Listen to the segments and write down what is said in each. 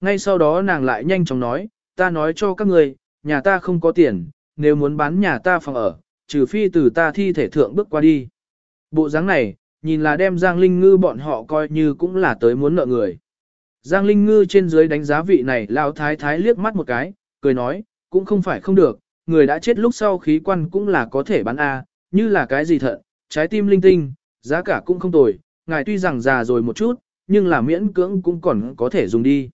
Ngay sau đó nàng lại nhanh chóng nói, ta nói cho các ngươi, nhà ta không có tiền, nếu muốn bán nhà ta phòng ở, trừ phi từ ta thi thể thượng bước qua đi. Bộ dáng này, nhìn là đem Giang Linh Ngư bọn họ coi như cũng là tới muốn nợ người. Giang Linh Ngư trên dưới đánh giá vị này lao thái thái liếc mắt một cái, cười nói, cũng không phải không được, người đã chết lúc sau khí quan cũng là có thể bán A, như là cái gì thận, trái tim linh tinh, giá cả cũng không tồi, ngài tuy rằng già rồi một chút, nhưng là miễn cưỡng cũng còn có thể dùng đi.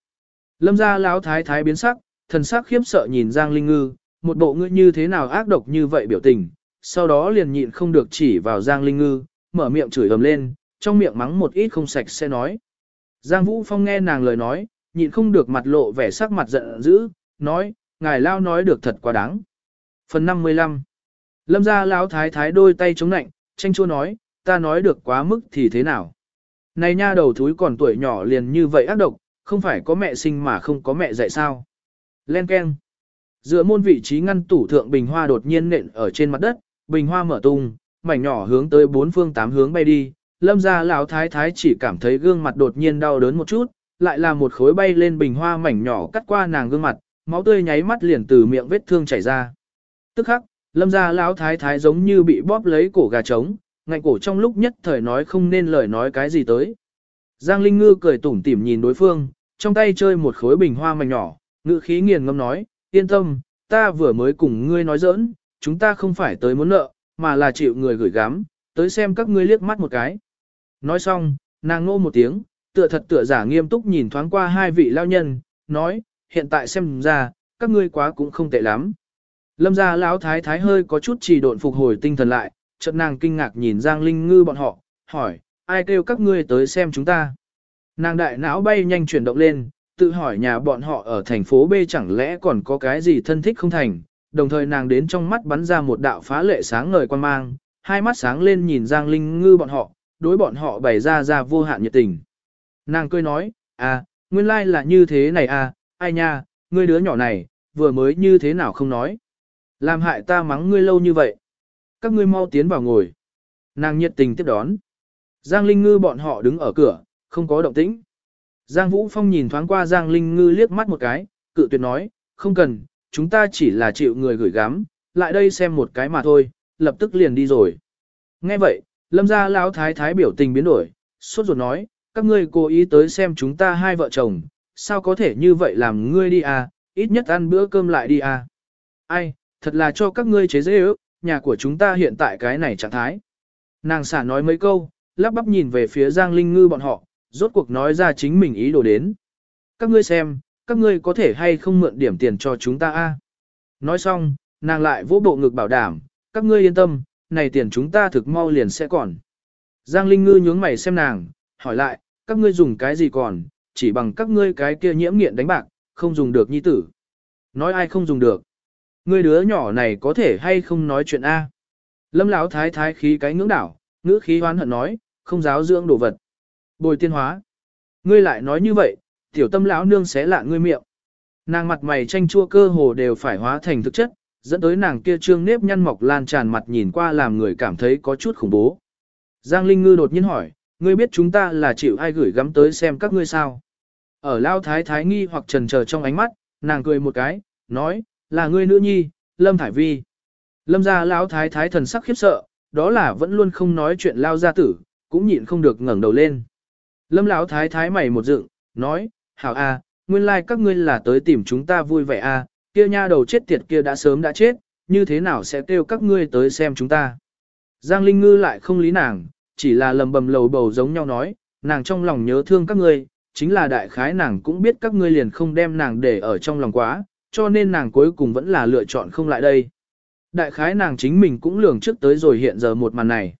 Lâm gia lão thái thái biến sắc, thần sắc khiếp sợ nhìn Giang Linh Ngư, một bộ ngươi như thế nào ác độc như vậy biểu tình, sau đó liền nhịn không được chỉ vào Giang Linh Ngư, mở miệng chửi ầm lên, trong miệng mắng một ít không sạch sẽ nói. Giang Vũ Phong nghe nàng lời nói, nhịn không được mặt lộ vẻ sắc mặt giận dữ, nói, ngài lao nói được thật quá đáng. Phần 55 Lâm gia lão thái thái đôi tay chống nạnh, tranh chua nói, ta nói được quá mức thì thế nào. Này nha đầu thúi còn tuổi nhỏ liền như vậy ác độc, không phải có mẹ sinh mà không có mẹ dạy sao. Len keng. Dựa môn vị trí ngăn tủ thượng bình hoa đột nhiên nện ở trên mặt đất, bình hoa mở tung, mảnh nhỏ hướng tới bốn phương tám hướng bay đi. Lâm gia lão thái thái chỉ cảm thấy gương mặt đột nhiên đau đớn một chút, lại là một khối bay lên bình hoa mảnh nhỏ cắt qua nàng gương mặt, máu tươi nháy mắt liền từ miệng vết thương chảy ra. Tức khắc, lâm gia lão thái thái giống như bị bóp lấy cổ gà trống, ngạnh cổ trong lúc nhất thời nói không nên lời nói cái gì tới. Giang Linh Ngư cười tủm tỉm nhìn đối phương, trong tay chơi một khối bình hoa mảnh nhỏ, ngữ khí nghiền ngâm nói, yên tâm, ta vừa mới cùng ngươi nói giỡn, chúng ta không phải tới muốn nợ, mà là chịu người gửi gắm, tới xem các ngươi liếc mắt một cái. Nói xong, nàng ngô một tiếng, tựa thật tựa giả nghiêm túc nhìn thoáng qua hai vị lao nhân, nói, hiện tại xem ra, các ngươi quá cũng không tệ lắm. Lâm gia lão thái thái hơi có chút trì độn phục hồi tinh thần lại, chợt nàng kinh ngạc nhìn Giang Linh Ngư bọn họ, hỏi, ai kêu các ngươi tới xem chúng ta. Nàng đại não bay nhanh chuyển động lên, tự hỏi nhà bọn họ ở thành phố B chẳng lẽ còn có cái gì thân thích không thành, đồng thời nàng đến trong mắt bắn ra một đạo phá lệ sáng ngời quan mang, hai mắt sáng lên nhìn Giang Linh Ngư bọn họ, đối bọn họ bày ra ra vô hạn nhiệt tình. Nàng cười nói, à, nguyên lai like là như thế này à, ai nha, ngươi đứa nhỏ này, vừa mới như thế nào không nói. Làm hại ta mắng ngươi lâu như vậy. Các ngươi mau tiến vào ngồi. Nàng nhiệt tình tiếp đón. Giang Linh Ngư bọn họ đứng ở cửa, không có động tĩnh. Giang Vũ Phong nhìn thoáng qua Giang Linh Ngư liếc mắt một cái, cự tuyệt nói, không cần, chúng ta chỉ là chịu người gửi gắm, lại đây xem một cái mà thôi, lập tức liền đi rồi. Nghe vậy, lâm gia lão thái thái biểu tình biến đổi, suốt ruột nói, các ngươi cố ý tới xem chúng ta hai vợ chồng, sao có thể như vậy làm ngươi đi à, ít nhất ăn bữa cơm lại đi à. Ai, thật là cho các ngươi chế dễ ước, nhà của chúng ta hiện tại cái này trạng thái. Nàng xả nói mấy câu, lắp bắp nhìn về phía Giang Linh Ngư bọn họ, rốt cuộc nói ra chính mình ý đồ đến. Các ngươi xem, các ngươi có thể hay không mượn điểm tiền cho chúng ta a? Nói xong, nàng lại vỗ bộ ngực bảo đảm, các ngươi yên tâm, này tiền chúng ta thực mau liền sẽ còn. Giang Linh Ngư nhướng mày xem nàng, hỏi lại, các ngươi dùng cái gì còn, chỉ bằng các ngươi cái kia nhiễm nghiện đánh bạc, không dùng được nhi tử. Nói ai không dùng được. Ngươi đứa nhỏ này có thể hay không nói chuyện A. Lâm lão thái thái khí cái ngưỡng đảo, ngữ khí hoán hận nói, không giáo dưỡng đồ vật. Bồi tiên hóa. Ngươi lại nói như vậy, tiểu tâm lão nương xé lạ ngươi miệng. Nàng mặt mày tranh chua cơ hồ đều phải hóa thành thực chất, dẫn tới nàng kia trương nếp nhăn mọc lan tràn mặt nhìn qua làm người cảm thấy có chút khủng bố. Giang Linh Ngư đột nhiên hỏi, ngươi biết chúng ta là chịu ai gửi gắm tới xem các ngươi sao? Ở lao thái thái nghi hoặc trần chờ trong ánh mắt, nàng cười một cái, nói, là ngươi nữ nhi, Lâm Thải Vi. Lâm gia lão thái thái thần sắc khiếp sợ, đó là vẫn luôn không nói chuyện lao gia tử, cũng nhịn không được ngẩng đầu lên. Lâm lão thái thái mày một dựng, nói, hảo a, nguyên lai like các ngươi là tới tìm chúng ta vui vẻ a, kia nha đầu chết tiệt kia đã sớm đã chết, như thế nào sẽ kêu các ngươi tới xem chúng ta. Giang Linh Ngư lại không lý nàng, chỉ là lầm bầm lầu bầu giống nhau nói, nàng trong lòng nhớ thương các ngươi, chính là đại khái nàng cũng biết các ngươi liền không đem nàng để ở trong lòng quá, cho nên nàng cuối cùng vẫn là lựa chọn không lại đây. Đại khái nàng chính mình cũng lường trước tới rồi hiện giờ một màn này.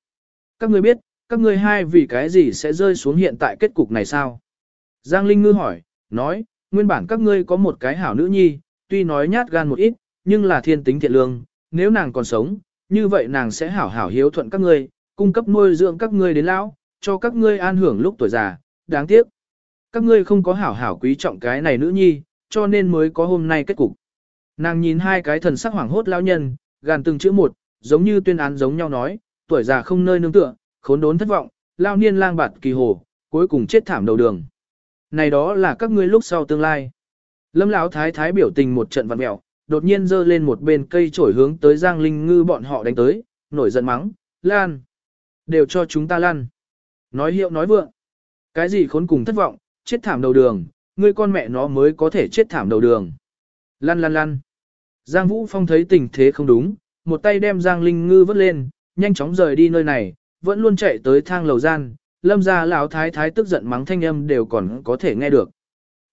Các ngươi biết, các ngươi hai vì cái gì sẽ rơi xuống hiện tại kết cục này sao? Giang Linh Ngư hỏi, nói, nguyên bản các ngươi có một cái hảo nữ nhi, tuy nói nhát gan một ít, nhưng là thiên tính thiện lương, nếu nàng còn sống, như vậy nàng sẽ hảo hảo hiếu thuận các ngươi, cung cấp nuôi dưỡng các ngươi đến lão, cho các ngươi an hưởng lúc tuổi già, đáng tiếc. Các ngươi không có hảo hảo quý trọng cái này nữ nhi, cho nên mới có hôm nay kết cục. Nàng nhìn hai cái thần sắc hoảng hốt lão nhân, gàn từng chữ một, giống như tuyên án giống nhau nói, tuổi già không nơi nương tựa, khốn đốn thất vọng, lao niên lang bạt kỳ hồ, cuối cùng chết thảm đầu đường. Này đó là các ngươi lúc sau tương lai. Lâm Lão thái thái biểu tình một trận vặn mẹo, đột nhiên giơ lên một bên cây chổi hướng tới Giang Linh Ngư bọn họ đánh tới, nổi giận mắng, "Lan, đều cho chúng ta lăn." Nói hiệu nói vượng. Cái gì khốn cùng thất vọng, chết thảm đầu đường, ngươi con mẹ nó mới có thể chết thảm đầu đường. Lăn lăn lăn. Giang Vũ Phong thấy tình thế không đúng, một tay đem Giang Linh Ngư vớt lên, nhanh chóng rời đi nơi này, vẫn luôn chạy tới thang lầu gian, lâm gia lão thái thái tức giận mắng thanh âm đều còn có thể nghe được.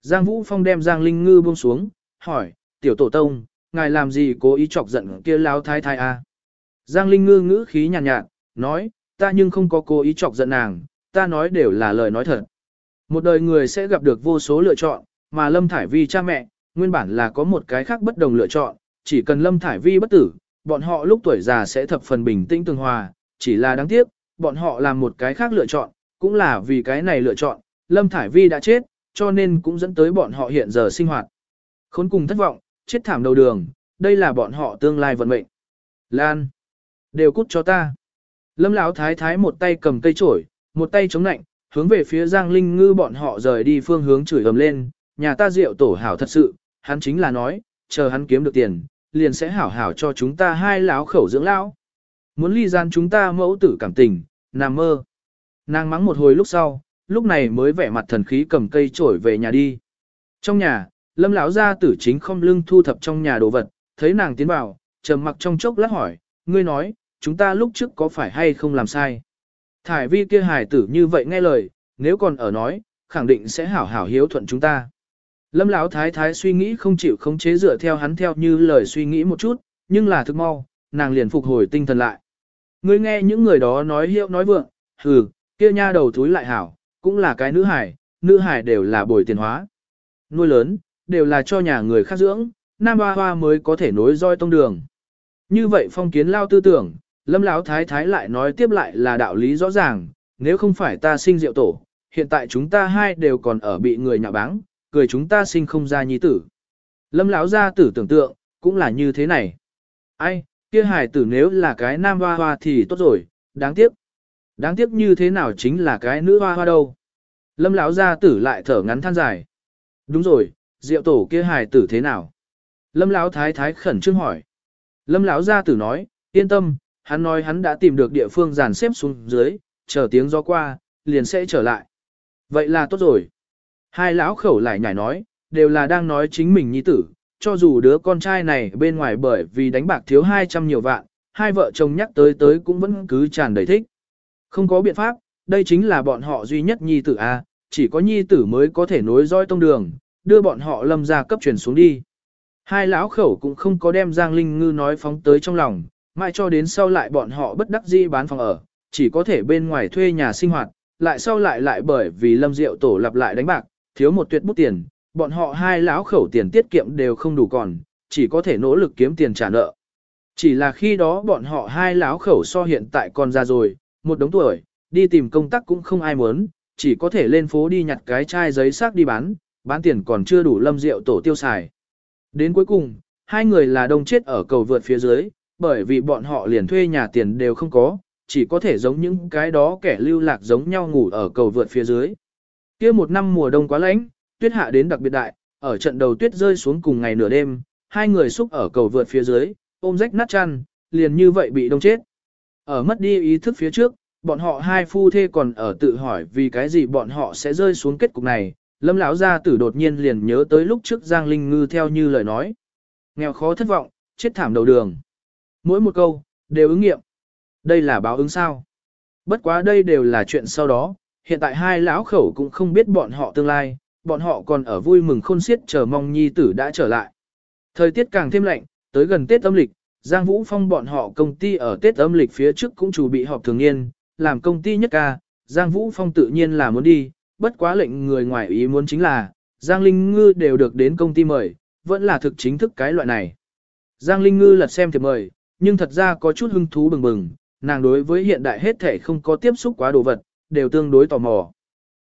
Giang Vũ Phong đem Giang Linh Ngư buông xuống, hỏi, tiểu tổ tông, ngài làm gì cố ý chọc giận kia lão thái thái? À? Giang Linh Ngư ngữ khí nhàn nhạt, nhạt, nói, ta nhưng không có cố ý chọc giận nàng, ta nói đều là lời nói thật. Một đời người sẽ gặp được vô số lựa chọn, mà Lâm Thải Vi cha mẹ, nguyên bản là có một cái khác bất đồng lựa chọn, chỉ cần Lâm Thải Vi bất tử, bọn họ lúc tuổi già sẽ thập phần bình tĩnh tương hòa, chỉ là đáng tiếc, bọn họ làm một cái khác lựa chọn, cũng là vì cái này lựa chọn, Lâm Thải Vi đã chết, cho nên cũng dẫn tới bọn họ hiện giờ sinh hoạt. Khốn cùng thất vọng, chết thảm đầu đường, đây là bọn họ tương lai vận mệnh. Lan, đều cút cho ta. Lâm Lão thái thái một tay cầm cây chổi, một tay chống nạnh, hướng về phía Giang Linh Ngư bọn họ rời đi phương hướng chửi ầm lên, nhà ta rượu tổ hảo thật sự, hắn chính là nói, chờ hắn kiếm được tiền, liền sẽ hảo hảo cho chúng ta hai lão khẩu dưỡng lão. Muốn ly gian chúng ta mẫu tử cảm tình, nằm mơ. Nàng mắng một hồi lúc sau, lúc này mới vẻ mặt thần khí cầm cây trổi về nhà đi. Trong nhà, lâm lão gia tử chính không lưng thu thập trong nhà đồ vật, thấy nàng tiến vào, trầm mặc trong chốc lát hỏi, ngươi nói, chúng ta lúc trước có phải hay không làm sai? Thải vi kia hài tử như vậy nghe lời, nếu còn ở nói, khẳng định sẽ hảo hảo hiếu thuận chúng ta. Lâm Lão thái thái suy nghĩ không chịu khống chế dựa theo hắn theo như lời suy nghĩ một chút, nhưng là thực mau, nàng liền phục hồi tinh thần lại. Ngươi nghe những người đó nói hiệu nói vượng, hừ, kia nha đầu thúi lại hảo, cũng là cái nữ hải, nữ hải đều là bồi tiền hóa. Nuôi lớn, đều là cho nhà người khác dưỡng, nam hoa hoa mới có thể nối roi tông đường. Như vậy phong kiến lao tư tưởng, lâm lão thái thái lại nói tiếp lại là đạo lý rõ ràng, nếu không phải ta sinh diệu tổ, hiện tại chúng ta hai đều còn ở bị người nhạo báng, cười chúng ta sinh không ra nhi tử. Lâm lão gia tử tưởng tượng, cũng là như thế này. Ai, kia hài tử nếu là cái nam hoa hoa thì tốt rồi, đáng tiếc. Đáng tiếc như thế nào chính là cái nữ hoa hoa đâu. Lâm lão gia tử lại thở ngắn than dài. Đúng rồi, diệu tổ kia hài tử thế nào? Lâm lão thái thái khẩn trương hỏi. Lâm lão gia tử nói, yên tâm, hắn nói hắn đã tìm được địa phương dàn xếp xuống dưới, chờ tiếng gió qua, liền sẽ trở lại. Vậy là tốt rồi. Hai lão khẩu lại nhảy nói, đều là đang nói chính mình nhi tử, cho dù đứa con trai này bên ngoài bởi vì đánh bạc thiếu 200 nhiều vạn, hai vợ chồng nhắc tới tới cũng vẫn cứ tràn đầy thích. Không có biện pháp, đây chính là bọn họ duy nhất nhi tử A, chỉ có nhi tử mới có thể nối roi tông đường, đưa bọn họ lâm ra cấp truyền xuống đi. Hai lão khẩu cũng không có đem Giang Linh Ngư nói phóng tới trong lòng, mãi cho đến sau lại bọn họ bất đắc dĩ bán phòng ở, chỉ có thể bên ngoài thuê nhà sinh hoạt, lại sau lại lại bởi vì lâm rượu tổ lặp lại đánh bạc, thiếu một tuyệt bút tiền, bọn họ hai lão khẩu tiền tiết kiệm đều không đủ còn, chỉ có thể nỗ lực kiếm tiền trả nợ. Chỉ là khi đó bọn họ hai lão khẩu so hiện tại còn ra rồi, một đống tuổi, đi tìm công tác cũng không ai muốn, chỉ có thể lên phố đi nhặt cái chai giấy xác đi bán, bán tiền còn chưa đủ lâm rượu tổ tiêu xài. Đến cuối cùng, hai người là đông chết ở cầu vượt phía dưới, bởi vì bọn họ liền thuê nhà tiền đều không có, chỉ có thể giống những cái đó kẻ lưu lạc giống nhau ngủ ở cầu vượt phía dưới. kia một năm mùa đông quá lạnh, tuyết hạ đến đặc biệt đại, ở trận đầu tuyết rơi xuống cùng ngày nửa đêm, hai người xúc ở cầu vượt phía dưới, ôm rách nát chăn, liền như vậy bị đông chết. Ở mất đi ý thức phía trước, bọn họ hai phu thê còn ở tự hỏi vì cái gì bọn họ sẽ rơi xuống kết cục này. Lâm lão gia tử đột nhiên liền nhớ tới lúc trước Giang Linh Ngư theo như lời nói. Nghèo khó thất vọng, chết thảm đầu đường. Mỗi một câu, đều ứng nghiệm. Đây là báo ứng sao. Bất quá đây đều là chuyện sau đó, hiện tại hai lão khẩu cũng không biết bọn họ tương lai, bọn họ còn ở vui mừng khôn xiết chờ mong nhi tử đã trở lại. Thời tiết càng thêm lạnh, tới gần Tết âm lịch, Giang Vũ Phong bọn họ công ty ở Tết âm lịch phía trước cũng chủ bị họp thường niên, làm công ty nhất ca, Giang Vũ Phong tự nhiên là muốn đi, bất quá lệnh người ngoài ý muốn chính là, Giang Linh Ngư đều được đến công ty mời, vẫn là thực chính thức cái loại này. Giang Linh Ngư lật xem thiệp mời, nhưng thật ra có chút hứng thú bừng bừng, nàng đối với hiện đại hết thể không có tiếp xúc quá đồ vật, đều tương đối tò mò.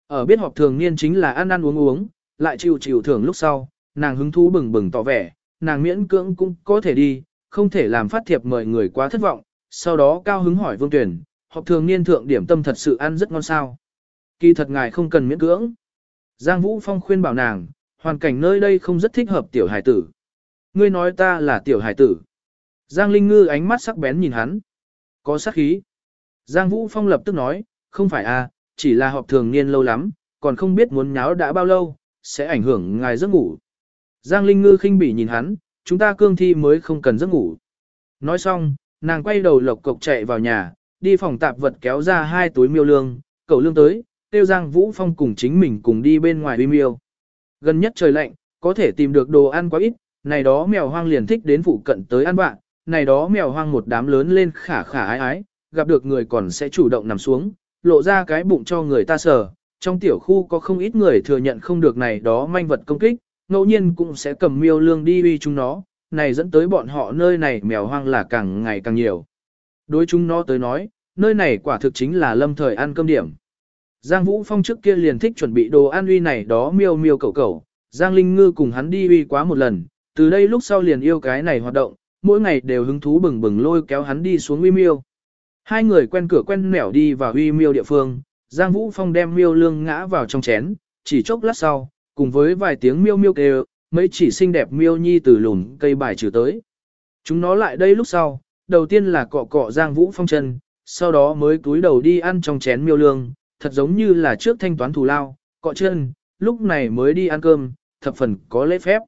Ở biết họp thường niên chính là ăn ăn uống uống, lại chịu chịu thưởng lúc sau, nàng hứng thú bừng bừng tỏ vẻ, nàng miễn cưỡng cũng có thể đi, không thể làm phát thiệp mời người quá thất vọng, sau đó cao hứng hỏi Vương Tuyển, họp thường niên thượng điểm tâm thật sự ăn rất ngon sao. Kỳ thật ngài không cần miễn cưỡng. Giang Vũ Phong khuyên bảo nàng, hoàn cảnh nơi đây không rất thích hợp tiểu hải tử. Ngươi nói ta là tiểu hải tử. Giang Linh Ngư ánh mắt sắc bén nhìn hắn. Có sát khí. Giang Vũ Phong lập tức nói, không phải à, chỉ là họp thường niên lâu lắm, còn không biết muốn nháo đã bao lâu, sẽ ảnh hưởng ngài giấc ngủ. Giang Linh Ngư khinh bỉ nhìn hắn, chúng ta cương thi mới không cần giấc ngủ. Nói xong, nàng quay đầu lộc cộc chạy vào nhà, đi phòng tạp vật kéo ra hai túi miêu lương, cậu lương tới, tiêu Giang Vũ Phong cùng chính mình cùng đi bên ngoài uy miêu. Gần nhất trời lạnh, có thể tìm được đồ ăn quá ít, này đó mèo hoang liền thích đến phụ cận tới ăn bạn, này đó mèo hoang một đám lớn lên khả khả ái ái, gặp được người còn sẽ chủ động nằm xuống, lộ ra cái bụng cho người ta sờ. Trong tiểu khu có không ít người thừa nhận không được này đó manh vật công kích, ngẫu nhiên cũng sẽ cầm miêu lương đi uy chúng nó, này dẫn tới bọn họ nơi này mèo hoang là càng ngày càng nhiều. Đối chúng nó tới nói, nơi này quả thực chính là lâm thời ăn cơm điểm. Giang Vũ Phong trước kia liền thích chuẩn bị đồ ăn uy này đó miêu miêu cẩu cẩu, Giang Linh Ngư cùng hắn đi uy quá một lần, từ đây lúc sau liền yêu cái này hoạt động, mỗi ngày đều hứng thú bừng bừng lôi kéo hắn đi xuống uy miêu. Hai người quen cửa quen nẻo đi vào uy miêu địa phương, Giang Vũ Phong đem miêu lương ngã vào trong chén, chỉ chốc lát sau, cùng với vài tiếng miêu miêu kêu, mấy chỉ xinh đẹp miêu nhi từ lùn cây bài trừ tới. Chúng nó lại đây lúc sau, đầu tiên là cọ cọ Giang Vũ Phong chân, sau đó mới cúi đầu đi ăn trong chén miêu lương, thật giống như là trước thanh toán thù lao, cọ chân, lúc này mới đi ăn cơm, thập phần có lễ phép.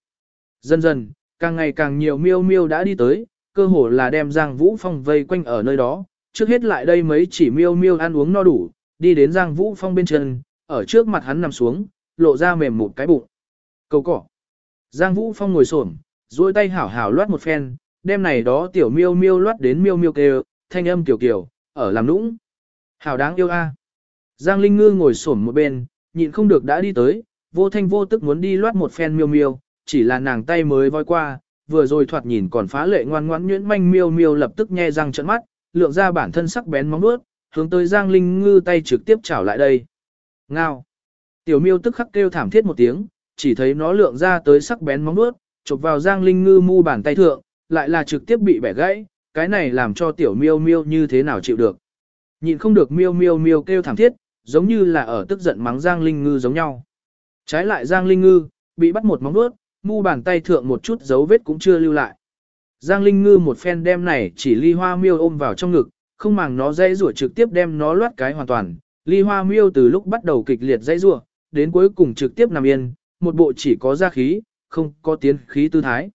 Dần dần, càng ngày càng nhiều miêu miêu đã đi tới, cơ hồ là đem Giang Vũ Phong vây quanh ở nơi đó, trước hết lại đây mấy chỉ miêu miêu ăn uống no đủ, đi đến Giang Vũ Phong bên chân, ở trước mặt hắn nằm xuống, lộ ra mềm một cái bụng. Cầu cỏ. Giang Vũ Phong ngồi xổm, duỗi tay hảo hảo loát một phen, đem này đó tiểu miêu miêu loát đến miêu miêu kêu, thanh âm tiểu kiểu, ở làm nũng. Hảo đáng yêu a. Giang Linh Ngư ngồi xổm một bên, nhịn không được đã đi tới, vô thanh vô tức muốn đi loát một phen miêu miêu, chỉ là nàng tay mới voi qua, vừa rồi thoạt nhìn còn phá lệ ngoan ngoãn nhuyễn manh miêu miêu lập tức nhe răng trợn mắt, lượng ra bản thân sắc bén móng nuốt, hướng tới Giang Linh Ngư tay trực tiếp chảo lại đây. Ngao. Tiểu miêu tức khắc kêu thảm thiết một tiếng, chỉ thấy nó lượng ra tới sắc bén móng nuốt, chụp vào Giang Linh Ngư mu bàn tay thượng, lại là trực tiếp bị bẻ gãy, cái này làm cho tiểu miêu miêu như thế nào chịu được. Nhìn không được miêu miêu miêu kêu thảm thiết, giống như là ở tức giận mắng Giang Linh Ngư giống nhau. Trái lại Giang Linh Ngư, bị bắt một móng nuốt, mu bàn tay thượng một chút dấu vết cũng chưa lưu lại. Giang Linh Ngư một phen đem này chỉ ly hoa miêu ôm vào trong ngực, không màng nó dây rủa trực tiếp đem nó loát cái hoàn toàn. Ly hoa miêu từ lúc bắt đầu kịch liệt dây rủa, đến cuối cùng trực tiếp nằm yên, một bộ chỉ có ra khí, không có tiến khí tư thái.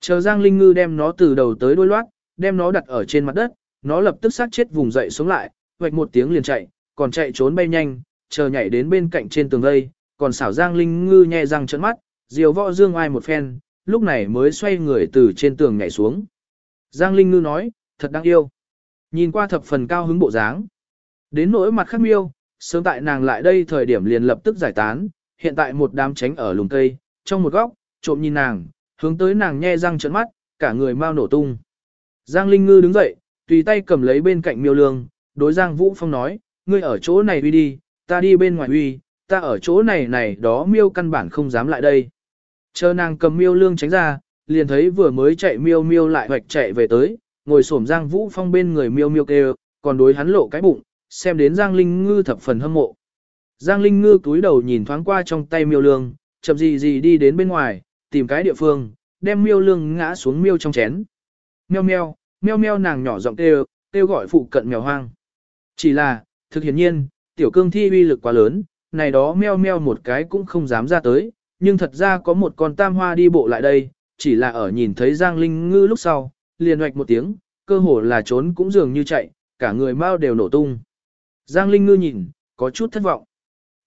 Chờ Giang Linh Ngư đem nó từ đầu tới đuôi loát, đem nó đặt ở trên mặt đất, nó lập tức sát chết vùng dậy xuống lại, vạch một tiếng liền chạy, còn chạy trốn bay nhanh, chờ nhảy đến bên cạnh trên tường vây, còn xảo Giang Linh Ngư nhẹ răng trợn mắt, diều võ dương ai một phen, lúc này mới xoay người từ trên tường nhảy xuống. Giang Linh Ngư nói, thật đáng yêu. Nhìn qua thập phần cao hứng bộ dáng. Đến nỗi mặt khắc miêu, sớm tại nàng lại đây thời điểm liền lập tức giải tán, hiện tại một đám tránh ở lùng cây, trong một góc, trộm nhìn nàng, hướng tới nàng nhe răng trợn mắt, cả người mau nổ tung. Giang Linh Ngư đứng dậy, tùy tay cầm lấy bên cạnh miêu lương, đối Giang Vũ Phong nói, ngươi ở chỗ này uy đi, ta đi bên ngoài uy, ta ở chỗ này này đó miêu căn bản không dám lại đây. Chờ nàng cầm miêu lương tránh ra, liền thấy vừa mới chạy miêu miêu lại hoạch chạy về tới, ngồi xổm Giang Vũ Phong bên người miêu miêu kêu, còn đối hắn lộ cái bụng, xem đến Giang Linh Ngư thập phần hâm mộ. Giang Linh Ngư túi đầu nhìn thoáng qua trong tay miêu lương, chậm gì gì đi đến bên ngoài, tìm cái địa phương, đem miêu lương ngã xuống miêu trong chén. Meo meo, meo meo nàng nhỏ giọng kêu, kêu gọi phụ cận mèo hoang. Chỉ là, thực hiển nhiên, tiểu cương thi uy lực quá lớn, này đó meo meo một cái cũng không dám ra tới, nhưng thật ra có một con tam hoa đi bộ lại đây, chỉ là ở nhìn thấy Giang Linh Ngư lúc sau, liền hoạch một tiếng, cơ hồ là trốn cũng dường như chạy, cả người mau đều nổ tung. Giang Linh Ngư nhìn, có chút thất vọng.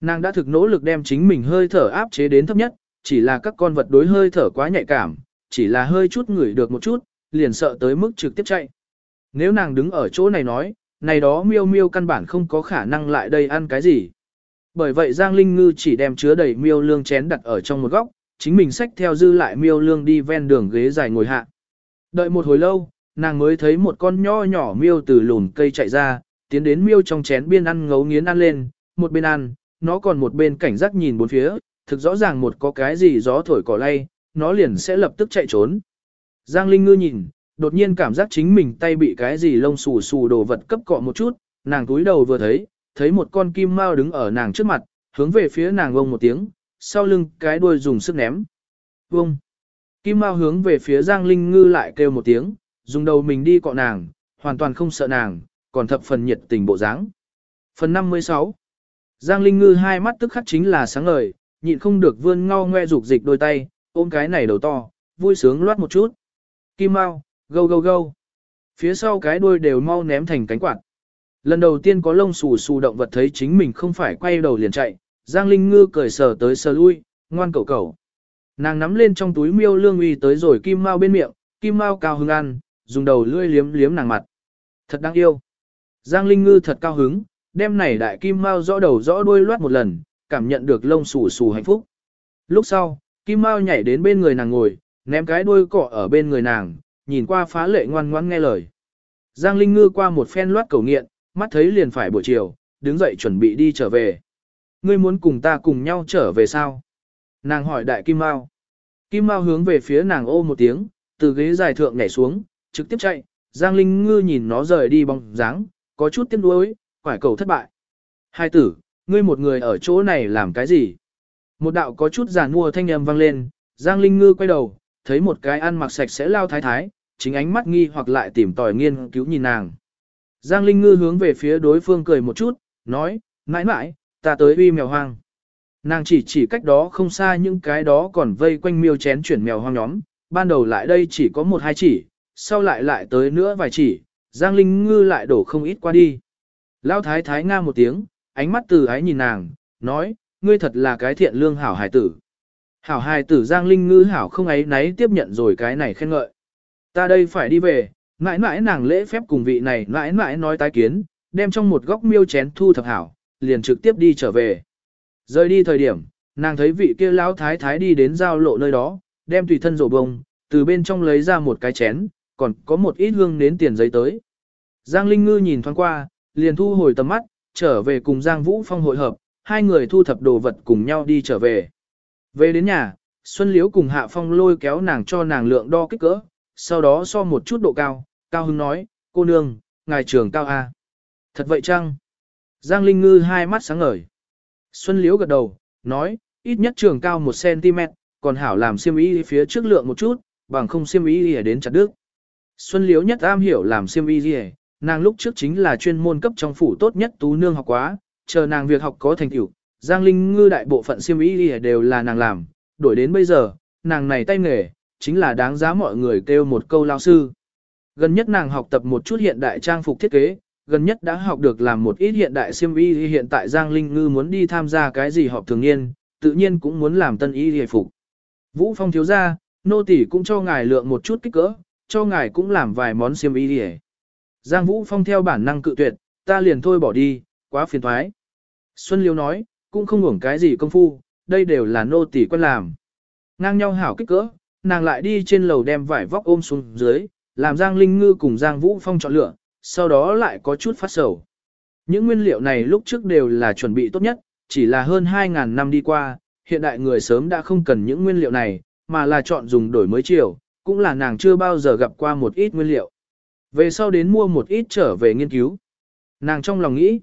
Nàng đã thực nỗ lực đem chính mình hơi thở áp chế đến thấp nhất, chỉ là các con vật đối hơi thở quá nhạy cảm, chỉ là hơi chút ngửi được một chút, liền sợ tới mức trực tiếp chạy. Nếu nàng đứng ở chỗ này nói, này đó miêu miêu căn bản không có khả năng lại đây ăn cái gì. Bởi vậy Giang Linh Ngư chỉ đem chứa đầy miêu lương chén đặt ở trong một góc, chính mình xách theo dư lại miêu lương đi ven đường ghế dài ngồi hạ. Đợi một hồi lâu, nàng mới thấy một con nho nhỏ miêu từ lùn cây chạy ra, tiến đến miêu trong chén biên ăn ngấu nghiến ăn lên, một bên ăn, nó còn một bên cảnh giác nhìn bốn phía, thực rõ ràng một có cái gì gió thổi cỏ lay, nó liền sẽ lập tức chạy trốn. Giang Linh Ngư nhìn, đột nhiên cảm giác chính mình tay bị cái gì lông xù xù đồ vật cấp cọ một chút, nàng túi đầu vừa thấy, thấy một con kim mao đứng ở nàng trước mặt, hướng về phía nàng ông một tiếng, sau lưng cái đuôi dùng sức ném. Vông! Kim Mao hướng về phía Giang Linh Ngư lại kêu một tiếng, dùng đầu mình đi cọ nàng, hoàn toàn không sợ nàng, còn thập phần nhiệt tình bộ dáng. Phần 56 Giang Linh Ngư hai mắt tức khắc chính là sáng ngời, nhịn không được vươn ngao ngoe dục dịch đôi tay, ôm cái này đầu to, vui sướng loát một chút. Kim Mao, gâu gâu gâu. Phía sau cái đuôi đều mau ném thành cánh quạt. Lần đầu tiên có lông xù xù động vật thấy chính mình không phải quay đầu liền chạy, Giang Linh Ngư cười sờ tới sờ lui, ngoan cẩu cẩu. Nàng nắm lên trong túi miêu lương uy tới rồi Kim Mao bên miệng, Kim Mao cao hứng ăn, dùng đầu lưỡi liếm liếm nàng mặt. Thật đáng yêu. Giang Linh Ngư thật cao hứng, đem này đại Kim Mao rõ đầu rõ đuôi loát một lần, cảm nhận được lông xù xù hạnh phúc. Lúc sau, Kim Mao nhảy đến bên người nàng ngồi, ném cái đuôi cọ ở bên người nàng, nhìn qua phá lệ ngoan ngoãn nghe lời. Giang Linh Ngư qua một phen loát cầu nghiện, mắt thấy liền phải buổi chiều, đứng dậy chuẩn bị đi trở về. Ngươi muốn cùng ta cùng nhau trở về sao? Nàng hỏi đại Kim Mao. Kim Mao hướng về phía nàng ô một tiếng, từ ghế dài thượng nhảy xuống, trực tiếp chạy. Giang Linh Ngư nhìn nó rời đi bóng dáng, có chút tiếc nuối, quải cầu thất bại. Hai tử, ngươi một người ở chỗ này làm cái gì? Một đạo có chút giàn mua thanh âm vang lên, Giang Linh Ngư quay đầu, thấy một cái ăn mặc sạch sẽ lao thái thái, chính ánh mắt nghi hoặc lại tìm tòi nghiên cứu nhìn nàng. Giang Linh Ngư hướng về phía đối phương cười một chút, nói, mãi mãi, ta tới uy mèo hoang. Nàng chỉ chỉ cách đó không xa những cái đó còn vây quanh miêu chén chuyển mèo hoang nhóm, ban đầu lại đây chỉ có một hai chỉ, sau lại lại tới nữa vài chỉ, Giang Linh Ngư lại đổ không ít qua đi. Lão thái thái nga một tiếng, ánh mắt từ ái nhìn nàng, nói, ngươi thật là cái thiện lương hảo hài tử. Hảo hài tử Giang Linh Ngư hảo không ấy nấy tiếp nhận rồi cái này khen ngợi. Ta đây phải đi về, mãi mãi nàng lễ phép cùng vị này mãi mãi nói tái kiến, đem trong một góc miêu chén thu thập hảo, liền trực tiếp đi trở về. Rời đi thời điểm, nàng thấy vị kia lão thái thái đi đến giao lộ nơi đó, đem tùy thân rổ bông, từ bên trong lấy ra một cái chén, còn có một ít hương nến tiền giấy tới. Giang Linh Ngư nhìn thoáng qua, liền thu hồi tầm mắt, trở về cùng Giang Vũ Phong hội hợp, hai người thu thập đồ vật cùng nhau đi trở về. Về đến nhà, Xuân Liễu cùng Hạ Phong lôi kéo nàng cho nàng lượng đo kích cỡ, sau đó so một chút độ cao, Cao Hưng nói, cô nương, ngài trường cao A. Thật vậy chăng? Giang Linh Ngư hai mắt sáng ngời. Xuân Liễu gật đầu, nói, ít nhất trường cao 1cm, còn hảo làm siêm y phía trước lượng một chút, bằng không siêm y đến chặt đứt. Xuân Liễu nhất am hiểu làm siêm y gì nàng lúc trước chính là chuyên môn cấp trong phủ tốt nhất tú nương học quá, chờ nàng việc học có thành tựu, Giang Linh Ngư đại bộ phận siêm y đều là nàng làm, đổi đến bây giờ, nàng này tay nghề, chính là đáng giá mọi người kêu một câu lao sư. Gần nhất nàng học tập một chút hiện đại trang phục thiết kế, gần nhất đã học được làm một ít hiện đại siêm y hiện tại Giang Linh Ngư muốn đi tham gia cái gì họp thường niên, tự nhiên cũng muốn làm tân y hề phục. Vũ Phong thiếu gia, nô tỷ cũng cho ngài lượng một chút kích cỡ, cho ngài cũng làm vài món xiêm y hề. Giang Vũ Phong theo bản năng cự tuyệt, ta liền thôi bỏ đi, quá phiền thoái. Xuân Liêu nói, cũng không hưởng cái gì công phu, đây đều là nô tỷ quen làm. Ngang nhau hảo kích cỡ, nàng lại đi trên lầu đem vải vóc ôm xuống dưới, làm Giang Linh Ngư cùng Giang Vũ Phong chọn lựa, sau đó lại có chút phát sầu. Những nguyên liệu này lúc trước đều là chuẩn bị tốt nhất, chỉ là hơn 2.000 năm đi qua, hiện đại người sớm đã không cần những nguyên liệu này, mà là chọn dùng đổi mới chiều, cũng là nàng chưa bao giờ gặp qua một ít nguyên liệu. Về sau đến mua một ít trở về nghiên cứu. Nàng trong lòng nghĩ,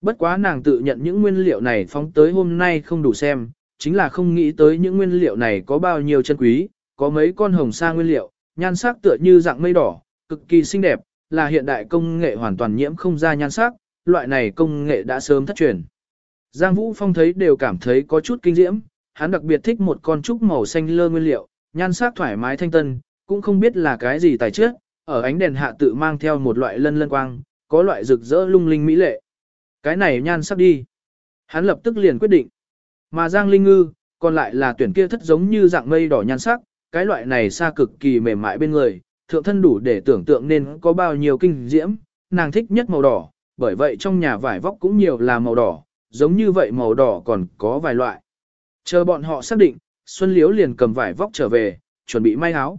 bất quá nàng tự nhận những nguyên liệu này phóng tới hôm nay không đủ xem, chính là không nghĩ tới những nguyên liệu này có bao nhiêu chân quý, có mấy con hồng sa nguyên liệu, nhan sắc tựa như dạng mây đỏ, cực kỳ xinh đẹp, là hiện đại công nghệ hoàn toàn nhiễm không ra nhan sắc, loại này công nghệ đã sớm thất truyền. Giang Vũ Phong thấy đều cảm thấy có chút kinh diễm, hắn đặc biệt thích một con trúc màu xanh lơ nguyên liệu, nhan sắc thoải mái thanh tân, cũng không biết là cái gì tài trước, ở ánh đèn hạ tự mang theo một loại lân lân quang, có loại rực rỡ lung linh mỹ lệ. Cái này nhan sắc đi. Hắn lập tức liền quyết định. Mà Giang Linh Ngư, còn lại là tuyển kia thất giống như dạng mây đỏ nhan sắc, cái loại này xa cực kỳ mềm mại bên người, thượng thân đủ để tưởng tượng nên có bao nhiêu kinh diễm, nàng thích nhất màu đỏ, bởi vậy trong nhà vải vóc cũng nhiều là màu đỏ, giống như vậy màu đỏ còn có vài loại. Chờ bọn họ xác định, Xuân liễu liền cầm vải vóc trở về, chuẩn bị may áo.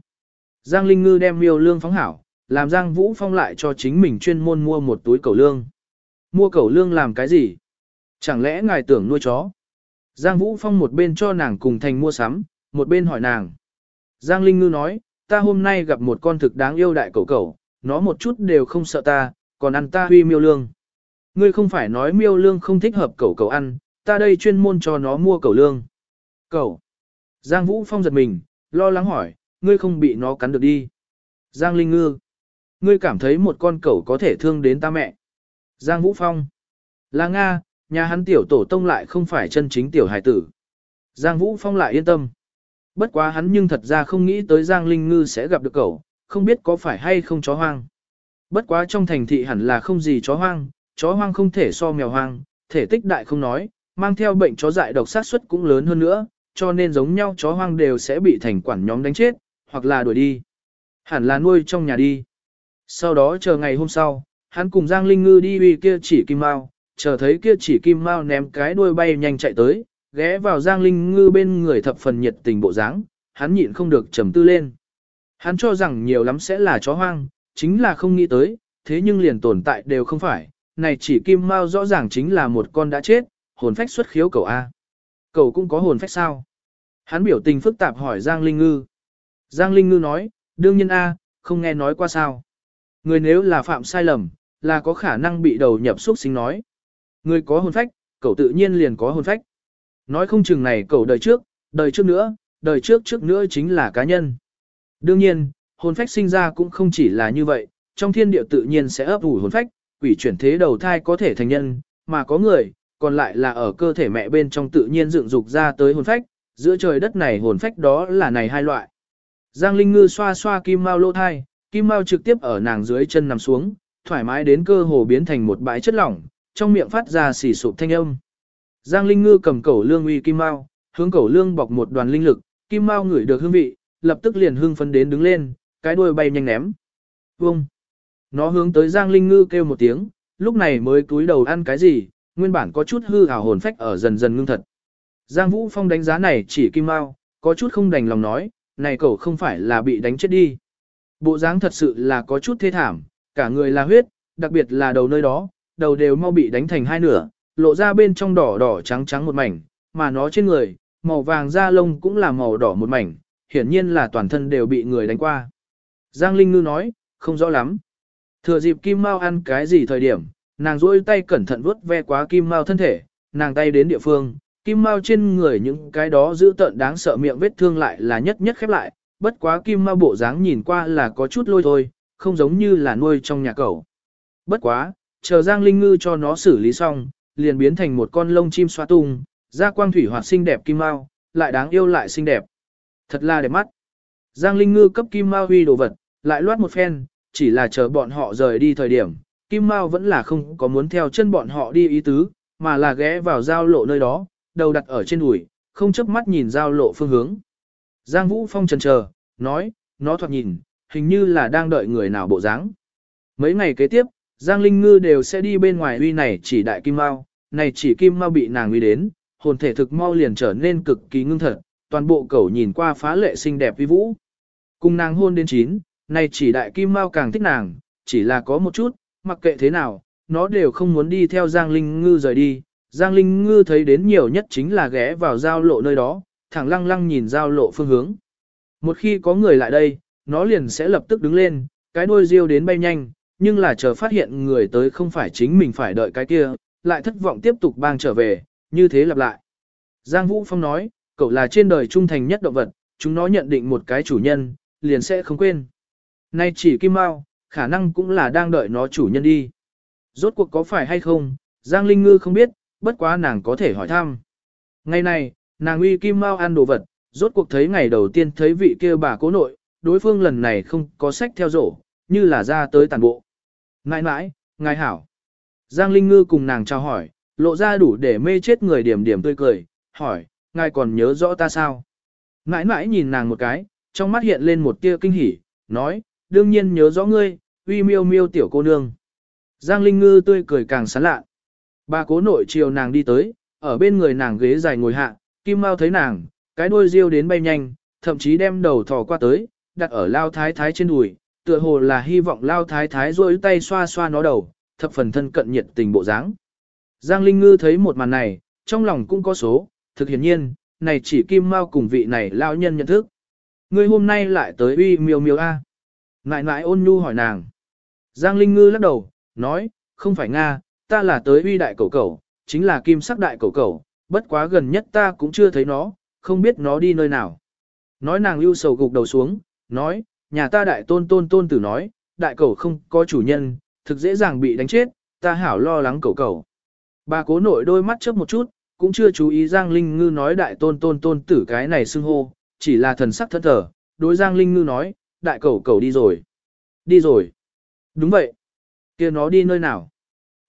Giang Linh Ngư đem miêu lương phóng hảo, làm Giang Vũ Phong lại cho chính mình chuyên môn mua một túi cầu lương. Mua cầu lương làm cái gì? Chẳng lẽ ngài tưởng nuôi chó? Giang Vũ Phong một bên cho nàng cùng thành mua sắm, một bên hỏi nàng. Giang Linh Ngư nói, ta hôm nay gặp một con thực đáng yêu đại cầu cầu, nó một chút đều không sợ ta, còn ăn ta huy miêu lương. Ngươi không phải nói miêu lương không thích hợp cầu cầu ăn, ta đây chuyên môn cho nó mua cầu lương. Cẩu. Giang Vũ Phong giật mình, lo lắng hỏi, ngươi không bị nó cắn được đi. Giang Linh Ngư. Ngươi cảm thấy một con cẩu có thể thương đến ta mẹ. Giang Vũ Phong. Là Nga, nhà hắn tiểu tổ tông lại không phải chân chính tiểu hải tử. Giang Vũ Phong lại yên tâm. Bất quá hắn nhưng thật ra không nghĩ tới Giang Linh Ngư sẽ gặp được cậu, không biết có phải hay không chó hoang. Bất quá trong thành thị hẳn là không gì chó hoang, chó hoang không thể so mèo hoang, thể tích đại không nói, mang theo bệnh chó dại độc sát suất cũng lớn hơn nữa, cho nên giống nhau chó hoang đều sẽ bị thành quản nhóm đánh chết, hoặc là đuổi đi. Hẳn là nuôi trong nhà đi. Sau đó chờ ngày hôm sau, hắn cùng Giang Linh Ngư đi uy kia chỉ kim mao, chờ thấy kia chỉ kim mao ném cái đuôi bay nhanh chạy tới, ghé vào Giang Linh Ngư bên người thập phần nhiệt tình bộ dáng, hắn nhịn không được trầm tư lên. Hắn cho rằng nhiều lắm sẽ là chó hoang, chính là không nghĩ tới, thế nhưng liền tồn tại đều không phải, này chỉ kim mao rõ ràng chính là một con đã chết, hồn phách xuất khiếu cầu A. Cầu cũng có hồn phách sao? Hắn biểu tình phức tạp hỏi Giang Linh Ngư. Giang Linh Ngư nói, đương nhiên A, không nghe nói qua sao. Người nếu là phạm sai lầm, là có khả năng bị đầu nhập xúc sinh nói. Người có hồn phách, cậu tự nhiên liền có hồn phách. Nói không chừng này cậu đời trước, đời trước nữa, đời trước trước nữa chính là cá nhân. Đương nhiên, hồn phách sinh ra cũng không chỉ là như vậy, trong thiên địa tự nhiên sẽ ấp ủ hồn phách, quỷ chuyển thế đầu thai có thể thành nhân, mà có người, còn lại là ở cơ thể mẹ bên trong tự nhiên dựng dục ra tới hồn phách, giữa trời đất này hồn phách đó là này hai loại. Giang Linh Ngư xoa xoa kim mao lô thai, kim mao trực tiếp ở nàng dưới chân nằm xuống, thoải mái đến cơ hồ biến thành một bãi chất lỏng, trong miệng phát ra xì sụp thanh âm. Giang Linh Ngư cầm cẩu lương uy kim mao, hướng cẩu lương bọc một đoàn linh lực, kim mao ngửi được hương vị, lập tức liền hưng phấn đến đứng lên, cái đuôi bay nhanh ném. Vông! Nó hướng tới Giang Linh Ngư kêu một tiếng, lúc này mới cúi đầu ăn cái gì, nguyên bản có chút hư ảo hồn phách ở dần dần ngưng thật. Giang Vũ Phong đánh giá này chỉ kim mao, có chút không đành lòng nói, này cậu không phải là bị đánh chết đi. Bộ dáng thật sự là có chút thê thảm, cả người là huyết, đặc biệt là đầu nơi đó, đầu đều mau bị đánh thành hai nửa, lộ ra bên trong đỏ đỏ trắng trắng một mảnh, mà nó trên người, màu vàng da lông cũng là màu đỏ một mảnh, hiển nhiên là toàn thân đều bị người đánh qua. Giang Linh Ngư nói, không rõ lắm. Thừa dịp Kim Mao ăn cái gì thời điểm, nàng duỗi tay cẩn thận vuốt ve quá Kim Mao thân thể, nàng tay đến địa phương, Kim Mao trên người những cái đó giữ tợn đáng sợ miệng vết thương lại là nhất nhất khép lại, bất quá Kim Mao bộ dáng nhìn qua là có chút lôi thôi, không giống như là nuôi trong nhà cẩu. Bất quá, chờ Giang Linh Ngư cho nó xử lý xong, liền biến thành một con lông chim xoa tung, da quang thủy hoạt xinh đẹp Kim Mao, lại đáng yêu lại xinh đẹp. Thật là đẹp mắt. Giang Linh Ngư cấp Kim Mao huy đồ vật, lại loát một phen, chỉ là chờ bọn họ rời đi thời điểm, Kim Mao vẫn là không có muốn theo chân bọn họ đi ý tứ, mà là ghé vào giao lộ nơi đó, đầu đặt ở trên đùi, không chớp mắt nhìn giao lộ phương hướng. Giang Vũ Phong chần chờ, nói, nó thoạt nhìn, hình như là đang đợi người nào bộ dáng. Mấy ngày kế tiếp, Giang Linh Ngư đều sẽ đi bên ngoài uy này chỉ đại Kim Mao, này chỉ Kim mau bị nàng uy đến, hồn thể thực mau liền trở nên cực kỳ ngưng thật, toàn bộ cẩu nhìn qua phá lệ xinh đẹp vi vũ. Cùng nàng hôn đến chín, này chỉ đại kim mau càng thích nàng, chỉ là có một chút, mặc kệ thế nào, nó đều không muốn đi theo Giang Linh Ngư rời đi. Giang Linh Ngư thấy đến nhiều nhất chính là ghé vào giao lộ nơi đó, thẳng lăng lăng nhìn giao lộ phương hướng. Một khi có người lại đây, nó liền sẽ lập tức đứng lên, cái đuôi riêu đến bay nhanh, nhưng là chờ phát hiện người tới không phải chính mình phải đợi cái kia, lại thất vọng tiếp tục bang trở về, như thế lặp lại. Giang Vũ Phong nói, cậu là trên đời trung thành nhất động vật, chúng nó nhận định một cái chủ nhân, liền sẽ không quên. Nay chỉ Kim Mao, khả năng cũng là đang đợi nó chủ nhân đi. Rốt cuộc có phải hay không, Giang Linh Ngư không biết, bất quá nàng có thể hỏi thăm. Ngày này, nàng uy Kim Mao ăn đồ vật, rốt cuộc thấy ngày đầu tiên thấy vị kia bà cố nội, đối phương lần này không có sách theo rổ, như là ra tới tàn bộ. Ngại mãi, ngài hảo. Giang Linh Ngư cùng nàng chào hỏi, lộ ra đủ để mê chết người điểm điểm tươi cười, hỏi, ngài còn nhớ rõ ta sao? Ngãi mãi nhìn nàng một cái, trong mắt hiện lên một tia kinh hỉ, nói, đương nhiên nhớ rõ ngươi, uy miêu miêu tiểu cô nương. Giang Linh Ngư tươi cười càng sán lạ. Bà cố nội chiều nàng đi tới, ở bên người nàng ghế dài ngồi hạ, Kim Mao thấy nàng, cái đuôi riêu đến bay nhanh, thậm chí đem đầu thò qua tới, đặt ở lao thái thái trên đùi, tựa hồ là hy vọng lao thái thái rôi tay xoa xoa nó đầu, thập phần thân cận nhiệt tình bộ dáng. Giang Linh Ngư thấy một màn này, trong lòng cũng có số, thực hiển nhiên, này chỉ Kim Mao cùng vị này lao nhân nhận thức. Ngươi hôm nay lại tới uy miêu miêu A. Ngại ngại ôn nhu hỏi nàng. Giang Linh Ngư lắc đầu, nói, không phải Nga, ta là tới uy đại cầu cầu, chính là kim sắc đại cầu cầu, bất quá gần nhất ta cũng chưa thấy nó, không biết nó đi nơi nào. Nói nàng ưu sầu gục đầu xuống, nói, nhà ta đại tôn tôn tôn tử nói, đại cầu không có chủ nhân, thực dễ dàng bị đánh chết, ta hảo lo lắng cậu cậu. Bà cố nội đôi mắt chớp một chút, cũng chưa chú ý Giang Linh Ngư nói đại tôn tôn tôn tử cái này xưng hô, chỉ là thần sắc thất thở, đối Giang Linh Ngư nói, đại cậu cậu đi rồi. Đi rồi. Đúng vậy. kia nó đi nơi nào?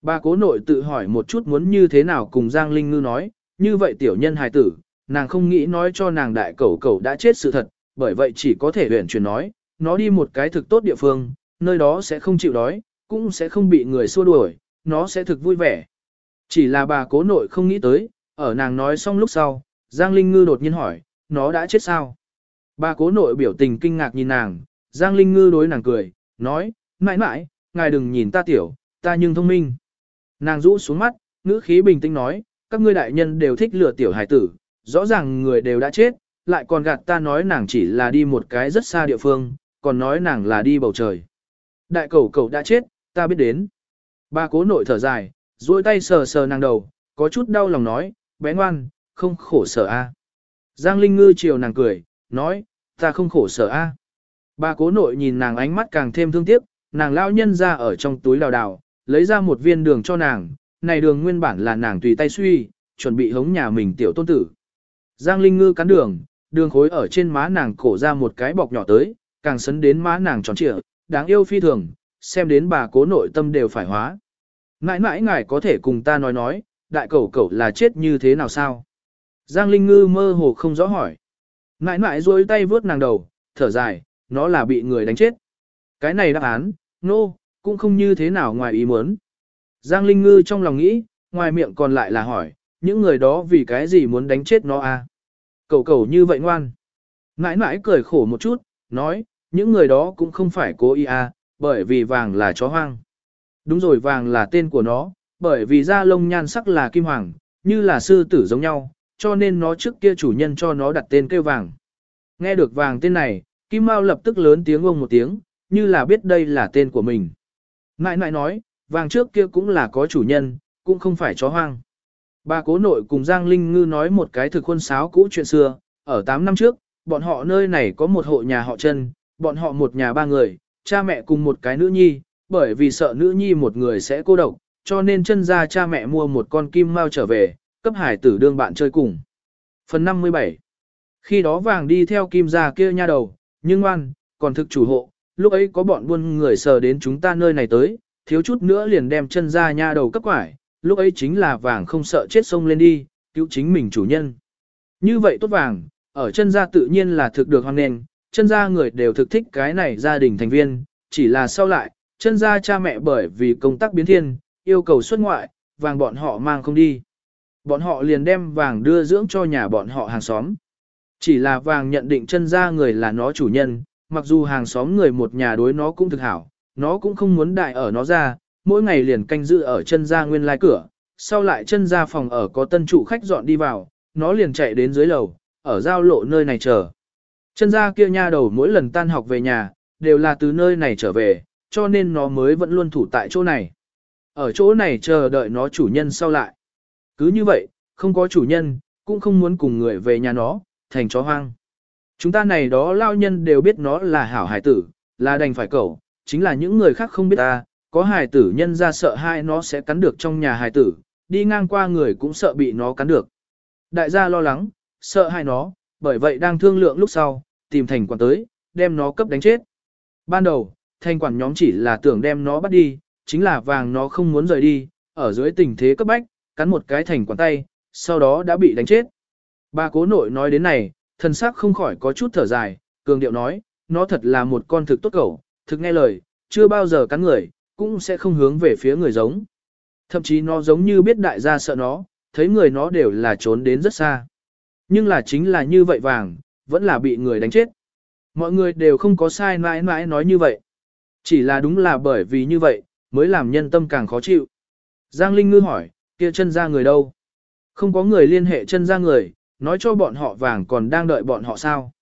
Bà cố nội tự hỏi một chút muốn như thế nào cùng Giang Linh Ngư nói, như vậy tiểu nhân hài tử, nàng không nghĩ nói cho nàng đại cậu cậu đã chết sự thật, bởi vậy chỉ có thể huyển chuyển nói, nó đi một cái thực tốt địa phương, nơi đó sẽ không chịu đói, cũng sẽ không bị người xua đuổi, nó sẽ thực vui vẻ. Chỉ là bà cố nội không nghĩ tới, ở nàng nói xong lúc sau, Giang Linh Ngư đột nhiên hỏi, nó đã chết sao? Bà cố nội biểu tình kinh ngạc nhìn nàng, Giang Linh Ngư đối nàng cười, nói, mãi mãi, ngài đừng nhìn ta tiểu, ta nhưng thông minh. Nàng rũ xuống mắt, ngữ khí bình tĩnh nói, các ngươi đại nhân đều thích lừa tiểu hải tử, rõ ràng người đều đã chết, lại còn gạt ta nói nàng chỉ là đi một cái rất xa địa phương, còn nói nàng là đi bầu trời. Đại cầu cầu đã chết, ta biết đến. Ba cố nội thở dài, duỗi tay sờ sờ nàng đầu, có chút đau lòng nói, bé ngoan, không khổ sở a. Giang Linh Ngư chiều nàng cười, nói, ta không khổ sở a. Ba cố nội nhìn nàng ánh mắt càng thêm thương tiếc, nàng lao nhân ra ở trong túi đào đào, lấy ra một viên đường cho nàng, này đường nguyên bản là nàng tùy tay suy, chuẩn bị hống nhà mình tiểu tôn tử. Giang Linh Ngư cắn đường, đường khối ở trên má nàng cổ ra một cái bọc nhỏ tới, càng sấn đến má nàng tròn trịa, đáng yêu phi thường, xem đến bà cố nội tâm đều phải hóa. Mãi mãi ngài có thể cùng ta nói nói, đại cẩu cẩu là chết như thế nào sao? Giang Linh Ngư mơ hồ không rõ hỏi. Mãi mãi duỗi tay vướt nàng đầu, thở dài, nó là bị người đánh chết. Cái này đáp án, nô, no, cũng không như thế nào ngoài ý muốn. Giang Linh Ngư trong lòng nghĩ, ngoài miệng còn lại là hỏi, những người đó vì cái gì muốn đánh chết nó à? Cẩu cẩu như vậy ngoan. Mãi mãi cười khổ một chút, nói, những người đó cũng không phải cố ý à, bởi vì vàng là chó hoang. Đúng rồi vàng là tên của nó, bởi vì da lông nhan sắc là kim hoàng, như là sư tử giống nhau, cho nên nó trước kia chủ nhân cho nó đặt tên kêu vàng. Nghe được vàng tên này, Kim Mao lập tức lớn tiếng ông một tiếng, như là biết đây là tên của mình. Nại nại nói, vàng trước kia cũng là có chủ nhân, cũng không phải chó hoang. Bà cố nội cùng Giang Linh Ngư nói một cái thực khuôn sáo cũ chuyện xưa, ở 8 năm trước, bọn họ nơi này có một hộ nhà họ chân, bọn họ một nhà ba người, cha mẹ cùng một cái nữ nhi, bởi vì sợ nữ nhi một người sẽ cô độc, cho nên chân ra cha mẹ mua một con kim mau trở về, cấp hải tử đương bạn chơi cùng. Phần 57 Khi đó vàng đi theo kim gia kia nha đầu, nhưng ngoan, còn thực chủ hộ, lúc ấy có bọn buôn người sờ đến chúng ta nơi này tới, thiếu chút nữa liền đem chân ra nha đầu cấp quải, lúc ấy chính là vàng không sợ chết sông lên đi, cứu chính mình chủ nhân. Như vậy tốt vàng, ở chân gia tự nhiên là thực được hoan nền chân gia người đều thực thích cái này gia đình thành viên, chỉ là sau lại, chân gia cha mẹ bởi vì công tác biến thiên, yêu cầu xuất ngoại, vàng bọn họ mang không đi. Bọn họ liền đem vàng đưa dưỡng cho nhà bọn họ hàng xóm. Chỉ là vàng nhận định chân gia người là nó chủ nhân, mặc dù hàng xóm người một nhà đối nó cũng thực hảo, nó cũng không muốn đại ở nó ra, mỗi ngày liền canh giữ ở chân gia nguyên lai cửa, sau lại chân gia phòng ở có tân chủ khách dọn đi vào, nó liền chạy đến dưới lầu, ở giao lộ nơi này chờ. Chân gia kia nha đầu mỗi lần tan học về nhà, đều là từ nơi này trở về, cho nên nó mới vẫn luôn thủ tại chỗ này. Ở chỗ này chờ đợi nó chủ nhân sau lại. Cứ như vậy, không có chủ nhân, cũng không muốn cùng người về nhà nó, thành chó hoang. Chúng ta này đó lao nhân đều biết nó là hảo hải tử, là đành phải cẩu, chính là những người khác không biết ta, có hải tử nhân ra sợ hai nó sẽ cắn được trong nhà hải tử, đi ngang qua người cũng sợ bị nó cắn được. Đại gia lo lắng, sợ hai nó, bởi vậy đang thương lượng lúc sau, tìm thành quản tới, đem nó cấp đánh chết. Ban đầu, thành quản nhóm chỉ là tưởng đem nó bắt đi, chính là vàng nó không muốn rời đi, ở dưới tình thế cấp bách, cắn một cái thành quản tay, sau đó đã bị đánh chết. Bà cố nội nói đến này, thần sắc không khỏi có chút thở dài, cường điệu nói, nó thật là một con thực tốt cẩu, thực nghe lời, chưa bao giờ cắn người, cũng sẽ không hướng về phía người giống. Thậm chí nó giống như biết đại gia sợ nó, thấy người nó đều là trốn đến rất xa. Nhưng là chính là như vậy vàng, vẫn là bị người đánh chết. Mọi người đều không có sai mãi mãi nói như vậy. Chỉ là đúng là bởi vì như vậy, mới làm nhân tâm càng khó chịu. Giang Linh Ngư hỏi, kia chân ra người đâu? Không có người liên hệ chân ra người, nói cho bọn họ vàng còn đang đợi bọn họ sao?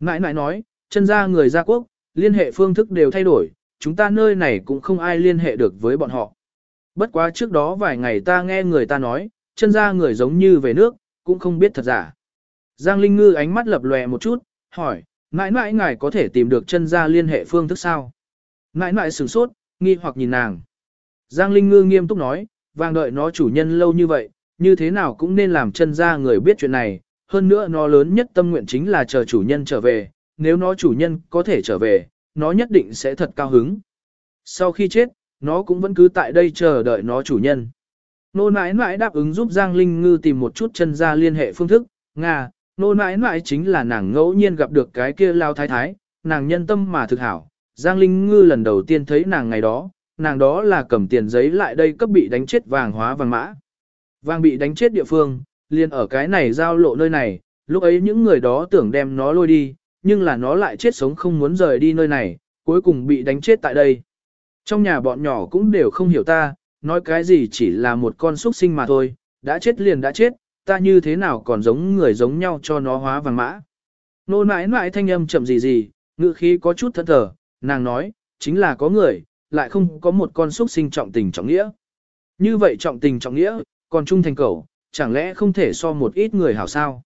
Nãi nãi nói, chân ra người ra quốc, liên hệ phương thức đều thay đổi, chúng ta nơi này cũng không ai liên hệ được với bọn họ. Bất quá trước đó vài ngày ta nghe người ta nói, chân ra người giống như về nước, cũng không biết thật giả. Giang Linh Ngư ánh mắt lập lòe một chút, hỏi, mãi mãi ngài có thể tìm được chân ra liên hệ phương thức sao? Mãi mãi sửng sốt, nghi hoặc nhìn nàng. Giang Linh Ngư nghiêm túc nói, vàng đợi nó chủ nhân lâu như vậy, như thế nào cũng nên làm chân ra người biết chuyện này, hơn nữa nó lớn nhất tâm nguyện chính là chờ chủ nhân trở về, nếu nó chủ nhân có thể trở về, nó nhất định sẽ thật cao hứng. Sau khi chết, nó cũng vẫn cứ tại đây chờ đợi nó chủ nhân. Nô nãi nãi đáp ứng giúp Giang Linh Ngư tìm một chút chân ra liên hệ phương thức, Nga, nô nãi nãi chính là nàng ngẫu nhiên gặp được cái kia lao thái thái, nàng nhân tâm mà thực hảo. Giang Linh Ngư lần đầu tiên thấy nàng ngày đó, nàng đó là cầm tiền giấy lại đây cấp bị đánh chết vàng hóa vàng mã. Vàng bị đánh chết địa phương, liền ở cái này giao lộ nơi này, lúc ấy những người đó tưởng đem nó lôi đi, nhưng là nó lại chết sống không muốn rời đi nơi này, cuối cùng bị đánh chết tại đây. Trong nhà bọn nhỏ cũng đều không hiểu ta, nói cái gì chỉ là một con xuất sinh mà thôi, đã chết liền đã chết, ta như thế nào còn giống người giống nhau cho nó hóa vàng mã. Nô nãi nãi thanh âm chậm gì gì, ngữ khí có chút thất thở, nàng nói, chính là có người, lại không có một con xúc sinh trọng tình trọng nghĩa. Như vậy trọng tình trọng nghĩa, còn trung thành cầu, chẳng lẽ không thể so một ít người hảo sao?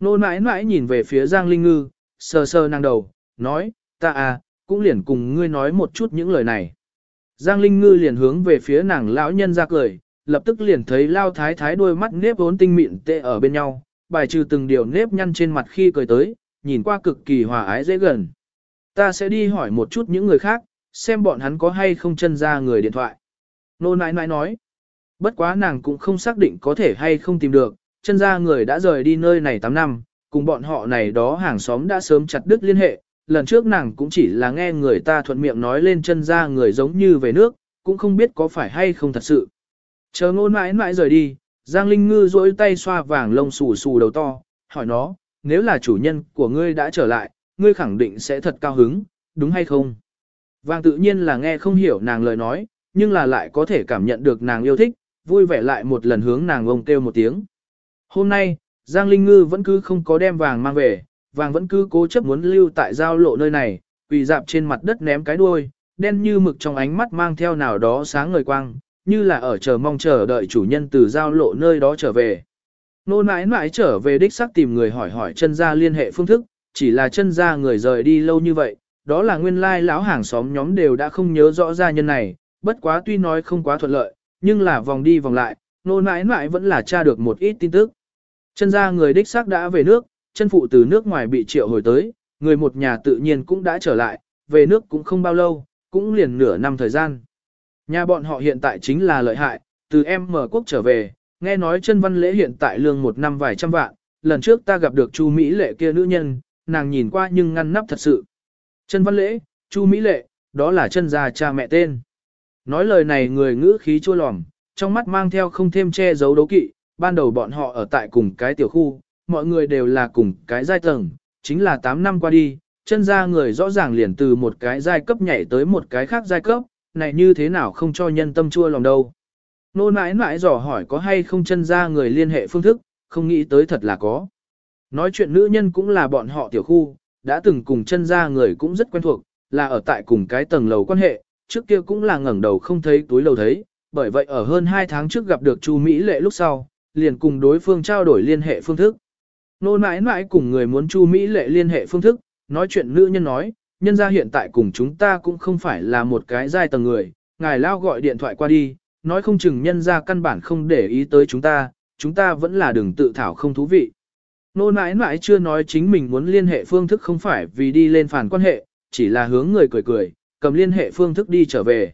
Nô nãi nãi nhìn về phía Giang Linh Ngư, sờ sờ nàng đầu, nói, ta à, cũng liền cùng ngươi nói một chút những lời này. Giang Linh Ngư liền hướng về phía nàng lão nhân ra cười, lập tức liền thấy lao thái thái đôi mắt nếp vốn tinh mịn tệ ở bên nhau, bài trừ từng điều nếp nhăn trên mặt khi cười tới, nhìn qua cực kỳ hòa ái dễ gần. Ta sẽ đi hỏi một chút những người khác, xem bọn hắn có hay không chân ra người điện thoại. Nô nãi nãi nói, bất quá nàng cũng không xác định có thể hay không tìm được, chân ra người đã rời đi nơi này 8 năm, cùng bọn họ này đó hàng xóm đã sớm chặt đứt liên hệ, lần trước nàng cũng chỉ là nghe người ta thuận miệng nói lên chân ra người giống như về nước, cũng không biết có phải hay không thật sự. Chờ ngôn mãi mãi rời đi, Giang Linh Ngư duỗi tay xoa vàng lông xù xù đầu to, hỏi nó, nếu là chủ nhân của ngươi đã trở lại, ngươi khẳng định sẽ thật cao hứng, đúng hay không? Vàng tự nhiên là nghe không hiểu nàng lời nói, nhưng là lại có thể cảm nhận được nàng yêu thích, vui vẻ lại một lần hướng nàng ông kêu một tiếng. Hôm nay, Giang Linh Ngư vẫn cứ không có đem vàng mang về, vàng vẫn cứ cố chấp muốn lưu tại giao lộ nơi này, quỳ dạp trên mặt đất ném cái đuôi, đen như mực trong ánh mắt mang theo nào đó sáng ngời quang, như là ở chờ mong chờ đợi chủ nhân từ giao lộ nơi đó trở về. Nô nãi nãi trở về đích xác tìm người hỏi hỏi chân ra liên hệ phương thức, chỉ là chân ra người rời đi lâu như vậy, đó là nguyên lai lão hàng xóm nhóm đều đã không nhớ rõ ra nhân này, bất quá tuy nói không quá thuận lợi, nhưng là vòng đi vòng lại, nô nãi nãi vẫn là tra được một ít tin tức. Chân ra người đích xác đã về nước, chân phụ từ nước ngoài bị triệu hồi tới, người một nhà tự nhiên cũng đã trở lại, về nước cũng không bao lâu, cũng liền nửa năm thời gian. Nhà bọn họ hiện tại chính là lợi hại, từ em mở quốc trở về, nghe nói chân văn lễ hiện tại lương một năm vài trăm vạn, lần trước ta gặp được Chu Mỹ lệ kia nữ nhân, nàng nhìn qua nhưng ngăn nắp thật sự. Chân văn lễ, Chu Mỹ lệ, đó là chân già cha mẹ tên. Nói lời này người ngữ khí chua lòm, trong mắt mang theo không thêm che giấu đấu kỵ, ban đầu bọn họ ở tại cùng cái tiểu khu, mọi người đều là cùng cái giai tầng, chính là 8 năm qua đi, chân gia người rõ ràng liền từ một cái giai cấp nhảy tới một cái khác giai cấp, này như thế nào không cho nhân tâm chua lòng đâu. Nô nãi nãi dò hỏi có hay không chân ra người liên hệ phương thức, không nghĩ tới thật là có. Nói chuyện nữ nhân cũng là bọn họ tiểu khu, đã từng cùng chân ra người cũng rất quen thuộc, là ở tại cùng cái tầng lầu quan hệ, trước kia cũng là ngẩng đầu không thấy túi lầu thấy, bởi vậy ở hơn 2 tháng trước gặp được Chu Mỹ Lệ lúc sau, liền cùng đối phương trao đổi liên hệ phương thức. Nô nãi nãi cùng người muốn Chu Mỹ Lệ liên hệ phương thức, nói chuyện nữ nhân nói, nhân ra hiện tại cùng chúng ta cũng không phải là một cái giai tầng người, ngài lao gọi điện thoại qua đi, nói không chừng nhân ra căn bản không để ý tới chúng ta, chúng ta vẫn là đừng tự thảo không thú vị. Nô nãi nãi chưa nói chính mình muốn liên hệ phương thức không phải vì đi lên phản quan hệ, chỉ là hướng người cười cười, cầm liên hệ phương thức đi trở về.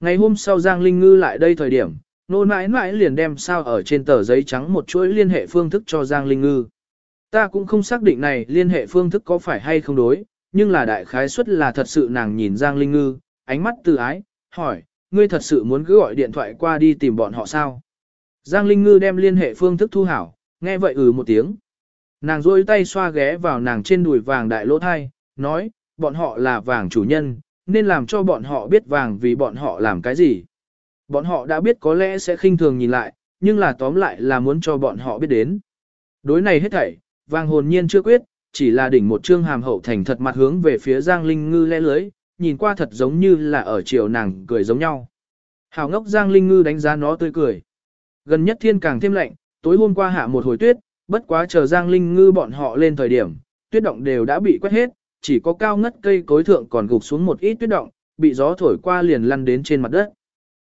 Ngày hôm sau Giang Linh Ngư lại đây thời điểm, nô nãi nãi liền đem sao ở trên tờ giấy trắng một chuỗi liên hệ phương thức cho Giang Linh Ngư. Ta cũng không xác định này liên hệ phương thức có phải hay không đối, nhưng là đại khái suất là thật sự nàng nhìn Giang Linh Ngư, ánh mắt từ ái, hỏi, ngươi thật sự muốn cứ gọi điện thoại qua đi tìm bọn họ sao? Giang Linh Ngư đem liên hệ phương thức thu hảo, nghe vậy ừ một tiếng. Nàng rôi tay xoa ghé vào nàng trên đùi vàng đại lỗ thai, nói, bọn họ là vàng chủ nhân, nên làm cho bọn họ biết vàng vì bọn họ làm cái gì. Bọn họ đã biết có lẽ sẽ khinh thường nhìn lại, nhưng là tóm lại là muốn cho bọn họ biết đến. Đối này hết thảy, vàng hồn nhiên chưa quyết, chỉ là đỉnh một trương hàm hậu thành thật mặt hướng về phía Giang Linh Ngư lẽ lưới, nhìn qua thật giống như là ở chiều nàng cười giống nhau. Hào ngốc Giang Linh Ngư đánh giá nó tươi cười. Gần nhất thiên càng thêm lạnh, tối hôm qua hạ một hồi tuyết, bất quá chờ Giang Linh Ngư bọn họ lên thời điểm, tuyết động đều đã bị quét hết, chỉ có cao ngất cây cối thượng còn gục xuống một ít tuyết động, bị gió thổi qua liền lăn đến trên mặt đất.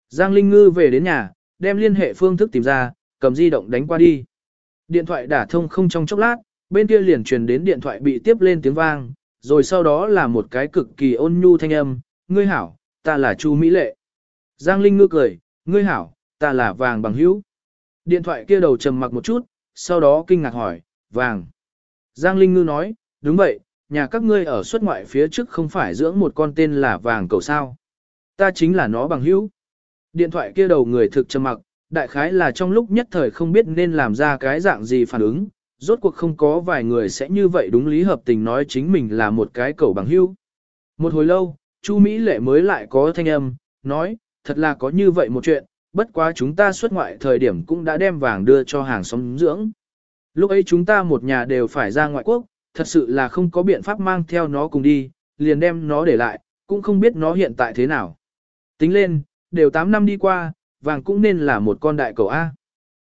Giang Linh Ngư về đến nhà, đem liên hệ phương thức tìm ra, cầm di động đánh qua đi. Điện thoại đả thông không trong chốc lát, bên kia liền truyền đến điện thoại bị tiếp lên tiếng vang, rồi sau đó là một cái cực kỳ ôn nhu thanh âm, ngươi hảo, ta là Chu Mỹ Lệ. Giang Linh Ngư cười, ngươi hảo, ta là Vàng Bằng Hữu. Điện thoại kia đầu trầm mặc một chút, sau đó kinh ngạc hỏi, Vàng. Giang Linh Ngư nói, đúng vậy, nhà các ngươi ở xuất ngoại phía trước không phải dưỡng một con tên là Vàng cầu sao. Ta chính là nó bằng hữu. Điện thoại kia đầu người thực trầm mặc, đại khái là trong lúc nhất thời không biết nên làm ra cái dạng gì phản ứng, rốt cuộc không có vài người sẽ như vậy đúng lý hợp tình nói chính mình là một cái cầu bằng hữu. Một hồi lâu, Chu Mỹ Lệ mới lại có thanh âm, nói, thật là có như vậy một chuyện, bất quá chúng ta xuất ngoại thời điểm cũng đã đem vàng đưa cho hàng xóm dưỡng. Lúc ấy chúng ta một nhà đều phải ra ngoại quốc, thật sự là không có biện pháp mang theo nó cùng đi, liền đem nó để lại, cũng không biết nó hiện tại thế nào. Tính lên, đều 8 năm đi qua, vàng cũng nên là một con đại cầu A.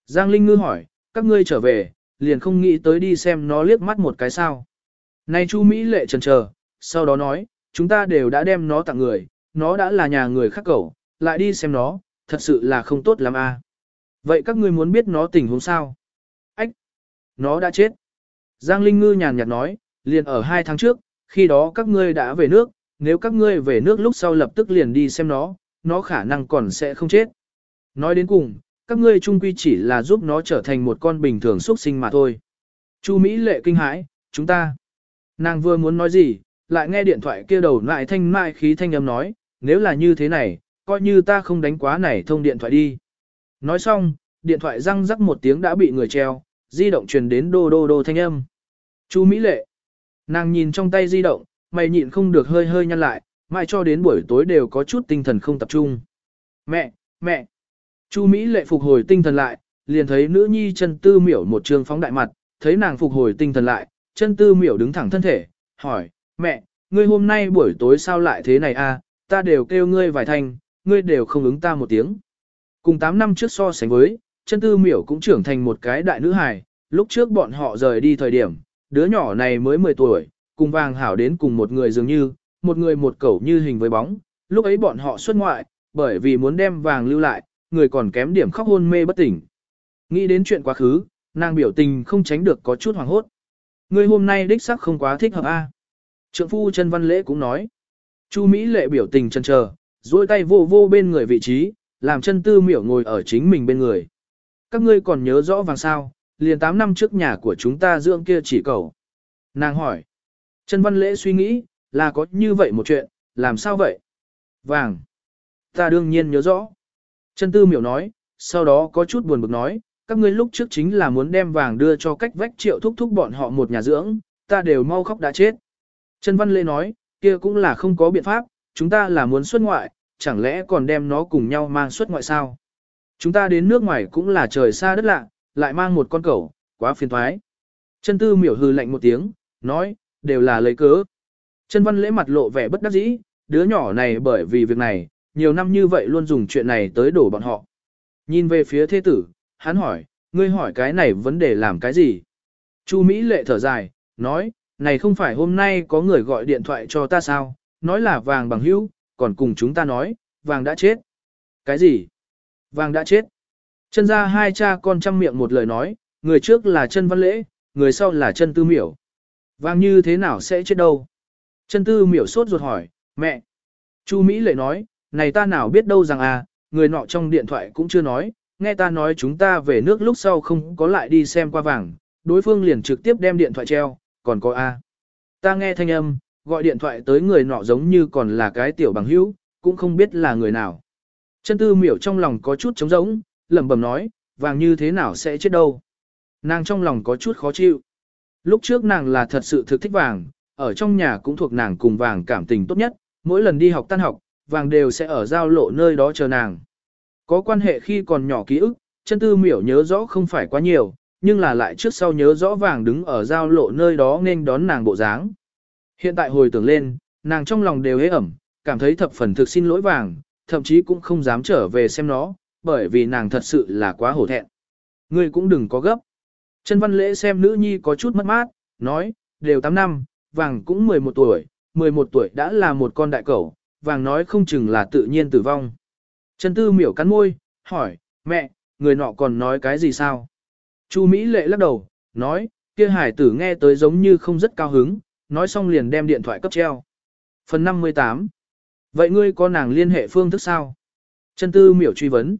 Giang Linh Ngư hỏi, các ngươi trở về, liền không nghĩ tới đi xem nó liếc mắt một cái sao. Này Chu Mỹ lệ trần chờ, sau đó nói, chúng ta đều đã đem nó tặng người, nó đã là nhà người khác cậu, lại đi xem nó, thật sự là không tốt lắm a. Vậy các ngươi muốn biết nó tình huống sao? Ách! Nó đã chết. Giang Linh Ngư nhàn nhạt nói, liền ở hai tháng trước, khi đó các ngươi đã về nước, nếu các ngươi về nước lúc sau lập tức liền đi xem nó, nó khả năng còn sẽ không chết. Nói đến cùng, các ngươi chung quy chỉ là giúp nó trở thành một con bình thường xuất sinh mà thôi. Chu Mỹ lệ kinh hãi, chúng ta. Nàng vừa muốn nói gì, lại nghe điện thoại kia đầu lại thanh mai khí thanh âm nói, nếu là như thế này, coi như ta không đánh quá này thông điện thoại đi. Nói xong, điện thoại răng rắc một tiếng đã bị người treo, di động truyền đến đô đô đô thanh âm. Chu Mỹ lệ. Nàng nhìn trong tay di động, mày nhịn không được hơi hơi nhăn lại, mai cho đến buổi tối đều có chút tinh thần không tập trung. Mẹ, mẹ. Chu Mỹ lệ phục hồi tinh thần lại, liền thấy nữ nhi chân tư miểu một trường phóng đại mặt, thấy nàng phục hồi tinh thần lại, chân tư miểu đứng thẳng thân thể, hỏi, mẹ, ngươi hôm nay buổi tối sao lại thế này a? À? ta đều kêu ngươi vài thanh, ngươi đều không ứng ta một tiếng. Cùng 8 năm trước so sánh với, chân tư miểu cũng trưởng thành một cái đại nữ hài, lúc trước bọn họ rời đi thời điểm, đứa nhỏ này mới 10 tuổi, cùng vàng hảo đến cùng một người dường như, một người một cẩu như hình với bóng, lúc ấy bọn họ xuất ngoại, bởi vì muốn đem vàng lưu lại, người còn kém điểm khóc hôn mê bất tỉnh. Nghĩ đến chuyện quá khứ, nàng biểu tình không tránh được có chút hoàng hốt. Người hôm nay đích sắc không quá thích hợp a. Trượng phu Trần văn lễ cũng nói. Chu Mỹ lệ biểu tình chân chờ, duỗi tay vô vô bên người vị trí, làm chân tư miểu ngồi ở chính mình bên người. Các ngươi còn nhớ rõ vàng sao, liền 8 năm trước nhà của chúng ta dưỡng kia chỉ cầu. Nàng hỏi. Trần văn lễ suy nghĩ, là có như vậy một chuyện, làm sao vậy? Vàng. Ta đương nhiên nhớ rõ. Chân tư miểu nói, sau đó có chút buồn bực nói, các ngươi lúc trước chính là muốn đem vàng đưa cho cách vách triệu thúc thúc bọn họ một nhà dưỡng, ta đều mau khóc đã chết. Trần văn lễ nói, kia cũng là không có biện pháp, chúng ta là muốn xuất ngoại, chẳng lẽ còn đem nó cùng nhau mang xuất ngoại sao? Chúng ta đến nước ngoài cũng là trời xa đất lạ, lại mang một con cẩu, quá phiền thoái. Trần tư miểu hừ lạnh một tiếng, nói, đều là lấy cớ. Trần văn lễ mặt lộ vẻ bất đắc dĩ, đứa nhỏ này bởi vì việc này, nhiều năm như vậy luôn dùng chuyện này tới đổ bọn họ. Nhìn về phía thế tử, hắn hỏi, ngươi hỏi cái này vấn đề làm cái gì? Chu Mỹ lệ thở dài, nói, này không phải hôm nay có người gọi điện thoại cho ta sao, nói là vàng bằng hữu, còn cùng chúng ta nói, vàng đã chết. Cái gì? Vàng đã chết. Chân ra hai cha con chăm miệng một lời nói, người trước là chân văn lễ, người sau là chân tư miểu. Vàng như thế nào sẽ chết đâu? Chân tư miểu sốt ruột hỏi, mẹ. Chu Mỹ lệ nói, này ta nào biết đâu rằng à, người nọ trong điện thoại cũng chưa nói, nghe ta nói chúng ta về nước lúc sau không có lại đi xem qua vàng, đối phương liền trực tiếp đem điện thoại treo, còn có a. Ta nghe thanh âm, gọi điện thoại tới người nọ giống như còn là cái tiểu bằng hữu, cũng không biết là người nào. Chân tư miểu trong lòng có chút trống rỗng, lẩm bẩm nói, vàng như thế nào sẽ chết đâu. Nàng trong lòng có chút khó chịu. Lúc trước nàng là thật sự thực thích vàng, ở trong nhà cũng thuộc nàng cùng vàng cảm tình tốt nhất, mỗi lần đi học tan học, vàng đều sẽ ở giao lộ nơi đó chờ nàng. Có quan hệ khi còn nhỏ ký ức, chân tư miểu nhớ rõ không phải quá nhiều, nhưng là lại trước sau nhớ rõ vàng đứng ở giao lộ nơi đó nên đón nàng bộ dáng. Hiện tại hồi tưởng lên, nàng trong lòng đều hế ẩm, cảm thấy thập phần thực xin lỗi vàng, thậm chí cũng không dám trở về xem nó, bởi vì nàng thật sự là quá hổ thẹn. Ngươi cũng đừng có gấp. Trần Văn Lễ xem nữ nhi có chút mất mát, nói, đều 8 năm, vàng cũng 11 tuổi, 11 tuổi đã là một con đại cẩu, vàng nói không chừng là tự nhiên tử vong. Trần Tư miểu cắn môi, hỏi, mẹ, người nọ còn nói cái gì sao? Chu Mỹ lệ lắc đầu, nói, kia hải tử nghe tới giống như không rất cao hứng, nói xong liền đem điện thoại cấp treo. Phần 58 Vậy ngươi có nàng liên hệ phương thức sao? Trần Tư miểu truy vấn.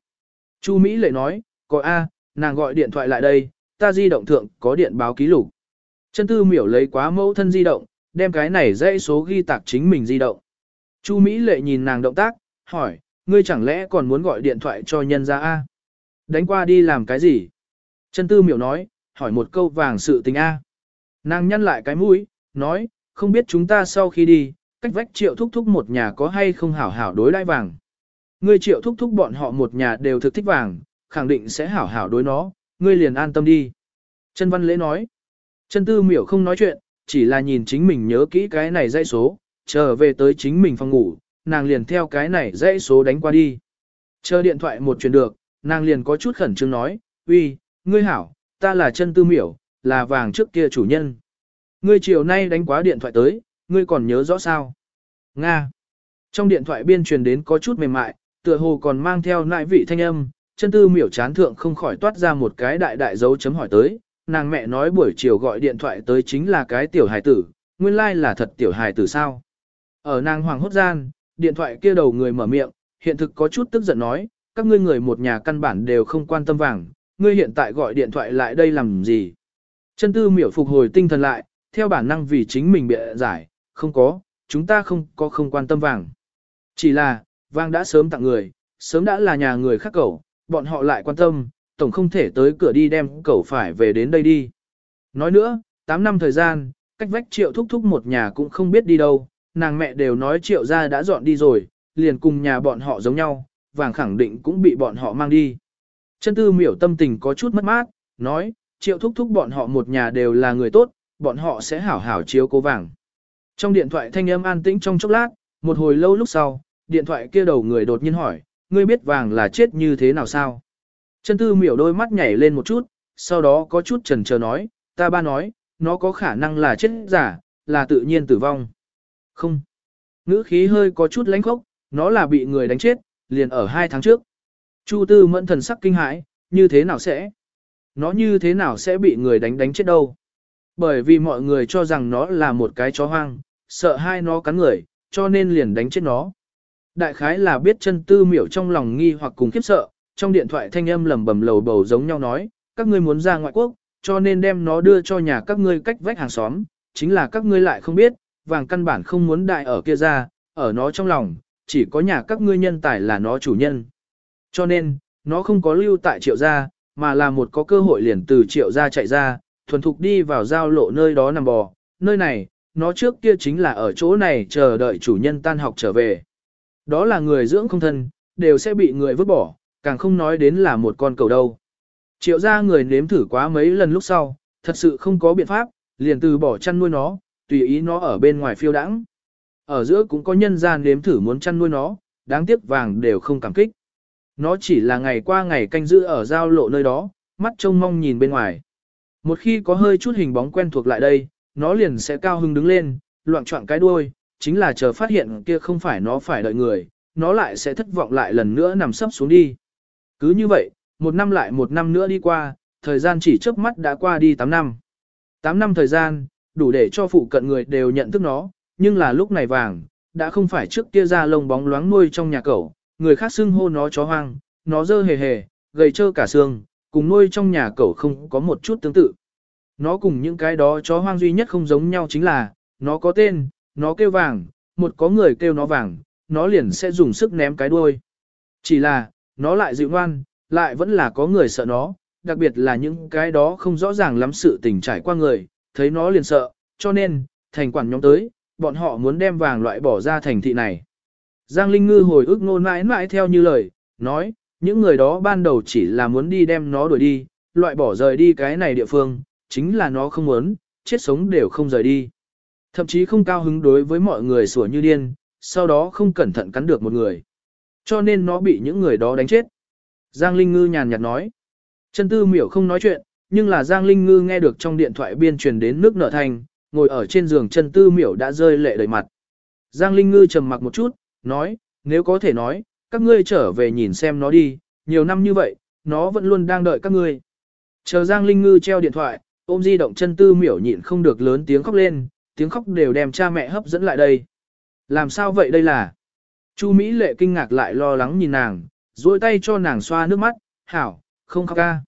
Chu Mỹ lệ nói, có A, nàng gọi điện thoại lại đây, ta di động thượng có điện báo ký lục. Trần Tư miểu lấy quá mẫu thân di động, đem cái này dãy số ghi tạc chính mình di động. Chu Mỹ lệ nhìn nàng động tác, hỏi, ngươi chẳng lẽ còn muốn gọi điện thoại cho nhân gia A? Đánh qua đi làm cái gì? Trần Tư miểu nói, hỏi một câu vàng sự tình A. Nàng nhăn lại cái mũi, nói, không biết chúng ta sau khi đi, cách vách triệu thúc thúc một nhà có hay không hảo hảo đối đãi vàng. Ngươi triệu thúc thúc bọn họ một nhà đều thực thích vàng, khẳng định sẽ hảo hảo đối nó, ngươi liền an tâm đi. Trần Văn Lễ nói, Trần Tư miểu không nói chuyện, chỉ là nhìn chính mình nhớ kỹ cái này dây số, trở về tới chính mình phòng ngủ, nàng liền theo cái này dãy số đánh qua đi. Chờ điện thoại một chuyển được, nàng liền có chút khẩn trương nói, uy, ngươi hảo, ta là chân tư miểu, là vàng trước kia chủ nhân. Ngươi chiều nay đánh quá điện thoại tới, ngươi còn nhớ rõ sao? Nga. Trong điện thoại biên truyền đến có chút mềm mại, tựa hồ còn mang theo nại vị thanh âm, chân tư miểu chán thượng không khỏi toát ra một cái đại đại dấu chấm hỏi tới, nàng mẹ nói buổi chiều gọi điện thoại tới chính là cái tiểu hài tử, nguyên lai là thật tiểu hài tử sao. Ở nàng hoàng hốt gian, điện thoại kia đầu người mở miệng, hiện thực có chút tức giận nói, các ngươi người một nhà căn bản đều không quan tâm vàng, ngươi hiện tại gọi điện thoại lại đây làm gì. Chân tư miểu phục hồi tinh thần lại, theo bản năng vì chính mình bịa giải, không có, chúng ta không có không quan tâm vàng. Chỉ là, vàng đã sớm tặng người, sớm đã là nhà người khác cẩu, bọn họ lại quan tâm, tổng không thể tới cửa đi đem cẩu phải về đến đây đi. Nói nữa, 8 năm thời gian, cách vách triệu thúc thúc một nhà cũng không biết đi đâu, nàng mẹ đều nói triệu gia đã dọn đi rồi, liền cùng nhà bọn họ giống nhau, vàng khẳng định cũng bị bọn họ mang đi. Chân tư miểu tâm tình có chút mất mát, nói, triệu thúc thúc bọn họ một nhà đều là người tốt, bọn họ sẽ hảo hảo chiếu cố vàng. Trong điện thoại thanh âm an tĩnh trong chốc lát, một hồi lâu lúc sau, điện thoại kia đầu người đột nhiên hỏi, ngươi biết vàng là chết như thế nào sao? Chân tư miểu đôi mắt nhảy lên một chút, sau đó có chút chần chờ nói, ta ba nói, nó có khả năng là chết giả, là tự nhiên tử vong. Không. Ngữ khí hơi có chút lánh khốc, nó là bị người đánh chết, liền ở hai tháng trước. Chu tư mẫn thần sắc kinh hãi, như thế nào sẽ? Nó như thế nào sẽ bị người đánh đánh chết đâu? Bởi vì mọi người cho rằng nó là một cái chó hoang, sợ hai nó cắn người, cho nên liền đánh chết nó. Đại khái là biết chân tư miểu trong lòng nghi hoặc cùng khiếp sợ, trong điện thoại thanh âm lầm bầm lầu bầu giống nhau nói, các ngươi muốn ra ngoại quốc, cho nên đem nó đưa cho nhà các ngươi cách vách hàng xóm, chính là các ngươi lại không biết, vàng căn bản không muốn đại ở kia ra, ở nó trong lòng, chỉ có nhà các ngươi nhân tài là nó chủ nhân. Cho nên, nó không có lưu tại triệu gia, mà là một có cơ hội liền từ triệu gia chạy ra, thuần thục đi vào giao lộ nơi đó nằm bò, nơi này, nó trước kia chính là ở chỗ này chờ đợi chủ nhân tan học trở về. Đó là người dưỡng không thân, đều sẽ bị người vứt bỏ, càng không nói đến là một con cầu đâu. Triệu gia người nếm thử quá mấy lần lúc sau, thật sự không có biện pháp, liền từ bỏ chăn nuôi nó, tùy ý nó ở bên ngoài phiêu đãng. Ở giữa cũng có nhân gian nếm thử muốn chăn nuôi nó, đáng tiếc vàng đều không cảm kích. Nó chỉ là ngày qua ngày canh giữ ở giao lộ nơi đó, mắt trông mong nhìn bên ngoài. Một khi có hơi chút hình bóng quen thuộc lại đây, nó liền sẽ cao hưng đứng lên, loạn choạng cái đuôi, chính là chờ phát hiện kia không phải nó phải đợi người, nó lại sẽ thất vọng lại lần nữa nằm sấp xuống đi. Cứ như vậy, một năm lại một năm nữa đi qua, thời gian chỉ trước mắt đã qua đi 8 năm. 8 năm thời gian, đủ để cho phụ cận người đều nhận thức nó, nhưng là lúc này vàng, đã không phải trước kia ra lông bóng loáng nuôi trong nhà cẩu, người khác xưng hô nó chó hoang, nó dơ hề hề, gầy trơ cả xương, cùng nuôi trong nhà cẩu không có một chút tương tự. Nó cùng những cái đó chó hoang duy nhất không giống nhau chính là, nó có tên, nó kêu vàng, một có người kêu nó vàng, nó liền sẽ dùng sức ném cái đuôi. Chỉ là, nó lại dịu ngoan, lại vẫn là có người sợ nó, đặc biệt là những cái đó không rõ ràng lắm sự tình trải qua người, thấy nó liền sợ, cho nên, thành quản nhóm tới, bọn họ muốn đem vàng loại bỏ ra thành thị này. Giang Linh Ngư hồi ức nôn mãi mãi theo như lời, nói, những người đó ban đầu chỉ là muốn đi đem nó đuổi đi, loại bỏ rời đi cái này địa phương, chính là nó không muốn, chết sống đều không rời đi. Thậm chí không cao hứng đối với mọi người sủa như điên, sau đó không cẩn thận cắn được một người. Cho nên nó bị những người đó đánh chết. Giang Linh Ngư nhàn nhạt nói. Chân tư miểu không nói chuyện, nhưng là Giang Linh Ngư nghe được trong điện thoại biên truyền đến nước nở thành, ngồi ở trên giường chân tư miểu đã rơi lệ đầy mặt. Giang Linh Ngư trầm mặc một chút, nói, nếu có thể nói, các ngươi trở về nhìn xem nó đi, nhiều năm như vậy, nó vẫn luôn đang đợi các ngươi. Chờ Giang Linh Ngư treo điện thoại, ôm di động chân tư miểu nhịn không được lớn tiếng khóc lên, tiếng khóc đều đem cha mẹ hấp dẫn lại đây. Làm sao vậy đây là? Chu Mỹ lệ kinh ngạc lại lo lắng nhìn nàng, duỗi tay cho nàng xoa nước mắt, hảo, không khóc ca.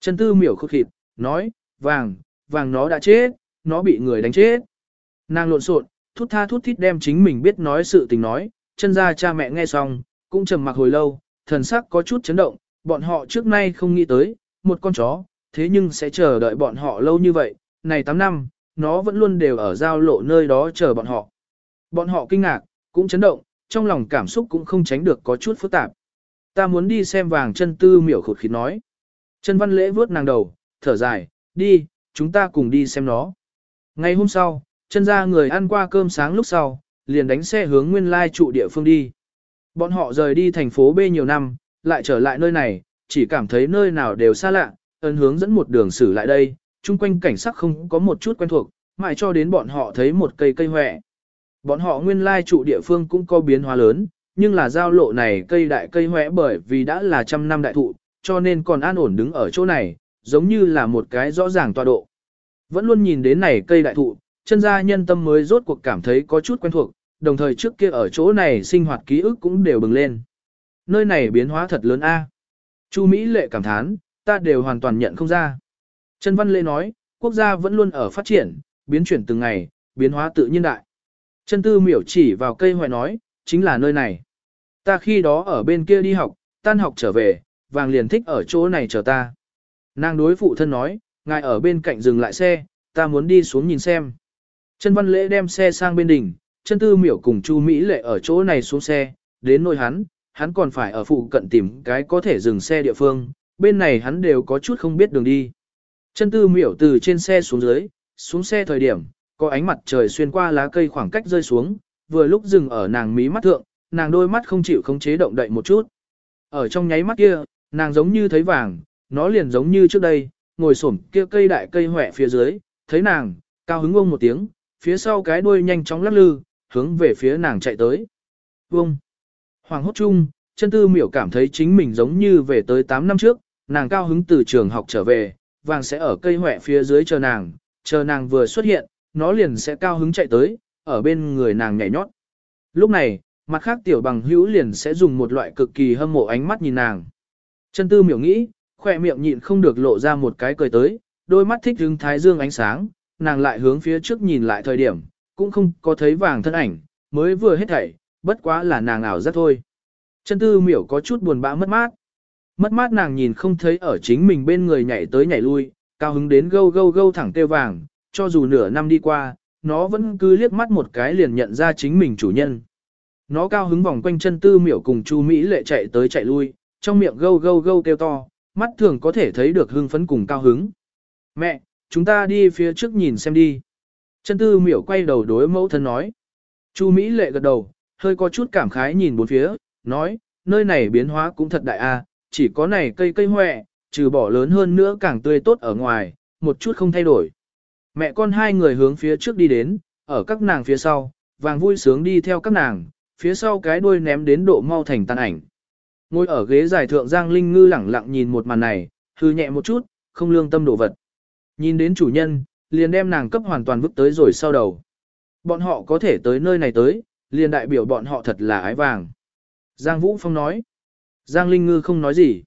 Trần tư miểu khúc khịt, nói, vàng, vàng nó đã chết, nó bị người đánh chết. Nàng lộn xộn, thút tha thút thít đem chính mình biết nói sự tình nói, chân ra cha mẹ nghe xong, cũng trầm mặc hồi lâu, thần sắc có chút chấn động, bọn họ trước nay không nghĩ tới, một con chó, thế nhưng sẽ chờ đợi bọn họ lâu như vậy, này 8 năm, nó vẫn luôn đều ở giao lộ nơi đó chờ bọn họ. Bọn họ kinh ngạc, cũng chấn động, trong lòng cảm xúc cũng không tránh được có chút phức tạp. Ta muốn đi xem vàng chân tư miểu khột khít nói. Trần văn lễ vuốt nàng đầu, thở dài, đi, chúng ta cùng đi xem nó. Ngày hôm sau, chân ra người ăn qua cơm sáng lúc sau, liền đánh xe hướng nguyên lai trụ địa phương đi. Bọn họ rời đi thành phố B nhiều năm, lại trở lại nơi này, chỉ cảm thấy nơi nào đều xa lạ, ấn hướng dẫn một đường xử lại đây, chung quanh cảnh sắc không có một chút quen thuộc, mãi cho đến bọn họ thấy một cây cây hoẹ. Bọn họ nguyên lai trụ địa phương cũng có biến hóa lớn, nhưng là giao lộ này cây đại cây hoẹ bởi vì đã là trăm năm đại thụ, cho nên còn an ổn đứng ở chỗ này, giống như là một cái rõ ràng tọa độ. Vẫn luôn nhìn đến này cây đại thụ, chân gia nhân tâm mới rốt cuộc cảm thấy có chút quen thuộc, đồng thời trước kia ở chỗ này sinh hoạt ký ức cũng đều bừng lên. Nơi này biến hóa thật lớn a. Chu Mỹ lệ cảm thán, ta đều hoàn toàn nhận không ra. Trần Văn Lê nói, quốc gia vẫn luôn ở phát triển, biến chuyển từng ngày, biến hóa tự nhiên đại. Trần Tư miểu chỉ vào cây hoài nói, chính là nơi này. Ta khi đó ở bên kia đi học, tan học trở về, vàng liền thích ở chỗ này chờ ta. Nàng đối phụ thân nói, ngài ở bên cạnh dừng lại xe, ta muốn đi xuống nhìn xem. Trần Văn Lễ đem xe sang bên đỉnh, Trần Tư Miểu cùng Chu Mỹ Lệ ở chỗ này xuống xe, đến nơi hắn, hắn còn phải ở phụ cận tìm cái có thể dừng xe địa phương, bên này hắn đều có chút không biết đường đi. Trân tư miểu từ trên xe xuống dưới, xuống xe thời điểm, có ánh mặt trời xuyên qua lá cây khoảng cách rơi xuống, vừa lúc dừng ở nàng mí mắt thượng, nàng đôi mắt không chịu khống chế động đậy một chút. Ở trong nháy mắt kia, nàng giống như thấy vàng, nó liền giống như trước đây, ngồi xổm kia cây đại cây hỏe phía dưới, thấy nàng, cao hứng ông một tiếng, phía sau cái đuôi nhanh chóng lắc lư, hướng về phía nàng chạy tới. Vông! Hoàng hốt chung, chân tư miểu cảm thấy chính mình giống như về tới 8 năm trước, nàng cao hứng từ trường học trở về, vàng sẽ ở cây hỏe phía dưới chờ nàng, chờ nàng vừa xuất hiện, nó liền sẽ cao hứng chạy tới, ở bên người nàng nhảy nhót. Lúc này, mặt khác tiểu bằng hữu liền sẽ dùng một loại cực kỳ hâm mộ ánh mắt nhìn nàng. Chân tư miểu nghĩ, khỏe miệng nhịn không được lộ ra một cái cười tới, đôi mắt thích hứng thái dương ánh sáng, nàng lại hướng phía trước nhìn lại thời điểm, cũng không có thấy vàng thân ảnh, mới vừa hết thảy, bất quá là nàng ảo giác thôi. Chân tư miểu có chút buồn bã mất mát. Mất mát nàng nhìn không thấy ở chính mình bên người nhảy tới nhảy lui, cao hứng đến gâu gâu gâu thẳng tiêu vàng, cho dù nửa năm đi qua, nó vẫn cứ liếc mắt một cái liền nhận ra chính mình chủ nhân. Nó cao hứng vòng quanh chân tư miểu cùng Chu Mỹ lệ chạy tới chạy lui, trong miệng gâu gâu gâu kêu to, mắt thường có thể thấy được hưng phấn cùng cao hứng. Mẹ, chúng ta đi phía trước nhìn xem đi. Chân tư miểu quay đầu đối mẫu thân nói. Chu Mỹ lệ gật đầu, hơi có chút cảm khái nhìn bốn phía, nói, nơi này biến hóa cũng thật đại a, chỉ có này cây cây hoẹ, trừ bỏ lớn hơn nữa càng tươi tốt ở ngoài, một chút không thay đổi. Mẹ con hai người hướng phía trước đi đến, ở các nàng phía sau, vàng vui sướng đi theo các nàng, phía sau cái đuôi ném đến độ mau thành tàn ảnh. Ngồi ở ghế giải thượng Giang Linh Ngư lẳng lặng nhìn một màn này, hư nhẹ một chút, không lương tâm đổ vật. Nhìn đến chủ nhân, liền đem nàng cấp hoàn toàn vứt tới rồi sau đầu. Bọn họ có thể tới nơi này tới, liền đại biểu bọn họ thật là ái vàng. Giang Vũ Phong nói. Giang Linh Ngư không nói gì.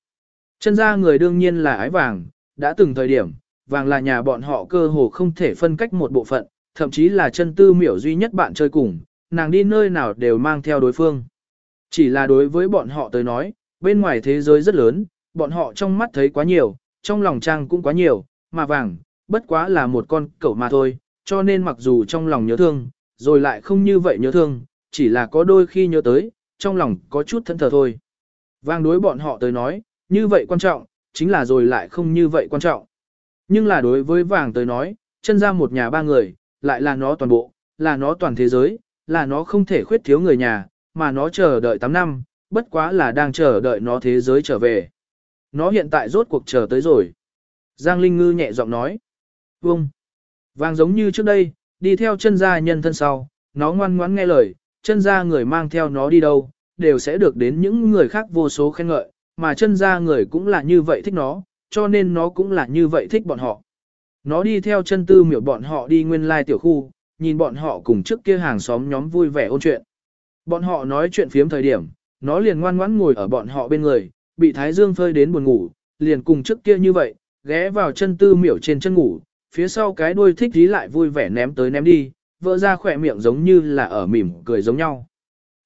Chân ra người đương nhiên là ái vàng, đã từng thời điểm, vàng là nhà bọn họ cơ hồ không thể phân cách một bộ phận, thậm chí là chân tư miểu duy nhất bạn chơi cùng, nàng đi nơi nào đều mang theo đối phương. Chỉ là đối với bọn họ tới nói, bên ngoài thế giới rất lớn, bọn họ trong mắt thấy quá nhiều, trong lòng trang cũng quá nhiều, mà vàng, bất quá là một con cẩu mà thôi, cho nên mặc dù trong lòng nhớ thương, rồi lại không như vậy nhớ thương, chỉ là có đôi khi nhớ tới, trong lòng có chút thân thờ thôi. Vàng đối bọn họ tới nói, như vậy quan trọng, chính là rồi lại không như vậy quan trọng. Nhưng là đối với vàng tới nói, chân ra một nhà ba người, lại là nó toàn bộ, là nó toàn thế giới, là nó không thể khuyết thiếu người nhà, mà nó chờ đợi 8 năm, bất quá là đang chờ đợi nó thế giới trở về. Nó hiện tại rốt cuộc chờ tới rồi. Giang Linh Ngư nhẹ giọng nói. Vâng. Vàng giống như trước đây, đi theo chân gia nhân thân sau, nó ngoan ngoãn nghe lời, chân gia người mang theo nó đi đâu, đều sẽ được đến những người khác vô số khen ngợi, mà chân gia người cũng là như vậy thích nó, cho nên nó cũng là như vậy thích bọn họ. Nó đi theo chân tư miểu bọn họ đi nguyên lai tiểu khu, nhìn bọn họ cùng trước kia hàng xóm nhóm vui vẻ ôn chuyện. Bọn họ nói chuyện phiếm thời điểm, nó liền ngoan ngoãn ngồi ở bọn họ bên người, bị thái dương phơi đến buồn ngủ, liền cùng trước kia như vậy, ghé vào chân tư miểu trên chân ngủ, phía sau cái đuôi thích dí lại vui vẻ ném tới ném đi, vỡ ra khỏe miệng giống như là ở mỉm cười giống nhau.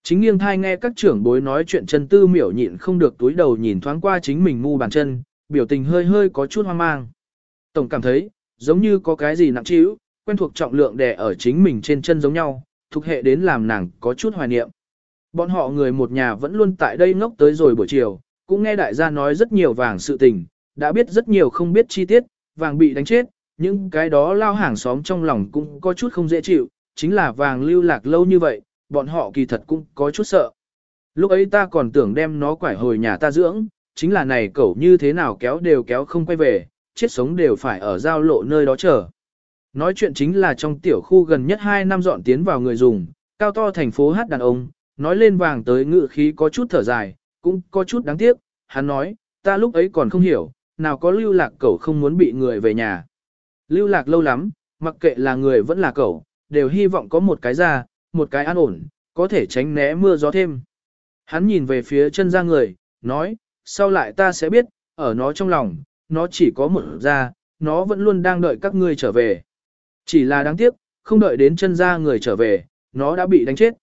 Chính nghiêng thai nghe các trưởng bối nói chuyện chân tư miểu nhịn không được túi đầu nhìn thoáng qua chính mình mu bàn chân, biểu tình hơi hơi có chút hoang mang. Tổng cảm thấy, giống như có cái gì nặng trĩu, quen thuộc trọng lượng đè ở chính mình trên chân giống nhau, thuộc hệ đến làm nàng có chút hoài niệm. Bọn họ người một nhà vẫn luôn tại đây ngốc tới rồi buổi chiều, cũng nghe đại gia nói rất nhiều vàng sự tình, đã biết rất nhiều không biết chi tiết, vàng bị đánh chết, những cái đó lao hàng xóm trong lòng cũng có chút không dễ chịu, chính là vàng lưu lạc lâu như vậy, bọn họ kỳ thật cũng có chút sợ. Lúc ấy ta còn tưởng đem nó quải hồi nhà ta dưỡng, chính là này cậu như thế nào kéo đều kéo không quay về, chết sống đều phải ở giao lộ nơi đó chờ. Nói chuyện chính là trong tiểu khu gần nhất 2 năm dọn tiến vào người dùng, cao to thành phố hát đàn ông, nói lên vàng tới ngự khí có chút thở dài, cũng có chút đáng tiếc, hắn nói, ta lúc ấy còn không hiểu, nào có lưu lạc cậu không muốn bị người về nhà. Lưu lạc lâu lắm, mặc kệ là người vẫn là cậu, đều hy vọng có một cái ra, một cái an ổn, có thể tránh né mưa gió thêm. Hắn nhìn về phía chân ra người, nói, sau lại ta sẽ biết, ở nó trong lòng, nó chỉ có một ra, nó vẫn luôn đang đợi các ngươi trở về. Chỉ là đáng tiếc, không đợi đến chân ra người trở về, nó đã bị đánh chết.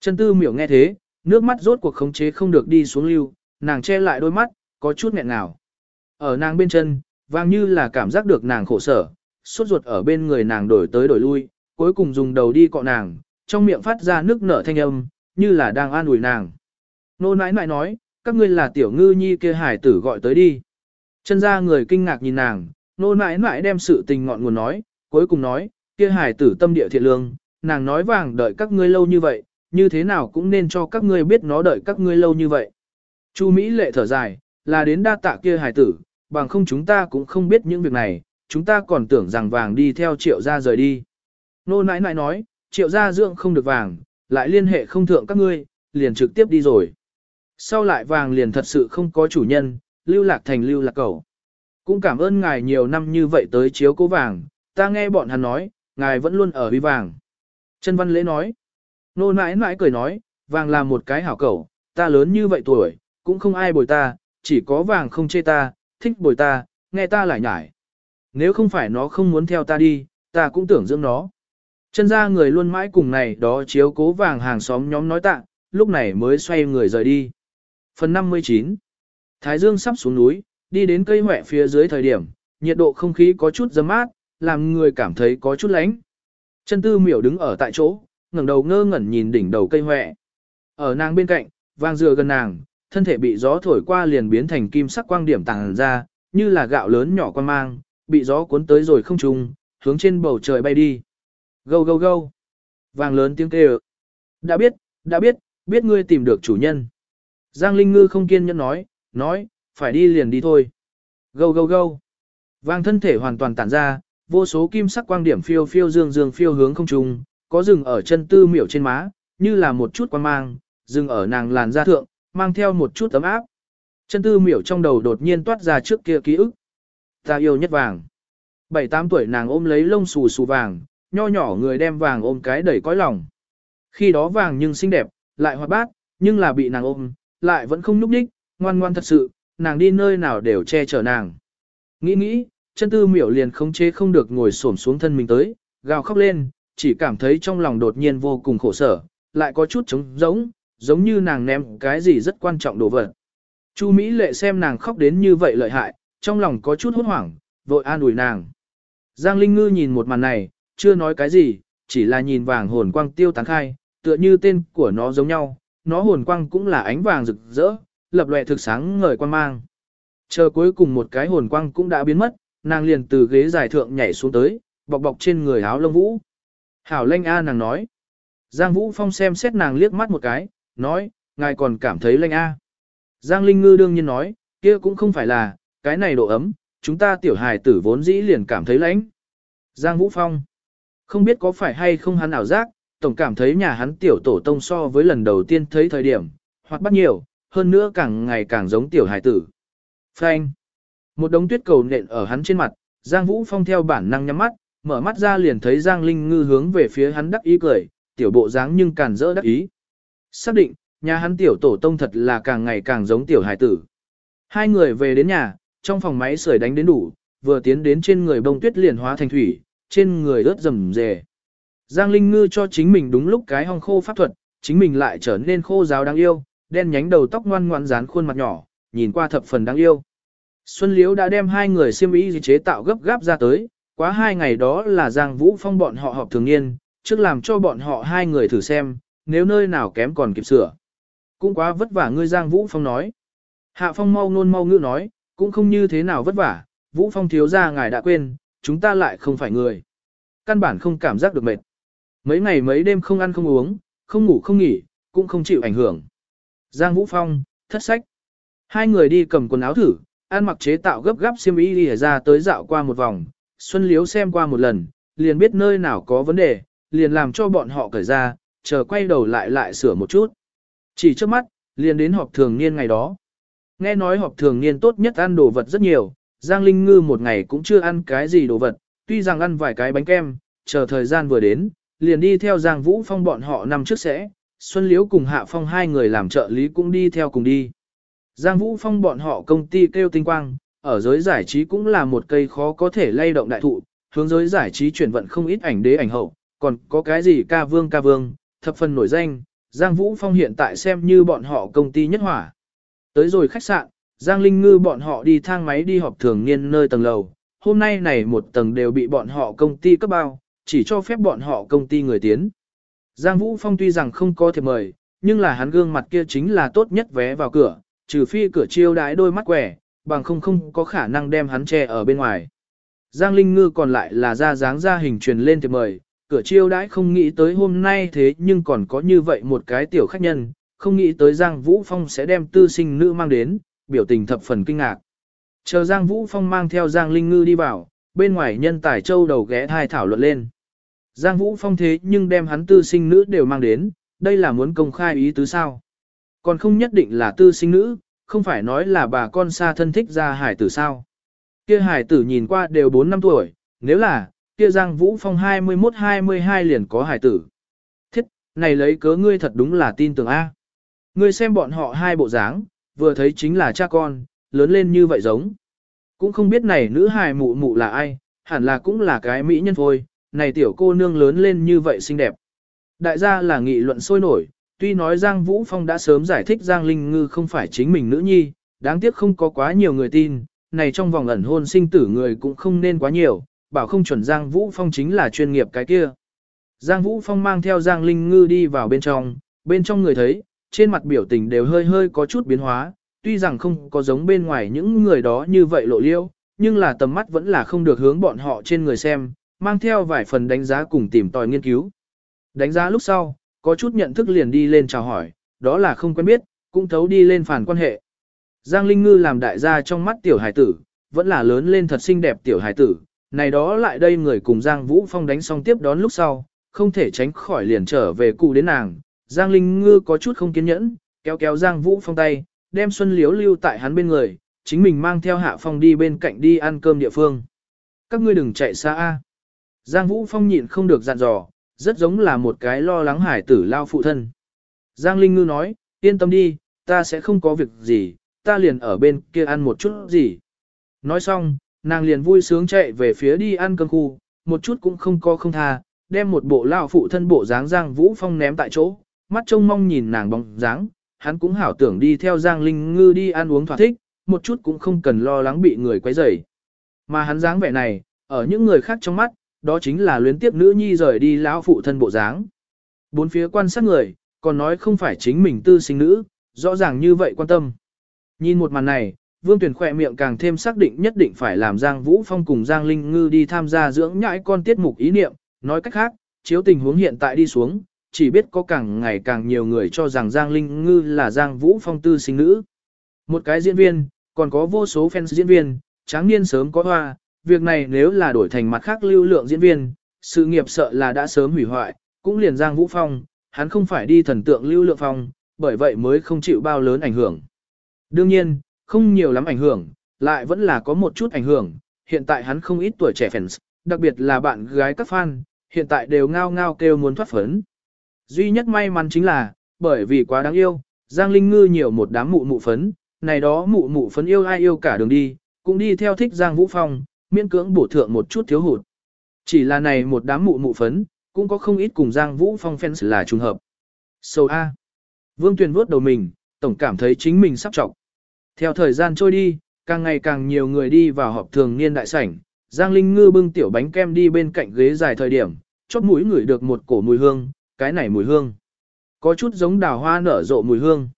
Chân tư miểu nghe thế, nước mắt rốt cuộc khống chế không được đi xuống lưu, nàng che lại đôi mắt, có chút nghẹn ngào. Ở nàng bên chân, vang như là cảm giác được nàng khổ sở, suốt ruột ở bên người nàng đổi tới đổi lui, cuối cùng dùng đầu đi cọ nàng, trong miệng phát ra nước nở thanh âm, như là đang an ủi nàng. Nô nãi nãi nói, các ngươi là tiểu ngư nhi kia hải tử gọi tới đi. Chân ra người kinh ngạc nhìn nàng, nô nãi nãi đem sự tình ngọn nguồn nói, cuối cùng nói, kia hải tử tâm địa thiện lương, nàng nói vàng đợi các ngươi lâu như vậy, như thế nào cũng nên cho các ngươi biết nó đợi các ngươi lâu như vậy. Chu Mỹ lệ thở dài, là đến đa tạ kia hải tử, bằng không chúng ta cũng không biết những việc này, chúng ta còn tưởng rằng vàng đi theo triệu gia rời đi. Nô nãi nãi nói, triệu gia dưỡng không được vàng, lại liên hệ không thượng các ngươi, liền trực tiếp đi rồi. Sau lại vàng liền thật sự không có chủ nhân, lưu lạc thành lưu lạc cầu. Cũng cảm ơn ngài nhiều năm như vậy tới chiếu cố vàng, ta nghe bọn hắn nói, ngài vẫn luôn ở với vàng. Trân Văn Lễ nói, nô nãi nãi cười nói, vàng là một cái hảo cẩu, ta lớn như vậy tuổi, cũng không ai bồi ta, chỉ có vàng không chê ta, thích bồi ta, nghe ta lại nhải. Nếu không phải nó không muốn theo ta đi, ta cũng tưởng dưỡng nó. Chân ra người luôn mãi cùng này đó chiếu cố vàng hàng xóm nhóm nói tạ, lúc này mới xoay người rời đi. Phần 59 Thái Dương sắp xuống núi, đi đến cây hỏe phía dưới thời điểm, nhiệt độ không khí có chút dấm mát, làm người cảm thấy có chút lánh. Chân tư miểu đứng ở tại chỗ, ngẩng đầu ngơ ngẩn nhìn đỉnh đầu cây hoẹ. Ở nàng bên cạnh, vàng dừa gần nàng, thân thể bị gió thổi qua liền biến thành kim sắc quang điểm tàng ra, như là gạo lớn nhỏ quan mang, bị gió cuốn tới rồi không trùng, hướng trên bầu trời bay đi. Gâu gâu gâu. Vàng lớn tiếng kêu. Đã biết, đã biết, biết ngươi tìm được chủ nhân. Giang Linh Ngư không kiên nhẫn nói, nói, phải đi liền đi thôi. Gâu gâu gâu. Vàng thân thể hoàn toàn tản ra, vô số kim sắc quang điểm phiêu phiêu dương dương phiêu hướng không trung, có rừng ở chân tư miểu trên má, như là một chút quan mang, rừng ở nàng làn da thượng, mang theo một chút ấm áp. Chân tư miểu trong đầu đột nhiên toát ra trước kia ký ức. Ta yêu nhất vàng. Bảy tám tuổi nàng ôm lấy lông xù xù vàng, nho nhỏ người đem vàng ôm cái đầy cõi lòng. Khi đó vàng nhưng xinh đẹp, lại hoạt bát, nhưng là bị nàng ôm, lại vẫn không núp đích, ngoan ngoan thật sự, nàng đi nơi nào đều che chở nàng. Nghĩ nghĩ, chân tư miểu liền không chế không được ngồi xổm xuống thân mình tới, gào khóc lên, chỉ cảm thấy trong lòng đột nhiên vô cùng khổ sở, lại có chút trống giống, giống như nàng ném cái gì rất quan trọng đồ vật. Chu Mỹ lệ xem nàng khóc đến như vậy lợi hại, trong lòng có chút hốt hoảng, vội an ủi nàng. Giang Linh Ngư nhìn một màn này, chưa nói cái gì, chỉ là nhìn vàng hồn quang tiêu tán khai, tựa như tên của nó giống nhau, nó hồn quang cũng là ánh vàng rực rỡ, lập lòe thực sáng ngời quan mang. Chờ cuối cùng một cái hồn quang cũng đã biến mất, nàng liền từ ghế dài thượng nhảy xuống tới, bọc bọc trên người áo lông vũ. Hảo lanh A nàng nói. Giang Vũ Phong xem xét nàng liếc mắt một cái, nói, ngài còn cảm thấy lanh A. Giang Linh Ngư đương nhiên nói, kia cũng không phải là, cái này độ ấm, chúng ta tiểu hài tử vốn dĩ liền cảm thấy lãnh. Giang Vũ Phong. Không biết có phải hay không hắn ảo giác, tổng cảm thấy nhà hắn tiểu tổ tông so với lần đầu tiên thấy thời điểm, hoặc bắt nhiều, hơn nữa càng ngày càng giống tiểu hài tử. Phanh. Một đống tuyết cầu nện ở hắn trên mặt, Giang Vũ Phong theo bản năng nhắm mắt, mở mắt ra liền thấy Giang Linh Ngư hướng về phía hắn đắc ý cười, tiểu bộ dáng nhưng càn rỡ đắc ý. Xác định, nhà hắn tiểu tổ tông thật là càng ngày càng giống tiểu hài tử. Hai người về đến nhà, trong phòng máy sưởi đánh đến đủ, vừa tiến đến trên người bông tuyết liền hóa thành thủy, trên người ướt rầm rề. Giang Linh Ngư cho chính mình đúng lúc cái hong khô pháp thuật, chính mình lại trở nên khô giáo đáng yêu, đen nhánh đầu tóc ngoan ngoãn dán khuôn mặt nhỏ, nhìn qua thập phần đáng yêu. Xuân Liễu đã đem hai người xiêm y chế tạo gấp gáp ra tới, quá hai ngày đó là Giang Vũ Phong bọn họ họp thường niên, trước làm cho bọn họ hai người thử xem, nếu nơi nào kém còn kịp sửa. Cũng quá vất vả ngươi Giang Vũ Phong nói. Hạ Phong mau nôn mau ngữ nói, cũng không như thế nào vất vả, Vũ Phong thiếu ra ngài đã quên, chúng ta lại không phải người. Căn bản không cảm giác được mệt. Mấy ngày mấy đêm không ăn không uống, không ngủ không nghỉ, cũng không chịu ảnh hưởng. Giang Vũ Phong, thất sách. Hai người đi cầm quần áo thử, ăn mặc chế tạo gấp gáp xiêm y đi ra tới dạo qua một vòng. Xuân Liếu xem qua một lần, liền biết nơi nào có vấn đề, liền làm cho bọn họ cởi ra, chờ quay đầu lại lại sửa một chút. Chỉ trước mắt, liền đến họp thường niên ngày đó. Nghe nói họp thường niên tốt nhất ăn đồ vật rất nhiều, Giang Linh Ngư một ngày cũng chưa ăn cái gì đồ vật, tuy rằng ăn vài cái bánh kem, chờ thời gian vừa đến, liền đi theo Giang Vũ Phong bọn họ năm trước sẽ, Xuân Liễu cùng Hạ Phong hai người làm trợ lý cũng đi theo cùng đi. Giang Vũ Phong bọn họ công ty kêu tinh quang, ở giới giải trí cũng là một cây khó có thể lay động đại thụ, hướng giới giải trí chuyển vận không ít ảnh đế ảnh hậu, còn có cái gì ca vương ca vương, thập phần nổi danh, Giang Vũ Phong hiện tại xem như bọn họ công ty nhất hỏa. Tới rồi khách sạn, Giang Linh Ngư bọn họ đi thang máy đi họp thường niên nơi tầng lầu, hôm nay này một tầng đều bị bọn họ công ty cấp bao, chỉ cho phép bọn họ công ty người tiến. Giang Vũ Phong tuy rằng không có thiệp mời, nhưng là hắn gương mặt kia chính là tốt nhất vé vào cửa, trừ phi cửa chiêu đãi đôi mắt quẻ, bằng không không có khả năng đem hắn che ở bên ngoài. Giang Linh Ngư còn lại là ra dáng ra hình truyền lên thì mời, cửa chiêu đãi không nghĩ tới hôm nay thế nhưng còn có như vậy một cái tiểu khách nhân, không nghĩ tới Giang Vũ Phong sẽ đem tư sinh nữ mang đến, biểu tình thập phần kinh ngạc. Chờ Giang Vũ Phong mang theo Giang Linh Ngư đi vào, bên ngoài nhân tài châu đầu ghé thai thảo luận lên. Giang Vũ Phong thế nhưng đem hắn tư sinh nữ đều mang đến, đây là muốn công khai ý tứ sao. Còn không nhất định là tư sinh nữ, không phải nói là bà con xa thân thích ra hải tử sao. Kia hải tử nhìn qua đều 4 năm tuổi, nếu là, kia Giang Vũ Phong 21-22 liền có hải tử. Thiết, này lấy cớ ngươi thật đúng là tin tưởng A. Ngươi xem bọn họ hai bộ dáng, vừa thấy chính là cha con, lớn lên như vậy giống. Cũng không biết này nữ hài mụ mụ là ai, hẳn là cũng là cái mỹ nhân thôi, này tiểu cô nương lớn lên như vậy xinh đẹp. Đại gia là nghị luận sôi nổi, tuy nói Giang Vũ Phong đã sớm giải thích Giang Linh Ngư không phải chính mình nữ nhi, đáng tiếc không có quá nhiều người tin, này trong vòng ẩn hôn sinh tử người cũng không nên quá nhiều, bảo không chuẩn Giang Vũ Phong chính là chuyên nghiệp cái kia. Giang Vũ Phong mang theo Giang Linh Ngư đi vào bên trong, bên trong người thấy, trên mặt biểu tình đều hơi hơi có chút biến hóa, tuy rằng không có giống bên ngoài những người đó như vậy lộ liêu, nhưng là tầm mắt vẫn là không được hướng bọn họ trên người xem, mang theo vài phần đánh giá cùng tìm tòi nghiên cứu. Đánh giá lúc sau, có chút nhận thức liền đi lên chào hỏi, đó là không quen biết, cũng thấu đi lên phản quan hệ. Giang Linh Ngư làm đại gia trong mắt tiểu hải tử, vẫn là lớn lên thật xinh đẹp tiểu hải tử, này đó lại đây người cùng Giang Vũ Phong đánh xong tiếp đón lúc sau, không thể tránh khỏi liền trở về cụ đến nàng. Giang Linh Ngư có chút không kiên nhẫn, kéo kéo Giang Vũ Phong tay, đem Xuân Liếu lưu tại hắn bên người, chính mình mang theo Hạ Phong đi bên cạnh đi ăn cơm địa phương. Các ngươi đừng chạy xa a. Giang Vũ Phong nhịn không được dặn dò, rất giống là một cái lo lắng hải tử lao phụ thân. Giang Linh Ngư nói, yên tâm đi, ta sẽ không có việc gì, ta liền ở bên kia ăn một chút gì. Nói xong, nàng liền vui sướng chạy về phía đi ăn cơm khu, một chút cũng không có không tha, đem một bộ lao phụ thân bộ dáng Giang Vũ Phong ném tại chỗ, mắt trông mong nhìn nàng bóng dáng, hắn cũng hảo tưởng đi theo Giang Linh Ngư đi ăn uống thỏa thích, một chút cũng không cần lo lắng bị người quấy rầy. Mà hắn dáng vẻ này, ở những người khác trong mắt, đó chính là luyến tiếp nữ nhi rời đi lão phụ thân bộ dáng. Bốn phía quan sát người, còn nói không phải chính mình tư sinh nữ, rõ ràng như vậy quan tâm. Nhìn một màn này, Vương Tuyển khỏe miệng càng thêm xác định nhất định phải làm Giang Vũ Phong cùng Giang Linh Ngư đi tham gia dưỡng nhãi con tiết mục ý niệm, nói cách khác, chiếu tình huống hiện tại đi xuống, chỉ biết có càng ngày càng nhiều người cho rằng Giang Linh Ngư là Giang Vũ Phong tư sinh nữ. Một cái diễn viên, còn có vô số fans diễn viên, tráng niên sớm có hoa, việc này nếu là đổi thành mặt khác lưu lượng diễn viên, sự nghiệp sợ là đã sớm hủy hoại, cũng liền Giang Vũ Phong, hắn không phải đi thần tượng lưu lượng phong, bởi vậy mới không chịu bao lớn ảnh hưởng. Đương nhiên, không nhiều lắm ảnh hưởng, lại vẫn là có một chút ảnh hưởng, hiện tại hắn không ít tuổi trẻ fans, đặc biệt là bạn gái các fan, hiện tại đều ngao ngao kêu muốn thoát phấn. Duy nhất may mắn chính là, bởi vì quá đáng yêu, Giang Linh Ngư nhiều một đám mụ mụ phấn, này đó mụ mụ phấn yêu ai yêu cả đường đi, cũng đi theo thích Giang Vũ Phong, miễn cưỡng bổ thượng một chút thiếu hụt. Chỉ là này một đám mụ mụ phấn, cũng có không ít cùng Giang Vũ Phong fans là trùng hợp. Sâu A. Vương Tuyền vuốt đầu mình, tổng cảm thấy chính mình sắp trọng. Theo thời gian trôi đi, càng ngày càng nhiều người đi vào họp thường niên đại sảnh, Giang Linh Ngư bưng tiểu bánh kem đi bên cạnh ghế dài thời điểm, chóp mũi ngửi được một cổ mùi hương, cái này mùi hương. Có chút giống đào hoa nở rộ mùi hương.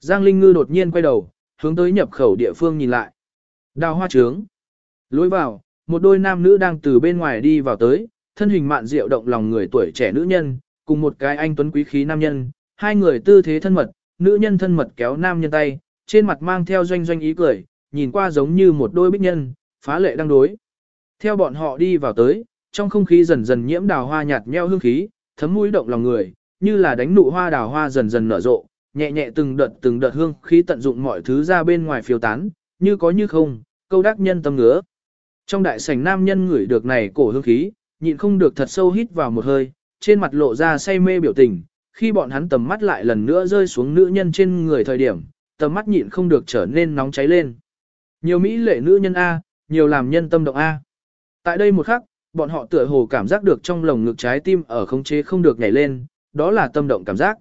Giang Linh Ngư đột nhiên quay đầu, hướng tới nhập khẩu địa phương nhìn lại. Đào hoa trướng. Lối vào, một đôi nam nữ đang từ bên ngoài đi vào tới, thân hình mạn diệu động lòng người tuổi trẻ nữ nhân, cùng một cái anh tuấn quý khí nam nhân, hai người tư thế thân mật, nữ nhân thân mật kéo nam nhân tay, trên mặt mang theo doanh doanh ý cười, nhìn qua giống như một đôi bích nhân, phá lệ đang đối. Theo bọn họ đi vào tới, trong không khí dần dần nhiễm đào hoa nhạt nheo hương khí, thấm mũi động lòng người, như là đánh nụ hoa đào hoa dần dần nở rộ, nhẹ nhẹ từng đợt từng đợt hương khí tận dụng mọi thứ ra bên ngoài phiêu tán, như có như không, câu đắc nhân tâm ngứa. Trong đại sảnh nam nhân ngửi được này cổ hương khí, nhịn không được thật sâu hít vào một hơi, trên mặt lộ ra say mê biểu tình, khi bọn hắn tầm mắt lại lần nữa rơi xuống nữ nhân trên người thời điểm, tầm mắt nhịn không được trở nên nóng cháy lên. Nhiều mỹ lệ nữ nhân A, nhiều làm nhân tâm động A. Tại đây một khắc, bọn họ tựa hồ cảm giác được trong lồng ngực trái tim ở khống chế không được nhảy lên, đó là tâm động cảm giác.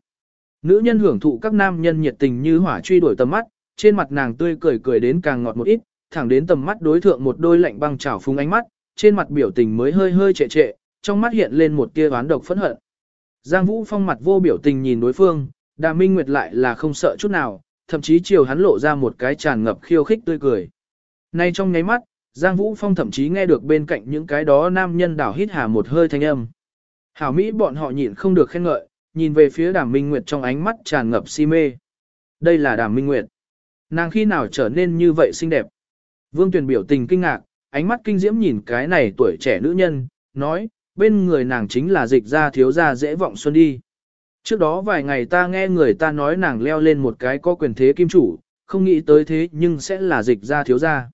Nữ nhân hưởng thụ các nam nhân nhiệt tình như hỏa truy đuổi tầm mắt, trên mặt nàng tươi cười cười đến càng ngọt một ít, thẳng đến tầm mắt đối thượng một đôi lạnh băng trào phúng ánh mắt, trên mặt biểu tình mới hơi hơi trệ trệ, trong mắt hiện lên một tia oán độc phẫn hận. Giang Vũ Phong mặt vô biểu tình nhìn đối phương, Đà Minh Nguyệt lại là không sợ chút nào, thậm chí chiều hắn lộ ra một cái tràn ngập khiêu khích tươi cười. Nay trong nháy mắt, Giang Vũ Phong thậm chí nghe được bên cạnh những cái đó nam nhân đảo hít hà một hơi thanh âm. Hảo Mỹ bọn họ nhịn không được khen ngợi, nhìn về phía Đàm Minh Nguyệt trong ánh mắt tràn ngập si mê. Đây là Đàm Minh Nguyệt. Nàng khi nào trở nên như vậy xinh đẹp? Vương Tuyền biểu tình kinh ngạc, ánh mắt kinh diễm nhìn cái này tuổi trẻ nữ nhân, nói, bên người nàng chính là dịch ra thiếu gia dễ vọng xuân đi. Trước đó vài ngày ta nghe người ta nói nàng leo lên một cái có quyền thế kim chủ, không nghĩ tới thế nhưng sẽ là dịch ra thiếu gia.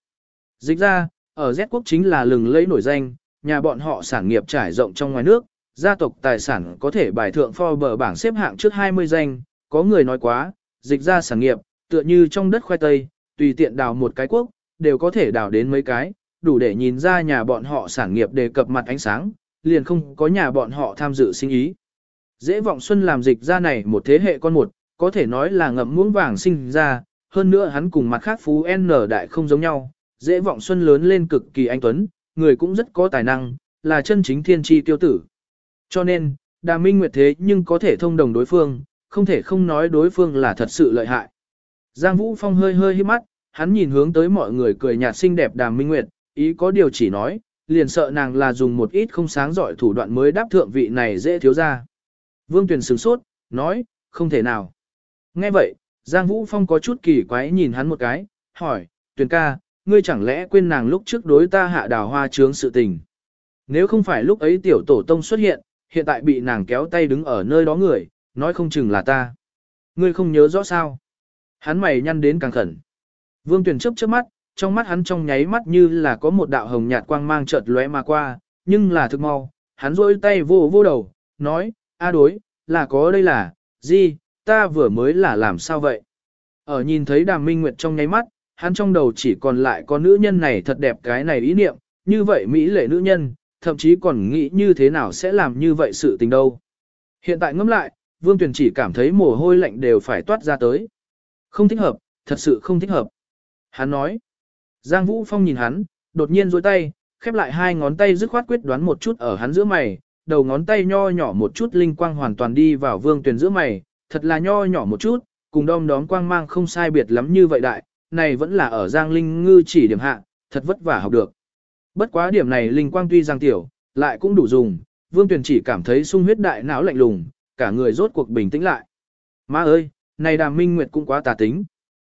Dịch ra, ở Z quốc chính là lừng lẫy nổi danh, nhà bọn họ sản nghiệp trải rộng trong ngoài nước, gia tộc tài sản có thể bài thượng Forbes bảng xếp hạng trước 20 danh, có người nói quá, dịch ra sản nghiệp, tựa như trong đất khoai tây, tùy tiện đào một cái quốc, đều có thể đào đến mấy cái, đủ để nhìn ra nhà bọn họ sản nghiệp đề cập mặt ánh sáng, liền không có nhà bọn họ tham dự sinh ý. Dễ vọng xuân làm dịch ra này một thế hệ con một, có thể nói là ngậm muỗng vàng sinh ra, hơn nữa hắn cùng mặt khác phú N đại không giống nhau, dễ vọng xuân lớn lên cực kỳ anh tuấn, người cũng rất có tài năng, là chân chính thiên tri tiêu tử. Cho nên, đà minh nguyệt thế nhưng có thể thông đồng đối phương, không thể không nói đối phương là thật sự lợi hại. Giang Vũ Phong hơi hơi hít mắt, hắn nhìn hướng tới mọi người cười nhạt xinh đẹp đàm minh nguyệt, ý có điều chỉ nói, liền sợ nàng là dùng một ít không sáng giỏi thủ đoạn mới đáp thượng vị này dễ thiếu ra. Vương Tuyền sửng sốt, nói, không thể nào. Nghe vậy, Giang Vũ Phong có chút kỳ quái nhìn hắn một cái, hỏi, Tuyền ca, ngươi chẳng lẽ quên nàng lúc trước đối ta hạ đào hoa trướng sự tình. Nếu không phải lúc ấy tiểu tổ tông xuất hiện, hiện tại bị nàng kéo tay đứng ở nơi đó người, nói không chừng là ta. Ngươi không nhớ rõ sao. Hắn mày nhăn đến càng khẩn. Vương Tuyền chớp chớp mắt, trong mắt hắn trong nháy mắt như là có một đạo hồng nhạt quang mang chợt lóe mà qua, nhưng là thực mau, hắn rôi tay vô vô đầu, nói, a đối, là có đây là, gì, ta vừa mới là làm sao vậy? Ở nhìn thấy đàm minh nguyệt trong nháy mắt, hắn trong đầu chỉ còn lại có nữ nhân này thật đẹp cái này ý niệm, như vậy Mỹ lệ nữ nhân, thậm chí còn nghĩ như thế nào sẽ làm như vậy sự tình đâu. Hiện tại ngẫm lại, Vương Tuyền chỉ cảm thấy mồ hôi lạnh đều phải toát ra tới. Không thích hợp, thật sự không thích hợp. Hắn nói, Giang Vũ Phong nhìn hắn, đột nhiên dối tay, khép lại hai ngón tay dứt khoát quyết đoán một chút ở hắn giữa mày, đầu ngón tay nho nhỏ một chút linh quang hoàn toàn đi vào vương tuyển giữa mày, thật là nho nhỏ một chút, cùng đom đóm quang mang không sai biệt lắm như vậy đại, này vẫn là ở Giang Linh ngư chỉ điểm hạ, thật vất vả học được. Bất quá điểm này linh quang tuy giang tiểu, lại cũng đủ dùng, vương tuyển chỉ cảm thấy sung huyết đại não lạnh lùng, cả người rốt cuộc bình tĩnh lại. Má ơi, này đàm minh nguyệt cũng quá tà tính.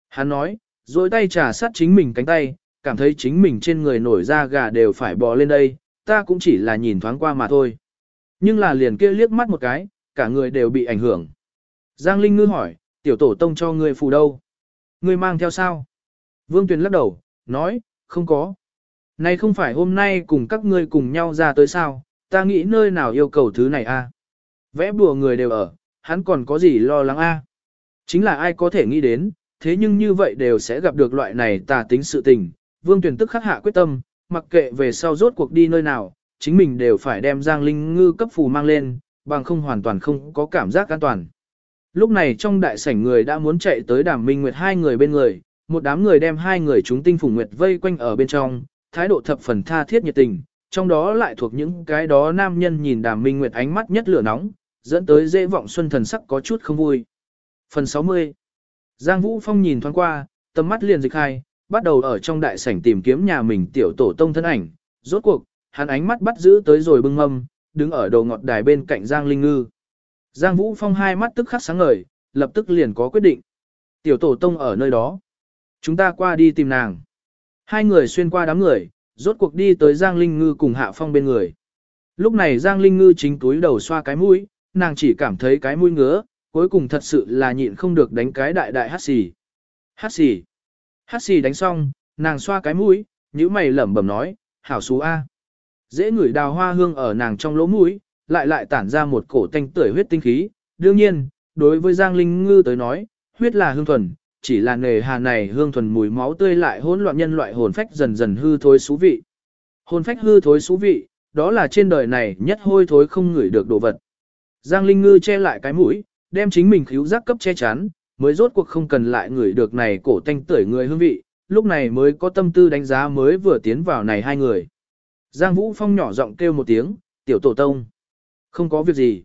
Hắn nói, rồi tay trà sát chính mình cánh tay, cảm thấy chính mình trên người nổi da gà đều phải bò lên đây, ta cũng chỉ là nhìn thoáng qua mà thôi. Nhưng là liền kia liếc mắt một cái, cả người đều bị ảnh hưởng. Giang Linh Ngư hỏi, tiểu tổ tông cho ngươi phù đâu? Ngươi mang theo sao? Vương Tuyền lắc đầu, nói, không có. Này không phải hôm nay cùng các ngươi cùng nhau ra tới sao, ta nghĩ nơi nào yêu cầu thứ này a? Vẽ bùa người đều ở, hắn còn có gì lo lắng a? Chính là ai có thể nghĩ đến, thế nhưng như vậy đều sẽ gặp được loại này tà tính sự tình. Vương Tuyền tức khắc hạ quyết tâm, mặc kệ về sau rốt cuộc đi nơi nào, chính mình đều phải đem Giang Linh Ngư cấp phù mang lên, bằng không hoàn toàn không có cảm giác an toàn. Lúc này trong đại sảnh người đã muốn chạy tới đàm minh nguyệt hai người bên người, một đám người đem hai người chúng tinh phủ nguyệt vây quanh ở bên trong, thái độ thập phần tha thiết nhiệt tình, trong đó lại thuộc những cái đó nam nhân nhìn đàm minh nguyệt ánh mắt nhất lửa nóng, dẫn tới dễ vọng xuân thần sắc có chút không vui. Phần 60 Giang Vũ Phong nhìn thoáng qua, tầm mắt liền dịch hai, bắt đầu ở trong đại sảnh tìm kiếm nhà mình tiểu tổ tông thân ảnh, rốt cuộc, hắn ánh mắt bắt giữ tới rồi bưng mâm, đứng ở đầu ngọt đài bên cạnh Giang Linh Ngư. Giang Vũ Phong hai mắt tức khắc sáng ngời, lập tức liền có quyết định. Tiểu tổ tông ở nơi đó. Chúng ta qua đi tìm nàng. Hai người xuyên qua đám người, rốt cuộc đi tới Giang Linh Ngư cùng Hạ Phong bên người. Lúc này Giang Linh Ngư chính túi đầu xoa cái mũi, nàng chỉ cảm thấy cái mũi ngứa, cuối cùng thật sự là nhịn không được đánh cái đại đại hát xì. Hát xì. Hát xì đánh xong, nàng xoa cái mũi, nhíu mày lẩm bẩm nói, hảo xú A. Dễ ngửi đào hoa hương ở nàng trong lỗ mũi, lại lại tản ra một cổ tanh tưởi huyết tinh khí. Đương nhiên, đối với Giang Linh Ngư tới nói, huyết là hương thuần, chỉ là nề hà này hương thuần mùi máu tươi lại hỗn loạn nhân loại hồn phách dần dần hư thối xú vị. Hồn phách hư thối xú vị, đó là trên đời này nhất hôi thối không ngửi được đồ vật. Giang Linh Ngư che lại cái mũi, đem chính mình khíu giác cấp che chắn, mới rốt cuộc không cần lại người được này cổ tanh tưởi người hương vị, lúc này mới có tâm tư đánh giá mới vừa tiến vào này hai người. Giang Vũ Phong nhỏ giọng kêu một tiếng, tiểu tổ tông. Không có việc gì.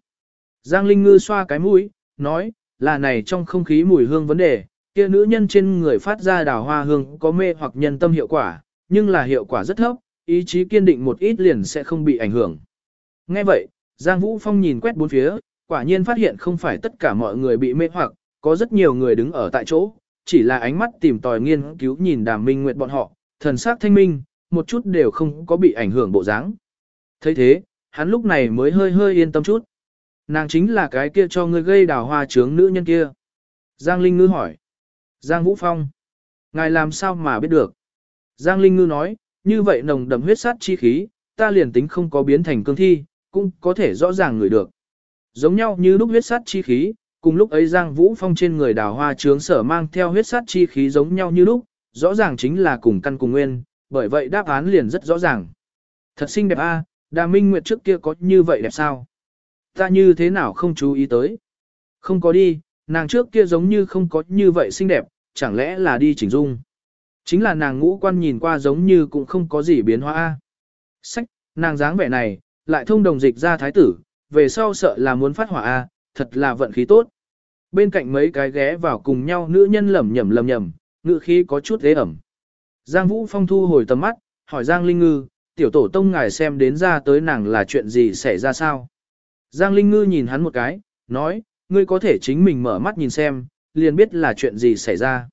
Giang Linh Ngư xoa cái mũi, nói, là này trong không khí mùi hương vấn đề, kia nữ nhân trên người phát ra đào hoa hương có mê hoặc nhân tâm hiệu quả, nhưng là hiệu quả rất thấp, ý chí kiên định một ít liền sẽ không bị ảnh hưởng. Nghe vậy, Giang Vũ Phong nhìn quét bốn phía, quả nhiên phát hiện không phải tất cả mọi người bị mê hoặc, có rất nhiều người đứng ở tại chỗ, chỉ là ánh mắt tìm tòi nghiên cứu nhìn đàm minh nguyệt bọn họ, thần sắc thanh minh, một chút đều không có bị ảnh hưởng bộ dáng. thấy thế, hắn lúc này mới hơi hơi yên tâm chút. Nàng chính là cái kia cho ngươi gây đào hoa trướng nữ nhân kia. Giang Linh Ngư hỏi. Giang Vũ Phong. Ngài làm sao mà biết được? Giang Linh Ngư nói, như vậy nồng đậm huyết sát chi khí, ta liền tính không có biến thành cương thi, cũng có thể rõ ràng người được. Giống nhau như lúc huyết sát chi khí, cùng lúc ấy Giang Vũ Phong trên người đào hoa trướng sở mang theo huyết sát chi khí giống nhau như lúc, rõ ràng chính là cùng căn cùng nguyên, bởi vậy đáp án liền rất rõ ràng. Thật xinh đẹp a, Đà Minh Nguyệt trước kia có như vậy đẹp sao? Ta như thế nào không chú ý tới? Không có đi, nàng trước kia giống như không có như vậy xinh đẹp, chẳng lẽ là đi chỉnh dung? Chính là nàng ngũ quan nhìn qua giống như cũng không có gì biến hóa a. Sách, nàng dáng vẻ này, lại thông đồng dịch ra thái tử, về sau sợ là muốn phát hỏa a, thật là vận khí tốt. Bên cạnh mấy cái ghé vào cùng nhau nữ nhân lẩm nhẩm lẩm nhẩm, ngự khí có chút ghế ẩm. Giang Vũ Phong thu hồi tầm mắt, hỏi Giang Linh Ngư, tiểu tổ tông ngài xem đến ra tới nàng là chuyện gì xảy ra sao? Giang Linh Ngư nhìn hắn một cái, nói, ngươi có thể chính mình mở mắt nhìn xem, liền biết là chuyện gì xảy ra.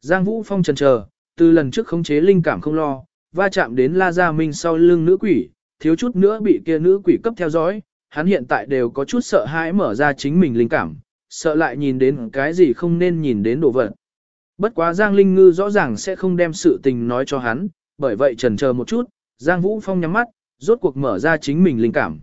Giang Vũ Phong chần chờ, từ lần trước khống chế linh cảm không lo, va chạm đến La Gia Minh sau lưng nữ quỷ, thiếu chút nữa bị kia nữ quỷ cấp theo dõi, hắn hiện tại đều có chút sợ hãi mở ra chính mình linh cảm, sợ lại nhìn đến cái gì không nên nhìn đến đồ vật. Bất quá Giang Linh Ngư rõ ràng sẽ không đem sự tình nói cho hắn, bởi vậy trần chờ một chút, Giang Vũ Phong nhắm mắt, rốt cuộc mở ra chính mình linh cảm.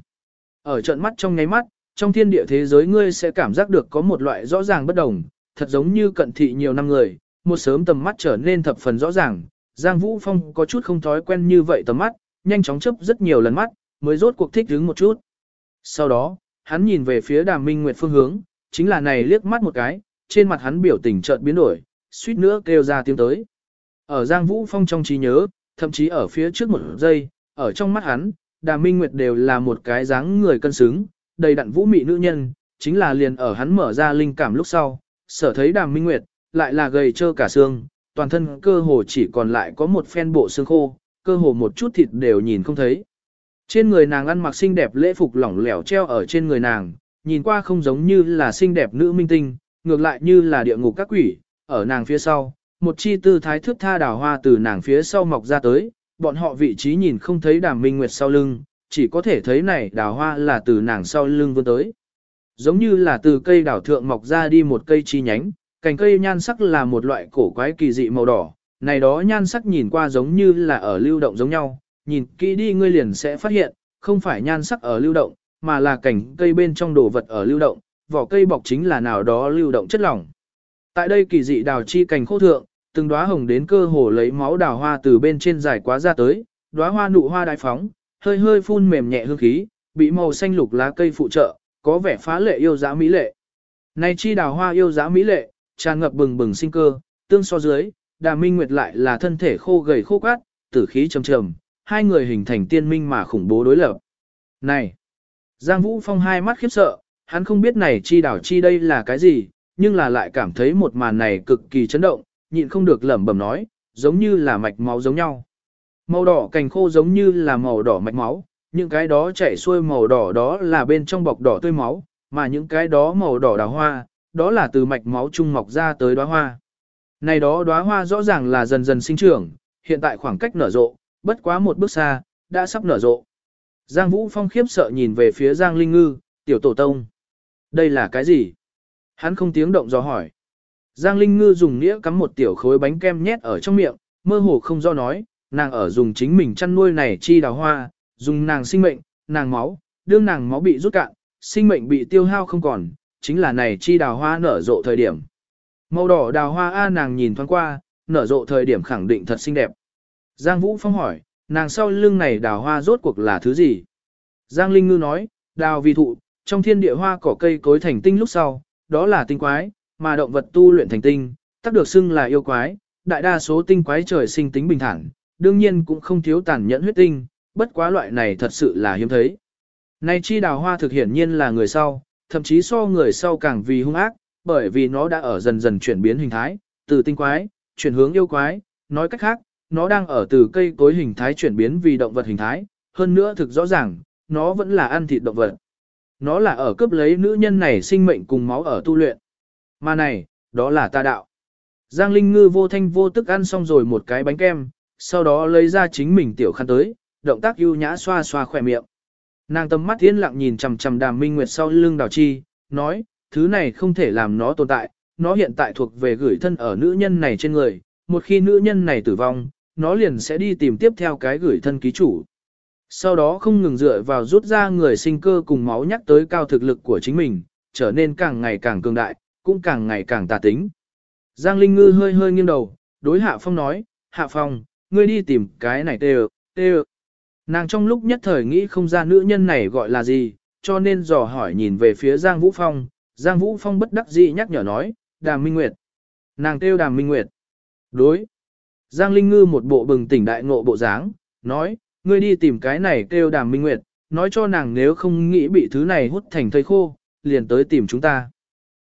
Ở trận mắt trong nháy mắt, trong thiên địa thế giới ngươi sẽ cảm giác được có một loại rõ ràng bất đồng, thật giống như cận thị nhiều năm người, một sớm tầm mắt trở nên thập phần rõ ràng. Giang Vũ Phong có chút không thói quen như vậy tầm mắt, nhanh chóng chấp rất nhiều lần mắt, mới rốt cuộc thích đứng một chút. Sau đó, hắn nhìn về phía đàm minh nguyệt phương hướng, chính là này liếc mắt một cái, trên mặt hắn biểu tình chợt biến đổi, suýt nữa kêu ra tiếng tới. Ở Giang Vũ Phong trong trí nhớ, thậm chí ở phía trước một giây, ở trong mắt hắn, Đàm Minh Nguyệt đều là một cái dáng người cân xứng, đầy đặn vũ mị nữ nhân, chính là liền ở hắn mở ra linh cảm lúc sau, sở thấy Đàm Minh Nguyệt, lại là gầy trơ cả xương, toàn thân cơ hồ chỉ còn lại có một phen bộ xương khô, cơ hồ một chút thịt đều nhìn không thấy. Trên người nàng ăn mặc xinh đẹp lễ phục lỏng lẻo treo ở trên người nàng, nhìn qua không giống như là xinh đẹp nữ minh tinh, ngược lại như là địa ngục các quỷ, ở nàng phía sau, một chi tư thái thước tha đào hoa từ nàng phía sau mọc ra tới, bọn họ vị trí nhìn không thấy đàm minh nguyệt sau lưng, chỉ có thể thấy này đào hoa là từ nàng sau lưng vươn tới. Giống như là từ cây đào thượng mọc ra đi một cây chi nhánh, cành cây nhan sắc là một loại cổ quái kỳ dị màu đỏ, này đó nhan sắc nhìn qua giống như là ở lưu động giống nhau, nhìn kỹ đi ngươi liền sẽ phát hiện, không phải nhan sắc ở lưu động, mà là cành cây bên trong đồ vật ở lưu động, vỏ cây bọc chính là nào đó lưu động chất lỏng. Tại đây kỳ dị đào chi cành khô thượng, từng đóa hồng đến cơ hồ lấy máu đào hoa từ bên trên dài quá ra tới, đóa hoa nụ hoa đại phóng, hơi hơi phun mềm nhẹ hương khí, bị màu xanh lục lá cây phụ trợ, có vẻ phá lệ yêu dã mỹ lệ. Này chi đào hoa yêu dã mỹ lệ, tràn ngập bừng bừng sinh cơ, tương so dưới, Đà Minh Nguyệt lại là thân thể khô gầy khô cát, tử khí trầm trầm, hai người hình thành tiên minh mà khủng bố đối lập. Này! Giang Vũ Phong hai mắt khiếp sợ, hắn không biết này chi đảo chi đây là cái gì, nhưng là lại cảm thấy một màn này cực kỳ chấn động, nhịn không được lẩm bẩm nói, giống như là mạch máu giống nhau. Màu đỏ cành khô giống như là màu đỏ mạch máu, những cái đó chảy xuôi màu đỏ đó là bên trong bọc đỏ tươi máu, mà những cái đó màu đỏ đào hoa, đó là từ mạch máu trung mọc ra tới đóa hoa. Này đó đóa hoa rõ ràng là dần dần sinh trưởng, hiện tại khoảng cách nở rộ, bất quá một bước xa, đã sắp nở rộ. Giang Vũ Phong khiếp sợ nhìn về phía Giang Linh Ngư, tiểu tổ tông. Đây là cái gì? Hắn không tiếng động do hỏi. Giang Linh Ngư dùng nĩa cắm một tiểu khối bánh kem nhét ở trong miệng, mơ hồ không do nói, nàng ở dùng chính mình chăn nuôi này chi đào hoa, dùng nàng sinh mệnh, nàng máu, đương nàng máu bị rút cạn, sinh mệnh bị tiêu hao không còn, chính là này chi đào hoa nở rộ thời điểm. Màu đỏ đào hoa A nàng nhìn thoáng qua, nở rộ thời điểm khẳng định thật xinh đẹp. Giang Vũ Phong hỏi, nàng sau lưng này đào hoa rốt cuộc là thứ gì? Giang Linh Ngư nói, đào vì thụ, trong thiên địa hoa cỏ cây cối thành tinh lúc sau, đó là tinh quái, mà động vật tu luyện thành tinh, tắc được xưng là yêu quái, đại đa số tinh quái trời sinh tính bình thản, đương nhiên cũng không thiếu tàn nhẫn huyết tinh, bất quá loại này thật sự là hiếm thấy. Nay chi đào hoa thực hiển nhiên là người sau, thậm chí so người sau càng vì hung ác, bởi vì nó đã ở dần dần chuyển biến hình thái, từ tinh quái, chuyển hướng yêu quái, nói cách khác, nó đang ở từ cây cối hình thái chuyển biến vì động vật hình thái, hơn nữa thực rõ ràng, nó vẫn là ăn thịt động vật. Nó là ở cướp lấy nữ nhân này sinh mệnh cùng máu ở tu luyện. Mà này, đó là ta đạo. Giang Linh Ngư vô thanh vô tức ăn xong rồi một cái bánh kem, sau đó lấy ra chính mình tiểu khăn tới, động tác ưu nhã xoa xoa khỏe miệng. Nàng tâm mắt yên lặng nhìn chằm chằm Đàm Minh Nguyệt sau lưng Đào Chi, nói, thứ này không thể làm nó tồn tại, nó hiện tại thuộc về gửi thân ở nữ nhân này trên người, một khi nữ nhân này tử vong, nó liền sẽ đi tìm tiếp theo cái gửi thân ký chủ. Sau đó không ngừng dựa vào rút ra người sinh cơ cùng máu nhắc tới cao thực lực của chính mình, trở nên càng ngày càng cường đại, cũng càng ngày càng tà tính. Giang Linh Ngư hơi hơi nghiêng đầu, đối Hạ Phong nói, Hạ Phong, ngươi đi tìm cái này tê tê Nàng trong lúc nhất thời nghĩ không ra nữ nhân này gọi là gì, cho nên dò hỏi nhìn về phía Giang Vũ Phong, Giang Vũ Phong bất đắc dĩ nhắc nhở nói, Đàm Minh Nguyệt. Nàng kêu Đàm Minh Nguyệt. Đối. Giang Linh Ngư một bộ bừng tỉnh đại ngộ bộ dáng, nói, ngươi đi tìm cái này kêu Đàm Minh Nguyệt, nói cho nàng nếu không nghĩ bị thứ này hút thành thây khô, liền tới tìm chúng ta.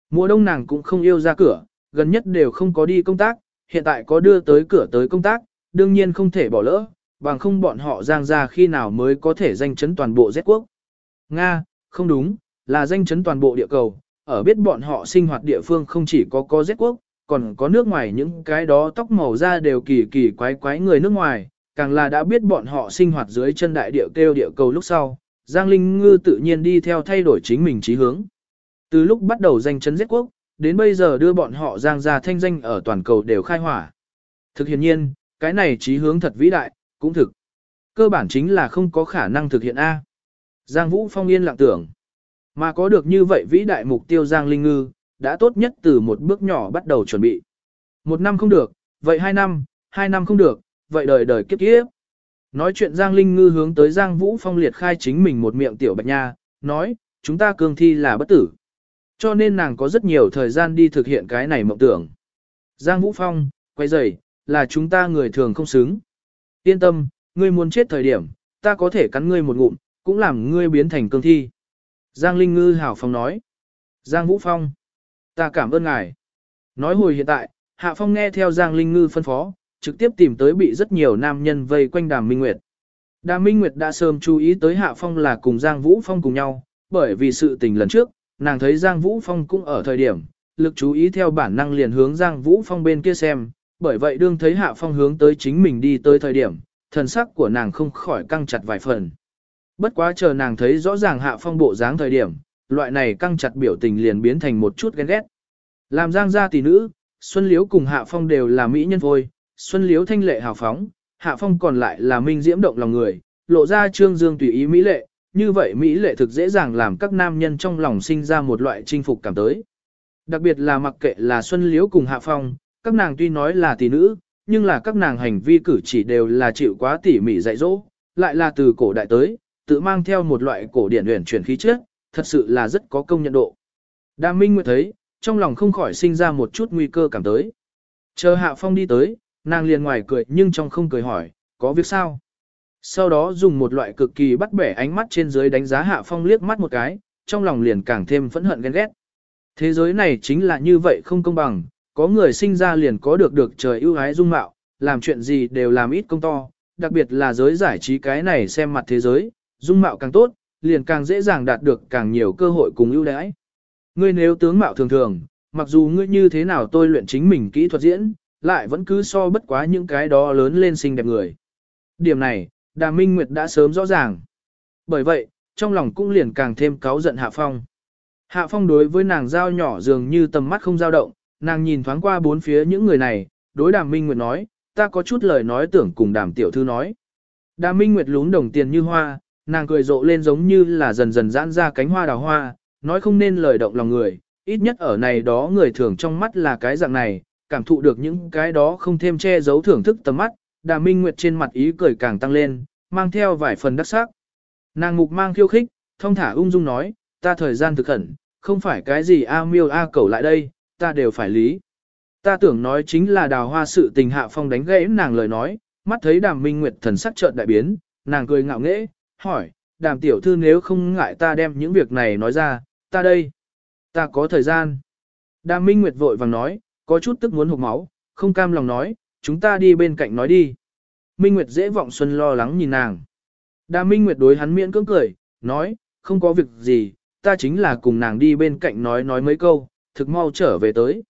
Mùa đông nàng cũng không yêu ra cửa, gần nhất đều không có đi công tác, hiện tại có đưa tới cửa tới công tác, đương nhiên không thể bỏ lỡ, bằng không bọn họ giang ra khi nào mới có thể danh chấn toàn bộ Z quốc. Nga, không đúng, là danh chấn toàn bộ địa cầu, ở biết bọn họ sinh hoạt địa phương không chỉ có có Z quốc, còn có nước ngoài những cái đó tóc màu da đều kỳ kỳ quái quái người nước ngoài, càng là đã biết bọn họ sinh hoạt dưới chân đại địa kêu địa cầu lúc sau, Giang Linh Ngư tự nhiên đi theo thay đổi chính mình trí hướng. Từ lúc bắt đầu danh chấn giết quốc, đến bây giờ đưa bọn họ Giang ra thanh danh ở toàn cầu đều khai hỏa. Thực hiện nhiên, cái này trí hướng thật vĩ đại, cũng thực. Cơ bản chính là không có khả năng thực hiện A. Giang Vũ Phong yên lặng tưởng. Mà có được như vậy vĩ đại mục tiêu Giang Linh Ngư, đã tốt nhất từ một bước nhỏ bắt đầu chuẩn bị. Một năm không được, vậy hai năm, hai năm không được, vậy đời đời kiếp kiếp. Nói chuyện Giang Linh Ngư hướng tới Giang Vũ Phong liệt khai chính mình một miệng tiểu bạch nha, nói, chúng ta cương thi là bất tử. Cho nên nàng có rất nhiều thời gian đi thực hiện cái này mộng tưởng. Giang Vũ Phong, quay dày, là chúng ta người thường không xứng. Yên tâm, ngươi muốn chết thời điểm, ta có thể cắn ngươi một ngụm, cũng làm ngươi biến thành cương thi. Giang Linh Ngư hảo phong nói. Giang Vũ Phong, ta cảm ơn ngài. Nói hồi hiện tại, Hạ Phong nghe theo Giang Linh Ngư phân phó, trực tiếp tìm tới bị rất nhiều nam nhân vây quanh Đàm Minh Nguyệt. Đàm Minh Nguyệt đã sớm chú ý tới Hạ Phong là cùng Giang Vũ Phong cùng nhau, bởi vì sự tình lần trước, nàng thấy Giang Vũ Phong cũng ở thời điểm, lực chú ý theo bản năng liền hướng Giang Vũ Phong bên kia xem, bởi vậy đương thấy Hạ Phong hướng tới chính mình đi tới thời điểm, thần sắc của nàng không khỏi căng chặt vài phần. Bất quá chờ nàng thấy rõ ràng Hạ Phong bộ dáng thời điểm, loại này căng chặt biểu tình liền biến thành một chút ghen ghét. Làm giang gia tỷ nữ, Xuân Liễu cùng Hạ Phong đều là mỹ nhân vôi, Xuân Liễu thanh lệ hào phóng, Hạ Phong còn lại là minh diễm động lòng người, lộ ra trương dương tùy ý mỹ lệ, như vậy mỹ lệ thực dễ dàng làm các nam nhân trong lòng sinh ra một loại chinh phục cảm tới. Đặc biệt là mặc kệ là Xuân Liễu cùng Hạ Phong, các nàng tuy nói là tỷ nữ, nhưng là các nàng hành vi cử chỉ đều là chịu quá tỉ mỉ dạy dỗ, lại là từ cổ đại tới, tự mang theo một loại cổ điển huyền chuyển khí chất, thật sự là rất có công nhận độ. Đàm Minh Nguyệt thấy, trong lòng không khỏi sinh ra một chút nguy cơ cảm tới. Chờ Hạ Phong đi tới, nàng liền ngoài cười nhưng trong không cười hỏi, có việc sao? Sau đó dùng một loại cực kỳ bắt bẻ ánh mắt trên dưới đánh giá Hạ Phong liếc mắt một cái, trong lòng liền càng thêm phẫn hận ghen ghét. Thế giới này chính là như vậy không công bằng, có người sinh ra liền có được được trời ưu ái dung mạo, làm chuyện gì đều làm ít công to, đặc biệt là giới giải trí cái này xem mặt thế giới, dung mạo càng tốt, liền càng dễ dàng đạt được càng nhiều cơ hội cùng ưu đãi. Ngươi nếu tướng mạo thường thường, mặc dù ngươi như thế nào tôi luyện chính mình kỹ thuật diễn, lại vẫn cứ so bất quá những cái đó lớn lên xinh đẹp người. Điểm này, Đà Minh Nguyệt đã sớm rõ ràng. Bởi vậy, trong lòng cũng liền càng thêm cáu giận Hạ Phong. Hạ Phong đối với nàng giao nhỏ dường như tầm mắt không dao động, nàng nhìn thoáng qua bốn phía những người này, đối Đàm Minh Nguyệt nói, ta có chút lời nói tưởng cùng Đàm Tiểu Thư nói. Đàm Minh Nguyệt lún đồng tiền như hoa, nàng cười rộ lên giống như là dần dần giãn ra cánh hoa đào hoa, nói không nên lời động lòng người, ít nhất ở này đó người thường trong mắt là cái dạng này, cảm thụ được những cái đó không thêm che giấu thưởng thức tầm mắt, Đàm Minh Nguyệt trên mặt ý cười càng tăng lên, mang theo vài phần đắc sắc. Nàng mục mang khiêu khích, thông thả ung dung nói, ta thời gian thực khẩn, không phải cái gì a miêu a cầu lại đây, ta đều phải lý. Ta tưởng nói chính là đào hoa sự tình hạ phong đánh gãy nàng lời nói, mắt thấy đàm minh nguyệt thần sắc chợt đại biến, nàng cười ngạo nghễ, hỏi, đàm tiểu thư nếu không ngại ta đem những việc này nói ra, ta đây, ta có thời gian. Đàm minh nguyệt vội vàng nói, có chút tức muốn hụt máu, không cam lòng nói, chúng ta đi bên cạnh nói đi. Minh Nguyệt dễ vọng xuân lo lắng nhìn nàng. Đàm Minh Nguyệt đối hắn miễn cưỡng cười, nói, không có việc gì, ta chính là cùng nàng đi bên cạnh nói nói mấy câu, thực mau trở về tới.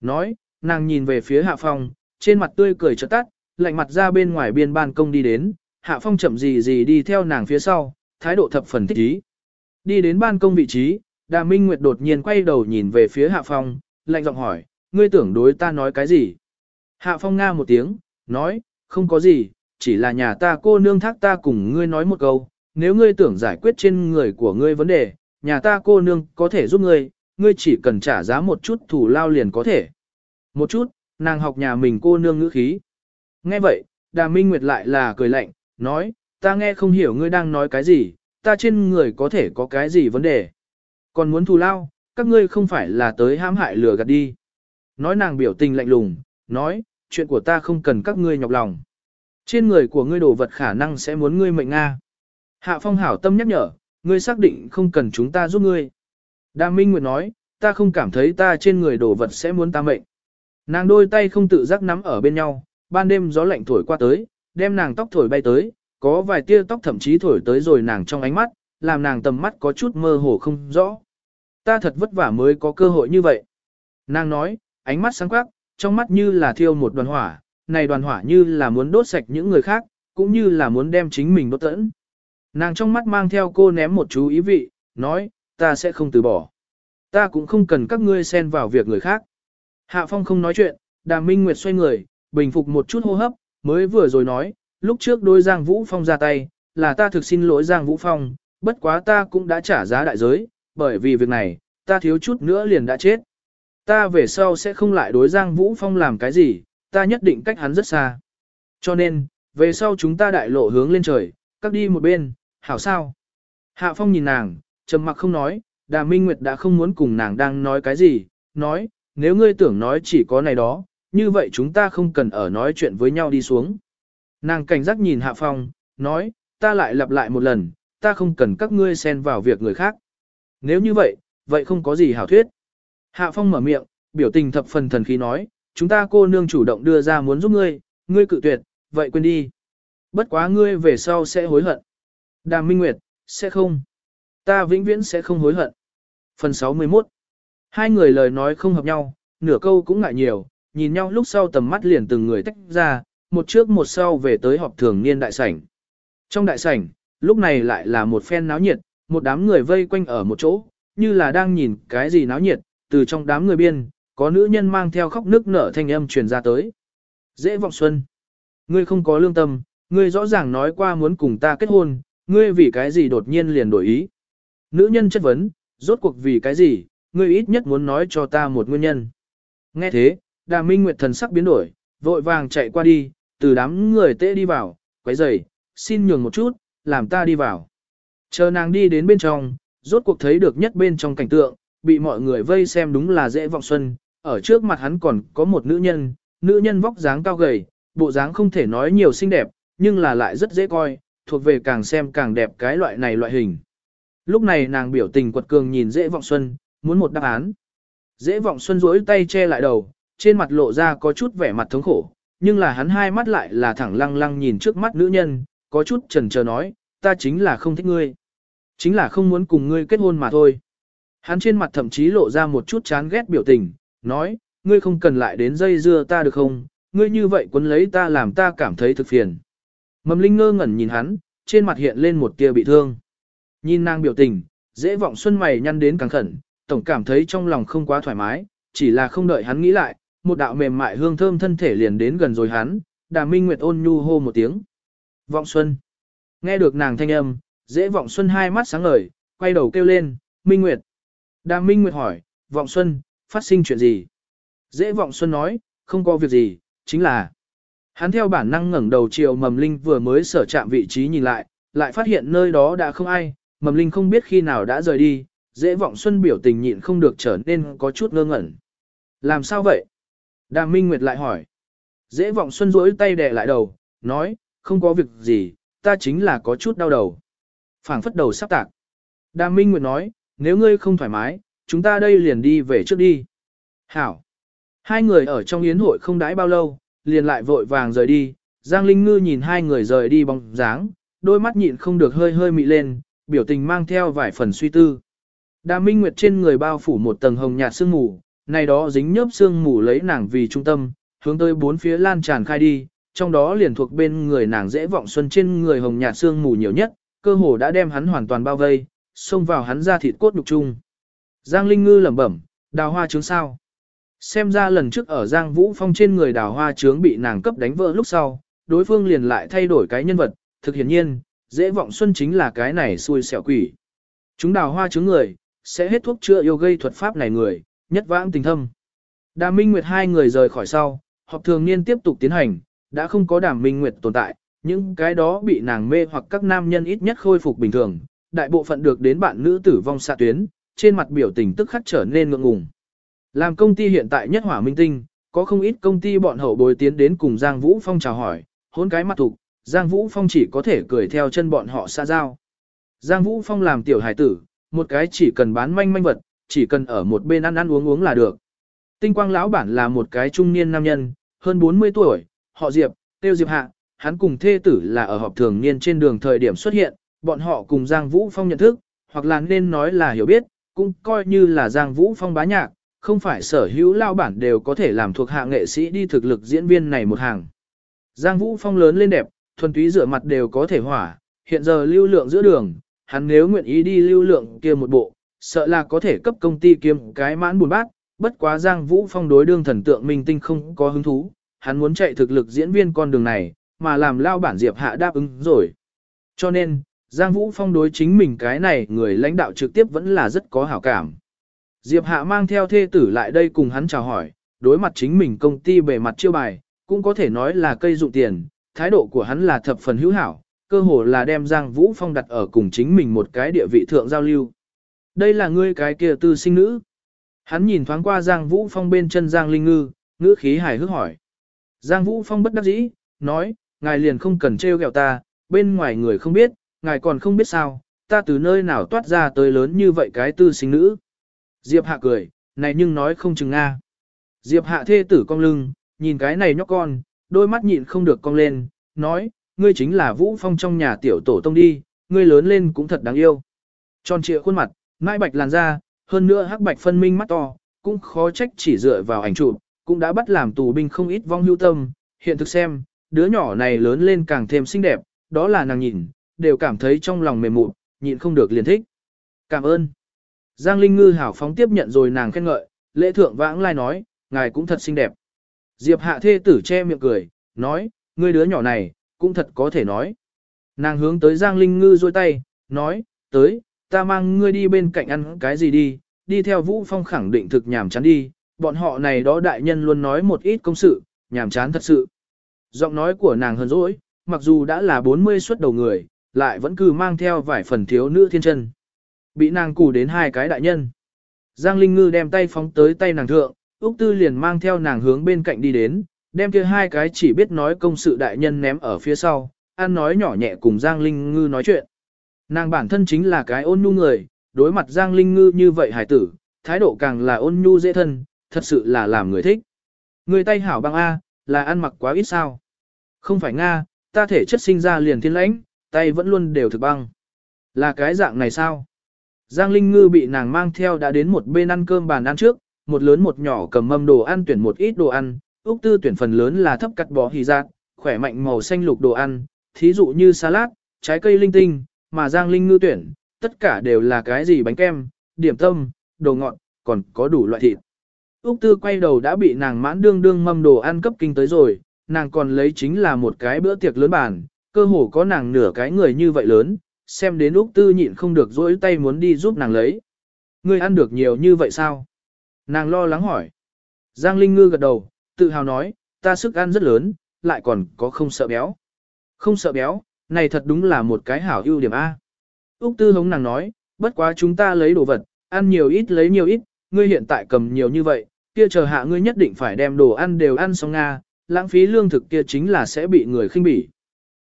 Nói, nàng nhìn về phía Hạ Phòng, trên mặt tươi cười chợt tắt, lạnh mặt ra bên ngoài biên ban công đi đến, Hạ Phong chậm gì gì đi theo nàng phía sau, thái độ thập phần thích ý. Đi đến ban công vị trí, Đà Minh Nguyệt đột nhiên quay đầu nhìn về phía Hạ Phong, lạnh giọng hỏi, ngươi tưởng đối ta nói cái gì? Hạ Phong nga một tiếng, nói, không có gì, chỉ là nhà ta cô nương thác ta cùng ngươi nói một câu, nếu ngươi tưởng giải quyết trên người của ngươi vấn đề, nhà ta cô nương có thể giúp ngươi, ngươi chỉ cần trả giá một chút thủ lao liền có thể. Một chút, nàng học nhà mình cô nương ngữ khí. Nghe vậy, Đà Minh Nguyệt lại là cười lạnh, nói, ta nghe không hiểu ngươi đang nói cái gì, ta trên người có thể có cái gì vấn đề. Còn muốn thù lao, các ngươi không phải là tới hãm hại lừa gạt đi. Nói nàng biểu tình lạnh lùng, nói, chuyện của ta không cần các ngươi nhọc lòng. Trên người của ngươi đồ vật khả năng sẽ muốn ngươi mệnh Nga. Hạ Phong hảo tâm nhắc nhở, ngươi xác định không cần chúng ta giúp ngươi. Đa Minh Nguyệt nói, ta không cảm thấy ta trên người đồ vật sẽ muốn ta mệnh. Nàng đôi tay không tự giác nắm ở bên nhau, ban đêm gió lạnh thổi qua tới, đem nàng tóc thổi bay tới, có vài tia tóc thậm chí thổi tới rồi nàng trong ánh mắt, làm nàng tầm mắt có chút mơ hồ không rõ. Ta thật vất vả mới có cơ hội như vậy. Nàng nói, ánh mắt sáng quắc, trong mắt như là thiêu một đoàn hỏa, này đoàn hỏa như là muốn đốt sạch những người khác, cũng như là muốn đem chính mình đốt tẫn. Nàng trong mắt mang theo cô ném một chú ý vị, nói, ta sẽ không từ bỏ. Ta cũng không cần các ngươi xen vào việc người khác. Hạ Phong không nói chuyện, Đàm Minh Nguyệt xoay người, bình phục một chút hô hấp, mới vừa rồi nói, lúc trước đôi Giang Vũ Phong ra tay, là ta thực xin lỗi Giang Vũ Phong, bất quá ta cũng đã trả giá đại giới, bởi vì việc này, ta thiếu chút nữa liền đã chết. Ta về sau sẽ không lại đối Giang Vũ Phong làm cái gì, ta nhất định cách hắn rất xa. Cho nên, về sau chúng ta đại lộ hướng lên trời, các đi một bên, hảo sao. Hạ Phong nhìn nàng, trầm mặc không nói, Đà Minh Nguyệt đã không muốn cùng nàng đang nói cái gì, nói, nếu ngươi tưởng nói chỉ có này đó, như vậy chúng ta không cần ở nói chuyện với nhau đi xuống. Nàng cảnh giác nhìn Hạ Phong, nói, ta lại lặp lại một lần, ta không cần các ngươi xen vào việc người khác. Nếu như vậy, vậy không có gì hảo thuyết. Hạ Phong mở miệng, biểu tình thập phần thần khí nói, chúng ta cô nương chủ động đưa ra muốn giúp ngươi, ngươi cự tuyệt, vậy quên đi. Bất quá ngươi về sau sẽ hối hận. Đàm Minh Nguyệt, sẽ không. Ta vĩnh viễn sẽ không hối hận. Phần 61 Hai người lời nói không hợp nhau, nửa câu cũng ngại nhiều, nhìn nhau lúc sau tầm mắt liền từng người tách ra, một trước một sau về tới họp thường niên đại sảnh. Trong đại sảnh, lúc này lại là một phen náo nhiệt, một đám người vây quanh ở một chỗ, như là đang nhìn cái gì náo nhiệt, từ trong đám người biên, có nữ nhân mang theo khóc nước nở thanh âm truyền ra tới. Dễ vọng xuân. Ngươi không có lương tâm, ngươi rõ ràng nói qua muốn cùng ta kết hôn, ngươi vì cái gì đột nhiên liền đổi ý. Nữ nhân chất vấn, rốt cuộc vì cái gì, ngươi ít nhất muốn nói cho ta một nguyên nhân. Nghe thế, đà minh nguyệt thần sắc biến đổi, vội vàng chạy qua đi, từ đám người tệ đi vào, quấy rầy, xin nhường một chút, làm ta đi vào. Chờ nàng đi đến bên trong, rốt cuộc thấy được nhất bên trong cảnh tượng, bị mọi người vây xem đúng là dễ vọng xuân, ở trước mặt hắn còn có một nữ nhân, nữ nhân vóc dáng cao gầy, bộ dáng không thể nói nhiều xinh đẹp, nhưng là lại rất dễ coi, thuộc về càng xem càng đẹp cái loại này loại hình. Lúc này nàng biểu tình quật cường nhìn dễ vọng xuân, muốn một đáp án. Dễ vọng xuân rỗi tay che lại đầu, trên mặt lộ ra có chút vẻ mặt thống khổ, nhưng là hắn hai mắt lại là thẳng lăng lăng nhìn trước mắt nữ nhân, có chút chần chờ nói, ta chính là không thích ngươi. Chính là không muốn cùng ngươi kết hôn mà thôi. Hắn trên mặt thậm chí lộ ra một chút chán ghét biểu tình, nói, ngươi không cần lại đến dây dưa ta được không, ngươi như vậy quấn lấy ta làm ta cảm thấy thực phiền. Mầm linh ngơ ngẩn nhìn hắn, trên mặt hiện lên một tia bị thương. Nhìn nàng biểu tình, dễ vọng xuân mày nhăn đến càng khẩn, tổng cảm thấy trong lòng không quá thoải mái, chỉ là không đợi hắn nghĩ lại, một đạo mềm mại hương thơm thân thể liền đến gần rồi hắn, đà minh nguyệt ôn nhu hô một tiếng. Vọng xuân. Nghe được nàng thanh âm, dễ vọng xuân hai mắt sáng ngời, quay đầu kêu lên, minh nguyệt. Đà minh nguyệt hỏi, vọng xuân, phát sinh chuyện gì? Dễ vọng xuân nói, không có việc gì, chính là. Hắn theo bản năng ngẩng đầu chiều mầm linh vừa mới sở chạm vị trí nhìn lại, lại phát hiện nơi đó đã không ai, mầm linh không biết khi nào đã rời đi, dễ vọng xuân biểu tình nhịn không được trở nên có chút ngơ ngẩn. Làm sao vậy? Đàm Minh Nguyệt lại hỏi. Dễ vọng xuân rỗi tay đè lại đầu, nói, không có việc gì, ta chính là có chút đau đầu. phảng phất đầu sắp tạc. Đàm Minh Nguyệt nói, nếu ngươi không thoải mái, chúng ta đây liền đi về trước đi. Hảo. Hai người ở trong yến hội không đãi bao lâu, liền lại vội vàng rời đi. Giang Linh Ngư nhìn hai người rời đi bóng dáng, đôi mắt nhịn không được hơi hơi mị lên, biểu tình mang theo vài phần suy tư. Đà Minh Nguyệt trên người bao phủ một tầng hồng nhạt sương mù, này đó dính nhớp xương mù lấy nàng vì trung tâm, hướng tới bốn phía lan tràn khai đi, trong đó liền thuộc bên người nàng dễ vọng xuân trên người hồng nhạt xương mù nhiều nhất, cơ hồ đã đem hắn hoàn toàn bao vây, xông vào hắn ra thịt cốt nhục chung. Giang Linh Ngư lẩm bẩm, đào hoa trướng sao? Xem ra lần trước ở Giang Vũ Phong trên người đào hoa trướng bị nàng cấp đánh vỡ lúc sau, đối phương liền lại thay đổi cái nhân vật, thực hiển nhiên, dễ vọng xuân chính là cái này xui xẻo quỷ. Chúng đào hoa trướng người, sẽ hết thuốc chữa yêu gây thuật pháp này người, nhất vãng tình thâm. Đà Minh Nguyệt hai người rời khỏi sau, họp thường niên tiếp tục tiến hành, đã không có Đàm Minh Nguyệt tồn tại, những cái đó bị nàng mê hoặc các nam nhân ít nhất khôi phục bình thường, đại bộ phận được đến bạn nữ tử vong xạ tuyến, trên mặt biểu tình tức khắc trở nên ngượng ngùng. Làm công ty hiện tại nhất hỏa minh tinh, có không ít công ty bọn hậu bồi tiến đến cùng Giang Vũ Phong chào hỏi, hôn cái mặt thục, Giang Vũ Phong chỉ có thể cười theo chân bọn họ xa giao. Giang Vũ Phong làm tiểu hải tử, một cái chỉ cần bán manh manh vật, chỉ cần ở một bên ăn ăn uống uống là được. Tinh quang lão bản là một cái trung niên nam nhân, hơn 40 tuổi, họ Diệp, tiêu Diệp Hạ, hắn cùng thê tử là ở họp thường niên trên đường thời điểm xuất hiện, bọn họ cùng Giang Vũ Phong nhận thức, hoặc là nên nói là hiểu biết, cũng coi như là Giang Vũ Phong bá nhạc, không phải sở hữu lao bản đều có thể làm thuộc hạ nghệ sĩ đi thực lực diễn viên này một hàng. Giang Vũ Phong lớn lên đẹp, thuần túy rửa mặt đều có thể hỏa, hiện giờ lưu lượng giữa đường, hắn nếu nguyện ý đi lưu lượng kia một bộ, sợ là có thể cấp công ty kiếm cái mãn buồn bát, bất quá Giang Vũ Phong đối đương thần tượng minh tinh không có hứng thú, hắn muốn chạy thực lực diễn viên con đường này, mà làm lao bản Diệp Hạ đáp ứng rồi. Cho nên, Giang Vũ Phong đối chính mình cái này người lãnh đạo trực tiếp vẫn là rất có hảo cảm. Diệp Hạ mang theo thê tử lại đây cùng hắn chào hỏi, đối mặt chính mình công ty bề mặt chiêu bài, cũng có thể nói là cây dụng tiền, thái độ của hắn là thập phần hữu hảo, cơ hồ là đem Giang Vũ Phong đặt ở cùng chính mình một cái địa vị thượng giao lưu. Đây là ngươi cái kia tư sinh nữ. Hắn nhìn thoáng qua Giang Vũ Phong bên chân Giang Linh Ngư, ngữ khí hài hước hỏi. Giang Vũ Phong bất đắc dĩ, nói, ngài liền không cần trêu ghẹo ta, bên ngoài người không biết, ngài còn không biết sao, ta từ nơi nào toát ra tới lớn như vậy cái tư sinh nữ. Diệp Hạ cười, này nhưng nói không chừng Nga. Diệp Hạ thê tử cong lưng, nhìn cái này nhóc con, đôi mắt nhịn không được cong lên, nói, ngươi chính là Vũ Phong trong nhà tiểu tổ tông đi, ngươi lớn lên cũng thật đáng yêu. Tròn trịa khuôn mặt, Nãi bạch làn da, hơn nữa hắc bạch phân minh mắt to, cũng khó trách chỉ dựa vào ảnh chụp, cũng đã bắt làm tù binh không ít vong hưu tâm, hiện thực xem, đứa nhỏ này lớn lên càng thêm xinh đẹp, đó là nàng nhìn, đều cảm thấy trong lòng mềm mụn, nhịn không được liền thích. Cảm ơn. Giang Linh Ngư hảo phóng tiếp nhận rồi nàng khen ngợi, lễ thượng vãng lai nói, ngài cũng thật xinh đẹp. Diệp hạ thê tử che miệng cười, nói, ngươi đứa nhỏ này, cũng thật có thể nói. Nàng hướng tới Giang Linh Ngư dôi tay, nói, tới, ta mang ngươi đi bên cạnh ăn cái gì đi, đi theo Vũ Phong khẳng định thực nhảm chán đi, bọn họ này đó đại nhân luôn nói một ít công sự, nhảm chán thật sự. Giọng nói của nàng hơn dỗi, mặc dù đã là 40 xuất đầu người, lại vẫn cứ mang theo vài phần thiếu nữ thiên chân. Bị nàng cù đến hai cái đại nhân. Giang Linh Ngư đem tay phóng tới tay nàng thượng, Úc Tư liền mang theo nàng hướng bên cạnh đi đến, đem kia hai cái chỉ biết nói công sự đại nhân ném ở phía sau, ăn nói nhỏ nhẹ cùng Giang Linh Ngư nói chuyện. Nàng bản thân chính là cái ôn nhu người, đối mặt Giang Linh Ngư như vậy hải tử, thái độ càng là ôn nhu dễ thân, thật sự là làm người thích. Người tay hảo băng A, là ăn mặc quá ít sao. Không phải Nga, ta thể chất sinh ra liền thiên lãnh, tay vẫn luôn đều thực băng. Là cái dạng này sao? Giang Linh Ngư bị nàng mang theo đã đến một bên ăn cơm bàn ăn trước, một lớn một nhỏ cầm mâm đồ ăn tuyển một ít đồ ăn, Úc Tư tuyển phần lớn là thấp cắt bó hì dạng khỏe mạnh màu xanh lục đồ ăn, thí dụ như salad, trái cây linh tinh, mà Giang Linh Ngư tuyển, tất cả đều là cái gì bánh kem, điểm tâm, đồ ngọt, còn có đủ loại thịt. Úc Tư quay đầu đã bị nàng mãn đương đương mâm đồ ăn cấp kinh tới rồi, nàng còn lấy chính là một cái bữa tiệc lớn bàn, cơ hồ có nàng nửa cái người như vậy lớn, xem đến Úc Tư nhịn không được dỗi tay muốn đi giúp nàng lấy. Ngươi ăn được nhiều như vậy sao? Nàng lo lắng hỏi. Giang Linh Ngư gật đầu, tự hào nói, ta sức ăn rất lớn, lại còn có không sợ béo. Không sợ béo, này thật đúng là một cái hảo ưu điểm A. Úc Tư hống nàng nói, bất quá chúng ta lấy đồ vật, ăn nhiều ít lấy nhiều ít, ngươi hiện tại cầm nhiều như vậy, kia chờ hạ ngươi nhất định phải đem đồ ăn đều ăn xong Nga, lãng phí lương thực kia chính là sẽ bị người khinh bỉ.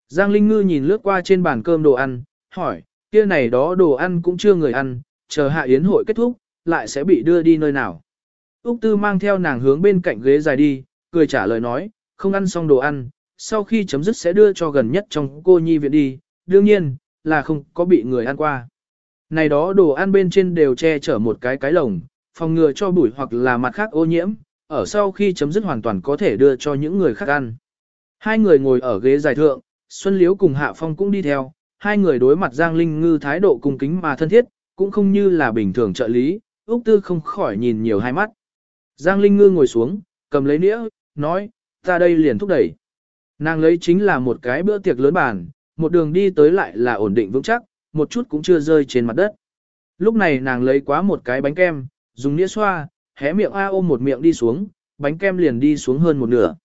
Giang Linh Ngư nhìn lướt qua trên bàn cơm đồ ăn, hỏi, kia này đó đồ ăn cũng chưa người ăn, chờ hạ yến hội kết thúc, lại sẽ bị đưa đi nơi nào. Úc Tư mang theo nàng hướng bên cạnh ghế dài đi, cười trả lời nói, không ăn xong đồ ăn, sau khi chấm dứt sẽ đưa cho gần nhất trong cô nhi viện đi, đương nhiên, là không có bị người ăn qua. Này đó đồ ăn bên trên đều che chở một cái cái lồng, phòng ngừa cho bụi hoặc là mặt khác ô nhiễm, ở sau khi chấm dứt hoàn toàn có thể đưa cho những người khác ăn. Hai người ngồi ở ghế dài thượng, Xuân Liễu cùng Hạ Phong cũng đi theo, hai người đối mặt Giang Linh Ngư thái độ cung kính mà thân thiết, cũng không như là bình thường trợ lý, Úc Tư không khỏi nhìn nhiều hai mắt. Giang Linh Ngư ngồi xuống, cầm lấy nĩa, nói, ta đây liền thúc đẩy. Nàng lấy chính là một cái bữa tiệc lớn bàn, một đường đi tới lại là ổn định vững chắc, một chút cũng chưa rơi trên mặt đất. Lúc này nàng lấy quá một cái bánh kem, dùng nĩa xoa, hé miệng A ôm một miệng đi xuống, bánh kem liền đi xuống hơn một nửa.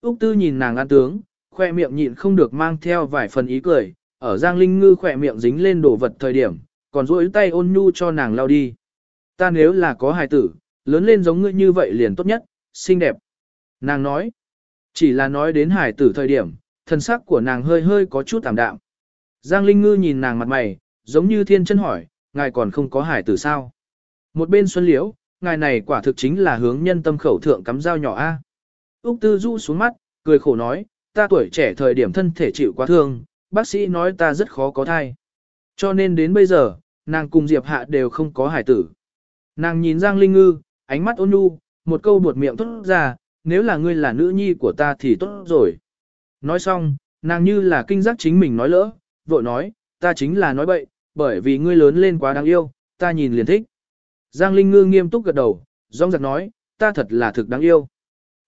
Úc Tư nhìn nàng ăn tướng, khoe miệng nhịn không được mang theo vài phần ý cười, ở Giang Linh Ngư khoe miệng dính lên đồ vật thời điểm, còn duỗi tay ôn nhu cho nàng lao đi. Ta nếu là có hài tử, lớn lên giống ngươi như vậy liền tốt nhất, xinh đẹp. Nàng nói, chỉ là nói đến hải tử thời điểm, thân sắc của nàng hơi hơi có chút tạm đạm. Giang Linh Ngư nhìn nàng mặt mày, giống như thiên chân hỏi, ngài còn không có hải tử sao? Một bên Xuân Liễu, ngài này quả thực chính là hướng nhân tâm khẩu thượng cắm dao nhỏ A. Úc Tư Du xuống mắt, cười khổ nói, ta tuổi trẻ thời điểm thân thể chịu quá thương, bác sĩ nói ta rất khó có thai. Cho nên đến bây giờ, nàng cùng Diệp Hạ đều không có hải tử. Nàng nhìn Giang Linh Ngư, ánh mắt ôn nhu, một câu buột miệng thốt ra, nếu là ngươi là nữ nhi của ta thì tốt rồi. Nói xong, nàng như là kinh giác chính mình nói lỡ, vội nói, ta chính là nói bậy, bởi vì ngươi lớn lên quá đáng yêu, ta nhìn liền thích. Giang Linh Ngư nghiêm túc gật đầu, rong giặc nói, ta thật là thực đáng yêu.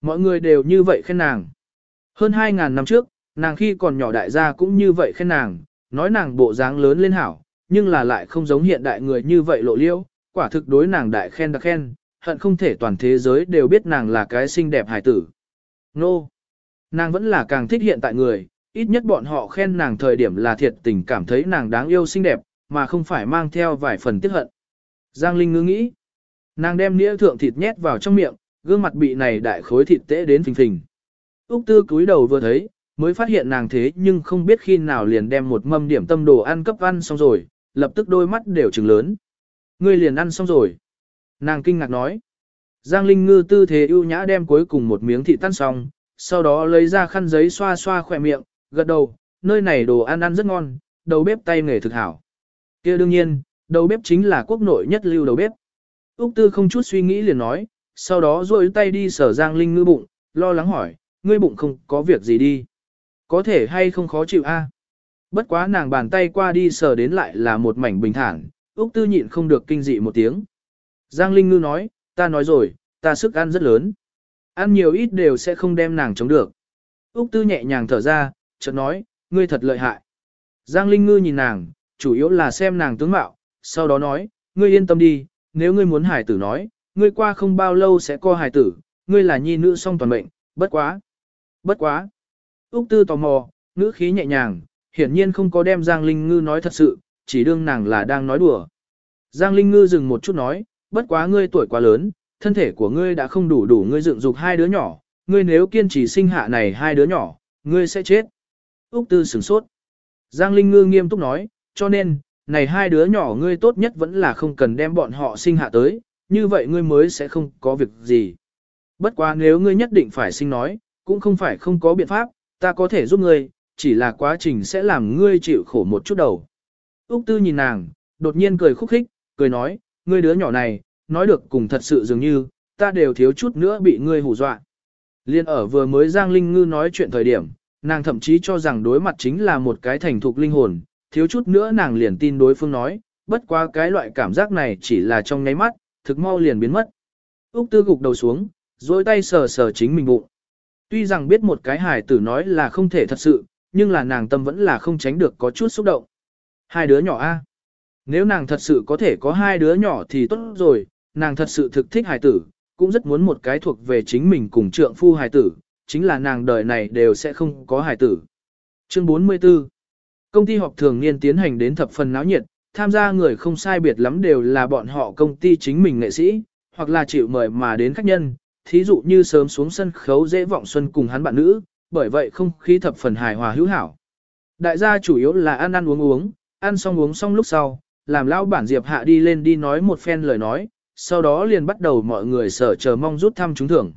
Mọi người đều như vậy khen nàng. Hơn 2.000 năm trước, nàng khi còn nhỏ đại gia cũng như vậy khen nàng, nói nàng bộ dáng lớn lên hảo, nhưng là lại không giống hiện đại người như vậy lộ liễu, quả thực đối nàng đại khen đặc khen, hận không thể toàn thế giới đều biết nàng là cái xinh đẹp hải tử. Nô! No. Nàng vẫn là càng thích hiện tại người, ít nhất bọn họ khen nàng thời điểm là thiệt tình cảm thấy nàng đáng yêu xinh đẹp, mà không phải mang theo vài phần tiếc hận. Giang Linh ngư nghĩ. Nàng đem nĩa thượng thịt nhét vào trong miệng, gương mặt bị này đại khối thịt tễ đến phình phình. Úc Tư cúi đầu vừa thấy, mới phát hiện nàng thế nhưng không biết khi nào liền đem một mâm điểm tâm đồ ăn cấp ăn xong rồi, lập tức đôi mắt đều trừng lớn. Ngươi liền ăn xong rồi. Nàng kinh ngạc nói. Giang Linh Ngư tư thế ưu nhã đem cuối cùng một miếng thịt tan xong, sau đó lấy ra khăn giấy xoa xoa khỏe miệng, gật đầu, nơi này đồ ăn ăn rất ngon, đầu bếp tay nghề thực hảo. kia đương nhiên, đầu bếp chính là quốc nội nhất lưu đầu bếp. Úc Tư không chút suy nghĩ liền nói, sau đó duỗi tay đi sở Giang Linh Ngư bụng, lo lắng hỏi, ngươi bụng không có việc gì đi. Có thể hay không khó chịu a? Bất quá nàng bàn tay qua đi sờ đến lại là một mảnh bình thản, Úc Tư nhịn không được kinh dị một tiếng. Giang Linh Ngư nói, ta nói rồi, ta sức ăn rất lớn. Ăn nhiều ít đều sẽ không đem nàng chống được. Úc Tư nhẹ nhàng thở ra, chợt nói, ngươi thật lợi hại. Giang Linh Ngư nhìn nàng, chủ yếu là xem nàng tướng mạo, sau đó nói, ngươi yên tâm đi, nếu ngươi muốn Hải tử nói, ngươi qua không bao lâu sẽ co Hải tử, ngươi là nhi nữ song toàn mệnh, bất quá. Bất quá. Úc Tư tò mò, ngữ khí nhẹ nhàng, hiển nhiên không có đem Giang Linh Ngư nói thật sự, chỉ đương nàng là đang nói đùa. Giang Linh Ngư dừng một chút nói, bất quá ngươi tuổi quá lớn, thân thể của ngươi đã không đủ đủ ngươi dựng dục hai đứa nhỏ, ngươi nếu kiên trì sinh hạ này hai đứa nhỏ, ngươi sẽ chết. Úc Tư sửng sốt. Giang Linh Ngư nghiêm túc nói, cho nên, này hai đứa nhỏ ngươi tốt nhất vẫn là không cần đem bọn họ sinh hạ tới, như vậy ngươi mới sẽ không có việc gì. Bất quá nếu ngươi nhất định phải sinh nói, cũng không phải không có biện pháp, ta có thể giúp ngươi, chỉ là quá trình sẽ làm ngươi chịu khổ một chút đầu. Úc Tư nhìn nàng, đột nhiên cười khúc khích, cười nói, ngươi đứa nhỏ này, nói được cùng thật sự dường như, ta đều thiếu chút nữa bị ngươi hù dọa. Liên ở vừa mới Giang Linh Ngư nói chuyện thời điểm, nàng thậm chí cho rằng đối mặt chính là một cái thành thục linh hồn, thiếu chút nữa nàng liền tin đối phương nói, bất quá cái loại cảm giác này chỉ là trong nháy mắt, thực mau liền biến mất. Úc Tư gục đầu xuống, dối tay sờ sờ chính mình bụng. Tuy rằng biết một cái hài tử nói là không thể thật sự, nhưng là nàng tâm vẫn là không tránh được có chút xúc động. Hai đứa nhỏ a, nếu nàng thật sự có thể có hai đứa nhỏ thì tốt rồi, nàng thật sự thực thích hài tử, cũng rất muốn một cái thuộc về chính mình cùng trượng phu hài tử, chính là nàng đời này đều sẽ không có hài tử. Chương 44 Công ty họp thường niên tiến hành đến thập phần náo nhiệt, tham gia người không sai biệt lắm đều là bọn họ công ty chính mình nghệ sĩ, hoặc là chịu mời mà đến khách nhân, thí dụ như sớm xuống sân khấu dễ vọng xuân cùng hắn bạn nữ, bởi vậy không khí thập phần hài hòa hữu hảo. Đại gia chủ yếu là ăn ăn uống uống, ăn xong uống xong lúc sau, làm lão bản Diệp Hạ đi lên đi nói một phen lời nói, sau đó liền bắt đầu mọi người sở chờ mong rút thăm trúng thưởng.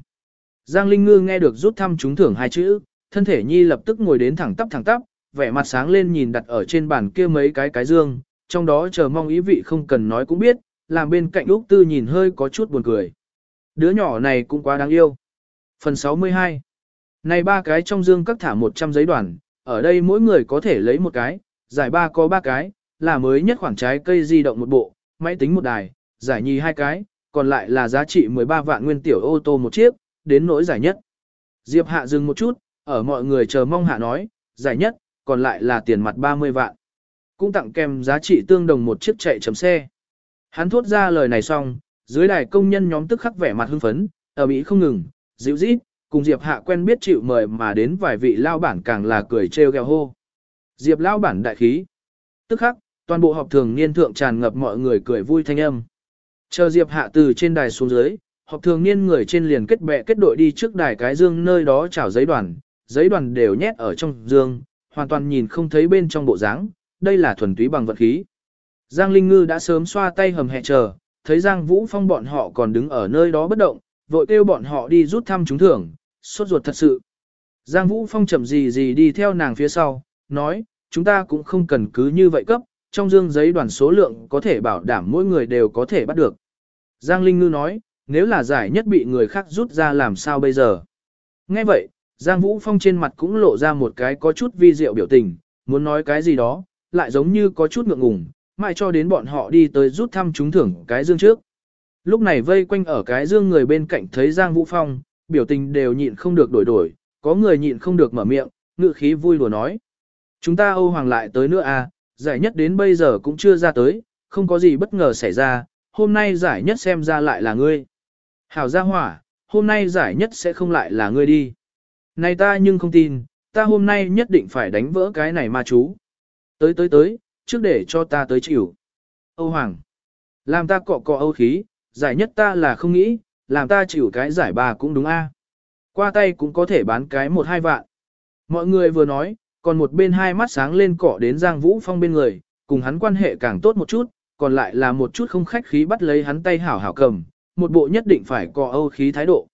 Giang Linh Ngư nghe được rút thăm trúng thưởng hai chữ, thân thể nhi lập tức ngồi đến thẳng tắp thẳng tắp, vẻ mặt sáng lên nhìn đặt ở trên bàn kia mấy cái cái dương, trong đó chờ mong ý vị không cần nói cũng biết, làm bên cạnh Úc Tư nhìn hơi có chút buồn cười. Đứa nhỏ này cũng quá đáng yêu. Phần 62 Này ba cái trong dương các thả 100 giấy đoàn, ở đây mỗi người có thể lấy một cái, giải ba có ba cái, là mới nhất khoảng trái cây di động một bộ, máy tính một đài, giải nhì hai cái, còn lại là giá trị 13 vạn nguyên tiểu ô tô một chiếc, đến nỗi giải nhất. Diệp Hạ dừng một chút, ở mọi người chờ mong Hạ nói, giải nhất, còn lại là tiền mặt 30 vạn. Cũng tặng kèm giá trị tương đồng một chiếc chạy chấm xe. Hắn thốt ra lời này xong, dưới đài công nhân nhóm tức khắc vẻ mặt hưng phấn, ở Mỹ không ngừng, dịu dít, cùng Diệp Hạ quen biết chịu mời mà đến vài vị lao bản càng là cười trêu ghẹo hô. Diệp lao bản đại khí. Tức khắc, toàn bộ họp thường niên thượng tràn ngập mọi người cười vui thanh âm. Chờ Diệp Hạ từ trên đài xuống dưới, họp thường niên người trên liền kết bè kết đội đi trước đài cái dương nơi đó chảo giấy đoàn, giấy đoàn đều nhét ở trong dương, hoàn toàn nhìn không thấy bên trong bộ dáng, đây là thuần túy bằng vật khí. Giang Linh Ngư đã sớm xoa tay hầm hẹ chờ, thấy Giang Vũ Phong bọn họ còn đứng ở nơi đó bất động, vội kêu bọn họ đi rút thăm trúng thưởng, sốt ruột thật sự. Giang Vũ Phong chậm gì gì đi theo nàng phía sau, nói, chúng ta cũng không cần cứ như vậy cấp, trong dương giấy đoàn số lượng có thể bảo đảm mỗi người đều có thể bắt được. Giang Linh Ngư nói, nếu là giải nhất bị người khác rút ra làm sao bây giờ? Nghe vậy, Giang Vũ Phong trên mặt cũng lộ ra một cái có chút vi diệu biểu tình, muốn nói cái gì đó, lại giống như có chút ngượng ngùng, mãi cho đến bọn họ đi tới rút thăm trúng thưởng cái dương trước. Lúc này vây quanh ở cái dương người bên cạnh thấy Giang Vũ Phong, biểu tình đều nhịn không được đổi đổi, có người nhịn không được mở miệng, ngự khí vui đùa nói. Chúng ta Âu Hoàng lại tới nữa à, giải nhất đến bây giờ cũng chưa ra tới, không có gì bất ngờ xảy ra, hôm nay giải nhất xem ra lại là ngươi. Hảo gia hỏa, hôm nay giải nhất sẽ không lại là ngươi đi. Này ta nhưng không tin, ta hôm nay nhất định phải đánh vỡ cái này ma chú. Tới tới tới, trước để cho ta tới chịu. Âu Hoàng, làm ta cọ cọ âu khí, giải nhất ta là không nghĩ, làm ta chịu cái giải bà cũng đúng a. Qua tay cũng có thể bán cái một hai vạn. Mọi người vừa nói, còn một bên hai mắt sáng lên cọ đến Giang Vũ Phong bên người, cùng hắn quan hệ càng tốt một chút, còn lại là một chút không khách khí bắt lấy hắn tay hảo hảo cầm, một bộ nhất định phải cọ âu khí thái độ.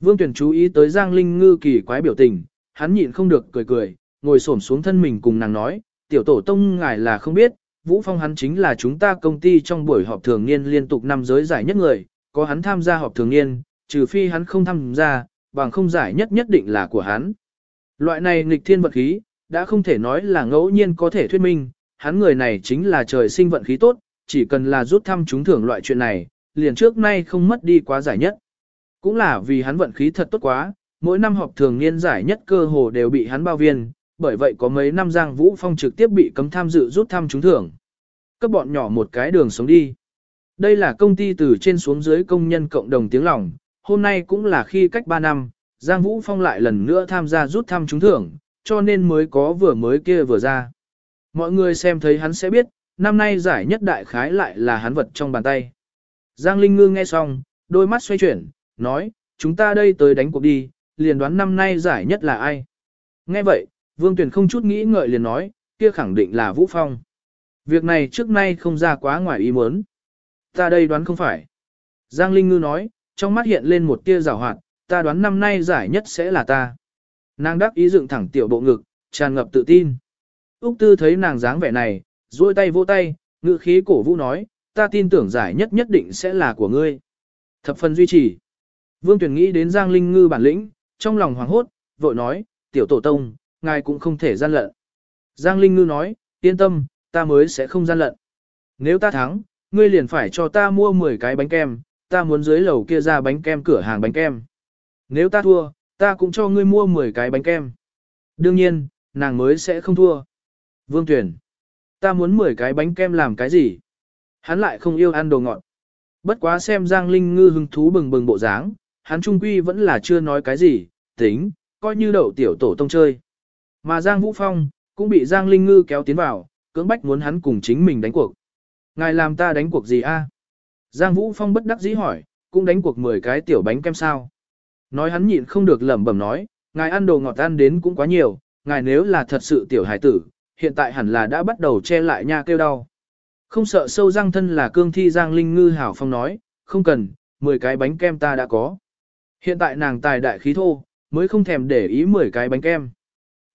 Vương Tuyển chú ý tới Giang Linh Ngư kỳ quái biểu tình, hắn nhịn không được cười cười, ngồi xổm xuống thân mình cùng nàng nói, tiểu tổ tông ngài là không biết, Vũ Phong hắn chính là chúng ta công ty trong buổi họp thường niên liên tục năm giới giải nhất người, có hắn tham gia họp thường niên, trừ phi hắn không tham gia, bằng không giải nhất nhất định là của hắn. Loại này nghịch thiên vật khí, đã không thể nói là ngẫu nhiên có thể thuyết minh, hắn người này chính là trời sinh vận khí tốt, chỉ cần là rút thăm trúng thưởng loại chuyện này, liền trước nay không mất đi quá giải nhất. Cũng là vì hắn vận khí thật tốt quá, mỗi năm họp thường niên giải nhất cơ hồ đều bị hắn bao viên, bởi vậy có mấy năm Giang Vũ Phong trực tiếp bị cấm tham dự rút thăm trúng thưởng. Các bọn nhỏ một cái đường sống đi. Đây là công ty từ trên xuống dưới công nhân cộng đồng tiếng lòng, hôm nay cũng là khi cách 3 năm, Giang Vũ Phong lại lần nữa tham gia rút thăm trúng thưởng, cho nên mới có vừa mới kia vừa ra. Mọi người xem thấy hắn sẽ biết, năm nay giải nhất đại khái lại là hắn vật trong bàn tay. Giang Linh Ngư nghe xong, đôi mắt xoay chuyển, nói, chúng ta đây tới đánh cuộc đi, liền đoán năm nay giải nhất là ai. Nghe vậy, Vương Tuyển không chút nghĩ ngợi liền nói, kia khẳng định là Vũ Phong. Việc này trước nay không ra quá ngoài ý muốn. Ta đây đoán không phải. Giang Linh Ngư nói, trong mắt hiện lên một tia rào hoạt, ta đoán năm nay giải nhất sẽ là ta. Nàng đắc ý dựng thẳng tiểu bộ ngực, tràn ngập tự tin. Úc Tư thấy nàng dáng vẻ này, duỗi tay vỗ tay, ngự khí cổ vũ nói, ta tin tưởng giải nhất nhất định sẽ là của ngươi. Thập phần duy trì. Vương Tuyển nghĩ đến Giang Linh Ngư bản lĩnh, trong lòng hoảng hốt, vội nói, tiểu tổ tông, ngài cũng không thể gian lận. Giang Linh Ngư nói, yên tâm, ta mới sẽ không gian lận. Nếu ta thắng, ngươi liền phải cho ta mua 10 cái bánh kem, ta muốn dưới lầu kia ra bánh kem cửa hàng bánh kem. Nếu ta thua, ta cũng cho ngươi mua 10 cái bánh kem. Đương nhiên, nàng mới sẽ không thua. Vương Tuyển, ta muốn 10 cái bánh kem làm cái gì? Hắn lại không yêu ăn đồ ngọt. Bất quá xem Giang Linh Ngư hứng thú bừng bừng bộ dáng, hắn trung quy vẫn là chưa nói cái gì, tính, coi như đậu tiểu tổ tông chơi. Mà Giang Vũ Phong, cũng bị Giang Linh Ngư kéo tiến vào, cưỡng bách muốn hắn cùng chính mình đánh cuộc. Ngài làm ta đánh cuộc gì a? Giang Vũ Phong bất đắc dĩ hỏi, cũng đánh cuộc 10 cái tiểu bánh kem sao. Nói hắn nhịn không được lẩm bẩm nói, ngài ăn đồ ngọt ăn đến cũng quá nhiều, ngài nếu là thật sự tiểu hải tử, hiện tại hẳn là đã bắt đầu che lại nha kêu đau. Không sợ sâu răng thân là cương thi Giang Linh Ngư hảo phong nói, không cần, 10 cái bánh kem ta đã có. Hiện tại nàng tài đại khí thô, mới không thèm để ý 10 cái bánh kem.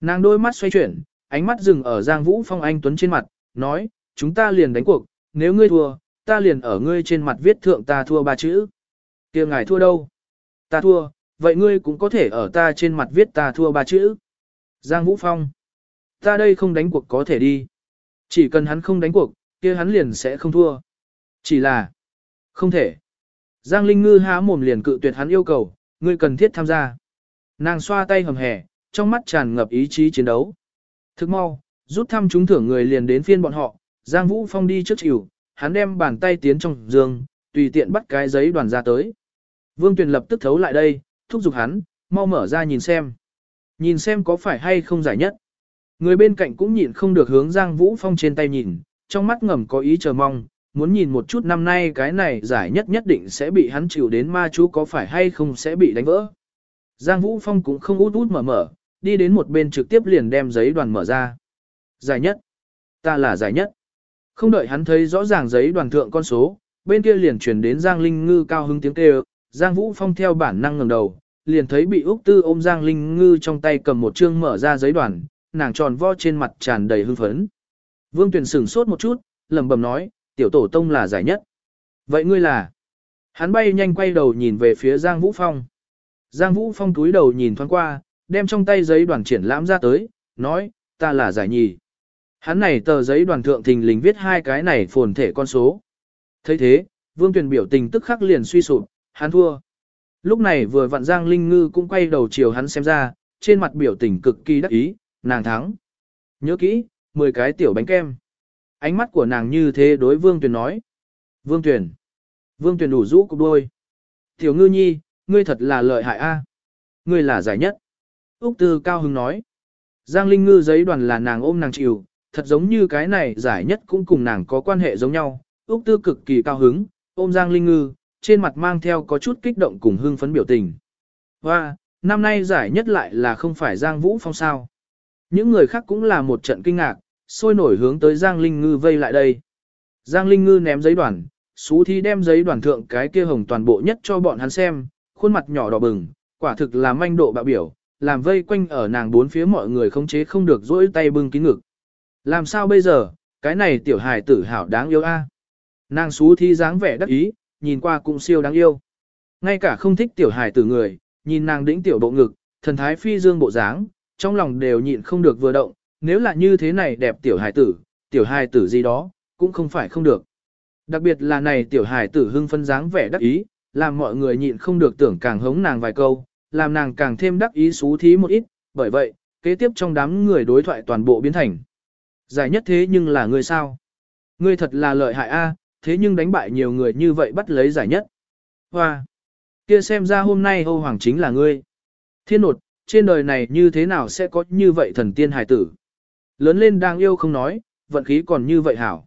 Nàng đôi mắt xoay chuyển, ánh mắt dừng ở Giang Vũ Phong Anh Tuấn trên mặt, nói, chúng ta liền đánh cuộc, nếu ngươi thua, ta liền ở ngươi trên mặt viết thượng ta thua ba chữ. kia ngài thua đâu? Ta thua, vậy ngươi cũng có thể ở ta trên mặt viết ta thua ba chữ. Giang Vũ Phong. Ta đây không đánh cuộc có thể đi. Chỉ cần hắn không đánh cuộc, kia hắn liền sẽ không thua. Chỉ là, không thể. Giang Linh Ngư há mồm liền cự tuyệt hắn yêu cầu, ngươi cần thiết tham gia. Nàng xoa tay hầm hẻ, trong mắt tràn ngập ý chí chiến đấu. Thức mau, rút thăm trúng thưởng người liền đến phiên bọn họ, Giang Vũ Phong đi trước chịu, hắn đem bàn tay tiến trong giường, tùy tiện bắt cái giấy đoàn ra tới. Vương Tuyền lập tức thấu lại đây, thúc giục hắn, mau mở ra nhìn xem. Nhìn xem có phải hay không giải nhất. Người bên cạnh cũng nhịn không được hướng Giang Vũ Phong trên tay nhìn, trong mắt ngầm có ý chờ mong, muốn nhìn một chút năm nay cái này giải nhất nhất định sẽ bị hắn chịu đến ma chú có phải hay không sẽ bị đánh vỡ. Giang Vũ Phong cũng không út út mở mở, đi đến một bên trực tiếp liền đem giấy đoàn mở ra. Giải nhất. Ta là giải nhất. Không đợi hắn thấy rõ ràng giấy đoàn thượng con số, bên kia liền truyền đến Giang Linh Ngư cao hứng tiếng kêu, Giang Vũ Phong theo bản năng ngẩng đầu, liền thấy bị Úc Tư ôm Giang Linh Ngư trong tay cầm một chương mở ra giấy đoàn, nàng tròn vo trên mặt tràn đầy hưng phấn. Vương Tuyền sửng sốt một chút, lẩm bẩm nói, tiểu tổ tông là giải nhất. Vậy ngươi là? Hắn bay nhanh quay đầu nhìn về phía Giang Vũ Phong. Giang Vũ Phong túi đầu nhìn thoáng qua, đem trong tay giấy đoàn triển lãm ra tới, nói, ta là giải nhì. Hắn này tờ giấy đoàn thượng thình lình viết hai cái này phồn thể con số. thấy thế, Vương Tuyền biểu tình tức khắc liền suy sụp, hắn thua. Lúc này vừa vặn Giang Linh Ngư cũng quay đầu chiều hắn xem ra, trên mặt biểu tình cực kỳ đắc ý, nàng thắng. Nhớ kỹ, 10 cái tiểu bánh kem. Ánh mắt của nàng như thế đối Vương Tuyền nói. Vương Tuyền. Vương Tuyền đủ rũ cục đôi. Tiểu ngư nhi, ngươi thật là lợi hại a. Ngươi là giải nhất. Úc Tư cao hứng nói. Giang Linh Ngư giấy đoàn là nàng ôm nàng chịu, thật giống như cái này giải nhất cũng cùng nàng có quan hệ giống nhau. Úc Tư cực kỳ cao hứng, ôm Giang Linh Ngư, trên mặt mang theo có chút kích động cùng hưng phấn biểu tình. Và, năm nay giải nhất lại là không phải Giang Vũ Phong sao. Những người khác cũng là một trận kinh ngạc, sôi nổi hướng tới Giang Linh Ngư vây lại đây. Giang Linh Ngư ném giấy đoàn, xú thi đem giấy đoàn thượng cái kia hồng toàn bộ nhất cho bọn hắn xem, khuôn mặt nhỏ đỏ bừng, quả thực là manh độ bạo biểu, làm vây quanh ở nàng bốn phía mọi người không chế không được dỗi tay bưng kín ngực. Làm sao bây giờ, cái này tiểu hài tử hảo đáng yêu a. Nàng xú thi dáng vẻ đắc ý, nhìn qua cũng siêu đáng yêu. Ngay cả không thích tiểu hài tử người, nhìn nàng đĩnh tiểu bộ ngực, thần thái phi dương bộ dáng, trong lòng đều nhịn không được vừa động, nếu là như thế này đẹp tiểu hài tử, tiểu hài tử gì đó, cũng không phải không được. Đặc biệt là này tiểu hài tử hưng phân dáng vẻ đắc ý, làm mọi người nhịn không được tưởng càng hống nàng vài câu, làm nàng càng thêm đắc ý xú thí một ít, bởi vậy, kế tiếp trong đám người đối thoại toàn bộ biến thành. Giải nhất thế nhưng là người sao? Ngươi thật là lợi hại a, thế nhưng đánh bại nhiều người như vậy bắt lấy giải nhất. Hoa! Kia xem ra hôm nay Âu Hoàng chính là ngươi. Thiên nột, trên đời này như thế nào sẽ có như vậy thần tiên hài tử? Lớn lên đang yêu không nói, vận khí còn như vậy hảo.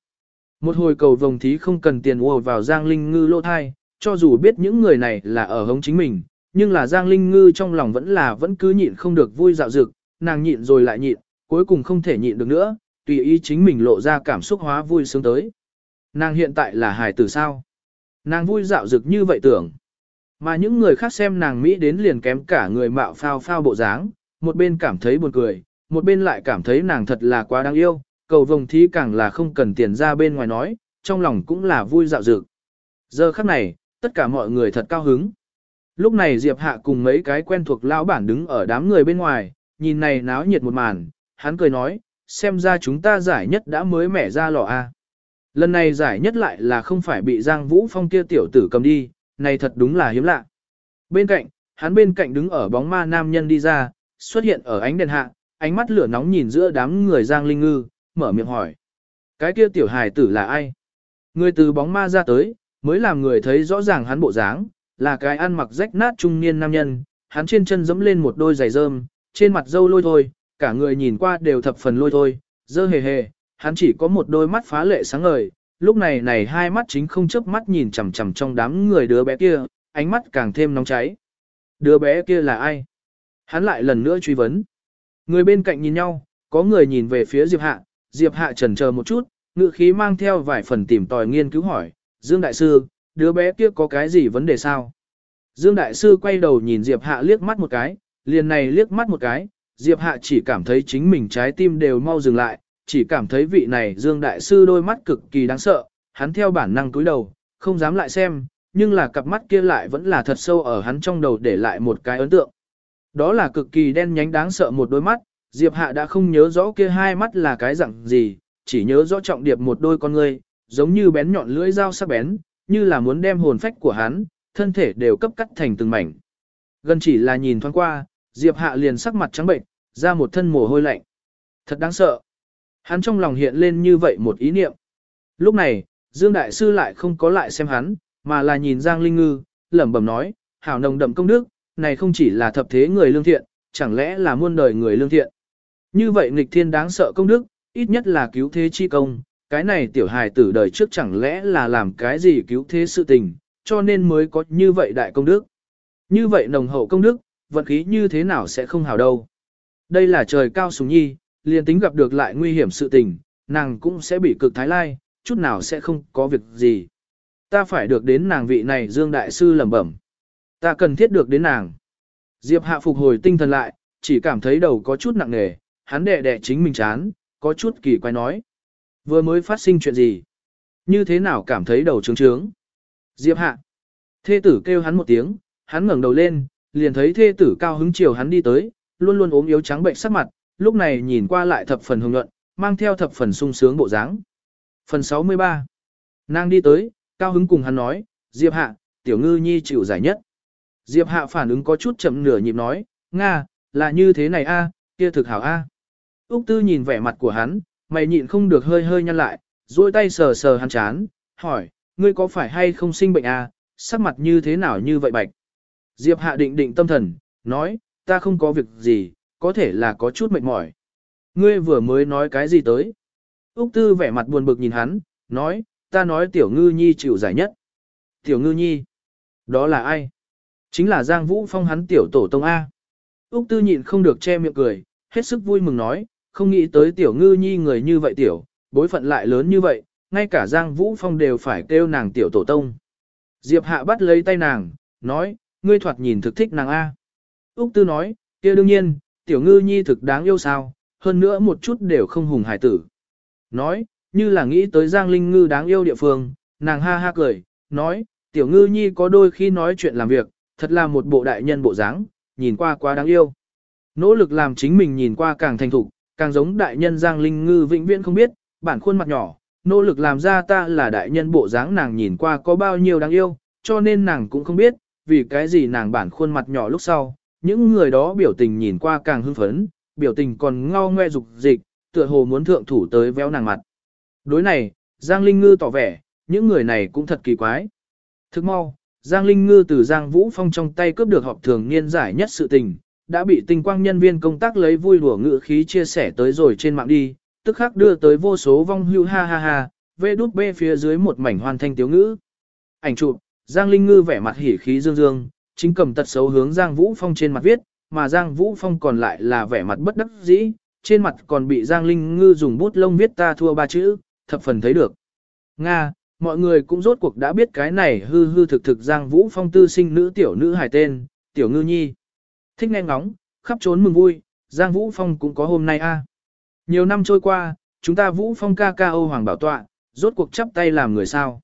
Một hồi cầu vồng thí không cần tiền ùa vào Giang Linh Ngư lô thai, cho dù biết những người này là ở hống chính mình, nhưng là Giang Linh Ngư trong lòng vẫn là vẫn cứ nhịn không được vui dạo dực, nàng nhịn rồi lại nhịn, cuối cùng không thể nhịn được nữa, tùy ý chính mình lộ ra cảm xúc hóa vui sướng tới. Nàng hiện tại là hài tử sao? Nàng vui dạo dực như vậy tưởng. Mà những người khác xem nàng Mỹ đến liền kém cả người mạo phao phao bộ dáng, một bên cảm thấy buồn cười, một bên lại cảm thấy nàng thật là quá đáng yêu, cầu vồng thí càng là không cần tiền ra bên ngoài nói, trong lòng cũng là vui dạo dực. Giờ khắc này, tất cả mọi người thật cao hứng. Lúc này Diệp Hạ cùng mấy cái quen thuộc lão bản đứng ở đám người bên ngoài, nhìn này náo nhiệt một màn, hắn cười nói, xem ra chúng ta giải nhất đã mới mẻ ra lò A. Lần này giải nhất lại là không phải bị Giang Vũ Phong kia tiểu tử cầm đi, này thật đúng là hiếm lạ. Bên cạnh, hắn bên cạnh đứng ở bóng ma nam nhân đi ra, xuất hiện ở ánh đèn hạ, ánh mắt lửa nóng nhìn giữa đám người Giang Linh Ngư, mở miệng hỏi. Cái kia tiểu hài tử là ai? Người từ bóng ma ra tới, mới làm người thấy rõ ràng hắn bộ dáng, là cái ăn mặc rách nát trung niên nam nhân, hắn trên chân dẫm lên một đôi giày rơm, trên mặt dâu lôi thôi, cả người nhìn qua đều thập phần lôi thôi, dơ hề hề, hắn chỉ có một đôi mắt phá lệ sáng ngời, lúc này này hai mắt chính không chớp mắt nhìn chằm chằm trong đám người đứa bé kia, ánh mắt càng thêm nóng cháy. Đứa bé kia là ai? Hắn lại lần nữa truy vấn. Người bên cạnh nhìn nhau, có người nhìn về phía Diệp Hạ, Diệp Hạ chần chờ một chút, ngự khí mang theo vài phần tìm tòi nghiên cứu hỏi, Dương Đại Sư, đứa bé kia có cái gì vấn đề sao? Dương Đại Sư quay đầu nhìn Diệp Hạ liếc mắt một cái, liền này liếc mắt một cái, Diệp Hạ chỉ cảm thấy chính mình trái tim đều mau dừng lại, chỉ cảm thấy vị này Dương Đại Sư đôi mắt cực kỳ đáng sợ, hắn theo bản năng cúi đầu, không dám lại xem, nhưng là cặp mắt kia lại vẫn là thật sâu ở hắn trong đầu để lại một cái ấn tượng. Đó là cực kỳ đen nhánh đáng sợ một đôi mắt, Diệp Hạ đã không nhớ rõ kia hai mắt là cái dạng gì, chỉ nhớ rõ trọng điệp một đôi con ngươi, giống như bén nhọn lưỡi dao sắc bén, như là muốn đem hồn phách của hắn, thân thể đều cấp cắt thành từng mảnh. Gần chỉ là nhìn thoáng qua, Diệp Hạ liền sắc mặt trắng bệnh, ra một thân mồ hôi lạnh. Thật đáng sợ. Hắn trong lòng hiện lên như vậy một ý niệm. Lúc này, Dương Đại Sư lại không có lại xem hắn, mà là nhìn Giang Linh Ngư, lẩm bẩm nói, hảo nồng đậm công đức, này không chỉ là thập thế người lương thiện, chẳng lẽ là muôn đời người lương thiện. Như vậy nghịch thiên đáng sợ công đức, ít nhất là cứu thế chi công, cái này tiểu hài tử đời trước chẳng lẽ là làm cái gì cứu thế sự tình, cho nên mới có như vậy đại công đức. Như vậy nồng hậu công đức, vận khí như thế nào sẽ không hảo đâu. Đây là trời cao sùng nhi, liền tính gặp được lại nguy hiểm sự tình, nàng cũng sẽ bị cực thái lai, chút nào sẽ không có việc gì. Ta phải được đến nàng vị này Dương Đại Sư lẩm bẩm. Ta cần thiết được đến nàng. Diệp Hạ phục hồi tinh thần lại, chỉ cảm thấy đầu có chút nặng nề, hắn đẻ đẻ chính mình chán, có chút kỳ quái nói. Vừa mới phát sinh chuyện gì? Như thế nào cảm thấy đầu trướng trướng? Diệp Hạ. Thê tử kêu hắn một tiếng, hắn ngẩng đầu lên, liền thấy thê tử cao hứng chiều hắn đi tới, luôn luôn ốm yếu trắng bệnh sắc mặt, lúc này nhìn qua lại thập phần hùng nhuận, mang theo thập phần sung sướng bộ dáng. Phần 63 Nàng đi tới, cao hứng cùng hắn nói, Diệp Hạ, tiểu ngư nhi chịu giải nhất. Diệp Hạ phản ứng có chút chậm nửa nhịp nói, Nga, là như thế này a, kia thực hảo a. Úc Tư nhìn vẻ mặt của hắn, mày nhịn không được hơi hơi nhăn lại, duỗi tay sờ sờ hắn chán, hỏi, ngươi có phải hay không sinh bệnh a, sắc mặt như thế nào như vậy bạch. Diệp Hạ định định tâm thần, nói, ta không có việc gì, có thể là có chút mệt mỏi. Ngươi vừa mới nói cái gì tới? Úc Tư vẻ mặt buồn bực nhìn hắn, nói, ta nói tiểu ngư nhi chịu giải nhất. Tiểu ngư nhi? Đó là ai? Chính là Giang Vũ Phong hắn tiểu tổ tông A. Úc Tư nhịn không được che miệng cười, hết sức vui mừng nói, không nghĩ tới tiểu ngư nhi người như vậy tiểu, bối phận lại lớn như vậy, ngay cả Giang Vũ Phong đều phải kêu nàng tiểu tổ tông. Diệp Hạ bắt lấy tay nàng, nói, ngươi thoạt nhìn thực thích nàng A. Úc Tư nói, kia đương nhiên, tiểu ngư nhi thực đáng yêu sao, hơn nữa một chút đều không hùng hải tử. Nói, như là nghĩ tới Giang Linh Ngư đáng yêu địa phương, nàng ha ha cười, nói, tiểu ngư nhi có đôi khi nói chuyện làm việc, thật là một bộ đại nhân bộ dáng, nhìn qua quá đáng yêu. Nỗ lực làm chính mình nhìn qua càng thành thục, càng giống đại nhân Giang Linh Ngư vĩnh viễn không biết, bản khuôn mặt nhỏ, nỗ lực làm ra ta là đại nhân bộ dáng nàng nhìn qua có bao nhiêu đáng yêu, cho nên nàng cũng không biết, vì cái gì nàng bản khuôn mặt nhỏ lúc sau, những người đó biểu tình nhìn qua càng hưng phấn, biểu tình còn ngao ngoe dục dịch, tựa hồ muốn thượng thủ tới véo nàng mặt. Đối này, Giang Linh Ngư tỏ vẻ, những người này cũng thật kỳ quái. Thức mau, Giang Linh Ngư từ Giang Vũ Phong trong tay cướp được họp thường niên giải nhất sự tình, đã bị tinh quang nhân viên công tác lấy vui đùa ngữ khí chia sẻ tới rồi trên mạng đi, tức khắc đưa tới vô số vong hưu ha ha ha, vê đút bê phía dưới một mảnh hoàn thanh tiếu ngữ. Ảnh chụp, Giang Linh Ngư vẻ mặt hỉ khí dương dương, chính cầm tật xấu hướng Giang Vũ Phong trên mặt viết, mà Giang Vũ Phong còn lại là vẻ mặt bất đắc dĩ, trên mặt còn bị Giang Linh Ngư dùng bút lông viết ta thua ba chữ, thập phần thấy được. Nga, mọi người cũng rốt cuộc đã biết cái này hư hư thực thực Giang Vũ Phong tư sinh nữ tiểu nữ hài tên, tiểu ngư nhi. Thích nghe ngóng, khắp trốn mừng vui, Giang Vũ Phong cũng có hôm nay a. Nhiều năm trôi qua, chúng ta Vũ Phong ca ca ô Hoàng bảo tọa, rốt cuộc chắp tay làm người sao.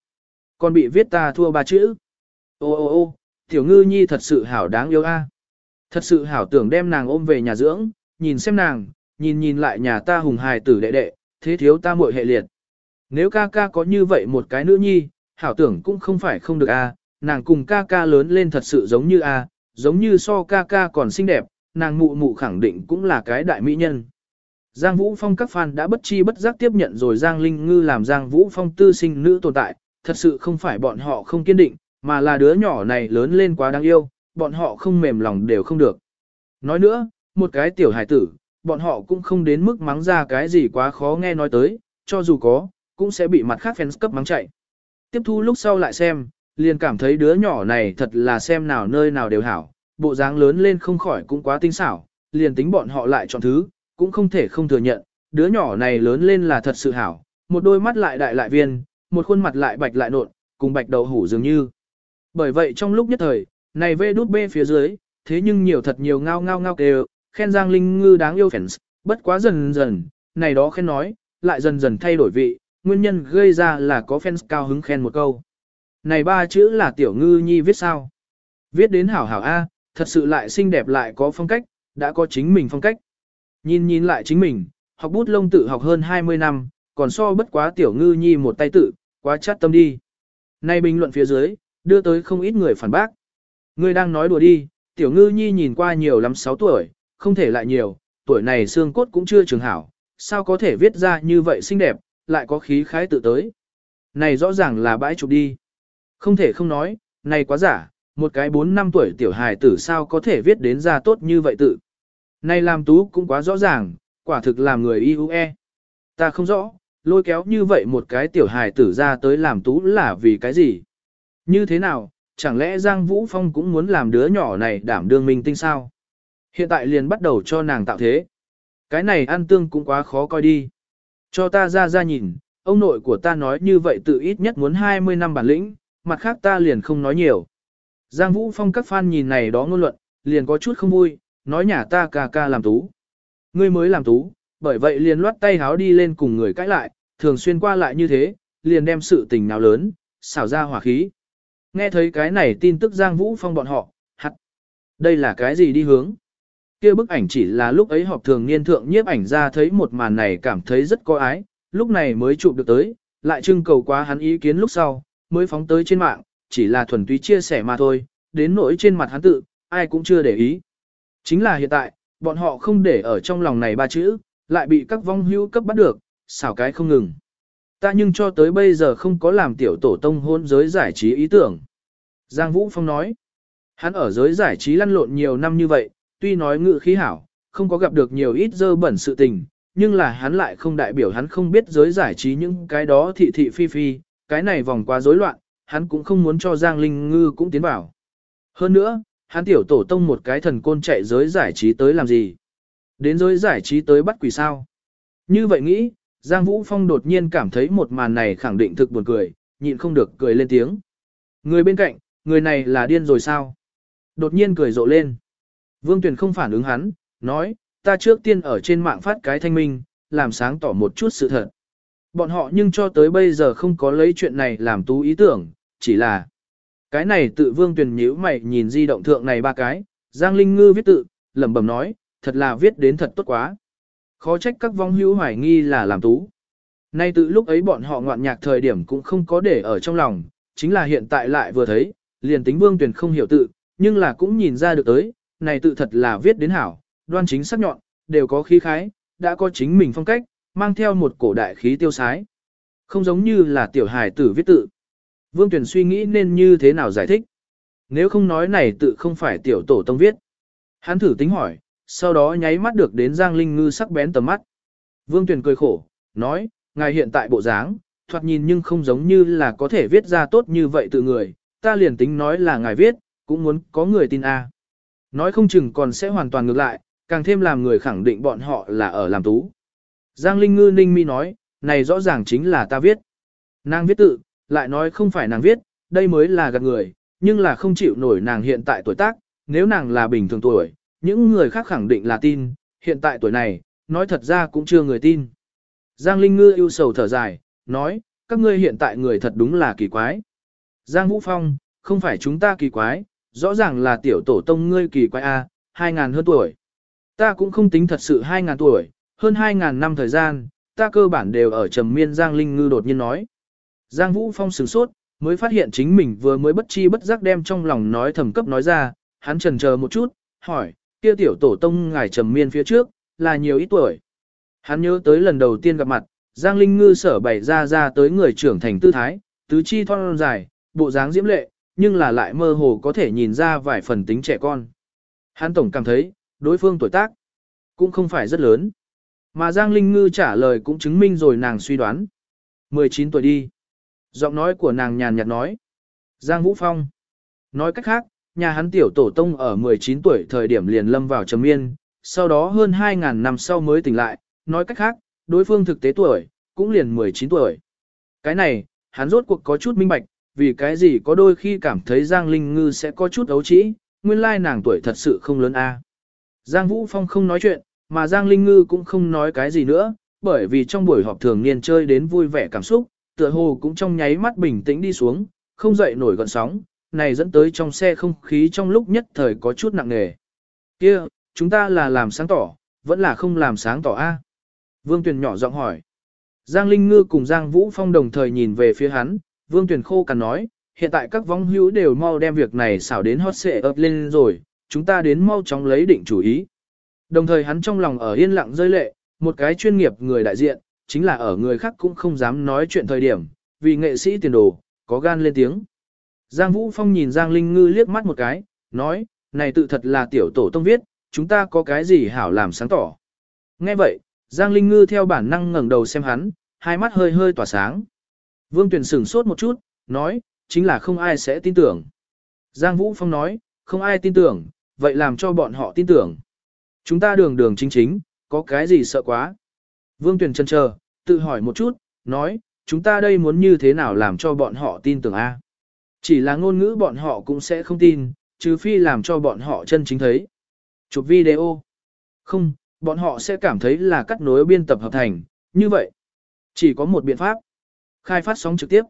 Còn bị viết ta thua ba chữ. Ô ô ô, tiểu ngư nhi thật sự hảo đáng yêu a. Thật sự hảo tưởng đem nàng ôm về nhà dưỡng, nhìn xem nàng, nhìn nhìn lại nhà ta hùng hài tử đệ đệ, thế thiếu ta muội hệ liệt. Nếu ca ca có như vậy một cái nữ nhi, hảo tưởng cũng không phải không được a, nàng cùng ca ca lớn lên thật sự giống như a, giống như so ca ca còn xinh đẹp, nàng mụ mụ khẳng định cũng là cái đại mỹ nhân. Giang Vũ Phong các fan đã bất chi bất giác tiếp nhận rồi Giang Linh Ngư làm Giang Vũ Phong tư sinh nữ tồn tại, thật sự không phải bọn họ không kiên định, mà là đứa nhỏ này lớn lên quá đáng yêu, bọn họ không mềm lòng đều không được. Nói nữa, một cái tiểu hải tử, bọn họ cũng không đến mức mắng ra cái gì quá khó nghe nói tới, cho dù có, cũng sẽ bị mặt khác fans cấp mắng chạy. Tiếp thu lúc sau lại xem, liền cảm thấy đứa nhỏ này thật là xem nào nơi nào đều hảo, bộ dáng lớn lên không khỏi cũng quá tinh xảo, liền tính bọn họ lại chọn thứ, cũng không thể không thừa nhận, đứa nhỏ này lớn lên là thật sự hảo, một đôi mắt lại đại lại viên, một khuôn mặt lại bạch lại nộn, cùng bạch đầu hủ dường như. Bởi vậy trong lúc nhất thời, này vê đút bê phía dưới, thế nhưng nhiều thật nhiều ngao ngao ngao kêu, khen Giang Linh Ngư đáng yêu fans, bất quá dần dần, này đó khen nói, lại dần dần thay đổi vị, nguyên nhân gây ra là có fans cao hứng khen một câu. Này ba chữ là tiểu ngư nhi viết sao? Viết đến hảo hảo A, thật sự lại xinh đẹp lại có phong cách, đã có chính mình phong cách. Nhìn nhìn lại chính mình, học bút lông tự học hơn 20 năm, còn so bất quá tiểu ngư nhi một tay tự, quá chát tâm đi. Này bình luận phía dưới, đưa tới không ít người phản bác. Ngươi đang nói đùa đi, tiểu ngư nhi nhìn qua nhiều lắm 6 tuổi, không thể lại nhiều, tuổi này xương cốt cũng chưa trường hảo, sao có thể viết ra như vậy xinh đẹp, lại có khí khái tự tới. Này rõ ràng là bãi chụp đi. Không thể không nói, này quá giả, một cái 4 năm tuổi tiểu hài tử sao có thể viết đến ra tốt như vậy tự. Này làm tú cũng quá rõ ràng, quả thực làm người IUE. Ta không rõ, lôi kéo như vậy một cái tiểu hài tử ra tới làm tú là vì cái gì? Như thế nào, chẳng lẽ Giang Vũ Phong cũng muốn làm đứa nhỏ này đảm đương minh tinh sao? Hiện tại liền bắt đầu cho nàng tạo thế. Cái này ăn tương cũng quá khó coi đi. Cho ta ra ra nhìn, ông nội của ta nói như vậy tự ít nhất muốn 20 năm bản lĩnh, mặt khác ta liền không nói nhiều. Giang Vũ Phong các fan nhìn này đó ngôn luận, liền có chút không vui, nói nhà ta ca ca làm tú. Ngươi mới làm tú, bởi vậy liền loát tay háo đi lên cùng người cãi lại, thường xuyên qua lại như thế, liền đem sự tình nào lớn, xảo ra hỏa khí. Nghe thấy cái này tin tức Giang Vũ Phong bọn họ, hắt. Đây là cái gì đi hướng? kia bức ảnh chỉ là lúc ấy họp thường niên thượng nhiếp ảnh ra thấy một màn này cảm thấy rất có ái, lúc này mới chụp được tới, lại trưng cầu quá hắn ý kiến lúc sau, mới phóng tới trên mạng, chỉ là thuần túy chia sẻ mà thôi, đến nỗi trên mặt hắn tự, ai cũng chưa để ý. Chính là hiện tại, bọn họ không để ở trong lòng này ba chữ, lại bị các vong hữu cấp bắt được, xảo cái không ngừng. Ta nhưng cho tới bây giờ không có làm tiểu tổ tông hôn giới giải trí ý tưởng. Giang Vũ Phong nói, hắn ở giới giải trí lăn lộn nhiều năm như vậy, tuy nói ngự khí hảo, không có gặp được nhiều ít dơ bẩn sự tình, nhưng là hắn lại không đại biểu hắn không biết giới giải trí những cái đó thị thị phi phi, cái này vòng quá rối loạn, hắn cũng không muốn cho Giang Linh Ngư cũng tiến vào. Hơn nữa, hắn tiểu tổ tông một cái thần côn chạy giới giải trí tới làm gì? Đến giới giải trí tới bắt quỷ sao? Như vậy nghĩ, Giang Vũ Phong đột nhiên cảm thấy một màn này khẳng định thực buồn cười, nhịn không được cười lên tiếng. Người bên cạnh, người này là điên rồi sao? Đột nhiên cười rộ lên. Vương Tuyền không phản ứng hắn, nói, ta trước tiên ở trên mạng phát cái thanh minh, làm sáng tỏ một chút sự thật. Bọn họ nhưng cho tới bây giờ không có lấy chuyện này làm tú ý tưởng, chỉ là Cái này tự vương Tuyền nhíu mày nhìn di động thượng này ba cái, Giang Linh Ngư viết tự, lẩm bẩm nói, thật là viết đến thật tốt quá. Khó trách các vong hữu hoài nghi là làm tú. Nay từ lúc ấy bọn họ ngoạn nhạc thời điểm cũng không có để ở trong lòng, chính là hiện tại lại vừa thấy, liền tính vương tuyển không hiểu tự, nhưng là cũng nhìn ra được tới, này tự thật là viết đến hảo, đoan chính sắc nhọn, đều có khí khái, đã có chính mình phong cách, mang theo một cổ đại khí tiêu sái. Không giống như là tiểu hài tử viết tự. Vương Tuyển suy nghĩ nên như thế nào giải thích. Nếu không nói này tự không phải tiểu tổ tông viết. Hắn thử tính hỏi, sau đó nháy mắt được đến Giang Linh Ngư sắc bén tầm mắt. Vương Tuyền cười khổ, nói, ngài hiện tại bộ dáng, thoạt nhìn nhưng không giống như là có thể viết ra tốt như vậy từ người, ta liền tính nói là ngài viết, cũng muốn có người tin a. Nói không chừng còn sẽ hoàn toàn ngược lại, càng thêm làm người khẳng định bọn họ là ở làm tú. Giang Linh Ngư ninh mi nói, này rõ ràng chính là ta viết. Nàng viết tự, lại nói không phải nàng viết, đây mới là gạt người, nhưng là không chịu nổi nàng hiện tại tuổi tác, nếu nàng là bình thường tuổi, những người khác khẳng định là tin, hiện tại tuổi này, nói thật ra cũng chưa người tin. Giang Linh Ngư yêu sầu thở dài, nói, các ngươi hiện tại người thật đúng là kỳ quái. Giang Vũ Phong, không phải chúng ta kỳ quái, rõ ràng là tiểu tổ tông ngươi kỳ quái A, hai ngàn hơn tuổi. Ta cũng không tính thật sự hai ngàn tuổi, hơn hai ngàn năm thời gian, ta cơ bản đều ở trầm miên Giang Linh Ngư đột nhiên nói. Giang Vũ Phong sửng sốt, mới phát hiện chính mình vừa mới bất chi bất giác đem trong lòng nói thầm cấp nói ra, hắn trần chờ một chút, hỏi, kia tiểu tổ tông ngài trầm miên phía trước, là nhiều ít tuổi. Hắn nhớ tới lần đầu tiên gặp mặt, Giang Linh Ngư sở bày ra ra tới người trưởng thành tư thái, tứ chi thon dài, bộ dáng diễm lệ, nhưng là lại mơ hồ có thể nhìn ra vài phần tính trẻ con. Hắn tổng cảm thấy, đối phương tuổi tác cũng không phải rất lớn. Mà Giang Linh Ngư trả lời cũng chứng minh rồi nàng suy đoán. 19 tuổi đi. Giọng nói của nàng nhàn nhạt nói. Giang Vũ Phong. Nói cách khác, nhà hắn tiểu tổ tông ở 19 tuổi thời điểm liền lâm vào trầm miên, sau đó hơn 2.000 năm sau mới tỉnh lại. Nói cách khác, đối phương thực tế tuổi, cũng liền 19 tuổi. Cái này, hắn rốt cuộc có chút minh bạch, vì cái gì có đôi khi cảm thấy Giang Linh Ngư sẽ có chút ấu trĩ, nguyên lai nàng tuổi thật sự không lớn a. Giang Vũ Phong không nói chuyện, mà Giang Linh Ngư cũng không nói cái gì nữa, bởi vì trong buổi họp thường niên chơi đến vui vẻ cảm xúc, tựa hồ cũng trong nháy mắt bình tĩnh đi xuống, không dậy nổi gọn sóng, này dẫn tới trong xe không khí trong lúc nhất thời có chút nặng nề. Kia, chúng ta là làm sáng tỏ, vẫn là không làm sáng tỏ a? Vương Tuyền nhỏ giọng hỏi. Giang Linh Ngư cùng Giang Vũ Phong đồng thời nhìn về phía hắn, Vương Tuyền khô cằn nói, hiện tại các vong hữu đều mau đem việc này xảo đến hot xệ ập lên rồi, chúng ta đến mau chóng lấy định chủ ý. Đồng thời hắn trong lòng ở yên lặng rơi lệ, một cái chuyên nghiệp người đại diện, chính là ở người khác cũng không dám nói chuyện thời điểm, vì nghệ sĩ tiền đồ, có gan lên tiếng. Giang Vũ Phong nhìn Giang Linh Ngư liếc mắt một cái, nói, này tự thật là tiểu tổ tông viết, chúng ta có cái gì hảo làm sáng tỏ. Nghe vậy, Giang Linh Ngư theo bản năng ngẩng đầu xem hắn, hai mắt hơi hơi tỏa sáng. Vương Tuyền sửng sốt một chút, nói, chính là không ai sẽ tin tưởng. Giang Vũ Phong nói, không ai tin tưởng, vậy làm cho bọn họ tin tưởng. Chúng ta đường đường chính chính, có cái gì sợ quá. Vương Tuyền chân chờ, tự hỏi một chút, nói, chúng ta đây muốn như thế nào làm cho bọn họ tin tưởng a? Chỉ là ngôn ngữ bọn họ cũng sẽ không tin, trừ phi làm cho bọn họ chân chính thấy. Chụp video. Không, bọn họ sẽ cảm thấy là cắt nối biên tập hợp thành, như vậy. Chỉ có một biện pháp. Khai phát sóng trực tiếp.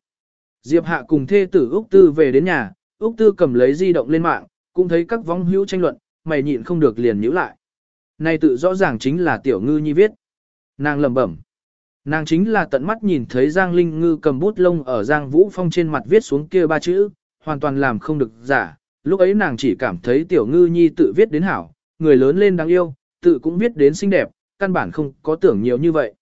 Diệp Hạ cùng thê tử Úc Tư về đến nhà, Úc Tư cầm lấy di động lên mạng, cũng thấy các vong hữu tranh luận, mày nhịn không được liền nhíu lại. Này tự rõ ràng chính là tiểu ngư nhi viết. Nàng lẩm bẩm. Nàng chính là tận mắt nhìn thấy Giang Linh Ngư cầm bút lông ở Giang Vũ Phong trên mặt viết xuống kia ba chữ, hoàn toàn làm không được giả. Lúc ấy nàng chỉ cảm thấy tiểu ngư nhi tự viết đến hảo, người lớn lên đáng yêu, tự cũng viết đến xinh đẹp, căn bản không có tưởng nhiều như vậy.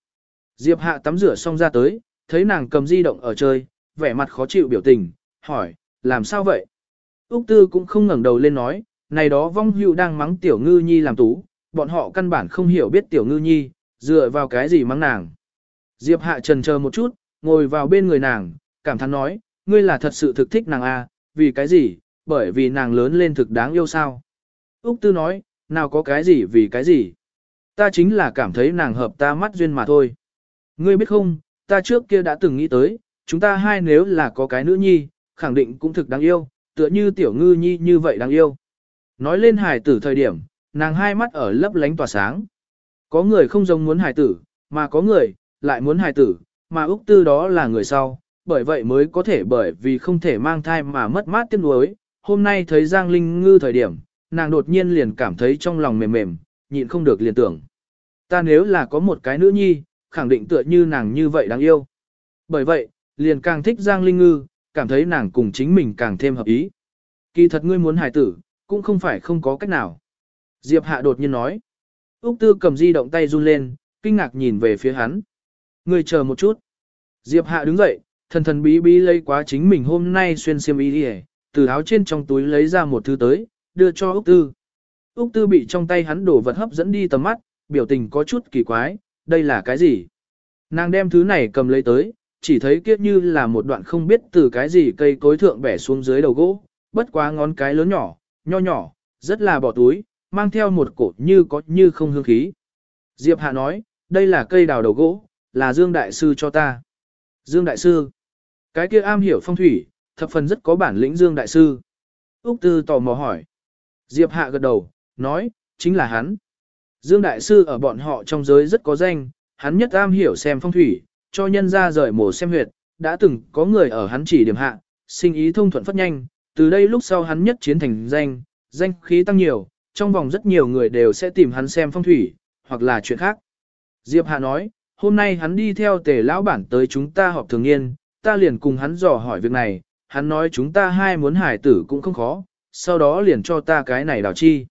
Diệp Hạ tắm rửa xong ra tới, thấy nàng cầm di động ở chơi, vẻ mặt khó chịu biểu tình, hỏi, làm sao vậy? Úc Tư cũng không ngẩng đầu lên nói, này đó vong hữu đang mắng tiểu ngư nhi làm tú, bọn họ căn bản không hiểu biết tiểu ngư nhi, dựa vào cái gì mắng nàng. Diệp Hạ trần chờ một chút, ngồi vào bên người nàng, cảm thán nói, ngươi là thật sự thực thích nàng à, vì cái gì, bởi vì nàng lớn lên thực đáng yêu sao. Úc Tư nói, nào có cái gì vì cái gì. Ta chính là cảm thấy nàng hợp ta mắt duyên mà thôi. Ngươi biết không, ta trước kia đã từng nghĩ tới, chúng ta hai nếu là có cái nữ nhi, khẳng định cũng thực đáng yêu, tựa như tiểu ngư nhi như vậy đáng yêu. Nói lên hài tử thời điểm, nàng hai mắt ở lấp lánh tỏa sáng. Có người không giống muốn hài tử, mà có người, lại muốn hài tử, mà Úc Tư đó là người sau, bởi vậy mới có thể bởi vì không thể mang thai mà mất mát tiếc nuối. Hôm nay thấy Giang Linh Ngư thời điểm, nàng đột nhiên liền cảm thấy trong lòng mềm mềm, nhịn không được liền tưởng. Ta nếu là có một cái nữ nhi, khẳng định tựa như nàng như vậy đáng yêu. Bởi vậy, liền càng thích Giang Linh Ngư, cảm thấy nàng cùng chính mình càng thêm hợp ý. Kỳ thật ngươi muốn hài tử, cũng không phải không có cách nào. Diệp Hạ đột nhiên nói. Úc Tư cầm di động tay run lên, kinh ngạc nhìn về phía hắn. Ngươi chờ một chút. Diệp Hạ đứng dậy, thần thần bí bí lấy quá chính mình hôm nay xuyên xiêm y đi từ áo trên trong túi lấy ra một thứ tới, đưa cho Úc Tư. Úc Tư bị trong tay hắn đổ vật hấp dẫn đi tầm mắt, biểu tình có chút kỳ quái, đây là cái gì? Nàng đem thứ này cầm lấy tới, chỉ thấy kiếp như là một đoạn không biết từ cái gì cây cối thượng bẻ xuống dưới đầu gỗ, bất quá ngón cái lớn nhỏ, nho nhỏ, rất là bỏ túi, mang theo một cổ như có như không hương khí. Diệp Hạ nói, đây là cây đào đầu gỗ, là Dương Đại Sư cho ta. Dương Đại Sư, cái kia am hiểu phong thủy, thập phần rất có bản lĩnh Dương Đại Sư. Úc Tư tò mò hỏi. Diệp Hạ gật đầu, nói, chính là hắn. Dương Đại Sư ở bọn họ trong giới rất có danh, hắn nhất am hiểu xem phong thủy, cho nhân ra rời mổ xem huyệt, đã từng có người ở hắn chỉ điểm hạ, sinh ý thông thuận phát nhanh, từ đây lúc sau hắn nhất chiến thành danh, danh khí tăng nhiều, trong vòng rất nhiều người đều sẽ tìm hắn xem phong thủy, hoặc là chuyện khác. Diệp Hạ nói, hôm nay hắn đi theo tề lão bản tới chúng ta họp thường niên, ta liền cùng hắn dò hỏi việc này, hắn nói chúng ta hai muốn hải tử cũng không khó, sau đó liền cho ta cái này đào chi.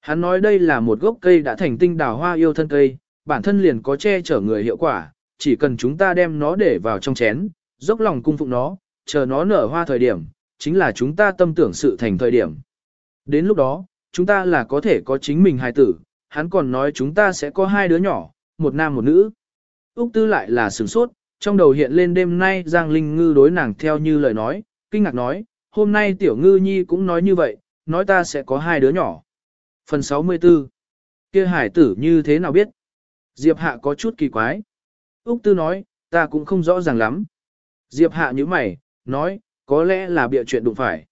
Hắn nói đây là một gốc cây đã thành tinh đào hoa yêu thân cây, bản thân liền có che chở người hiệu quả, chỉ cần chúng ta đem nó để vào trong chén, dốc lòng cung phụng nó, chờ nó nở hoa thời điểm, chính là chúng ta tâm tưởng sự thành thời điểm. Đến lúc đó, chúng ta là có thể có chính mình hài tử, hắn còn nói chúng ta sẽ có hai đứa nhỏ, một nam một nữ. Úc Tư lại là sửng sốt, trong đầu hiện lên đêm nay Giang Linh Ngư đối nàng theo như lời nói, kinh ngạc nói, hôm nay Tiểu Ngư Nhi cũng nói như vậy, nói ta sẽ có hai đứa nhỏ. Phần 64 kia hải tử như thế nào biết? Diệp Hạ có chút kỳ quái. Úc Tư nói, ta cũng không rõ ràng lắm. Diệp Hạ như mày, nói, có lẽ là bịa chuyện đụng phải.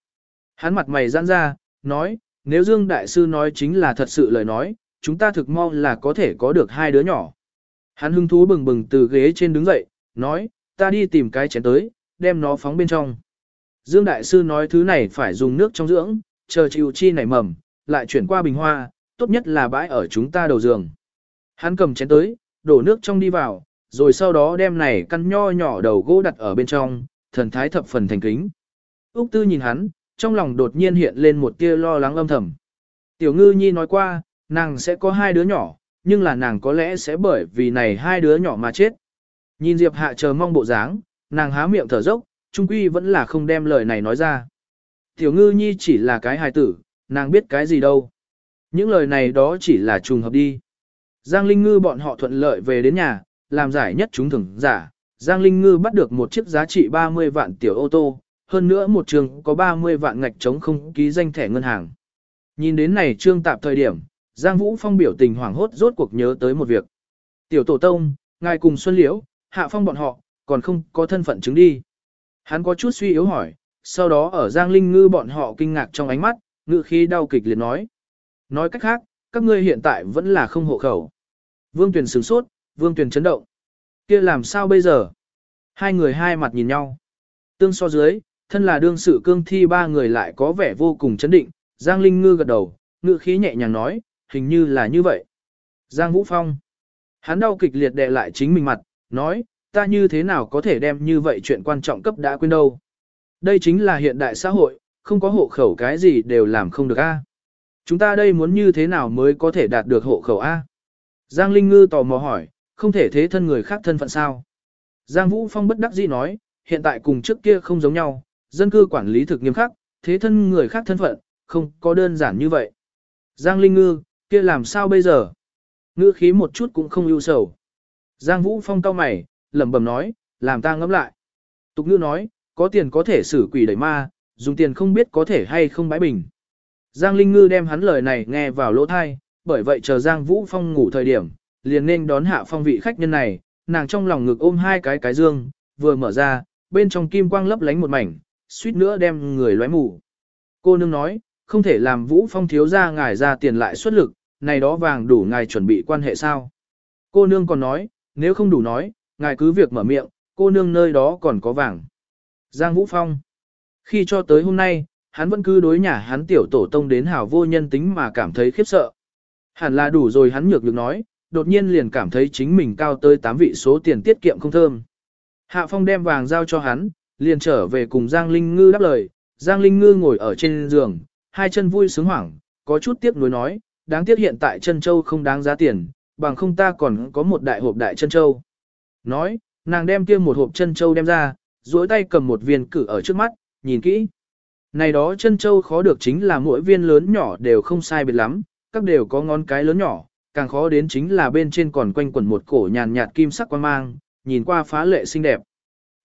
Hắn mặt mày giãn ra, nói, nếu Dương Đại Sư nói chính là thật sự lời nói, chúng ta thực mong là có thể có được hai đứa nhỏ. Hắn hưng thú bừng bừng từ ghế trên đứng dậy, nói, ta đi tìm cái chén tới, đem nó phóng bên trong. Dương Đại Sư nói thứ này phải dùng nước trong dưỡng, chờ chịu chi nảy mầm, lại chuyển qua bình hoa, tốt nhất là bãi ở chúng ta đầu giường. Hắn cầm chén tới, đổ nước trong đi vào, rồi sau đó đem này căn nho nhỏ đầu gỗ đặt ở bên trong, thần thái thập phần thành kính. Úc Tư nhìn hắn, trong lòng đột nhiên hiện lên một tia lo lắng âm thầm. Tiểu ngư nhi nói qua, nàng sẽ có hai đứa nhỏ, nhưng là nàng có lẽ sẽ bởi vì này hai đứa nhỏ mà chết. Nhìn Diệp Hạ chờ mong bộ dáng, nàng há miệng thở dốc, trung quy vẫn là không đem lời này nói ra. Tiểu ngư nhi chỉ là cái hài tử, nàng biết cái gì đâu. Những lời này đó chỉ là trùng hợp đi. Giang Linh Ngư bọn họ thuận lợi về đến nhà, làm giải nhất chúng thường giả. Giang Linh Ngư bắt được một chiếc giá trị 30 vạn tiểu ô tô, hơn nữa một trường có 30 vạn ngạch chống không ký danh thẻ ngân hàng. Nhìn đến này trương tạp thời điểm, Giang Vũ Phong biểu tình hoảng hốt rốt cuộc nhớ tới một việc. Tiểu tổ tông, ngài cùng Xuân Liễu, Hạ Phong bọn họ, còn không có thân phận chứng đi. Hắn có chút suy yếu hỏi, sau đó ở Giang Linh Ngư bọn họ kinh ngạc trong ánh mắt, ngự khi đau kịch liền nói. Nói cách khác, các ngươi hiện tại vẫn là không hộ khẩu. Vương Tuyền sửng sốt, Vương Tuyền chấn động. kia làm sao bây giờ? Hai người hai mặt nhìn nhau. Tương so dưới, thân là đương sự cương thi ba người lại có vẻ vô cùng chấn định. Giang Linh Ngư gật đầu, ngự khí nhẹ nhàng nói, hình như là như vậy. Giang Vũ Phong. Hắn đau kịch liệt đè lại chính mình mặt, nói, ta như thế nào có thể đem như vậy chuyện quan trọng cấp đã quên đâu. Đây chính là hiện đại xã hội, không có hộ khẩu cái gì đều làm không được a. Chúng ta đây muốn như thế nào mới có thể đạt được hộ khẩu a? Giang Linh Ngư tò mò hỏi, không thể thế thân người khác thân phận sao? Giang Vũ Phong bất đắc dĩ nói, hiện tại cùng trước kia không giống nhau, dân cư quản lý thực nghiêm khắc, thế thân người khác thân phận, không có đơn giản như vậy. Giang Linh Ngư, kia làm sao bây giờ? Ngữ khí một chút cũng không ưu sầu. Giang Vũ Phong cau mày, lẩm bẩm nói, làm ta ngẫm lại. Tục ngữ nói, có tiền có thể xử quỷ đẩy ma, dùng tiền không biết có thể hay không bãi bình. Giang Linh Ngư đem hắn lời này nghe vào lỗ thai, bởi vậy chờ Giang Vũ Phong ngủ thời điểm, liền nên đón hạ phong vị khách nhân này, nàng trong lòng ngực ôm hai cái cái dương, vừa mở ra, bên trong kim quang lấp lánh một mảnh, suýt nữa đem người lóe mù. Cô nương nói, không thể làm Vũ Phong thiếu ra ngài ra tiền lại xuất lực, này đó vàng đủ ngài chuẩn bị quan hệ sao. Cô nương còn nói, nếu không đủ nói, ngài cứ việc mở miệng, cô nương nơi đó còn có vàng. Giang Vũ Phong. Khi cho tới hôm nay, hắn vẫn cứ đối nhà hắn tiểu tổ tông đến hảo vô nhân tính mà cảm thấy khiếp sợ. Hẳn là đủ rồi hắn nhược được nói, đột nhiên liền cảm thấy chính mình cao tới 8 vị số tiền tiết kiệm không thơm. Hạ Phong đem vàng giao cho hắn, liền trở về cùng Giang Linh Ngư đáp lời, Giang Linh Ngư ngồi ở trên giường, hai chân vui sướng hoảng, có chút tiếc nuối nói, đáng tiếc hiện tại chân châu không đáng giá tiền, bằng không ta còn có một đại hộp đại chân châu. Nói, nàng đem kia một hộp chân châu đem ra, duỗi tay cầm một viên cử ở trước mắt, nhìn kỹ. Này đó chân châu khó được chính là mỗi viên lớn nhỏ đều không sai biệt lắm, các đều có ngón cái lớn nhỏ, càng khó đến chính là bên trên còn quanh quẩn một cổ nhàn nhạt kim sắc quan mang, nhìn qua phá lệ xinh đẹp.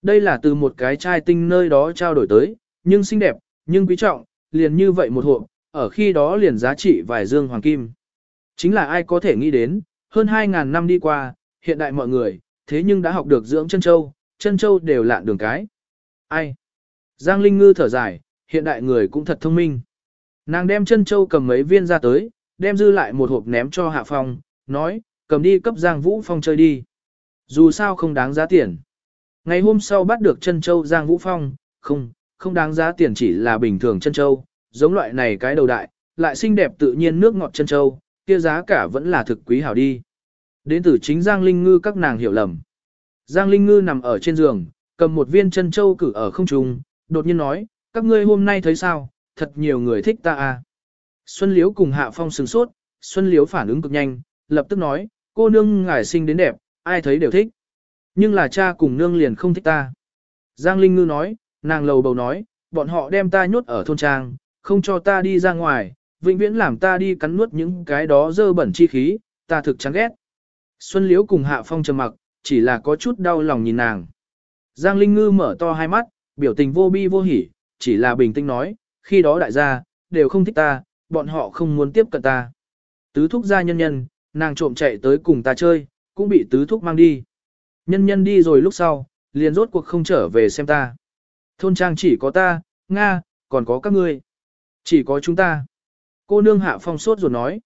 Đây là từ một cái trai tinh nơi đó trao đổi tới, nhưng xinh đẹp, nhưng quý trọng, liền như vậy một hộp, ở khi đó liền giá trị vài dương hoàng kim. Chính là ai có thể nghĩ đến, hơn 2.000 năm đi qua, hiện đại mọi người, thế nhưng đã học được dưỡng chân châu, chân châu đều lạn đường cái. Ai? Giang Linh Ngư thở dài, hiện đại người cũng thật thông minh. Nàng đem chân châu cầm mấy viên ra tới, đem dư lại một hộp ném cho Hạ Phong, nói, cầm đi cấp Giang Vũ Phong chơi đi. Dù sao không đáng giá tiền. Ngày hôm sau bắt được chân châu Giang Vũ Phong, không, không đáng giá tiền chỉ là bình thường chân châu, giống loại này cái đầu đại, lại xinh đẹp tự nhiên nước ngọt chân châu, kia giá cả vẫn là thực quý hảo đi. Đến từ chính Giang Linh Ngư các nàng hiểu lầm. Giang Linh Ngư nằm ở trên giường, cầm một viên chân châu cử ở không trung, đột nhiên nói, các ngươi hôm nay thấy sao, thật nhiều người thích ta à. Xuân Liễu cùng Hạ Phong sừng sốt, Xuân Liễu phản ứng cực nhanh, lập tức nói, cô nương ngài xinh đến đẹp, ai thấy đều thích. Nhưng là cha cùng nương liền không thích ta. Giang Linh Ngư nói, nàng lầu bầu nói, bọn họ đem ta nhốt ở thôn trang, không cho ta đi ra ngoài, vĩnh viễn làm ta đi cắn nuốt những cái đó dơ bẩn chi khí, ta thực chán ghét. Xuân Liễu cùng Hạ Phong trầm mặc, chỉ là có chút đau lòng nhìn nàng. Giang Linh Ngư mở to hai mắt, biểu tình vô bi vô hỉ, chỉ là bình tĩnh nói, khi đó đại gia, đều không thích ta, bọn họ không muốn tiếp cận ta. Tứ thúc gia nhân nhân, nàng trộm chạy tới cùng ta chơi, cũng bị tứ thúc mang đi. Nhân nhân đi rồi lúc sau, liền rốt cuộc không trở về xem ta. Thôn trang chỉ có ta, Nga, còn có các ngươi. Chỉ có chúng ta. Cô nương hạ phong sốt rồi nói.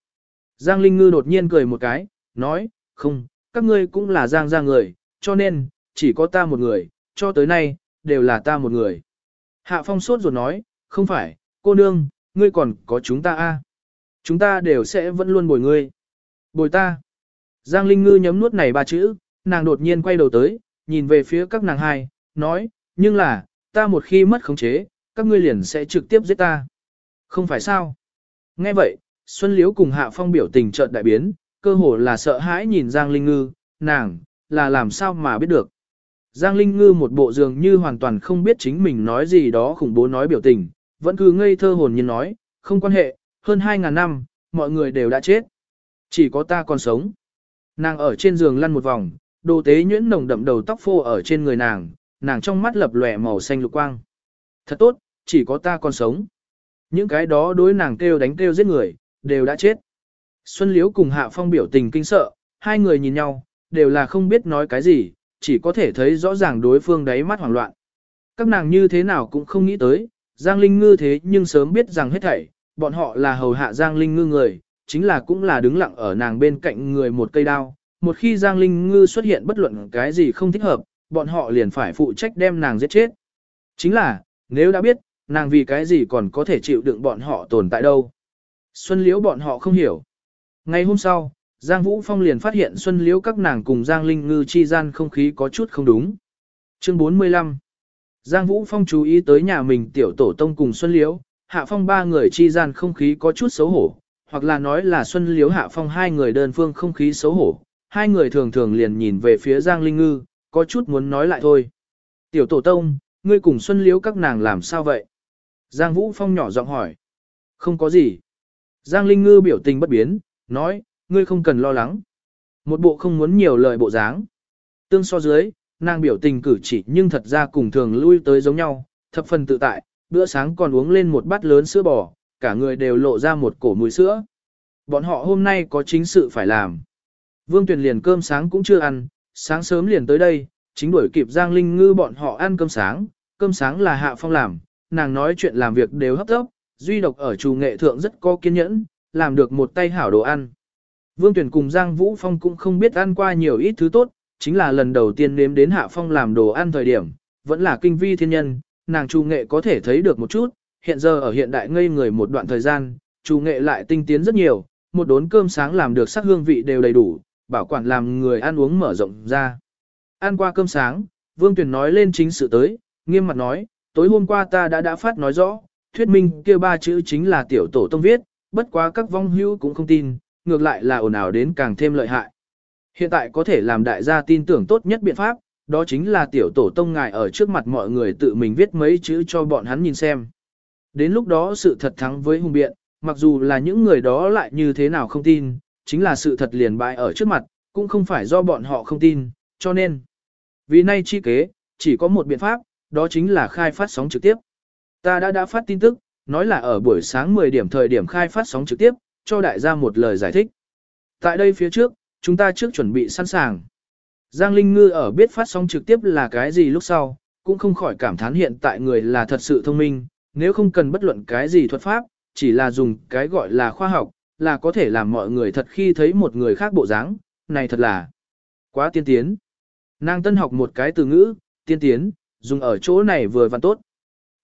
Giang Linh Ngư đột nhiên cười một cái, nói, không, các ngươi cũng là Giang Giang người, cho nên, chỉ có ta một người, cho tới nay, đều là ta một người. Hạ phong sốt rồi nói, không phải, cô nương, ngươi còn có chúng ta a Chúng ta đều sẽ vẫn luôn bồi ngươi. Bồi ta. Giang Linh Ngư nhấm nuốt này ba chữ, nàng đột nhiên quay đầu tới, nhìn về phía các nàng hai, nói, nhưng là, ta một khi mất khống chế, các ngươi liền sẽ trực tiếp giết ta. Không phải sao? Nghe vậy, Xuân Liễu cùng Hạ Phong biểu tình chợt đại biến, cơ hồ là sợ hãi nhìn Giang Linh Ngư, nàng, là làm sao mà biết được. Giang Linh Ngư một bộ dường như hoàn toàn không biết chính mình nói gì đó khủng bố nói biểu tình, vẫn cứ ngây thơ hồn nhiên nói, không quan hệ, hơn 2.000 năm, mọi người đều đã chết. Chỉ có ta còn sống. Nàng ở trên giường lăn một vòng, đồ tế nhuyễn nồng đậm đầu tóc phô ở trên người nàng, nàng trong mắt lập lòe màu xanh lục quang. Thật tốt, chỉ có ta còn sống. Những cái đó đối nàng kêu đánh kêu giết người, đều đã chết. Xuân Liễu cùng Hạ Phong biểu tình kinh sợ, hai người nhìn nhau, đều là không biết nói cái gì, chỉ có thể thấy rõ ràng đối phương đáy mắt hoảng loạn. Các nàng như thế nào cũng không nghĩ tới, Giang Linh Ngư thế nhưng sớm biết rằng hết thảy, bọn họ là hầu hạ Giang Linh Ngư người, chính là cũng là đứng lặng ở nàng bên cạnh người một cây đao. Một khi Giang Linh Ngư xuất hiện bất luận cái gì không thích hợp, bọn họ liền phải phụ trách đem nàng giết chết. Chính là, nếu đã biết, nàng vì cái gì còn có thể chịu đựng bọn họ tồn tại đâu. Xuân Liễu bọn họ không hiểu. Ngày hôm sau, Giang Vũ Phong liền phát hiện Xuân Liễu các nàng cùng Giang Linh Ngư chi gian không khí có chút không đúng. Chương 45 Giang Vũ Phong chú ý tới nhà mình tiểu tổ tông cùng Xuân Liễu, Hạ Phong ba người chi gian không khí có chút xấu hổ, hoặc là nói là Xuân Liễu Hạ Phong hai người đơn phương không khí xấu hổ, hai người thường thường liền nhìn về phía Giang Linh Ngư, có chút muốn nói lại thôi. Tiểu tổ tông, ngươi cùng Xuân Liễu các nàng làm sao vậy? Giang Vũ Phong nhỏ giọng hỏi. Không có gì. Giang Linh Ngư biểu tình bất biến, nói, ngươi không cần lo lắng. Một bộ không muốn nhiều lời bộ dáng. Tương so dưới, nàng biểu tình cử chỉ nhưng thật ra cùng thường lui tới giống nhau, thập phần tự tại, bữa sáng còn uống lên một bát lớn sữa bò, cả người đều lộ ra một cổ mùi sữa. Bọn họ hôm nay có chính sự phải làm. Vương Tuyền liền cơm sáng cũng chưa ăn, sáng sớm liền tới đây, chính đuổi kịp Giang Linh Ngư bọn họ ăn cơm sáng, cơm sáng là Hạ Phong làm, nàng nói chuyện làm việc đều hấp tốc, duy độc ở chủ nghệ thượng rất có kiên nhẫn, làm được một tay hảo đồ ăn. Vương Tuyển cùng Giang Vũ Phong cũng không biết ăn qua nhiều ít thứ tốt, chính là lần đầu tiên nếm đến Hạ Phong làm đồ ăn thời điểm, vẫn là kinh vi thiên nhân, nàng chủ nghệ có thể thấy được một chút, hiện giờ ở hiện đại ngây người một đoạn thời gian, chủ nghệ lại tinh tiến rất nhiều, một đốn cơm sáng làm được sắc hương vị đều đầy đủ, bảo quản làm người ăn uống mở rộng ra. Ăn qua cơm sáng, Vương Tuyền nói lên chính sự tới, nghiêm mặt nói, tối hôm qua ta đã đã phát nói rõ, thuyết minh kia ba chữ chính là tiểu tổ tông viết, bất quá các vong hữu cũng không tin, ngược lại là ồn ào đến càng thêm lợi hại. Hiện tại có thể làm đại gia tin tưởng tốt nhất biện pháp, đó chính là tiểu tổ tông ngài ở trước mặt mọi người tự mình viết mấy chữ cho bọn hắn nhìn xem. Đến lúc đó sự thật thắng với hung biện, mặc dù là những người đó lại như thế nào không tin, chính là sự thật liền bại ở trước mặt, cũng không phải do bọn họ không tin, cho nên. Vì nay chi kế, chỉ có một biện pháp, đó chính là khai phát sóng trực tiếp. Ta đã đã phát tin tức, nói là ở buổi sáng 10 điểm thời điểm khai phát sóng trực tiếp, cho đại gia một lời giải thích. Tại đây phía trước, chúng ta trước chuẩn bị sẵn sàng. Giang Linh Ngư ở biết phát sóng trực tiếp là cái gì lúc sau, cũng không khỏi cảm thán hiện tại người là thật sự thông minh, nếu không cần bất luận cái gì thuật pháp, chỉ là dùng cái gọi là khoa học, là có thể làm mọi người thật khi thấy một người khác bộ dáng, này thật là quá tiên tiến. Nàng tân học một cái từ ngữ, tiên tiến, dùng ở chỗ này vừa văn tốt.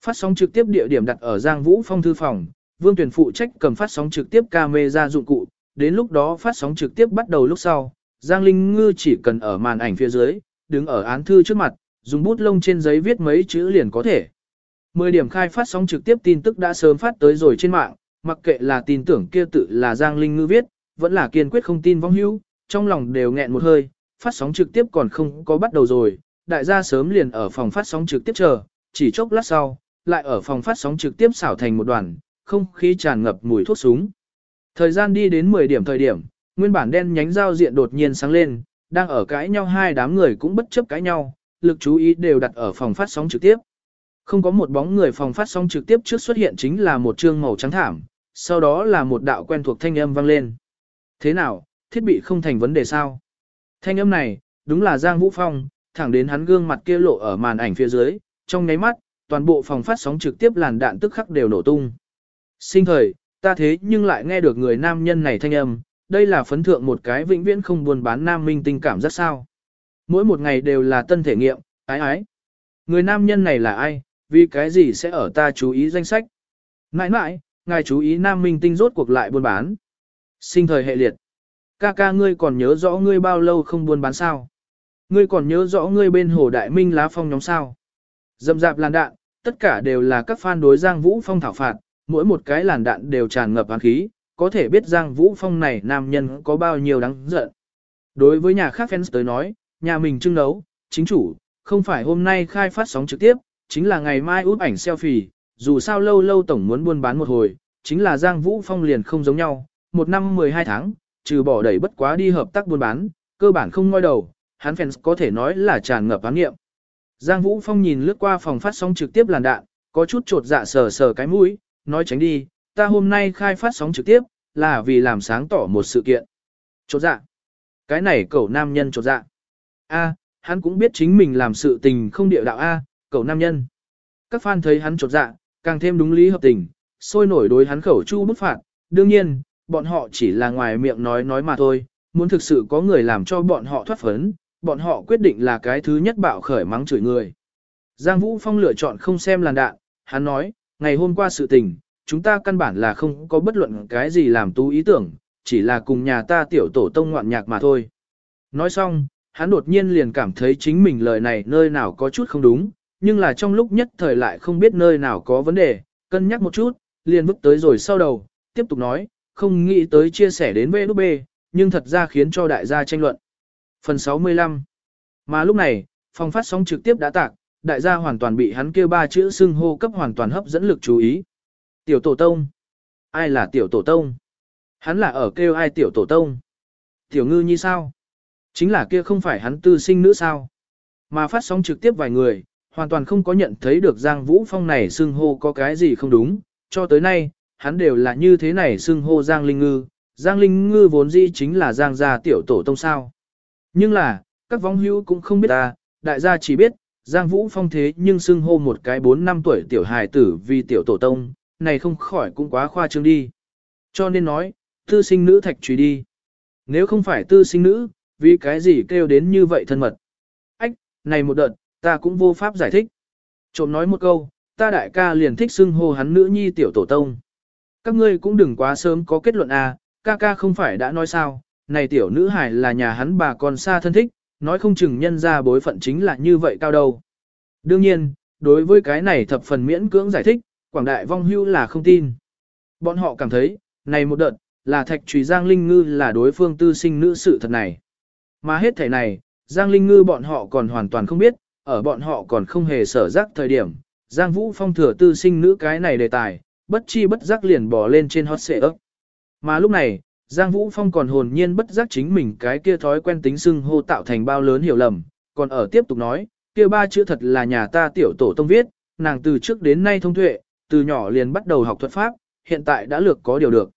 Phát sóng trực tiếp địa điểm đặt ở Giang Vũ Phong thư phòng, Vương Tuyển phụ trách cầm phát sóng trực tiếp camera dụng cụ, đến lúc đó phát sóng trực tiếp bắt đầu lúc sau, Giang Linh Ngư chỉ cần ở màn ảnh phía dưới, đứng ở án thư trước mặt, dùng bút lông trên giấy viết mấy chữ liền có thể. 10 điểm khai phát sóng trực tiếp tin tức đã sớm phát tới rồi trên mạng, mặc kệ là tin tưởng kia tự là Giang Linh Ngư viết, vẫn là kiên quyết không tin vong hữu, trong lòng đều nghẹn một hơi, phát sóng trực tiếp còn không có bắt đầu rồi, đại gia sớm liền ở phòng phát sóng trực tiếp chờ, chỉ chốc lát sau, lại ở phòng phát sóng trực tiếp xảo thành một đoàn, không khí tràn ngập mùi thuốc súng. Thời gian đi đến 10 điểm thời điểm, nguyên bản đen nhánh giao diện đột nhiên sáng lên, đang ở cãi nhau hai đám người cũng bất chấp cãi nhau, lực chú ý đều đặt ở phòng phát sóng trực tiếp. Không có một bóng người phòng phát sóng trực tiếp trước xuất hiện chính là một trương màu trắng thảm, sau đó là một đạo quen thuộc thanh âm vang lên. Thế nào, thiết bị không thành vấn đề sao? Thanh âm này, đúng là Giang Vũ Phong, thẳng đến hắn gương mặt kia lộ ở màn ảnh phía dưới, trong nháy mắt, toàn bộ phòng phát sóng trực tiếp làn đạn tức khắc đều nổ tung. Sinh thời, ta thế nhưng lại nghe được người nam nhân này thanh âm, đây là phấn thượng một cái vĩnh viễn không buồn bán nam minh tình cảm rất sao. Mỗi một ngày đều là tân thể nghiệm, ái ái. Người nam nhân này là ai, vì cái gì sẽ ở ta chú ý danh sách. Nãi nãi, ngài chú ý nam minh tinh rốt cuộc lại buôn bán. Sinh thời hệ liệt. Ca ca ngươi còn nhớ rõ ngươi bao lâu không buôn bán sao? Ngươi còn nhớ rõ ngươi bên hồ đại minh lá phong nhóm sao? Dầm dạp làn đạn, tất cả đều là các fan đối Giang Vũ Phong thảo phạt, mỗi một cái làn đạn đều tràn ngập hàn khí, có thể biết Giang Vũ Phong này nam nhân có bao nhiêu đáng giận. Đối với nhà khác fans tới nói, nhà mình trưng đấu, chính chủ, không phải hôm nay khai phát sóng trực tiếp, chính là ngày mai út ảnh selfie, dù sao lâu lâu tổng muốn buôn bán một hồi, chính là Giang Vũ Phong liền không giống nhau, một năm 12 tháng, trừ bỏ đẩy bất quá đi hợp tác buôn bán, cơ bản không ngoi đầu, hắn fans có thể nói là tràn ngập án nghiệm. Giang Vũ Phong nhìn lướt qua phòng phát sóng trực tiếp làn đạn, có chút trột dạ sờ sờ cái mũi, nói tránh đi, ta hôm nay khai phát sóng trực tiếp, là vì làm sáng tỏ một sự kiện. Trột dạ. Cái này cậu nam nhân trột dạ. A, hắn cũng biết chính mình làm sự tình không địa đạo A, cậu nam nhân. Các fan thấy hắn trột dạ, càng thêm đúng lý hợp tình, sôi nổi đối hắn khẩu chu bức phạt. Đương nhiên, bọn họ chỉ là ngoài miệng nói nói mà thôi, muốn thực sự có người làm cho bọn họ thoát phấn, bọn họ quyết định là cái thứ nhất bạo khởi mắng chửi người. Giang Vũ Phong lựa chọn không xem làn đạn, hắn nói, ngày hôm qua sự tình, chúng ta căn bản là không có bất luận cái gì làm tú ý tưởng, chỉ là cùng nhà ta tiểu tổ tông ngoạn nhạc mà thôi. Nói xong, hắn đột nhiên liền cảm thấy chính mình lời này nơi nào có chút không đúng, nhưng là trong lúc nhất thời lại không biết nơi nào có vấn đề, cân nhắc một chút, liền vứt tới rồi sau đầu, tiếp tục nói, không nghĩ tới chia sẻ đến B nhưng thật ra khiến cho đại gia tranh luận. Phần 65 Mà lúc này, phòng phát sóng trực tiếp đã tạc, đại gia hoàn toàn bị hắn kêu ba chữ xưng hô cấp hoàn toàn hấp dẫn lực chú ý. Tiểu tổ tông. Ai là tiểu tổ tông? Hắn là ở kêu ai tiểu tổ tông? Tiểu ngư như sao? Chính là kia không phải hắn tư sinh nữ sao? Mà phát sóng trực tiếp vài người, hoàn toàn không có nhận thấy được Giang Vũ Phong này xưng hô có cái gì không đúng, cho tới nay, hắn đều là như thế này xưng hô Giang Linh Ngư, Giang Linh Ngư vốn dĩ chính là Giang gia tiểu tổ tông sao. Nhưng là, các vong hữu cũng không biết ta, đại gia chỉ biết, Giang Vũ Phong thế nhưng xưng hô một cái 4 năm tuổi tiểu hài tử vì tiểu tổ tông, này không khỏi cũng quá khoa trương đi. Cho nên nói, tư sinh nữ thạch trùy đi. Nếu không phải tư sinh nữ, vì cái gì kêu đến như vậy thân mật. Ách, này một đợt, ta cũng vô pháp giải thích. Trộm nói một câu, ta đại ca liền thích xưng hô hắn nữ nhi tiểu tổ tông. Các ngươi cũng đừng quá sớm có kết luận à, ca ca không phải đã nói sao, này tiểu nữ hải là nhà hắn bà con xa thân thích, nói không chừng nhân ra bối phận chính là như vậy cao đâu. Đương nhiên, đối với cái này thập phần miễn cưỡng giải thích, quảng đại vong hưu là không tin. Bọn họ cảm thấy, này một đợt, là thạch trùy Giang Linh Ngư là đối phương tư sinh nữ sự thật này. Mà hết thể này, Giang Linh Ngư bọn họ còn hoàn toàn không biết, ở bọn họ còn không hề sở giác thời điểm, Giang Vũ Phong thừa tư sinh nữ cái này đề tài, bất chi bất giác liền bỏ lên trên hot xệ ấp. Mà lúc này, Giang Vũ Phong còn hồn nhiên bất giác chính mình cái kia thói quen tính xưng hô tạo thành bao lớn hiểu lầm, còn ở tiếp tục nói, kia ba chữ thật là nhà ta tiểu tổ tông viết, nàng từ trước đến nay thông tuệ, từ nhỏ liền bắt đầu học thuật pháp, hiện tại đã lược có điều được.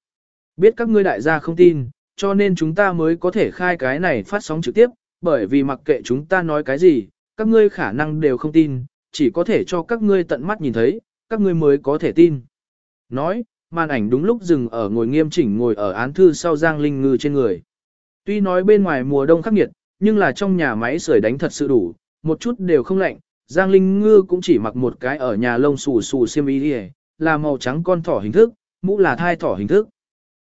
Biết các ngươi đại gia không tin, cho nên chúng ta mới có thể khai cái này phát sóng trực tiếp, bởi vì mặc kệ chúng ta nói cái gì, các ngươi khả năng đều không tin, chỉ có thể cho các ngươi tận mắt nhìn thấy, các ngươi mới có thể tin. Nói, màn ảnh đúng lúc dừng ở ngồi nghiêm chỉnh ngồi ở án thư sau Giang Linh Ngư trên người. Tuy nói bên ngoài mùa đông khắc nghiệt, nhưng là trong nhà máy sưởi đánh thật sự đủ, một chút đều không lạnh. Giang Linh Ngư cũng chỉ mặc một cái ở nhà lông xù xù xiêm y đi là màu trắng con thỏ hình thức, mũ là thai thỏ hình thức.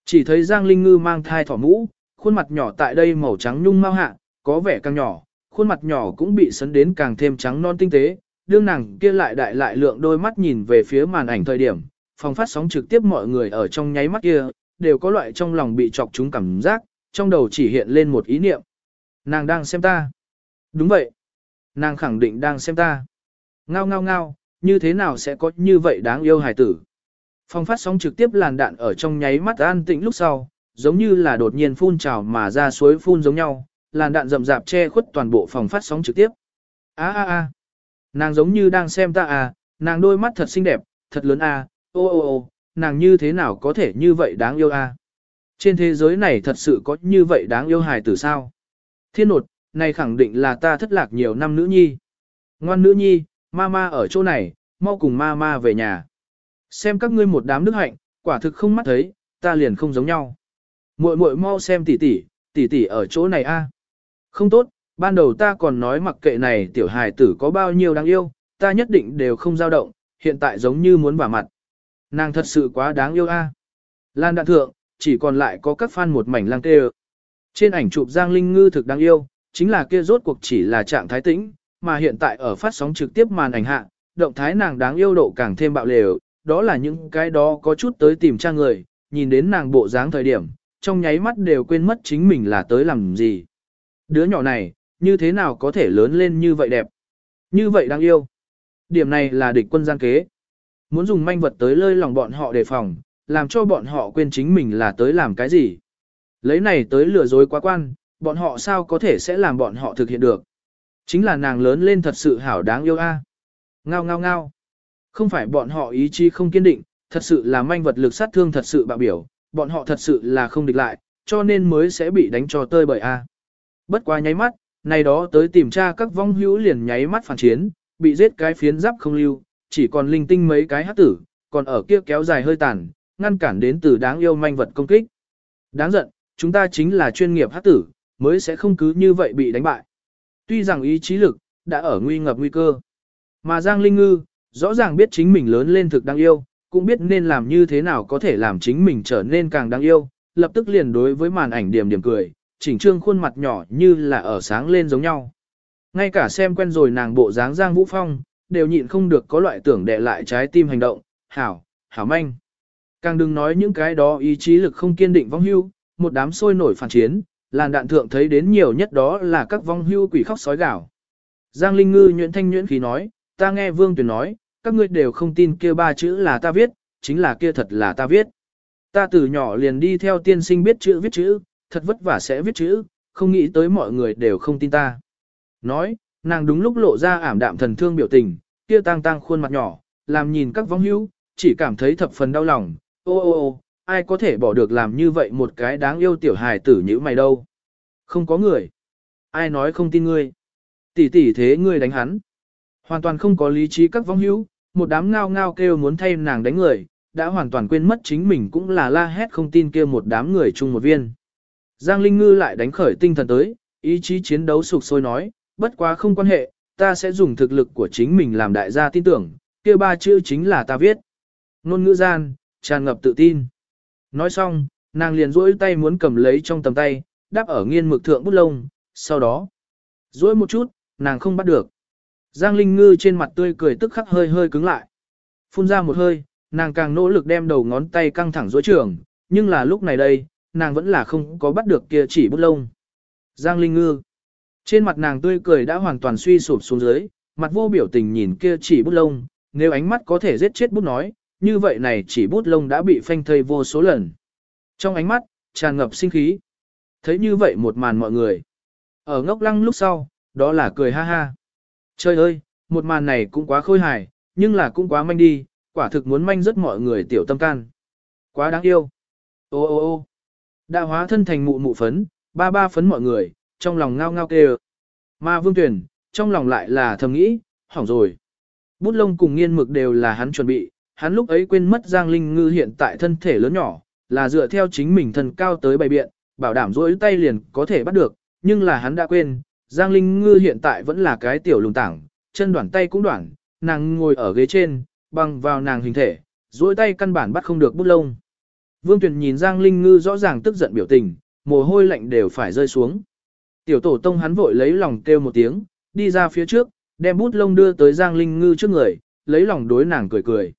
Chỉ thấy Giang Linh Ngư mang thai thỏ mũ, khuôn mặt nhỏ tại đây màu trắng nhung mau hạ, có vẻ càng nhỏ, khuôn mặt nhỏ cũng bị sấn đến càng thêm trắng non tinh tế. Đương nàng kia lại đại lại lượng đôi mắt nhìn về phía màn ảnh thời điểm, phòng phát sóng trực tiếp mọi người ở trong nháy mắt kia, đều có loại trong lòng bị chọc chúng cảm giác, trong đầu chỉ hiện lên một ý niệm. Nàng đang xem ta. Đúng vậy. Nàng khẳng định đang xem ta. Ngao ngao ngao, như thế nào sẽ có như vậy đáng yêu hài tử. Phòng phát sóng trực tiếp làn đạn ở trong nháy mắt an tĩnh lúc sau, giống như là đột nhiên phun trào mà ra suối phun giống nhau, làn đạn rậm rạp che khuất toàn bộ phòng phát sóng trực tiếp. A a a, nàng giống như đang xem ta à, nàng đôi mắt thật xinh đẹp, thật lớn à, ô ô ô, nàng như thế nào có thể như vậy đáng yêu à. Trên thế giới này thật sự có như vậy đáng yêu hài tử sao? Thiên nột, này khẳng định là ta thất lạc nhiều năm nữ nhi. Ngoan nữ nhi, mama ở chỗ này, mau cùng mama về nhà. Xem các ngươi một đám đức hạnh, quả thực không mắt thấy, ta liền không giống nhau. Muội muội mau xem tỷ tỷ, tỷ tỷ ở chỗ này a. Không tốt, ban đầu ta còn nói mặc kệ này tiểu hài tử có bao nhiêu đáng yêu, ta nhất định đều không dao động, hiện tại giống như muốn vả mặt. Nàng thật sự quá đáng yêu a. À. Lan đạn thượng, chỉ còn lại có các fan một mảnh lang tê Trên ảnh chụp Giang Linh Ngư thực đáng yêu, chính là kia rốt cuộc chỉ là trạng thái tĩnh, mà hiện tại ở phát sóng trực tiếp màn ảnh hạ, động thái nàng đáng yêu độ càng thêm bạo lều, đó là những cái đó có chút tới tìm tra người, nhìn đến nàng bộ dáng thời điểm, trong nháy mắt đều quên mất chính mình là tới làm gì. Đứa nhỏ này, như thế nào có thể lớn lên như vậy đẹp? Như vậy đáng yêu. Điểm này là địch quân gian kế. Muốn dùng manh vật tới lơi lòng bọn họ đề phòng, làm cho bọn họ quên chính mình là tới làm cái gì. Lấy này tới lừa dối quá quan, bọn họ sao có thể sẽ làm bọn họ thực hiện được. Chính là nàng lớn lên thật sự hảo đáng yêu a. À. Ngao ngao ngao. Không phải bọn họ ý chí không kiên định, thật sự là manh vật lực sát thương thật sự bạo biểu, bọn họ thật sự là không địch lại, cho nên mới sẽ bị đánh cho tơi bởi a. À. Bất quá nháy mắt, này đó tới tìm tra các vong hữu liền nháy mắt phản chiến, bị giết cái phiến giáp không lưu, chỉ còn linh tinh mấy cái hát tử, còn ở kia kéo dài hơi tàn, ngăn cản đến từ đáng yêu manh vật công kích. Đáng giận, chúng ta chính là chuyên nghiệp hát tử, mới sẽ không cứ như vậy bị đánh bại. Tuy rằng ý chí lực, đã ở nguy ngập nguy cơ. Mà Giang Linh Ngư, rõ ràng biết chính mình lớn lên thực đáng yêu, cũng biết nên làm như thế nào có thể làm chính mình trở nên càng đáng yêu, lập tức liền đối với màn ảnh điểm điểm cười, chỉnh trương khuôn mặt nhỏ như là ở sáng lên giống nhau. Ngay cả xem quen rồi nàng bộ dáng Giang Vũ Phong, đều nhịn không được có loại tưởng đệ lại trái tim hành động, hảo, hảo manh. Càng đừng nói những cái đó ý chí lực không kiên định vong hưu, một đám sôi nổi phản chiến, làn đạn thượng thấy đến nhiều nhất đó là các vong hưu quỷ khóc sói gào. Giang Linh Ngư nhuyễn thanh nhuyễn khí nói, ta nghe Vương Tuyền nói, các ngươi đều không tin kia ba chữ là ta viết, chính là kia thật là ta viết. Ta từ nhỏ liền đi theo tiên sinh biết chữ viết chữ, thật vất vả sẽ viết chữ, không nghĩ tới mọi người đều không tin ta. Nói, nàng đúng lúc lộ ra ảm đạm thần thương biểu tình, kia tang tang khuôn mặt nhỏ, làm nhìn các vong hữu, chỉ cảm thấy thập phần đau lòng, ô ô ô, ai có thể bỏ được làm như vậy một cái đáng yêu tiểu hài tử như mày đâu. Không có người. Ai nói không tin ngươi. Tỷ tỷ thế ngươi đánh hắn. Hoàn toàn không có lý trí các vong hữu, một đám ngao ngao kêu muốn thay nàng đánh người, đã hoàn toàn quên mất chính mình cũng là la hét không tin kia một đám người chung một viên. Giang Linh Ngư lại đánh khởi tinh thần tới, ý chí chiến đấu sục sôi nói, bất quá không quan hệ, ta sẽ dùng thực lực của chính mình làm đại gia tin tưởng, kia ba chữ chính là ta viết. Nôn ngữ gian, tràn ngập tự tin. Nói xong, nàng liền duỗi tay muốn cầm lấy trong tầm tay, đáp ở nghiên mực thượng bút lông, sau đó, duỗi một chút, nàng không bắt được. Giang Linh Ngư trên mặt tươi cười tức khắc hơi hơi cứng lại. Phun ra một hơi, nàng càng nỗ lực đem đầu ngón tay căng thẳng duỗi trường, nhưng là lúc này đây, nàng vẫn là không có bắt được kia chỉ bút lông. Giang Linh Ngư. Trên mặt nàng tươi cười đã hoàn toàn suy sụp xuống dưới, mặt vô biểu tình nhìn kia chỉ bút lông, nếu ánh mắt có thể giết chết bút nói, như vậy này chỉ bút lông đã bị phanh thây vô số lần. Trong ánh mắt, tràn ngập sinh khí. Thấy như vậy một màn mọi người. Ở ngốc lăng lúc sau, đó là cười ha ha. Trời ơi, một màn này cũng quá khôi hài, nhưng là cũng quá manh đi, quả thực muốn manh rất mọi người tiểu tâm can. Quá đáng yêu. Ô ô ô đã hóa thân thành mụ mụ phấn, ba ba phấn mọi người, trong lòng ngao ngao kêu. Mà vương tuyển, trong lòng lại là thầm nghĩ, hỏng rồi. Bút lông cùng nghiên mực đều là hắn chuẩn bị, hắn lúc ấy quên mất Giang Linh Ngư hiện tại thân thể lớn nhỏ, là dựa theo chính mình thân cao tới bày biện, bảo đảm rỗi tay liền có thể bắt được, nhưng là hắn đã quên, Giang Linh Ngư hiện tại vẫn là cái tiểu lùng tảng, chân đoạn tay cũng đoạn, nàng ngồi ở ghế trên, băng vào nàng hình thể, rỗi tay căn bản bắt không được bút lông. Vương Tuyền nhìn Giang Linh Ngư rõ ràng tức giận biểu tình, mồ hôi lạnh đều phải rơi xuống. Tiểu tổ tông hắn vội lấy lòng kêu một tiếng, đi ra phía trước, đem bút lông đưa tới Giang Linh Ngư trước người, lấy lòng đối nàng cười cười.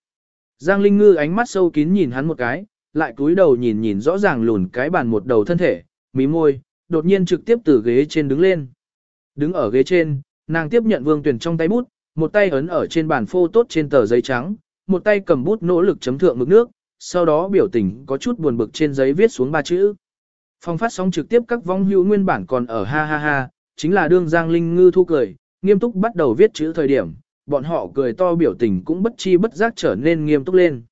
Giang Linh Ngư ánh mắt sâu kín nhìn hắn một cái, lại cúi đầu nhìn nhìn rõ ràng lùn cái bàn một đầu thân thể, mí môi, đột nhiên trực tiếp từ ghế trên đứng lên. Đứng ở ghế trên, nàng tiếp nhận Vương Tuyền trong tay bút, một tay ấn ở trên bàn phô tốt trên tờ giấy trắng, một tay cầm bút nỗ lực chấm thượng mực nước, sau đó biểu tình có chút buồn bực trên giấy viết xuống ba chữ. Phong phát sóng trực tiếp các vong hữu nguyên bản còn ở ha ha ha, chính là đương Giang Linh Ngư thu cười, nghiêm túc bắt đầu viết chữ thời điểm, bọn họ cười to biểu tình cũng bất chi bất giác trở nên nghiêm túc lên.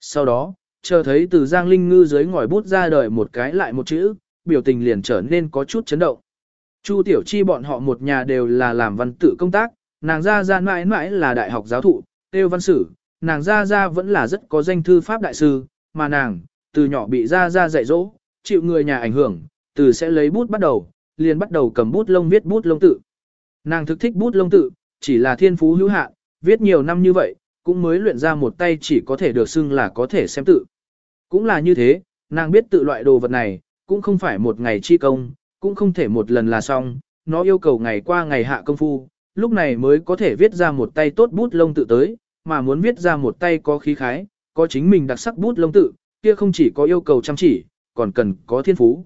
Sau đó, chờ thấy từ Giang Linh Ngư dưới ngòi bút ra đời một cái lại một chữ, biểu tình liền trở nên có chút chấn động. Chu Tiểu Chi bọn họ một nhà đều là làm văn tự công tác, nàng ra ra mãi mãi là đại học giáo thụ, tiêu văn sử, nàng gia gia vẫn là rất có danh thư pháp đại sư, mà nàng, từ nhỏ bị gia gia dạy dỗ, chịu người nhà ảnh hưởng, từ sẽ lấy bút bắt đầu, liền bắt đầu cầm bút lông viết bút lông tự. Nàng thực thích bút lông tự, chỉ là thiên phú hữu hạn, viết nhiều năm như vậy, cũng mới luyện ra một tay chỉ có thể được xưng là có thể xem tự. Cũng là như thế, nàng biết tự loại đồ vật này, cũng không phải một ngày chi công, cũng không thể một lần là xong, nó yêu cầu ngày qua ngày hạ công phu, lúc này mới có thể viết ra một tay tốt bút lông tự tới, mà muốn viết ra một tay có khí khái, có chính mình đặc sắc bút lông tự, kia không chỉ có yêu cầu chăm chỉ, còn cần có thiên phú.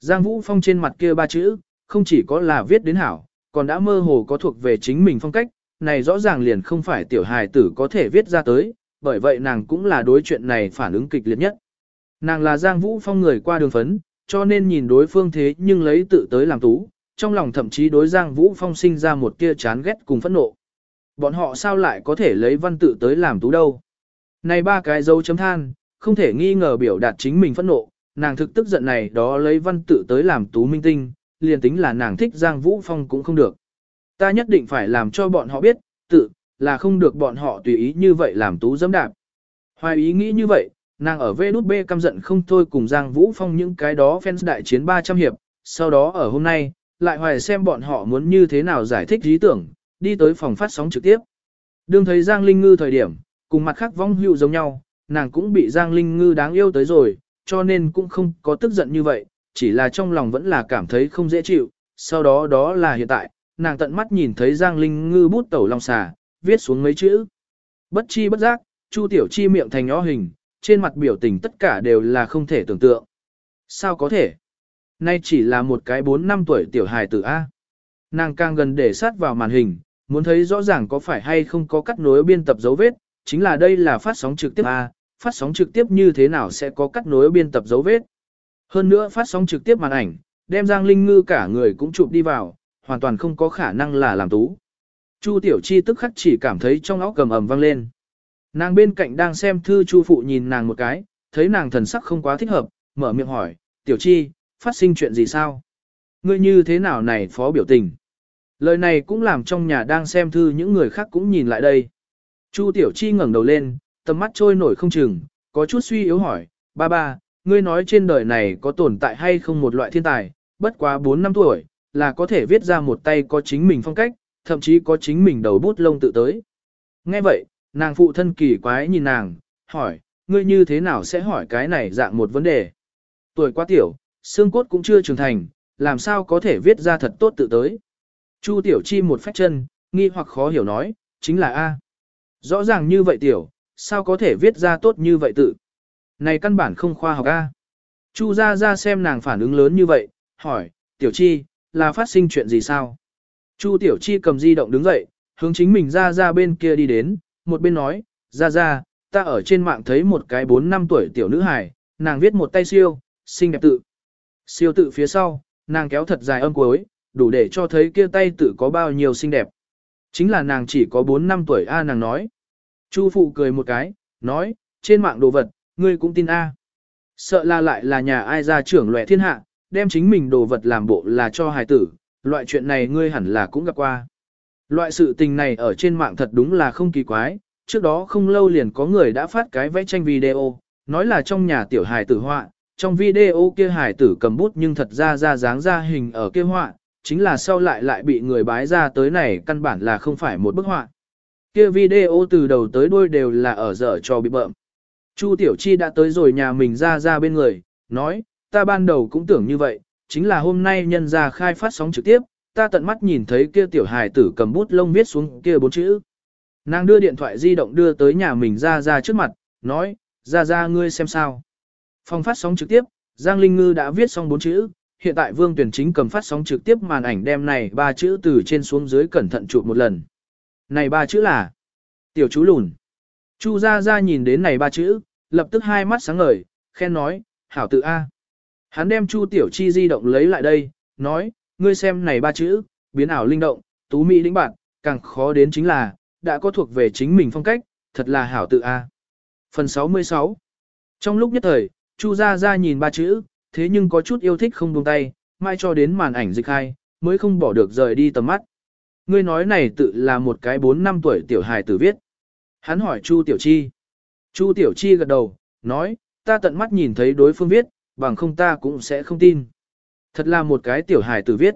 Giang Vũ Phong trên mặt kia ba chữ, không chỉ có là viết đến hảo, còn đã mơ hồ có thuộc về chính mình phong cách, này rõ ràng liền không phải tiểu hài tử có thể viết ra tới, bởi vậy nàng cũng là đối chuyện này phản ứng kịch liệt nhất. Nàng là Giang Vũ Phong người qua đường phấn, cho nên nhìn đối phương thế nhưng lấy tự tới làm tú, trong lòng thậm chí đối Giang Vũ Phong sinh ra một tia chán ghét cùng phẫn nộ. Bọn họ sao lại có thể lấy văn tự tới làm tú đâu? Này ba cái dấu chấm than, không thể nghi ngờ biểu đạt chính mình phẫn nộ, nàng thực tức giận này đó lấy văn tự tới làm tú minh tinh, liền tính là nàng thích Giang Vũ Phong cũng không được. Ta nhất định phải làm cho bọn họ biết, tự, là không được bọn họ tùy ý như vậy làm tú dẫm đạp. Hoài ý nghĩ như vậy, nàng ở vê đút bê căm giận không thôi cùng Giang Vũ Phong những cái đó fans đại chiến 300 hiệp, sau đó ở hôm nay, lại hoài xem bọn họ muốn như thế nào giải thích lý tưởng, đi tới phòng phát sóng trực tiếp. Đương thấy Giang Linh Ngư thời điểm, cùng mặt khác vong hữu giống nhau, nàng cũng bị Giang Linh Ngư đáng yêu tới rồi, cho nên cũng không có tức giận như vậy, chỉ là trong lòng vẫn là cảm thấy không dễ chịu, sau đó đó là hiện tại, nàng tận mắt nhìn thấy Giang Linh Ngư bút tẩu long xà, viết xuống mấy chữ. Bất chi bất giác, Chu Tiểu Chi miệng thành nhó hình, trên mặt biểu tình tất cả đều là không thể tưởng tượng. Sao có thể? Nay chỉ là một cái 4 năm tuổi tiểu hài tử A. Nàng càng gần để sát vào màn hình, muốn thấy rõ ràng có phải hay không có cắt nối biên tập dấu vết, chính là đây là phát sóng trực tiếp A, phát sóng trực tiếp như thế nào sẽ có cắt nối biên tập dấu vết. Hơn nữa phát sóng trực tiếp màn ảnh, đem Giang Linh Ngư cả người cũng chụp đi vào, hoàn toàn không có khả năng là làm tú. Chu Tiểu Chi tức khắc chỉ cảm thấy trong óc cầm ầm vang lên. Nàng bên cạnh đang xem thư Chu Phụ nhìn nàng một cái, thấy nàng thần sắc không quá thích hợp, mở miệng hỏi, Tiểu Chi, phát sinh chuyện gì sao? Ngươi như thế nào này phó biểu tình? Lời này cũng làm trong nhà đang xem thư những người khác cũng nhìn lại đây. Chu Tiểu Chi ngẩng đầu lên, tầm mắt trôi nổi không chừng, có chút suy yếu hỏi, ba ba, ngươi nói trên đời này có tồn tại hay không một loại thiên tài, bất quá 4 năm tuổi, là có thể viết ra một tay có chính mình phong cách, thậm chí có chính mình đầu bút lông tự tới. Nghe vậy, nàng phụ thân kỳ quái nhìn nàng, hỏi, ngươi như thế nào sẽ hỏi cái này dạng một vấn đề. Tuổi quá tiểu, xương cốt cũng chưa trưởng thành, làm sao có thể viết ra thật tốt tự tới. Chu tiểu chi một phép chân, nghi hoặc khó hiểu nói, chính là A. Rõ ràng như vậy tiểu, sao có thể viết ra tốt như vậy tự. Này căn bản không khoa học A. Chu ra ra xem nàng phản ứng lớn như vậy, hỏi, tiểu chi, là phát sinh chuyện gì sao? Chu tiểu chi cầm di động đứng dậy, hướng chính mình ra ra bên kia đi đến, một bên nói, ra ra, ta ở trên mạng thấy một cái 4 năm tuổi tiểu nữ hài, nàng viết một tay siêu, xinh đẹp tự. Siêu tự phía sau, nàng kéo thật dài âm cuối, đủ để cho thấy kia tay tự có bao nhiêu xinh đẹp. Chính là nàng chỉ có 4 năm tuổi A nàng nói. Chu phụ cười một cái, nói, trên mạng đồ vật, ngươi cũng tin A. Sợ là lại là nhà ai ra trưởng loại thiên hạ, đem chính mình đồ vật làm bộ là cho hài tử, loại chuyện này ngươi hẳn là cũng gặp qua. Loại sự tình này ở trên mạng thật đúng là không kỳ quái, trước đó không lâu liền có người đã phát cái vẽ tranh video, nói là trong nhà tiểu hài tử họa, trong video kia hài tử cầm bút nhưng thật ra ra dáng ra hình ở kia họa, chính là sau lại lại bị người bái ra tới này căn bản là không phải một bức họa. Kia video từ đầu tới đuôi đều là ở dở cho bị bợm. Chu Tiểu Chi đã tới rồi nhà mình ra ra bên người, nói, ta ban đầu cũng tưởng như vậy, chính là hôm nay nhân ra khai phát sóng trực tiếp, ta tận mắt nhìn thấy kia tiểu hài tử cầm bút lông viết xuống kia bốn chữ. Nàng đưa điện thoại di động đưa tới nhà mình ra ra trước mặt, nói, ra ra ngươi xem sao. Phòng phát sóng trực tiếp, Giang Linh Ngư đã viết xong bốn chữ, hiện tại Vương Tuyển Chính cầm phát sóng trực tiếp màn ảnh đem này ba chữ từ trên xuống dưới cẩn thận chụp một lần. Này ba chữ là Tiểu chú lùn. Chu Gia Gia nhìn đến này ba chữ, lập tức hai mắt sáng ngời, khen nói, hảo tự A. Hắn đem Chu Tiểu Chi di động lấy lại đây, nói, ngươi xem này ba chữ, biến ảo linh động, tú mỹ lĩnh bạn, càng khó đến chính là, đã có thuộc về chính mình phong cách, thật là hảo tự A. Phần 66 Trong lúc nhất thời, Chu Gia Gia nhìn ba chữ, thế nhưng có chút yêu thích không buông tay, mai cho đến màn ảnh dịch hai, mới không bỏ được rời đi tầm mắt. Ngươi nói này tự là một cái 4 năm tuổi tiểu hài tử viết. Hắn hỏi Chu Tiểu Chi. Chu Tiểu Chi gật đầu, nói, ta tận mắt nhìn thấy đối phương viết, bằng không ta cũng sẽ không tin. Thật là một cái tiểu hài tử viết.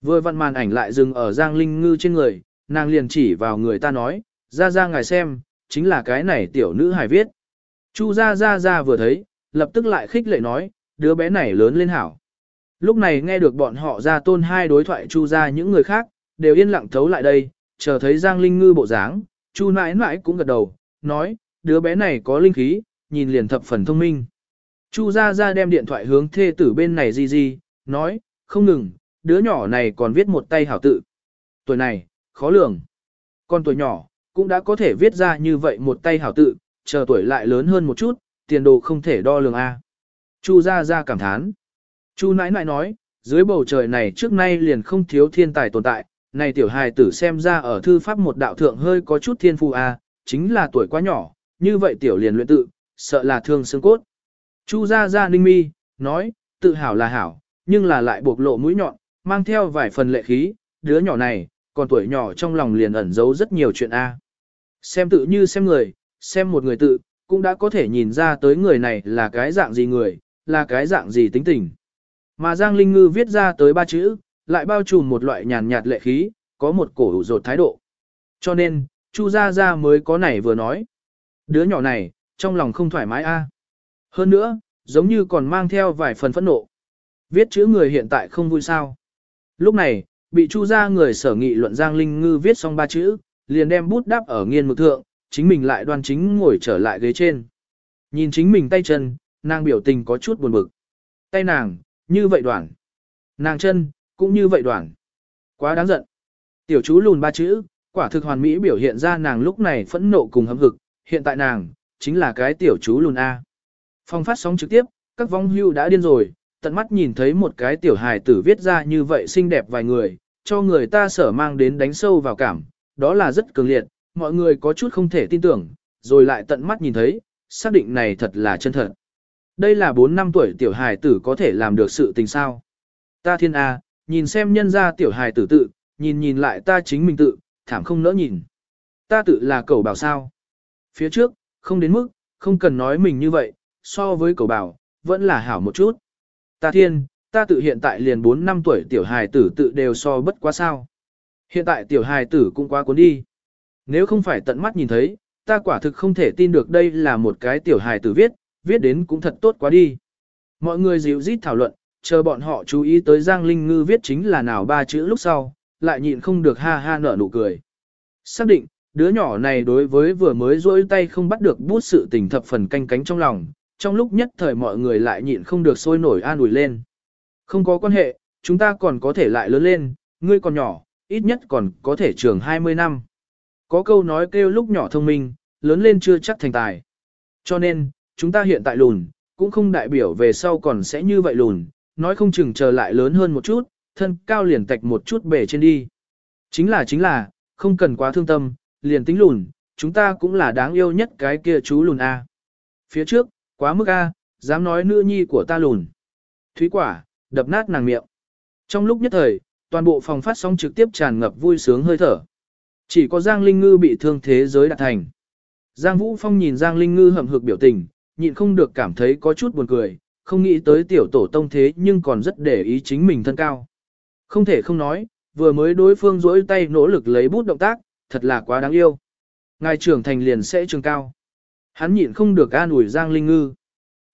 Vừa văn màn ảnh lại dừng ở Giang Linh Ngư trên người, nàng liền chỉ vào người ta nói, ra ra ngài xem, chính là cái này tiểu nữ hài viết. Chu ra ra ra vừa thấy, lập tức lại khích lệ nói, đứa bé này lớn lên hảo. Lúc này nghe được bọn họ ra tôn hai đối thoại chu ra những người khác, đều yên lặng thấu lại đây, chờ thấy Giang Linh Ngư bộ dáng, chu nãi nãi cũng gật đầu, nói, đứa bé này có linh khí, nhìn liền thập phần thông minh. Chu ra ra đem điện thoại hướng thê tử bên này gì gì, nói, không ngừng, đứa nhỏ này còn viết một tay hảo tự. Tuổi này, khó lường. Con tuổi nhỏ, cũng đã có thể viết ra như vậy một tay hảo tự, chờ tuổi lại lớn hơn một chút, tiền đồ không thể đo lường A. Chu ra ra cảm thán. Chu nãi nãi nói, dưới bầu trời này trước nay liền không thiếu thiên tài tồn tại, này tiểu hài tử xem ra ở thư pháp một đạo thượng hơi có chút thiên phu A, chính là tuổi quá nhỏ, như vậy tiểu liền luyện tự, sợ là thương xương cốt. Chu ra ra ninh mi, nói, tự hào là hảo, nhưng là lại buộc lộ mũi nhọn, mang theo vài phần lệ khí, đứa nhỏ này, còn tuổi nhỏ trong lòng liền ẩn giấu rất nhiều chuyện A. Xem tự như xem người, xem một người tự, cũng đã có thể nhìn ra tới người này là cái dạng gì người, là cái dạng gì tính tình. Mà Giang Linh Ngư viết ra tới ba chữ, lại bao trùm một loại nhàn nhạt lệ khí, có một cổ ủ rột thái độ. Cho nên, Chu Gia Gia mới có này vừa nói. Đứa nhỏ này, trong lòng không thoải mái a. Hơn nữa, giống như còn mang theo vài phần phẫn nộ. Viết chữ người hiện tại không vui sao. Lúc này, bị Chu Gia người sở nghị luận Giang Linh Ngư viết xong ba chữ, liền đem bút đắp ở nghiên mực thượng, chính mình lại đoan chính ngồi trở lại ghế trên. Nhìn chính mình tay chân, nàng biểu tình có chút buồn bực. Tay nàng, như vậy đoạn. Nàng chân, cũng như vậy đoạn. Quá đáng giận. Tiểu chú lùn ba chữ, quả thực hoàn mỹ biểu hiện ra nàng lúc này phẫn nộ cùng hâm hực, hiện tại nàng, chính là cái tiểu chú lùn A. Phong phát sóng trực tiếp, các vong hưu đã điên rồi, tận mắt nhìn thấy một cái tiểu hài tử viết ra như vậy xinh đẹp vài người, cho người ta sở mang đến đánh sâu vào cảm, đó là rất cường liệt, mọi người có chút không thể tin tưởng, rồi lại tận mắt nhìn thấy, xác định này thật là chân thật. Đây là 4 năm tuổi tiểu hài tử có thể làm được sự tình sao. Ta thiên A, nhìn xem nhân ra tiểu hài tử tự, nhìn nhìn lại ta chính mình tự, thảm không nỡ nhìn. Ta tự là cầu bảo sao. Phía trước, không đến mức, không cần nói mình như vậy, so với cầu bảo, vẫn là hảo một chút. Ta thiên, ta tự hiện tại liền 4 năm tuổi tiểu hài tử tự đều so bất quá sao. Hiện tại tiểu hài tử cũng quá cuốn đi. Nếu không phải tận mắt nhìn thấy, ta quả thực không thể tin được đây là một cái tiểu hài tử viết, viết đến cũng thật tốt quá đi. Mọi người dịu rít thảo luận, chờ bọn họ chú ý tới Giang Linh Ngư viết chính là nào ba chữ lúc sau, lại nhịn không được ha ha nở nụ cười. Xác định, đứa nhỏ này đối với vừa mới rỗi tay không bắt được bút sự tình thập phần canh cánh trong lòng, trong lúc nhất thời mọi người lại nhịn không được sôi nổi an ủi lên. Không có quan hệ, chúng ta còn có thể lại lớn lên, ngươi còn nhỏ, ít nhất còn có thể trường 20 năm. Có câu nói kêu lúc nhỏ thông minh, lớn lên chưa chắc thành tài. Cho nên, chúng ta hiện tại lùn, cũng không đại biểu về sau còn sẽ như vậy lùn, nói không chừng chờ lại lớn hơn một chút, thân cao liền tạch một chút bể trên đi. Chính là chính là, không cần quá thương tâm, liền tính lùn, chúng ta cũng là đáng yêu nhất cái kia chú lùn A. Phía trước, quá mức A, dám nói nữ nhi của ta lùn. Thúy quả, đập nát nàng miệng. Trong lúc nhất thời, toàn bộ phòng phát sóng trực tiếp tràn ngập vui sướng hơi thở. Chỉ có Giang Linh Ngư bị thương thế giới đạt thành. Giang Vũ Phong nhìn Giang Linh Ngư hậm hực biểu tình, nhịn không được cảm thấy có chút buồn cười, không nghĩ tới tiểu tổ tông thế nhưng còn rất để ý chính mình thân cao. Không thể không nói, vừa mới đối phương rỗi tay nỗ lực lấy bút động tác, thật là quá đáng yêu. Ngài trưởng thành liền sẽ trường cao. Hắn nhịn không được an ủi Giang Linh Ngư.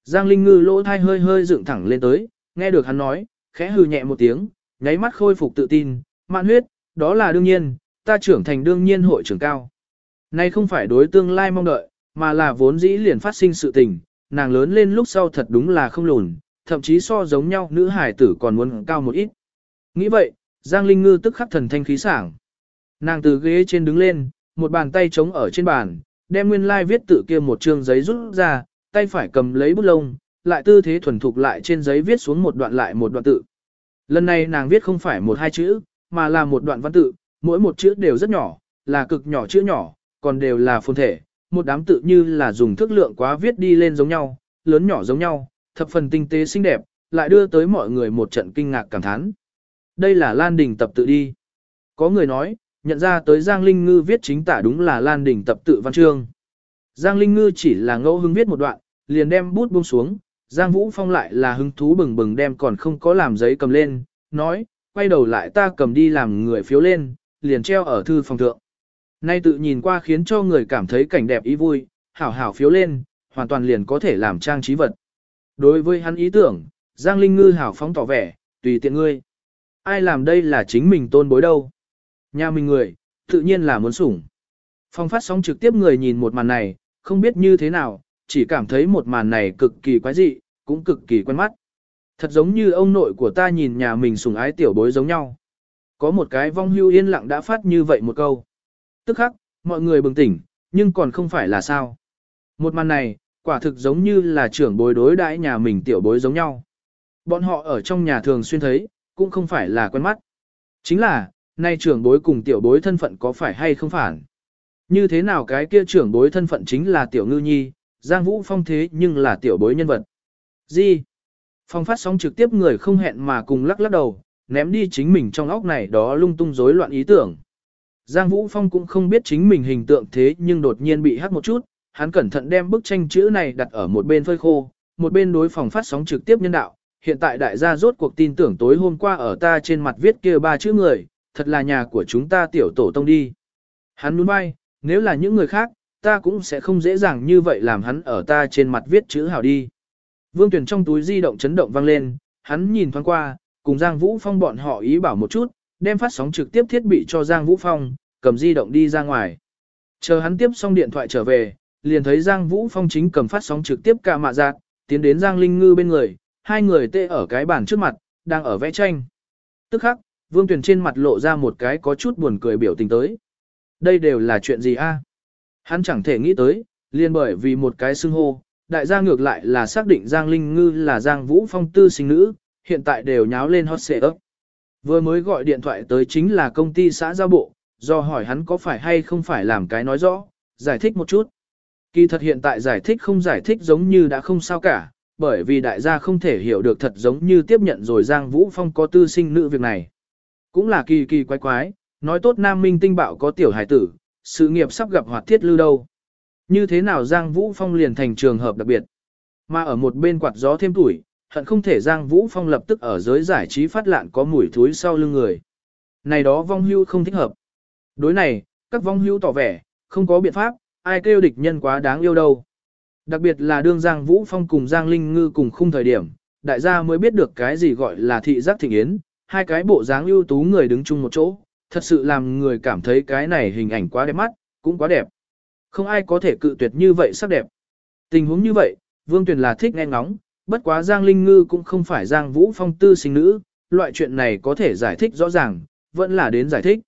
Giang Linh Ngư lỗ thai hơi hơi dựng thẳng lên tới, nghe được hắn nói, khẽ hừ nhẹ một tiếng, nháy mắt khôi phục tự tin, mạn huyết, đó là đương nhiên, ta trưởng thành đương nhiên hội trưởng cao. Nay không phải đối tương lai mong đợi, mà là vốn dĩ liền phát sinh sự tình, nàng lớn lên lúc sau thật đúng là không lùn, thậm chí so giống nhau nữ hải tử còn muốn cao một ít. Nghĩ vậy, Giang Linh Ngư tức khắc thần thanh khí sảng. Nàng từ ghế trên đứng lên, một bàn tay trống ở trên bàn, đem nguyên lai like viết tự kia một chương giấy rút ra, tay phải cầm lấy bút lông, lại tư thế thuần thục lại trên giấy viết xuống một đoạn lại một đoạn tự. Lần này nàng viết không phải một hai chữ, mà là một đoạn văn tự, mỗi một chữ đều rất nhỏ, là cực nhỏ chữ nhỏ, còn đều là phồn thể, một đám tự như là dùng thước lượng quá viết đi lên giống nhau, lớn nhỏ giống nhau, thập phần tinh tế xinh đẹp, lại đưa tới mọi người một trận kinh ngạc cảm thán. Đây là Lan Đình tập tự đi. Có người nói, nhận ra tới Giang Linh Ngư viết chính tả đúng là Lan Đình tập tự văn chương. Giang Linh Ngư chỉ là ngẫu hứng viết một đoạn, liền đem bút buông xuống, Giang Vũ Phong lại là hứng thú bừng bừng đem còn không có làm giấy cầm lên, nói, quay đầu lại ta cầm đi làm người phiếu lên, liền treo ở thư phòng thượng. Nay tự nhìn qua khiến cho người cảm thấy cảnh đẹp ý vui, hảo hảo phiếu lên, hoàn toàn liền có thể làm trang trí vật. Đối với hắn ý tưởng, Giang Linh Ngư hảo phóng tỏ vẻ, tùy tiện ngươi. Ai làm đây là chính mình tôn bối đâu. Nhà mình người, tự nhiên là muốn sủng. Phong phát sóng trực tiếp người nhìn một màn này, không biết như thế nào, chỉ cảm thấy một màn này cực kỳ quái dị, cũng cực kỳ quen mắt. Thật giống như ông nội của ta nhìn nhà mình sủng ái tiểu bối giống nhau. Có một cái vong hưu yên lặng đã phát như vậy một câu. Tức khắc, mọi người bừng tỉnh, nhưng còn không phải là sao. Một màn này, quả thực giống như là trưởng bối đối đãi nhà mình tiểu bối giống nhau. Bọn họ ở trong nhà thường xuyên thấy, cũng không phải là quen mắt. Chính là, nay trưởng bối cùng tiểu bối thân phận có phải hay không phản. Như thế nào cái kia trưởng bối thân phận chính là tiểu ngư nhi, Giang Vũ Phong thế nhưng là tiểu bối nhân vật. Gì? Phong phát sóng trực tiếp người không hẹn mà cùng lắc lắc đầu, ném đi chính mình trong óc này đó lung tung rối loạn ý tưởng. Giang Vũ Phong cũng không biết chính mình hình tượng thế nhưng đột nhiên bị hắt một chút, hắn cẩn thận đem bức tranh chữ này đặt ở một bên phơi khô, một bên đối phòng phát sóng trực tiếp nhân đạo. Hiện tại đại gia rốt cuộc tin tưởng tối hôm qua ở ta trên mặt viết kia ba chữ người, thật là nhà của chúng ta tiểu tổ tông đi. Hắn muốn bay, nếu là những người khác, ta cũng sẽ không dễ dàng như vậy làm hắn ở ta trên mặt viết chữ hào đi. Vương Tuyển trong túi di động chấn động vang lên, hắn nhìn thoáng qua, cùng Giang Vũ Phong bọn họ ý bảo một chút, đem phát sóng trực tiếp thiết bị cho Giang Vũ Phong, cầm di động đi ra ngoài. Chờ hắn tiếp xong điện thoại trở về, liền thấy Giang Vũ Phong chính cầm phát sóng trực tiếp cả mạ giạt, tiến đến Giang Linh Ngư bên người, hai người tê ở cái bàn trước mặt, đang ở vẽ tranh. Tức khắc, Vương Tuyền trên mặt lộ ra một cái có chút buồn cười biểu tình tới. Đây đều là chuyện gì a? Hắn chẳng thể nghĩ tới, liền bởi vì một cái xưng hô, đại gia ngược lại là xác định Giang Linh Ngư là Giang Vũ Phong tư sinh nữ, hiện tại đều nháo lên hot xệ ấp. Vừa mới gọi điện thoại tới chính là công ty xã giao bộ, do hỏi hắn có phải hay không phải làm cái nói rõ, giải thích một chút. Kỳ thật hiện tại giải thích không giải thích giống như đã không sao cả, bởi vì đại gia không thể hiểu được thật giống như tiếp nhận rồi Giang Vũ Phong có tư sinh nữ việc này. Cũng là kỳ kỳ quái quái, nói tốt nam minh tinh bạo có tiểu hải tử, sự nghiệp sắp gặp hoạt thiết lưu đâu. Như thế nào Giang Vũ Phong liền thành trường hợp đặc biệt. Mà ở một bên quạt gió thêm tuổi, hận không thể Giang Vũ Phong lập tức ở giới giải trí phát lạn có mùi thối sau lưng người. này đó vong hưu không thích hợp. Đối này, các vong hưu tỏ vẻ, không có biện pháp, ai kêu địch nhân quá đáng yêu đâu. Đặc biệt là đương Giang Vũ Phong cùng Giang Linh Ngư cùng khung thời điểm, đại gia mới biết được cái gì gọi là thị giác thịnh yến, hai cái bộ dáng ưu tú người đứng chung một chỗ, thật sự làm người cảm thấy cái này hình ảnh quá đẹp mắt, cũng quá đẹp. Không ai có thể cự tuyệt như vậy sắc đẹp. Tình huống như vậy, Vương Tuyền là thích nghe ngóng, bất quá Giang Linh Ngư cũng không phải Giang Vũ Phong tư sinh nữ, loại chuyện này có thể giải thích rõ ràng, vẫn là đến giải thích.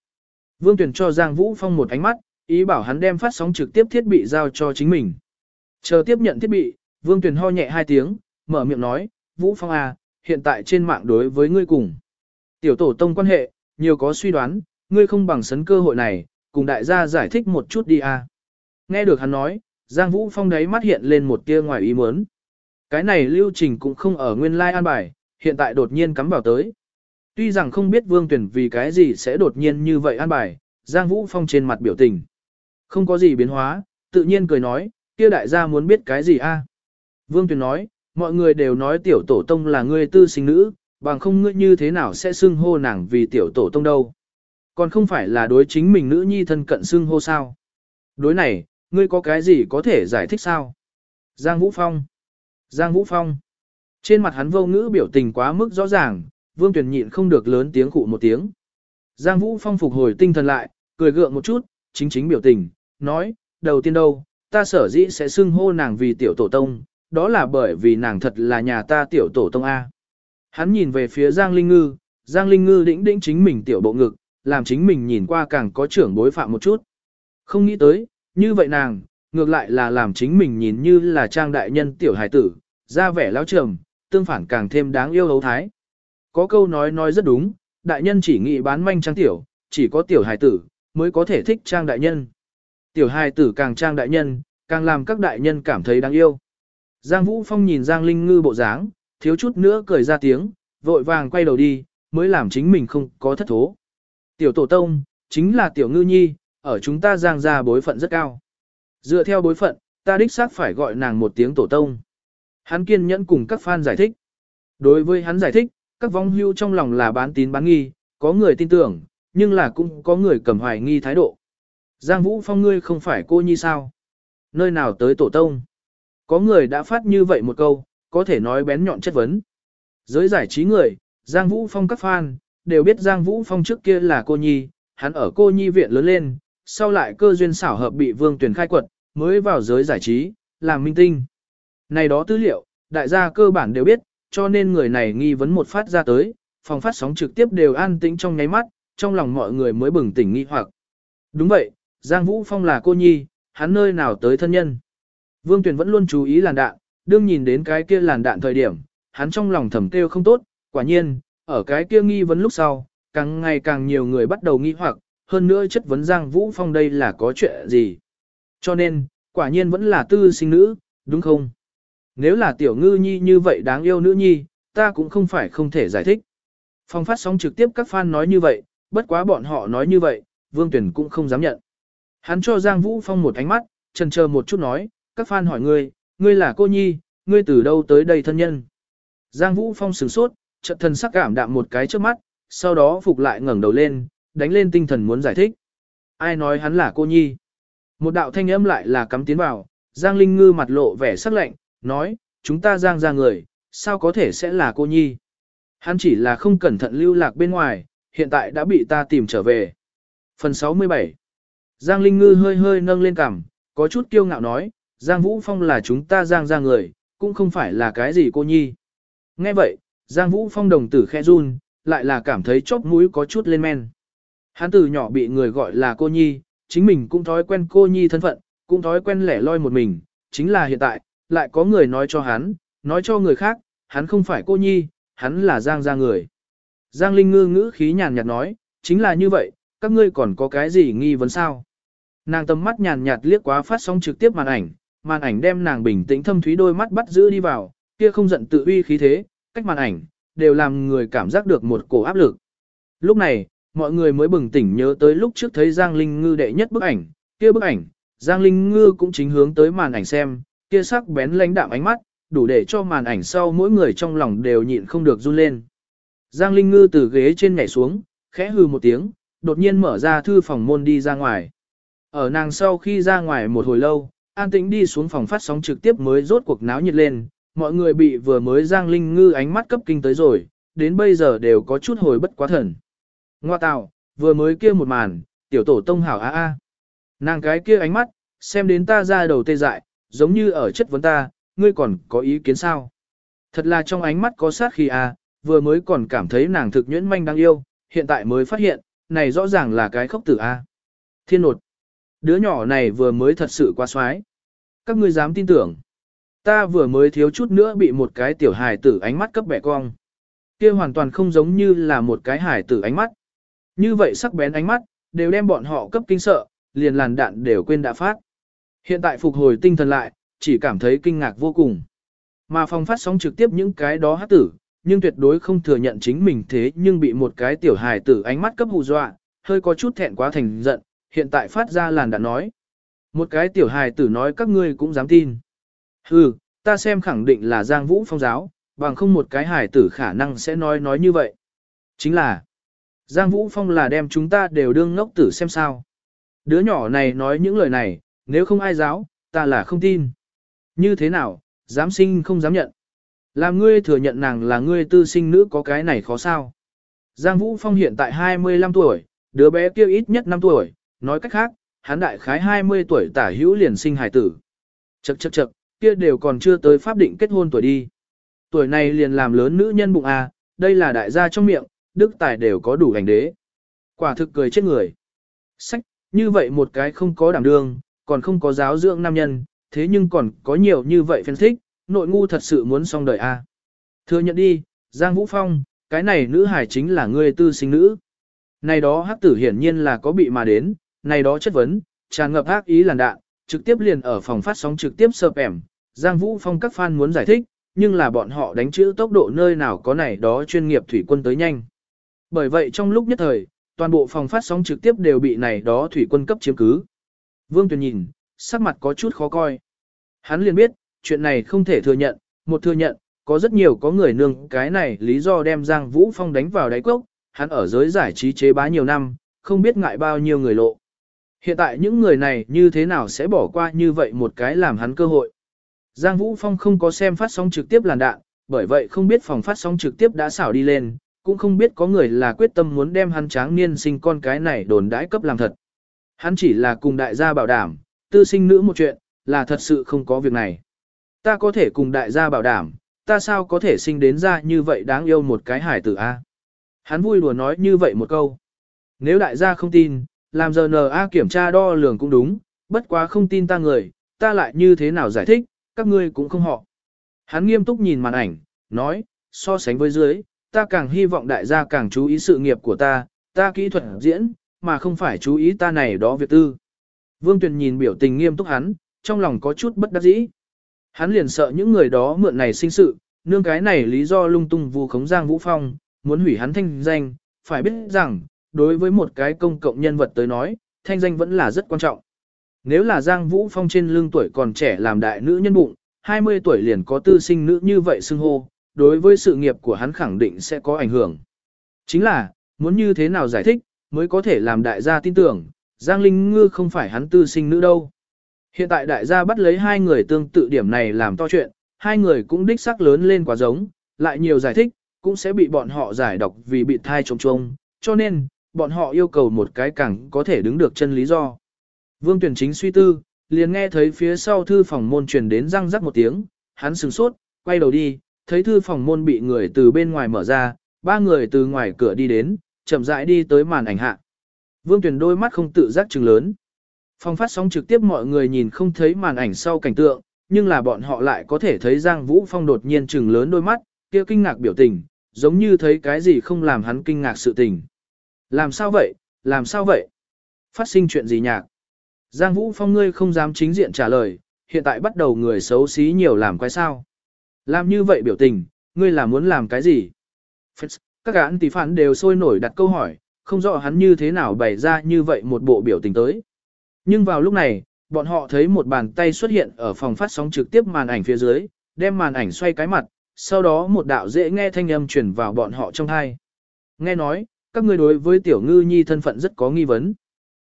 Vương Tuyền cho Giang Vũ Phong một ánh mắt, ý bảo hắn đem phát sóng trực tiếp thiết bị giao cho chính mình. Chờ tiếp nhận thiết bị, Vương Tuyền ho nhẹ hai tiếng, mở miệng nói, Vũ Phong à, hiện tại trên mạng đối với ngươi cùng. Tiểu tổ tông quan hệ, nhiều có suy đoán, ngươi không bằng sấn cơ hội này, cùng đại gia giải thích một chút đi à. Nghe được hắn nói, Giang Vũ Phong đấy mắt hiện lên một tia ngoài ý muốn. Cái này lưu trình cũng không ở nguyên lai like an bài, hiện tại đột nhiên cắm vào tới. Tuy rằng không biết Vương Tuyển vì cái gì sẽ đột nhiên như vậy an bài, Giang Vũ Phong trên mặt biểu tình. Không có gì biến hóa, tự nhiên cười nói, kia đại gia muốn biết cái gì a? Vương Tuyển nói, mọi người đều nói tiểu tổ tông là ngươi tư sinh nữ, bằng không ngươi như thế nào sẽ xưng hô nàng vì tiểu tổ tông đâu. Còn không phải là đối chính mình nữ nhi thân cận xưng hô sao. Đối này, ngươi có cái gì có thể giải thích sao? Giang Vũ Phong. Giang Vũ Phong. Trên mặt hắn vô ngữ biểu tình quá mức rõ ràng, Vương Tuyền nhịn không được lớn tiếng khụ một tiếng. Giang Vũ Phong phục hồi tinh thần lại, cười gượng một chút, chính chính biểu tình, nói, đầu tiên đâu, ta sở dĩ sẽ xưng hô nàng vì tiểu tổ tông, đó là bởi vì nàng thật là nhà ta tiểu tổ tông A. Hắn nhìn về phía Giang Linh Ngư, Giang Linh Ngư đĩnh đĩnh chính mình tiểu bộ ngực, làm chính mình nhìn qua càng có trưởng bối phạm một chút. Không nghĩ tới, như vậy nàng, ngược lại là làm chính mình nhìn như là trang đại nhân tiểu hải tử, ra vẻ lão trầm, tương phản càng thêm đáng yêu hấu thái. Có câu nói nói rất đúng, đại nhân chỉ nghĩ bán manh trang tiểu, chỉ có tiểu hải tử, mới có thể thích trang đại nhân. Tiểu hải tử càng trang đại nhân, càng làm các đại nhân cảm thấy đáng yêu. Giang Vũ Phong nhìn Giang Linh Ngư bộ dáng, thiếu chút nữa cười ra tiếng, vội vàng quay đầu đi, mới làm chính mình không có thất thố. Tiểu tổ tông, chính là tiểu ngư nhi, ở chúng ta giang ra bối phận rất cao. Dựa theo bối phận, ta đích xác phải gọi nàng một tiếng tổ tông. Hắn kiên nhẫn cùng các fan giải thích. Đối với hắn giải thích, các vong hưu trong lòng là bán tín bán nghi, có người tin tưởng, nhưng là cũng có người cầm hoài nghi thái độ. Giang Vũ Phong ngươi không phải cô nhi sao? Nơi nào tới tổ tông? Có người đã phát như vậy một câu, có thể nói bén nhọn chất vấn. Giới giải trí người, Giang Vũ Phong các fan, đều biết Giang Vũ Phong trước kia là cô nhi, hắn ở cô nhi viện lớn lên, sau lại cơ duyên xảo hợp bị vương tuyển khai quật, mới vào giới giải trí, làm minh tinh. Này đó tư liệu, đại gia cơ bản đều biết, cho nên người này nghi vấn một phát ra tới, phòng phát sóng trực tiếp đều an tĩnh trong nháy mắt, trong lòng mọi người mới bừng tỉnh nghi hoặc. Đúng vậy, Giang Vũ Phong là cô nhi, hắn nơi nào tới thân nhân. Vương Tuyền vẫn luôn chú ý làn đạn, đương nhìn đến cái kia làn đạn thời điểm, hắn trong lòng thầm kêu không tốt, quả nhiên, ở cái kia nghi vấn lúc sau, càng ngày càng nhiều người bắt đầu nghi hoặc, hơn nữa chất vấn Giang Vũ Phong đây là có chuyện gì. Cho nên, quả nhiên vẫn là tư sinh nữ, đúng không? Nếu là tiểu ngư nhi như vậy đáng yêu nữ nhi, ta cũng không phải không thể giải thích. Phong phát sóng trực tiếp các fan nói như vậy, bất quá bọn họ nói như vậy, Vương Tuyển cũng không dám nhận. Hắn cho Giang Vũ Phong một ánh mắt, trần chờ một chút nói, các fan hỏi ngươi, ngươi là cô nhi, ngươi từ đâu tới đây thân nhân. Giang Vũ Phong sửng sốt, trận thần sắc cảm đạm một cái trước mắt, sau đó phục lại ngẩng đầu lên, đánh lên tinh thần muốn giải thích. Ai nói hắn là cô nhi? Một đạo thanh âm lại là cắm tiến vào, Giang Linh Ngư mặt lộ vẻ sắc lạnh, nói, chúng ta Giang ra người, sao có thể sẽ là cô nhi? Hắn chỉ là không cẩn thận lưu lạc bên ngoài, hiện tại đã bị ta tìm trở về. Phần 67 Giang Linh Ngư hơi hơi nâng lên cằm, có chút kiêu ngạo nói, Giang Vũ Phong là chúng ta Giang ra người, cũng không phải là cái gì cô nhi. Nghe vậy, Giang Vũ Phong đồng tử khẽ run, lại là cảm thấy chóp mũi có chút lên men. Hắn từ nhỏ bị người gọi là cô nhi, chính mình cũng thói quen cô nhi thân phận, cũng thói quen lẻ loi một mình, chính là hiện tại, lại có người nói cho hắn, nói cho người khác, hắn không phải cô nhi, hắn là Giang gia người. Giang Linh ngư ngữ khí nhàn nhạt nói, chính là như vậy, các ngươi còn có cái gì nghi vấn sao? Nàng tầm mắt nhàn nhạt liếc quá phát sóng trực tiếp màn ảnh, màn ảnh đem nàng bình tĩnh thâm thúy đôi mắt bắt giữ đi vào, kia không giận tự uy khí thế, cách màn ảnh, đều làm người cảm giác được một cổ áp lực. Lúc này, mọi người mới bừng tỉnh nhớ tới lúc trước thấy Giang Linh Ngư đệ nhất bức ảnh, kia bức ảnh, Giang Linh Ngư cũng chính hướng tới màn ảnh xem, kia sắc bén lãnh đạm ánh mắt, đủ để cho màn ảnh sau mỗi người trong lòng đều nhịn không được run lên. Giang Linh Ngư từ ghế trên nhảy xuống, Khẽ hừ một tiếng, đột nhiên mở ra thư phòng môn đi ra ngoài. Ở nàng sau khi ra ngoài một hồi lâu, an tĩnh đi xuống phòng phát sóng trực tiếp mới rốt cuộc náo nhiệt lên, mọi người bị vừa mới Giang Linh Ngư ánh mắt cấp kinh tới rồi, đến bây giờ đều có chút hồi bất quá thần. Ngoa tạo, vừa mới kia một màn, tiểu tổ tông hảo a a. Nàng cái kia ánh mắt, xem đến ta ra đầu tê dại, giống như ở chất vấn ta, ngươi còn có ý kiến sao? Thật là trong ánh mắt có sát khi a, vừa mới còn cảm thấy nàng thực nhuyễn manh đáng yêu, hiện tại mới phát hiện, này rõ ràng là cái khốc tử a. Thiên nột. Đứa nhỏ này vừa mới thật sự quá xoái. Các ngươi dám tin tưởng. Ta vừa mới thiếu chút nữa bị một cái tiểu hài tử ánh mắt cấp bẻ cong. Kia hoàn toàn không giống như là một cái hài tử ánh mắt. Như vậy sắc bén ánh mắt, đều đem bọn họ cấp kinh sợ, liền làn đạn đều quên đã phát. Hiện tại phục hồi tinh thần lại, chỉ cảm thấy kinh ngạc vô cùng. Mà phòng phát sóng trực tiếp những cái đó hát tử, nhưng tuyệt đối không thừa nhận chính mình thế nhưng bị một cái tiểu hài tử ánh mắt cấp hù dọa, hơi có chút thẹn quá thành giận, hiện tại phát ra làn đạn nói. Một cái tiểu hài tử nói các ngươi cũng dám tin. Hừ, ta xem khẳng định là Giang Vũ phong giáo, bằng không một cái hài tử khả năng sẽ nói nói như vậy. Chính là, Giang Vũ Phong là đem chúng ta đều đương ngốc tử xem sao. Đứa nhỏ này nói những lời này, nếu không ai giáo, ta là không tin. Như thế nào, dám sinh không dám nhận. Làm ngươi thừa nhận nàng là ngươi tư sinh nữ có cái này khó sao. Giang Vũ Phong hiện tại 25 tuổi, đứa bé kia ít nhất 5 tuổi, nói cách khác, hắn đại khái 20 tuổi tả hữu liền sinh hài tử. Chậc chậc chậc, kia đều còn chưa tới pháp định kết hôn tuổi đi. Tuổi này liền làm lớn nữ nhân bụng à, đây là đại gia trong miệng, đức tài đều có đủ hành đế. Quả thực cười chết người. Sách, như vậy một cái không có đảm đương, còn không có giáo dưỡng nam nhân, thế nhưng còn có nhiều như vậy phân thích, nội ngu thật sự muốn xong đời a. À. Thừa nhận đi, Giang Vũ Phong, cái này nữ hải chính là ngươi tư sinh nữ. Này đó hắc tử hiển nhiên là có bị mà đến, này đó chất vấn, tràn ngập ác ý làn đạn, trực tiếp liền ở phòng phát sóng trực tiếp sợp ẻm. Giang Vũ Phong các fan muốn giải thích, nhưng là bọn họ đánh chữ tốc độ nơi nào có này đó chuyên nghiệp thủy quân tới nhanh. Bởi vậy trong lúc nhất thời, toàn bộ phòng phát sóng trực tiếp đều bị này đó thủy quân cấp chiếm cứ. Vương Tuyền nhìn, sắc mặt có chút khó coi. Hắn liền biết, chuyện này không thể thừa nhận, một thừa nhận, có rất nhiều có người nương cái này lý do đem Giang Vũ Phong đánh vào đáy cốc, hắn ở giới giải trí chế bá nhiều năm, không biết ngại bao nhiêu người lộ. Hiện tại những người này như thế nào sẽ bỏ qua như vậy một cái làm hắn cơ hội. Giang Vũ Phong không có xem phát sóng trực tiếp làn đạn, bởi vậy không biết phòng phát sóng trực tiếp đã xảo đi lên, cũng không biết có người là quyết tâm muốn đem hắn tráng niên sinh con cái này đồn đãi cấp làm thật. Hắn chỉ là cùng đại gia bảo đảm, tư sinh nữ một chuyện, là thật sự không có việc này. Ta có thể cùng đại gia bảo đảm, ta sao có thể sinh đến ra như vậy đáng yêu một cái hải tử A. Hắn vui đùa nói như vậy một câu. Nếu đại gia không tin, làm giờ NA kiểm tra đo lường cũng đúng, bất quá không tin ta người, ta lại như thế nào giải thích, các ngươi cũng không họ. Hắn nghiêm túc nhìn màn ảnh, nói, so sánh với dưới, ta càng hy vọng đại gia càng chú ý sự nghiệp của ta, ta kỹ thuật diễn, mà không phải chú ý ta này đó việc tư. Vương Tuyền nhìn biểu tình nghiêm túc hắn, trong lòng có chút bất đắc dĩ. Hắn liền sợ những người đó mượn này sinh sự, nương cái này lý do lung tung vu khống Giang Vũ Phong, muốn hủy hắn thanh danh, phải biết rằng, đối với một cái công cộng nhân vật tới nói, thanh danh vẫn là rất quan trọng. Nếu là Giang Vũ Phong trên lưng tuổi còn trẻ làm đại nữ nhân bụng, 20 tuổi liền có tư sinh nữ như vậy xưng hô, đối với sự nghiệp của hắn khẳng định sẽ có ảnh hưởng. Chính là, muốn như thế nào giải thích, mới có thể làm đại gia tin tưởng, Giang Linh Ngư không phải hắn tư sinh nữ đâu. Hiện tại đại gia bắt lấy hai người tương tự điểm này làm to chuyện, hai người cũng đích sắc lớn lên quá giống, lại nhiều giải thích, cũng sẽ bị bọn họ giải độc vì bị thai trông trông, cho nên, bọn họ yêu cầu một cái càng có thể đứng được chân lý do. Vương Tuyển Chính suy tư, liền nghe thấy phía sau thư phòng môn truyền đến răng rắc một tiếng, hắn sừng sốt, quay đầu đi, thấy thư phòng môn bị người từ bên ngoài mở ra, ba người từ ngoài cửa đi đến, chậm rãi đi tới màn ảnh hạ. Vương Tuyền đôi mắt không tự giác trừng lớn. Phong phát sóng trực tiếp mọi người nhìn không thấy màn ảnh sau cảnh tượng, nhưng là bọn họ lại có thể thấy Giang Vũ Phong đột nhiên trừng lớn đôi mắt, kia kinh ngạc biểu tình, giống như thấy cái gì không làm hắn kinh ngạc sự tình. Làm sao vậy, làm sao vậy? Phát sinh chuyện gì nhạc? Giang Vũ Phong ngươi không dám chính diện trả lời, hiện tại bắt đầu người xấu xí nhiều làm quái sao? Làm như vậy biểu tình, ngươi là muốn làm cái gì? Các gã tỷ phản đều sôi nổi đặt câu hỏi, không rõ hắn như thế nào bày ra như vậy một bộ biểu tình tới. Nhưng vào lúc này, bọn họ thấy một bàn tay xuất hiện ở phòng phát sóng trực tiếp màn ảnh phía dưới, đem màn ảnh xoay cái mặt, sau đó một đạo dễ nghe thanh âm truyền vào bọn họ trong thai. Nghe nói, các ngươi đối với tiểu ngư nhi thân phận rất có nghi vấn.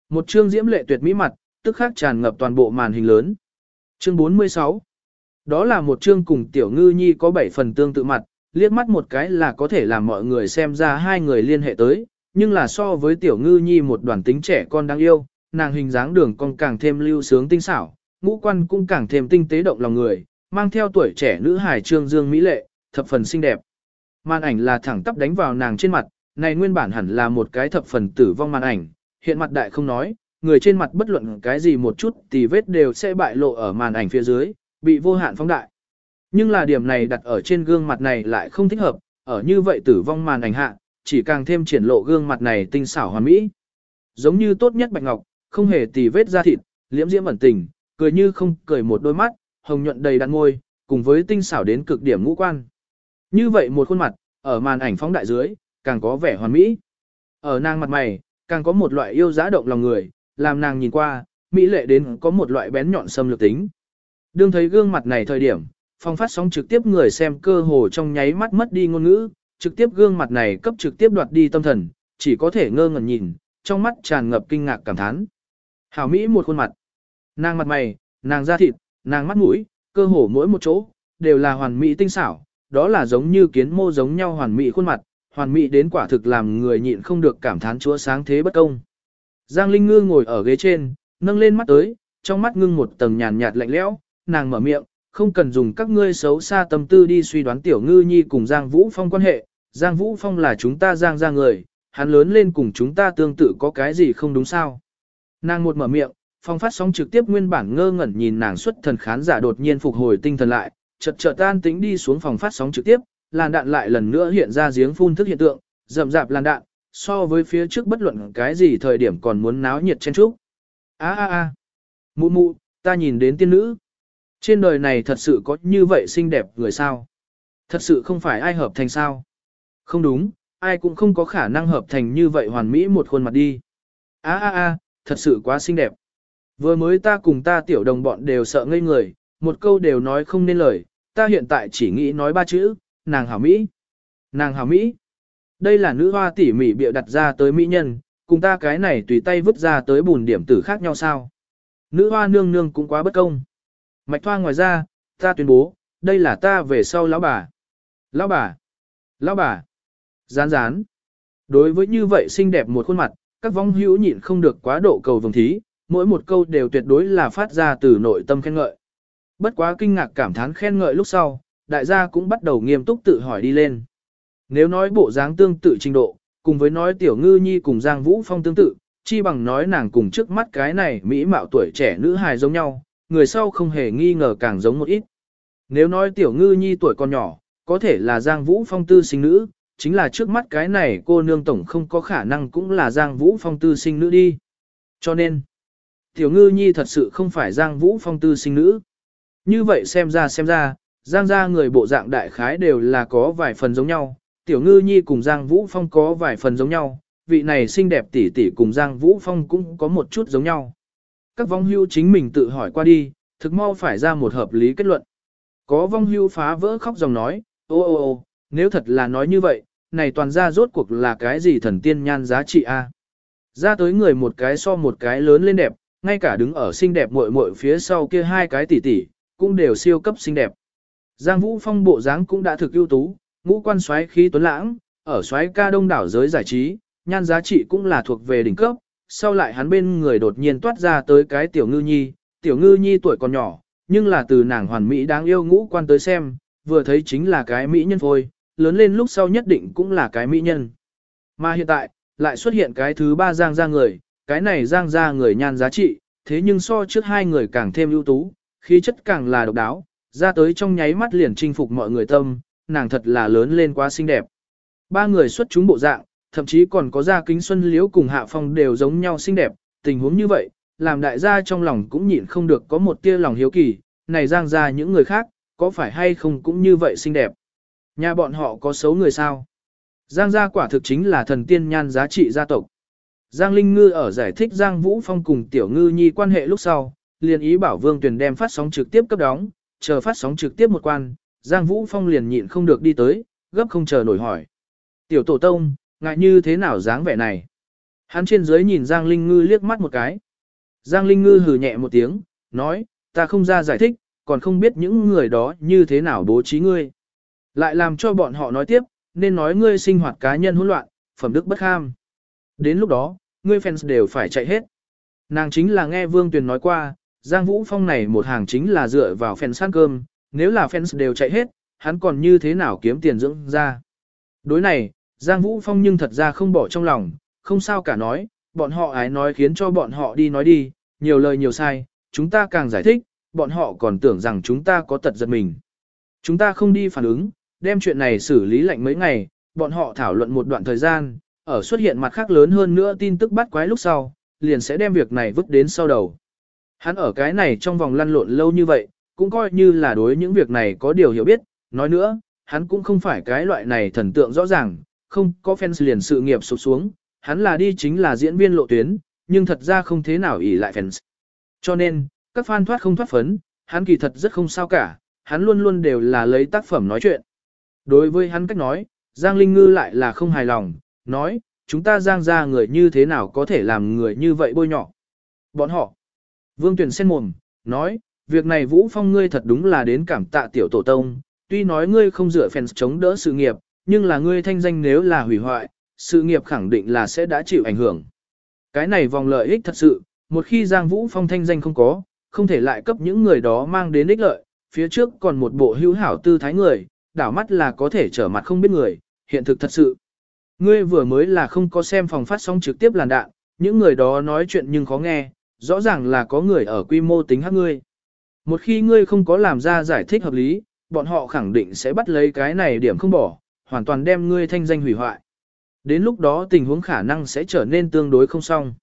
Một chương diễm lệ tuyệt mỹ mặt, tức khắc tràn ngập toàn bộ màn hình lớn. Chương 46 đó là một chương cùng tiểu ngư nhi có bảy phần tương tự mặt, liếc mắt một cái là có thể làm mọi người xem ra hai người liên hệ tới, nhưng là so với tiểu ngư nhi một đoàn tính trẻ con đáng yêu, nàng hình dáng đường con càng thêm lưu sướng tinh xảo, ngũ quan cũng càng thêm tinh tế động lòng người, mang theo tuổi trẻ nữ hải trương dương mỹ lệ, thập phần xinh đẹp. Màn ảnh là thẳng tắp đánh vào nàng trên mặt, này nguyên bản hẳn là một cái thập phần tử vong màn ảnh, hiện mặt đại không nói, người trên mặt bất luận cái gì một chút thì vết đều sẽ bại lộ ở màn ảnh phía dưới, bị vô hạn phóng đại. Nhưng là điểm này đặt ở trên gương mặt này lại không thích hợp, ở như vậy tử vong màn ảnh hạ, chỉ càng thêm triển lộ gương mặt này tinh xảo hoàn mỹ. Giống như tốt nhất bạch ngọc, không hề tì vết da thịt, liễm diễm ẩn tình, cười như không cười một đôi mắt, hồng nhuận đầy đặn môi, cùng với tinh xảo đến cực điểm ngũ quan. Như vậy một khuôn mặt, ở màn ảnh phóng đại dưới, càng có vẻ hoàn mỹ. Ở nàng mặt mày, càng có một loại yêu giá động lòng người, làm nàng nhìn qua, mỹ lệ đến có một loại bén nhọn xâm lược tính. Đương thấy gương mặt này thời điểm, phong phát sóng trực tiếp người xem cơ hồ trong nháy mắt mất đi ngôn ngữ, trực tiếp gương mặt này cấp trực tiếp đoạt đi tâm thần, chỉ có thể ngơ ngẩn nhìn, trong mắt tràn ngập kinh ngạc cảm thán. Hảo Mỹ một khuôn mặt. Nàng mặt mày, nàng da thịt, nàng mắt mũi, cơ hồ mỗi một chỗ, đều là hoàn mỹ tinh xảo, đó là giống như kiến mô giống nhau hoàn mỹ khuôn mặt, hoàn mỹ đến quả thực làm người nhịn không được cảm thán chúa sáng thế bất công. Giang Linh Ngư ngồi ở ghế trên, nâng lên mắt tới, trong mắt ngưng một tầng nhàn nhạt lạnh lẽo, nàng mở miệng, không cần dùng các ngươi xấu xa tâm tư đi suy đoán tiểu ngư nhi cùng Giang Vũ Phong quan hệ, Giang Vũ Phong là chúng ta Giang ra người, hắn lớn lên cùng chúng ta tương tự có cái gì không đúng sao. Nàng một mở miệng, phong phát sóng trực tiếp nguyên bản ngơ ngẩn nhìn nàng xuất thần khán giả đột nhiên phục hồi tinh thần lại, chợt chợt tan tính đi xuống phòng phát sóng trực tiếp, làn đạn lại lần nữa hiện ra giếng phun thức hiện tượng, rậm rạp làn đạn, so với phía trước bất luận cái gì thời điểm còn muốn náo nhiệt chen chúc. A a a, mụ mụ, ta nhìn đến tiên nữ. Trên đời này thật sự có như vậy xinh đẹp người sao? Thật sự không phải ai hợp thành sao? Không đúng, ai cũng không có khả năng hợp thành như vậy hoàn mỹ một khuôn mặt đi. A a a, thật sự quá xinh đẹp. Vừa mới ta cùng ta tiểu đồng bọn đều sợ ngây người, một câu đều nói không nên lời, ta hiện tại chỉ nghĩ nói ba chữ, nàng hảo Mỹ. Nàng hảo Mỹ. Đây là nữ hoa tỉ mỉ bịa đặt ra tới Mỹ nhân, cùng ta cái này tùy tay vứt ra tới bùn điểm tử khác nhau sao. Nữ hoa nương nương cũng quá bất công. Mạch thoa ngoài ra, ta tuyên bố, đây là ta về sau lão bà. Lão bà. Lão bà. Rán rán. Đối với như vậy xinh đẹp một khuôn mặt, các vong hữu nhịn không được quá độ cầu vồng thí, mỗi một câu đều tuyệt đối là phát ra từ nội tâm khen ngợi. Bất quá kinh ngạc cảm thán khen ngợi lúc sau, đại gia cũng bắt đầu nghiêm túc tự hỏi đi lên. Nếu nói bộ dáng tương tự trình độ, cùng với nói tiểu ngư nhi cùng Giang Vũ Phong tương tự, chi bằng nói nàng cùng trước mắt cái này mỹ mạo tuổi trẻ nữ hài giống nhau, người sau không hề nghi ngờ càng giống một ít. Nếu nói tiểu ngư nhi tuổi còn nhỏ, có thể là Giang Vũ Phong tư sinh nữ, chính là trước mắt cái này cô nương tổng không có khả năng cũng là Giang Vũ Phong tư sinh nữ đi. Cho nên, tiểu ngư nhi thật sự không phải Giang Vũ Phong tư sinh nữ. Như vậy xem ra xem ra, Giang gia người bộ dạng đại khái đều là có vài phần giống nhau, tiểu ngư nhi cùng Giang Vũ Phong có vài phần giống nhau, vị này xinh đẹp tỷ tỷ cùng Giang Vũ Phong cũng có một chút giống nhau. Các vong hưu chính mình tự hỏi qua đi, thực mau phải ra một hợp lý kết luận. Có vong hưu phá vỡ khóc dòng nói, ô ô ô, nếu thật là nói như vậy, này toàn ra rốt cuộc là cái gì thần tiên nhan giá trị a? Ra tới người một cái so một cái lớn lên đẹp, ngay cả đứng ở xinh đẹp muội muội phía sau kia hai cái tỷ tỷ, cũng đều siêu cấp xinh đẹp. Giang Vũ Phong bộ dáng cũng đã thực ưu tú, ngũ quan xoáy khí tuấn lãng, ở xoáy ca đông đảo giới giải trí, nhan giá trị cũng là thuộc về đỉnh cấp. Sau lại hắn bên người đột nhiên toát ra tới cái tiểu ngư nhi, tiểu ngư nhi tuổi còn nhỏ, nhưng là từ nàng hoàn mỹ đáng yêu ngũ quan tới xem, vừa thấy chính là cái mỹ nhân phôi, lớn lên lúc sau nhất định cũng là cái mỹ nhân. Mà hiện tại, lại xuất hiện cái thứ ba giang ra người, cái này giang ra người nhan giá trị, thế nhưng so trước hai người càng thêm ưu tú, khí chất càng là độc đáo, ra tới trong nháy mắt liền chinh phục mọi người tâm, nàng thật là lớn lên quá xinh đẹp. Ba người xuất chúng bộ dạng, thậm chí còn có gia kính xuân liễu cùng hạ phong đều giống nhau xinh đẹp, tình huống như vậy, làm đại gia trong lòng cũng nhịn không được có một tia lòng hiếu kỳ, này giang ra những người khác, có phải hay không cũng như vậy xinh đẹp. Nhà bọn họ có xấu người sao? Giang gia quả thực chính là thần tiên nhan giá trị gia tộc. Giang Linh Ngư ở giải thích Giang Vũ Phong cùng Tiểu Ngư Nhi quan hệ lúc sau, liền ý bảo Vương Tuyền đem phát sóng trực tiếp cấp đóng, chờ phát sóng trực tiếp một quan, Giang Vũ Phong liền nhịn không được đi tới, gấp không chờ nổi hỏi. Tiểu Tổ Tông, ngại như thế nào dáng vẻ này. Hắn trên dưới nhìn Giang Linh Ngư liếc mắt một cái. Giang Linh Ngư hừ nhẹ một tiếng, nói, ta không ra giải thích, còn không biết những người đó như thế nào bố trí ngươi. Lại làm cho bọn họ nói tiếp, nên nói ngươi sinh hoạt cá nhân hỗn loạn, phẩm đức bất kham. Đến lúc đó, ngươi fans đều phải chạy hết. Nàng chính là nghe Vương Tuyền nói qua, Giang Vũ Phong này một hàng chính là dựa vào fans ăn cơm, nếu là fans đều chạy hết, hắn còn như thế nào kiếm tiền dưỡng ra. Đối này, Giang Vũ Phong nhưng thật ra không bỏ trong lòng, không sao cả nói, bọn họ ái nói khiến cho bọn họ đi nói đi, nhiều lời nhiều sai, chúng ta càng giải thích, bọn họ còn tưởng rằng chúng ta có tật giật mình. Chúng ta không đi phản ứng, đem chuyện này xử lý lạnh mấy ngày, bọn họ thảo luận một đoạn thời gian, ở xuất hiện mặt khác lớn hơn nữa tin tức bắt quái lúc sau, liền sẽ đem việc này vứt đến sau đầu. Hắn ở cái này trong vòng lăn lộn lâu như vậy, cũng coi như là đối những việc này có điều hiểu biết, nói nữa, hắn cũng không phải cái loại này thần tượng rõ ràng, không có fans liền sự nghiệp sụp xuống, hắn là đi chính là diễn viên lộ tuyến, nhưng thật ra không thế nào ỷ lại fans. Cho nên, các fan thoát không thoát phấn, hắn kỳ thật rất không sao cả, hắn luôn luôn đều là lấy tác phẩm nói chuyện. Đối với hắn cách nói, Giang Linh Ngư lại là không hài lòng, nói, chúng ta Giang ra người như thế nào có thể làm người như vậy bôi nhọ. Bọn họ, Vương Tuyền sen mồm, nói, việc này Vũ Phong ngươi thật đúng là đến cảm tạ tiểu tổ tông, tuy nói ngươi không dựa fans chống đỡ sự nghiệp, nhưng là ngươi thanh danh nếu là hủy hoại, sự nghiệp khẳng định là sẽ đã chịu ảnh hưởng. Cái này vòng lợi ích thật sự, một khi Giang Vũ Phong thanh danh không có, không thể lại cấp những người đó mang đến ích lợi, phía trước còn một bộ hữu hảo tư thái người, đảo mắt là có thể trở mặt không biết người, hiện thực thật sự. Ngươi vừa mới là không có xem phòng phát sóng trực tiếp làn đạn, những người đó nói chuyện nhưng khó nghe, rõ ràng là có người ở quy mô tính hắc ngươi. Một khi ngươi không có làm ra giải thích hợp lý, bọn họ khẳng định sẽ bắt lấy cái này điểm không bỏ, hoàn toàn đem ngươi thanh danh hủy hoại. Đến lúc đó tình huống khả năng sẽ trở nên tương đối không xong.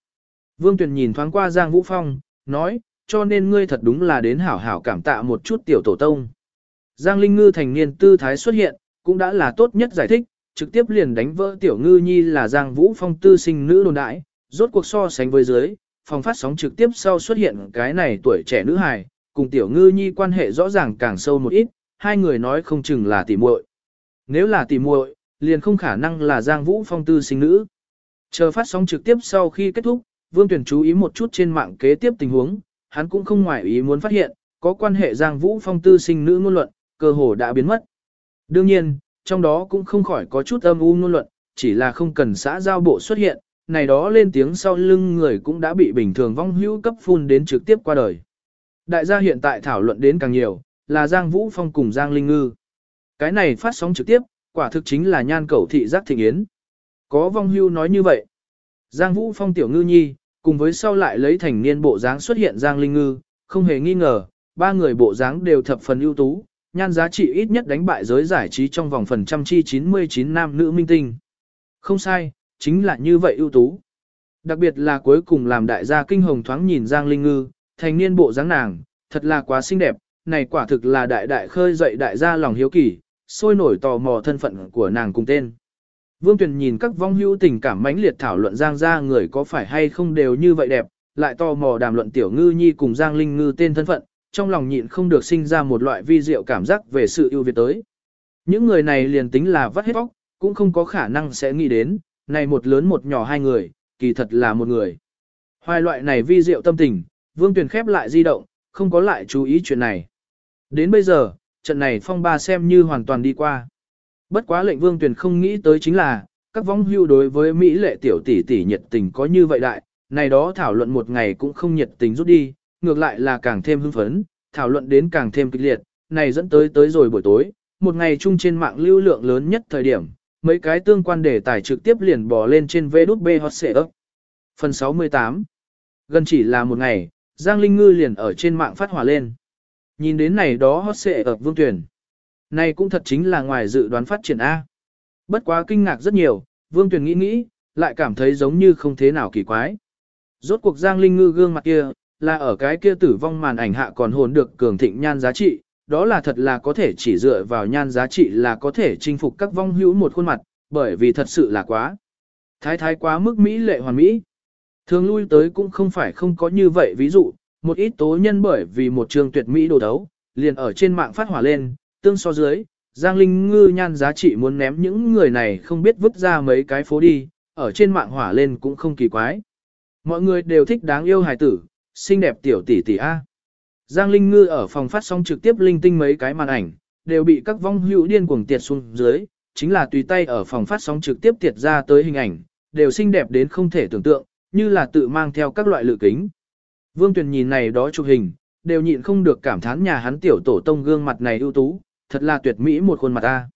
Vương Tuyền nhìn thoáng qua Giang Vũ Phong, nói, cho nên ngươi thật đúng là đến hảo hảo cảm tạ một chút tiểu tổ tông. Giang Linh Ngư thành niên tư thái xuất hiện, cũng đã là tốt nhất giải thích, trực tiếp liền đánh vỡ tiểu ngư nhi là Giang Vũ Phong tư sinh nữ đồn đại, rốt cuộc so sánh với dưới, phòng phát sóng trực tiếp sau xuất hiện cái này tuổi trẻ nữ hài, cùng tiểu ngư nhi quan hệ rõ ràng càng sâu một ít, hai người nói không chừng là tỉ muội. Nếu là tỉ muội, liền không khả năng là Giang Vũ Phong tư sinh nữ. Chờ phát sóng trực tiếp sau khi kết thúc, Vương Tuyển chú ý một chút trên mạng kế tiếp tình huống, hắn cũng không ngoài ý muốn phát hiện, có quan hệ Giang Vũ Phong tư sinh nữ ngôn luận, cơ hồ đã biến mất. Đương nhiên, trong đó cũng không khỏi có chút âm u ngôn luận, chỉ là không cần xã giao bộ xuất hiện, này đó lên tiếng sau lưng người cũng đã bị bình thường vong hữu cấp phun đến trực tiếp qua đời. Đại gia hiện tại thảo luận đến càng nhiều, là Giang Vũ Phong cùng Giang Linh Ngư. Cái này phát sóng trực tiếp, quả thực chính là nhan cầu thị giác thịnh yến. Có vong hưu nói như vậy. Giang Vũ Phong tiểu ngư nhi, cùng với sau lại lấy thành niên bộ dáng xuất hiện Giang Linh Ngư, không hề nghi ngờ, ba người bộ dáng đều thập phần ưu tú, nhan giá trị ít nhất đánh bại giới giải trí trong vòng phần trăm chi 99 nam nữ minh tinh. Không sai, chính là như vậy ưu tú. Đặc biệt là cuối cùng làm đại gia kinh hồng thoáng nhìn Giang Linh Ngư, thành niên bộ dáng nàng, thật là quá xinh đẹp, này quả thực là đại đại khơi dậy đại gia lòng hiếu kỳ, sôi nổi tò mò thân phận của nàng cùng tên. Vương Tuyền nhìn các vong hữu tình cảm mãnh liệt thảo luận Giang gia người có phải hay không đều như vậy đẹp, lại tò mò đàm luận Tiểu Ngư Nhi cùng Giang Linh Ngư tên thân phận, trong lòng nhịn không được sinh ra một loại vi diệu cảm giác về sự ưu việt tới. Những người này liền tính là vắt hết bóc, cũng không có khả năng sẽ nghĩ đến, này một lớn một nhỏ hai người, kỳ thật là một người. Hoài loại này vi diệu tâm tình, Vương Tuyền khép lại di động, không có lại chú ý chuyện này. Đến bây giờ, trận này phong ba xem như hoàn toàn đi qua. Bất quá lệnh Vương Tuyền không nghĩ tới chính là, các vong hưu đối với Mỹ lệ tiểu tỷ tỷ nhiệt tình có như vậy đại, này đó thảo luận một ngày cũng không nhiệt tình rút đi, ngược lại là càng thêm hưng phấn, thảo luận đến càng thêm kịch liệt, này dẫn tới tới rồi buổi tối, một ngày chung trên mạng lưu lượng lớn nhất thời điểm, mấy cái tương quan đề tài trực tiếp liền bò lên trên VB Hot Search. Phần 68 Gần chỉ là một ngày, Giang Linh Ngư liền ở trên mạng phát hỏa lên. Nhìn đến này đó Hot ở vương tuyển. Này cũng thật chính là ngoài dự đoán phát triển A. Bất quá kinh ngạc rất nhiều, vương tuyển nghĩ nghĩ, lại cảm thấy giống như không thế nào kỳ quái. Rốt cuộc Giang Linh Ngư gương mặt kia, là ở cái kia tử vong màn ảnh hạ còn hồn được cường thịnh nhan giá trị, đó là thật là có thể chỉ dựa vào nhan giá trị là có thể chinh phục các vong hữu một khuôn mặt, bởi vì thật sự là quá. Thái thái quá mức Mỹ lệ hoàn Mỹ. Thường lui tới cũng không phải không có như vậy ví dụ, một ít tố nhân bởi vì một trường tuyệt Mỹ đồ đấu, liền ở trên mạng phát hỏa lên, tương so dưới, Giang Linh Ngư nhan giá trị muốn ném những người này không biết vứt ra mấy cái phố đi, ở trên mạng hỏa lên cũng không kỳ quái. Mọi người đều thích đáng yêu hài tử, xinh đẹp tiểu tỷ tỷ A. Giang Linh Ngư ở phòng phát sóng trực tiếp linh tinh mấy cái màn ảnh, đều bị các vong hữu điên cuồng tiệt xuống dưới, chính là tùy tay ở phòng phát sóng trực tiếp tiệt ra tới hình ảnh, đều xinh đẹp đến không thể tưởng tượng, như là tự mang theo các loại lự kính. Vương Tuyền nhìn này đó chụp hình, đều nhịn không được cảm thán nhà hắn tiểu tổ tông gương mặt này ưu tú, thật là tuyệt mỹ một khuôn mặt ta.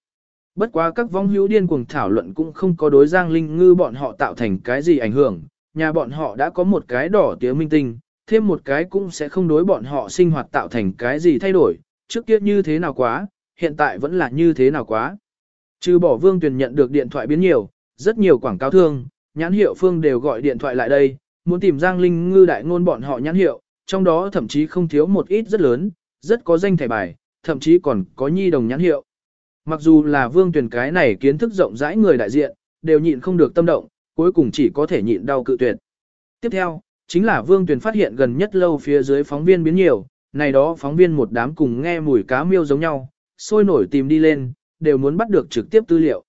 Bất quá các vong hữu điên cuồng thảo luận cũng không có đối Giang Linh Ngư bọn họ tạo thành cái gì ảnh hưởng, nhà bọn họ đã có một cái đỏ tía minh tinh, thêm một cái cũng sẽ không đối bọn họ sinh hoạt tạo thành cái gì thay đổi, trước kia như thế nào quá, hiện tại vẫn là như thế nào quá. Trừ bỏ Vương Tuyền nhận được điện thoại biến nhiều, rất nhiều quảng cáo thương, nhãn hiệu phương đều gọi điện thoại lại đây, muốn tìm Giang Linh Ngư đại ngôn bọn họ nhãn hiệu, trong đó thậm chí không thiếu một ít rất lớn, rất có danh thẻ bài, thậm chí còn có nhi đồng nhãn hiệu. Mặc dù là Vương Tuyền cái này kiến thức rộng rãi người đại diện, đều nhịn không được tâm động, cuối cùng chỉ có thể nhịn đau cự tuyệt. Tiếp theo, chính là Vương Tuyền phát hiện gần nhất lâu phía dưới phóng viên biến nhiều, này đó phóng viên một đám cùng nghe mùi cá miêu giống nhau, sôi nổi tìm đi lên, đều muốn bắt được trực tiếp tư liệu.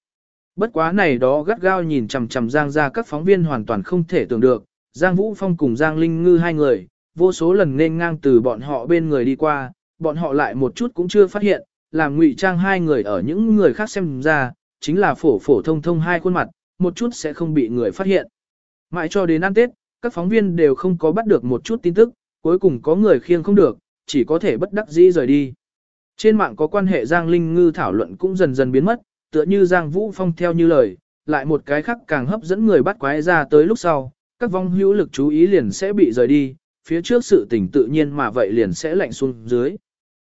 Bất quá này đó gắt gao nhìn chằm chằm Giang ra các phóng viên hoàn toàn không thể tưởng được, Giang Vũ Phong cùng Giang Linh Ngư hai người, vô số lần nên ngang từ bọn họ bên người đi qua, bọn họ lại một chút cũng chưa phát hiện, làm ngụy trang hai người ở những người khác xem ra, chính là phổ phổ thông thông hai khuôn mặt, một chút sẽ không bị người phát hiện. Mãi cho đến ăn Tết, các phóng viên đều không có bắt được một chút tin tức, cuối cùng có người khiêng không được, chỉ có thể bất đắc dĩ rời đi. Trên mạng có quan hệ Giang Linh Ngư thảo luận cũng dần dần biến mất, tựa như Giang Vũ Phong theo như lời, lại một cái khác càng hấp dẫn người bắt quái ra tới lúc sau, các vong hữu lực chú ý liền sẽ bị rời đi, phía trước sự tình tự nhiên mà vậy liền sẽ lạnh xuống dưới.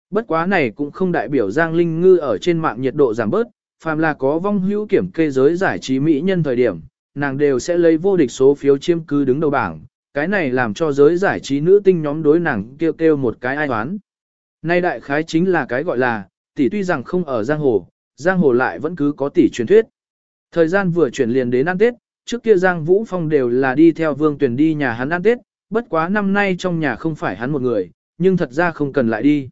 Bất quá này cũng không đại biểu Giang Linh Ngư ở trên mạng nhiệt độ giảm bớt, phàm là có vong hữu kiểm kê giới giải trí mỹ nhân thời điểm, nàng đều sẽ lấy vô địch số phiếu chiêm cư đứng đầu bảng, cái này làm cho giới giải trí nữ tinh nhóm đối nàng kêu kêu một cái ai oán. Nay đại khái chính là cái gọi là, tỷ tuy rằng không ở giang hồ, giang hồ lại vẫn cứ có tỷ truyền thuyết. Thời gian vừa chuyển liền đến ăn Tết, trước kia Giang Vũ Phong đều là đi theo Vương Tuyền đi nhà hắn ăn Tết, bất quá năm nay trong nhà không phải hắn một người, nhưng thật ra không cần lại đi.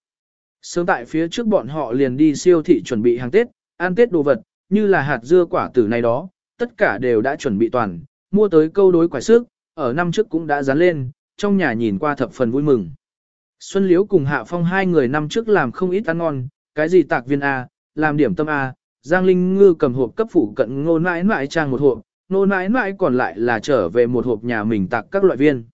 Sớm tại phía trước bọn họ liền đi siêu thị chuẩn bị hàng Tết, ăn Tết đồ vật, như là hạt dưa quả tử này đó, tất cả đều đã chuẩn bị toàn, mua tới câu đối quả sức, ở năm trước cũng đã dán lên, trong nhà nhìn qua thập phần vui mừng. Xuân Liễu cùng Hạ Phong hai người năm trước làm không ít ăn ngon, cái gì tạc viên A, làm điểm tâm A, Giang Linh Ngư cầm hộp cấp phủ cận ngô mãi mãi trang một hộp, nô nãi nãi còn lại là trở về một hộp nhà mình tặng các loại viên.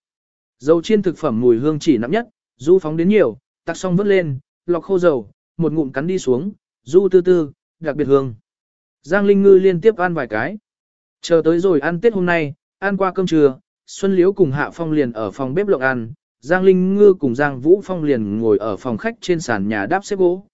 Dầu chiên thực phẩm mùi hương chỉ nặng nhất, du phóng đến nhiều, tạc xong vớt lên, lọc khô dầu, một ngụm cắn đi xuống, du tư tư, đặc biệt hương. Giang Linh Ngư liên tiếp ăn vài cái. Chờ tới rồi ăn Tết hôm nay, ăn qua cơm trưa, Xuân Liễu cùng Hạ Phong liền ở phòng bếp lộng ăn, Giang Linh Ngư cùng Giang Vũ Phong liền ngồi ở phòng khách trên sàn nhà đáp xếp gỗ.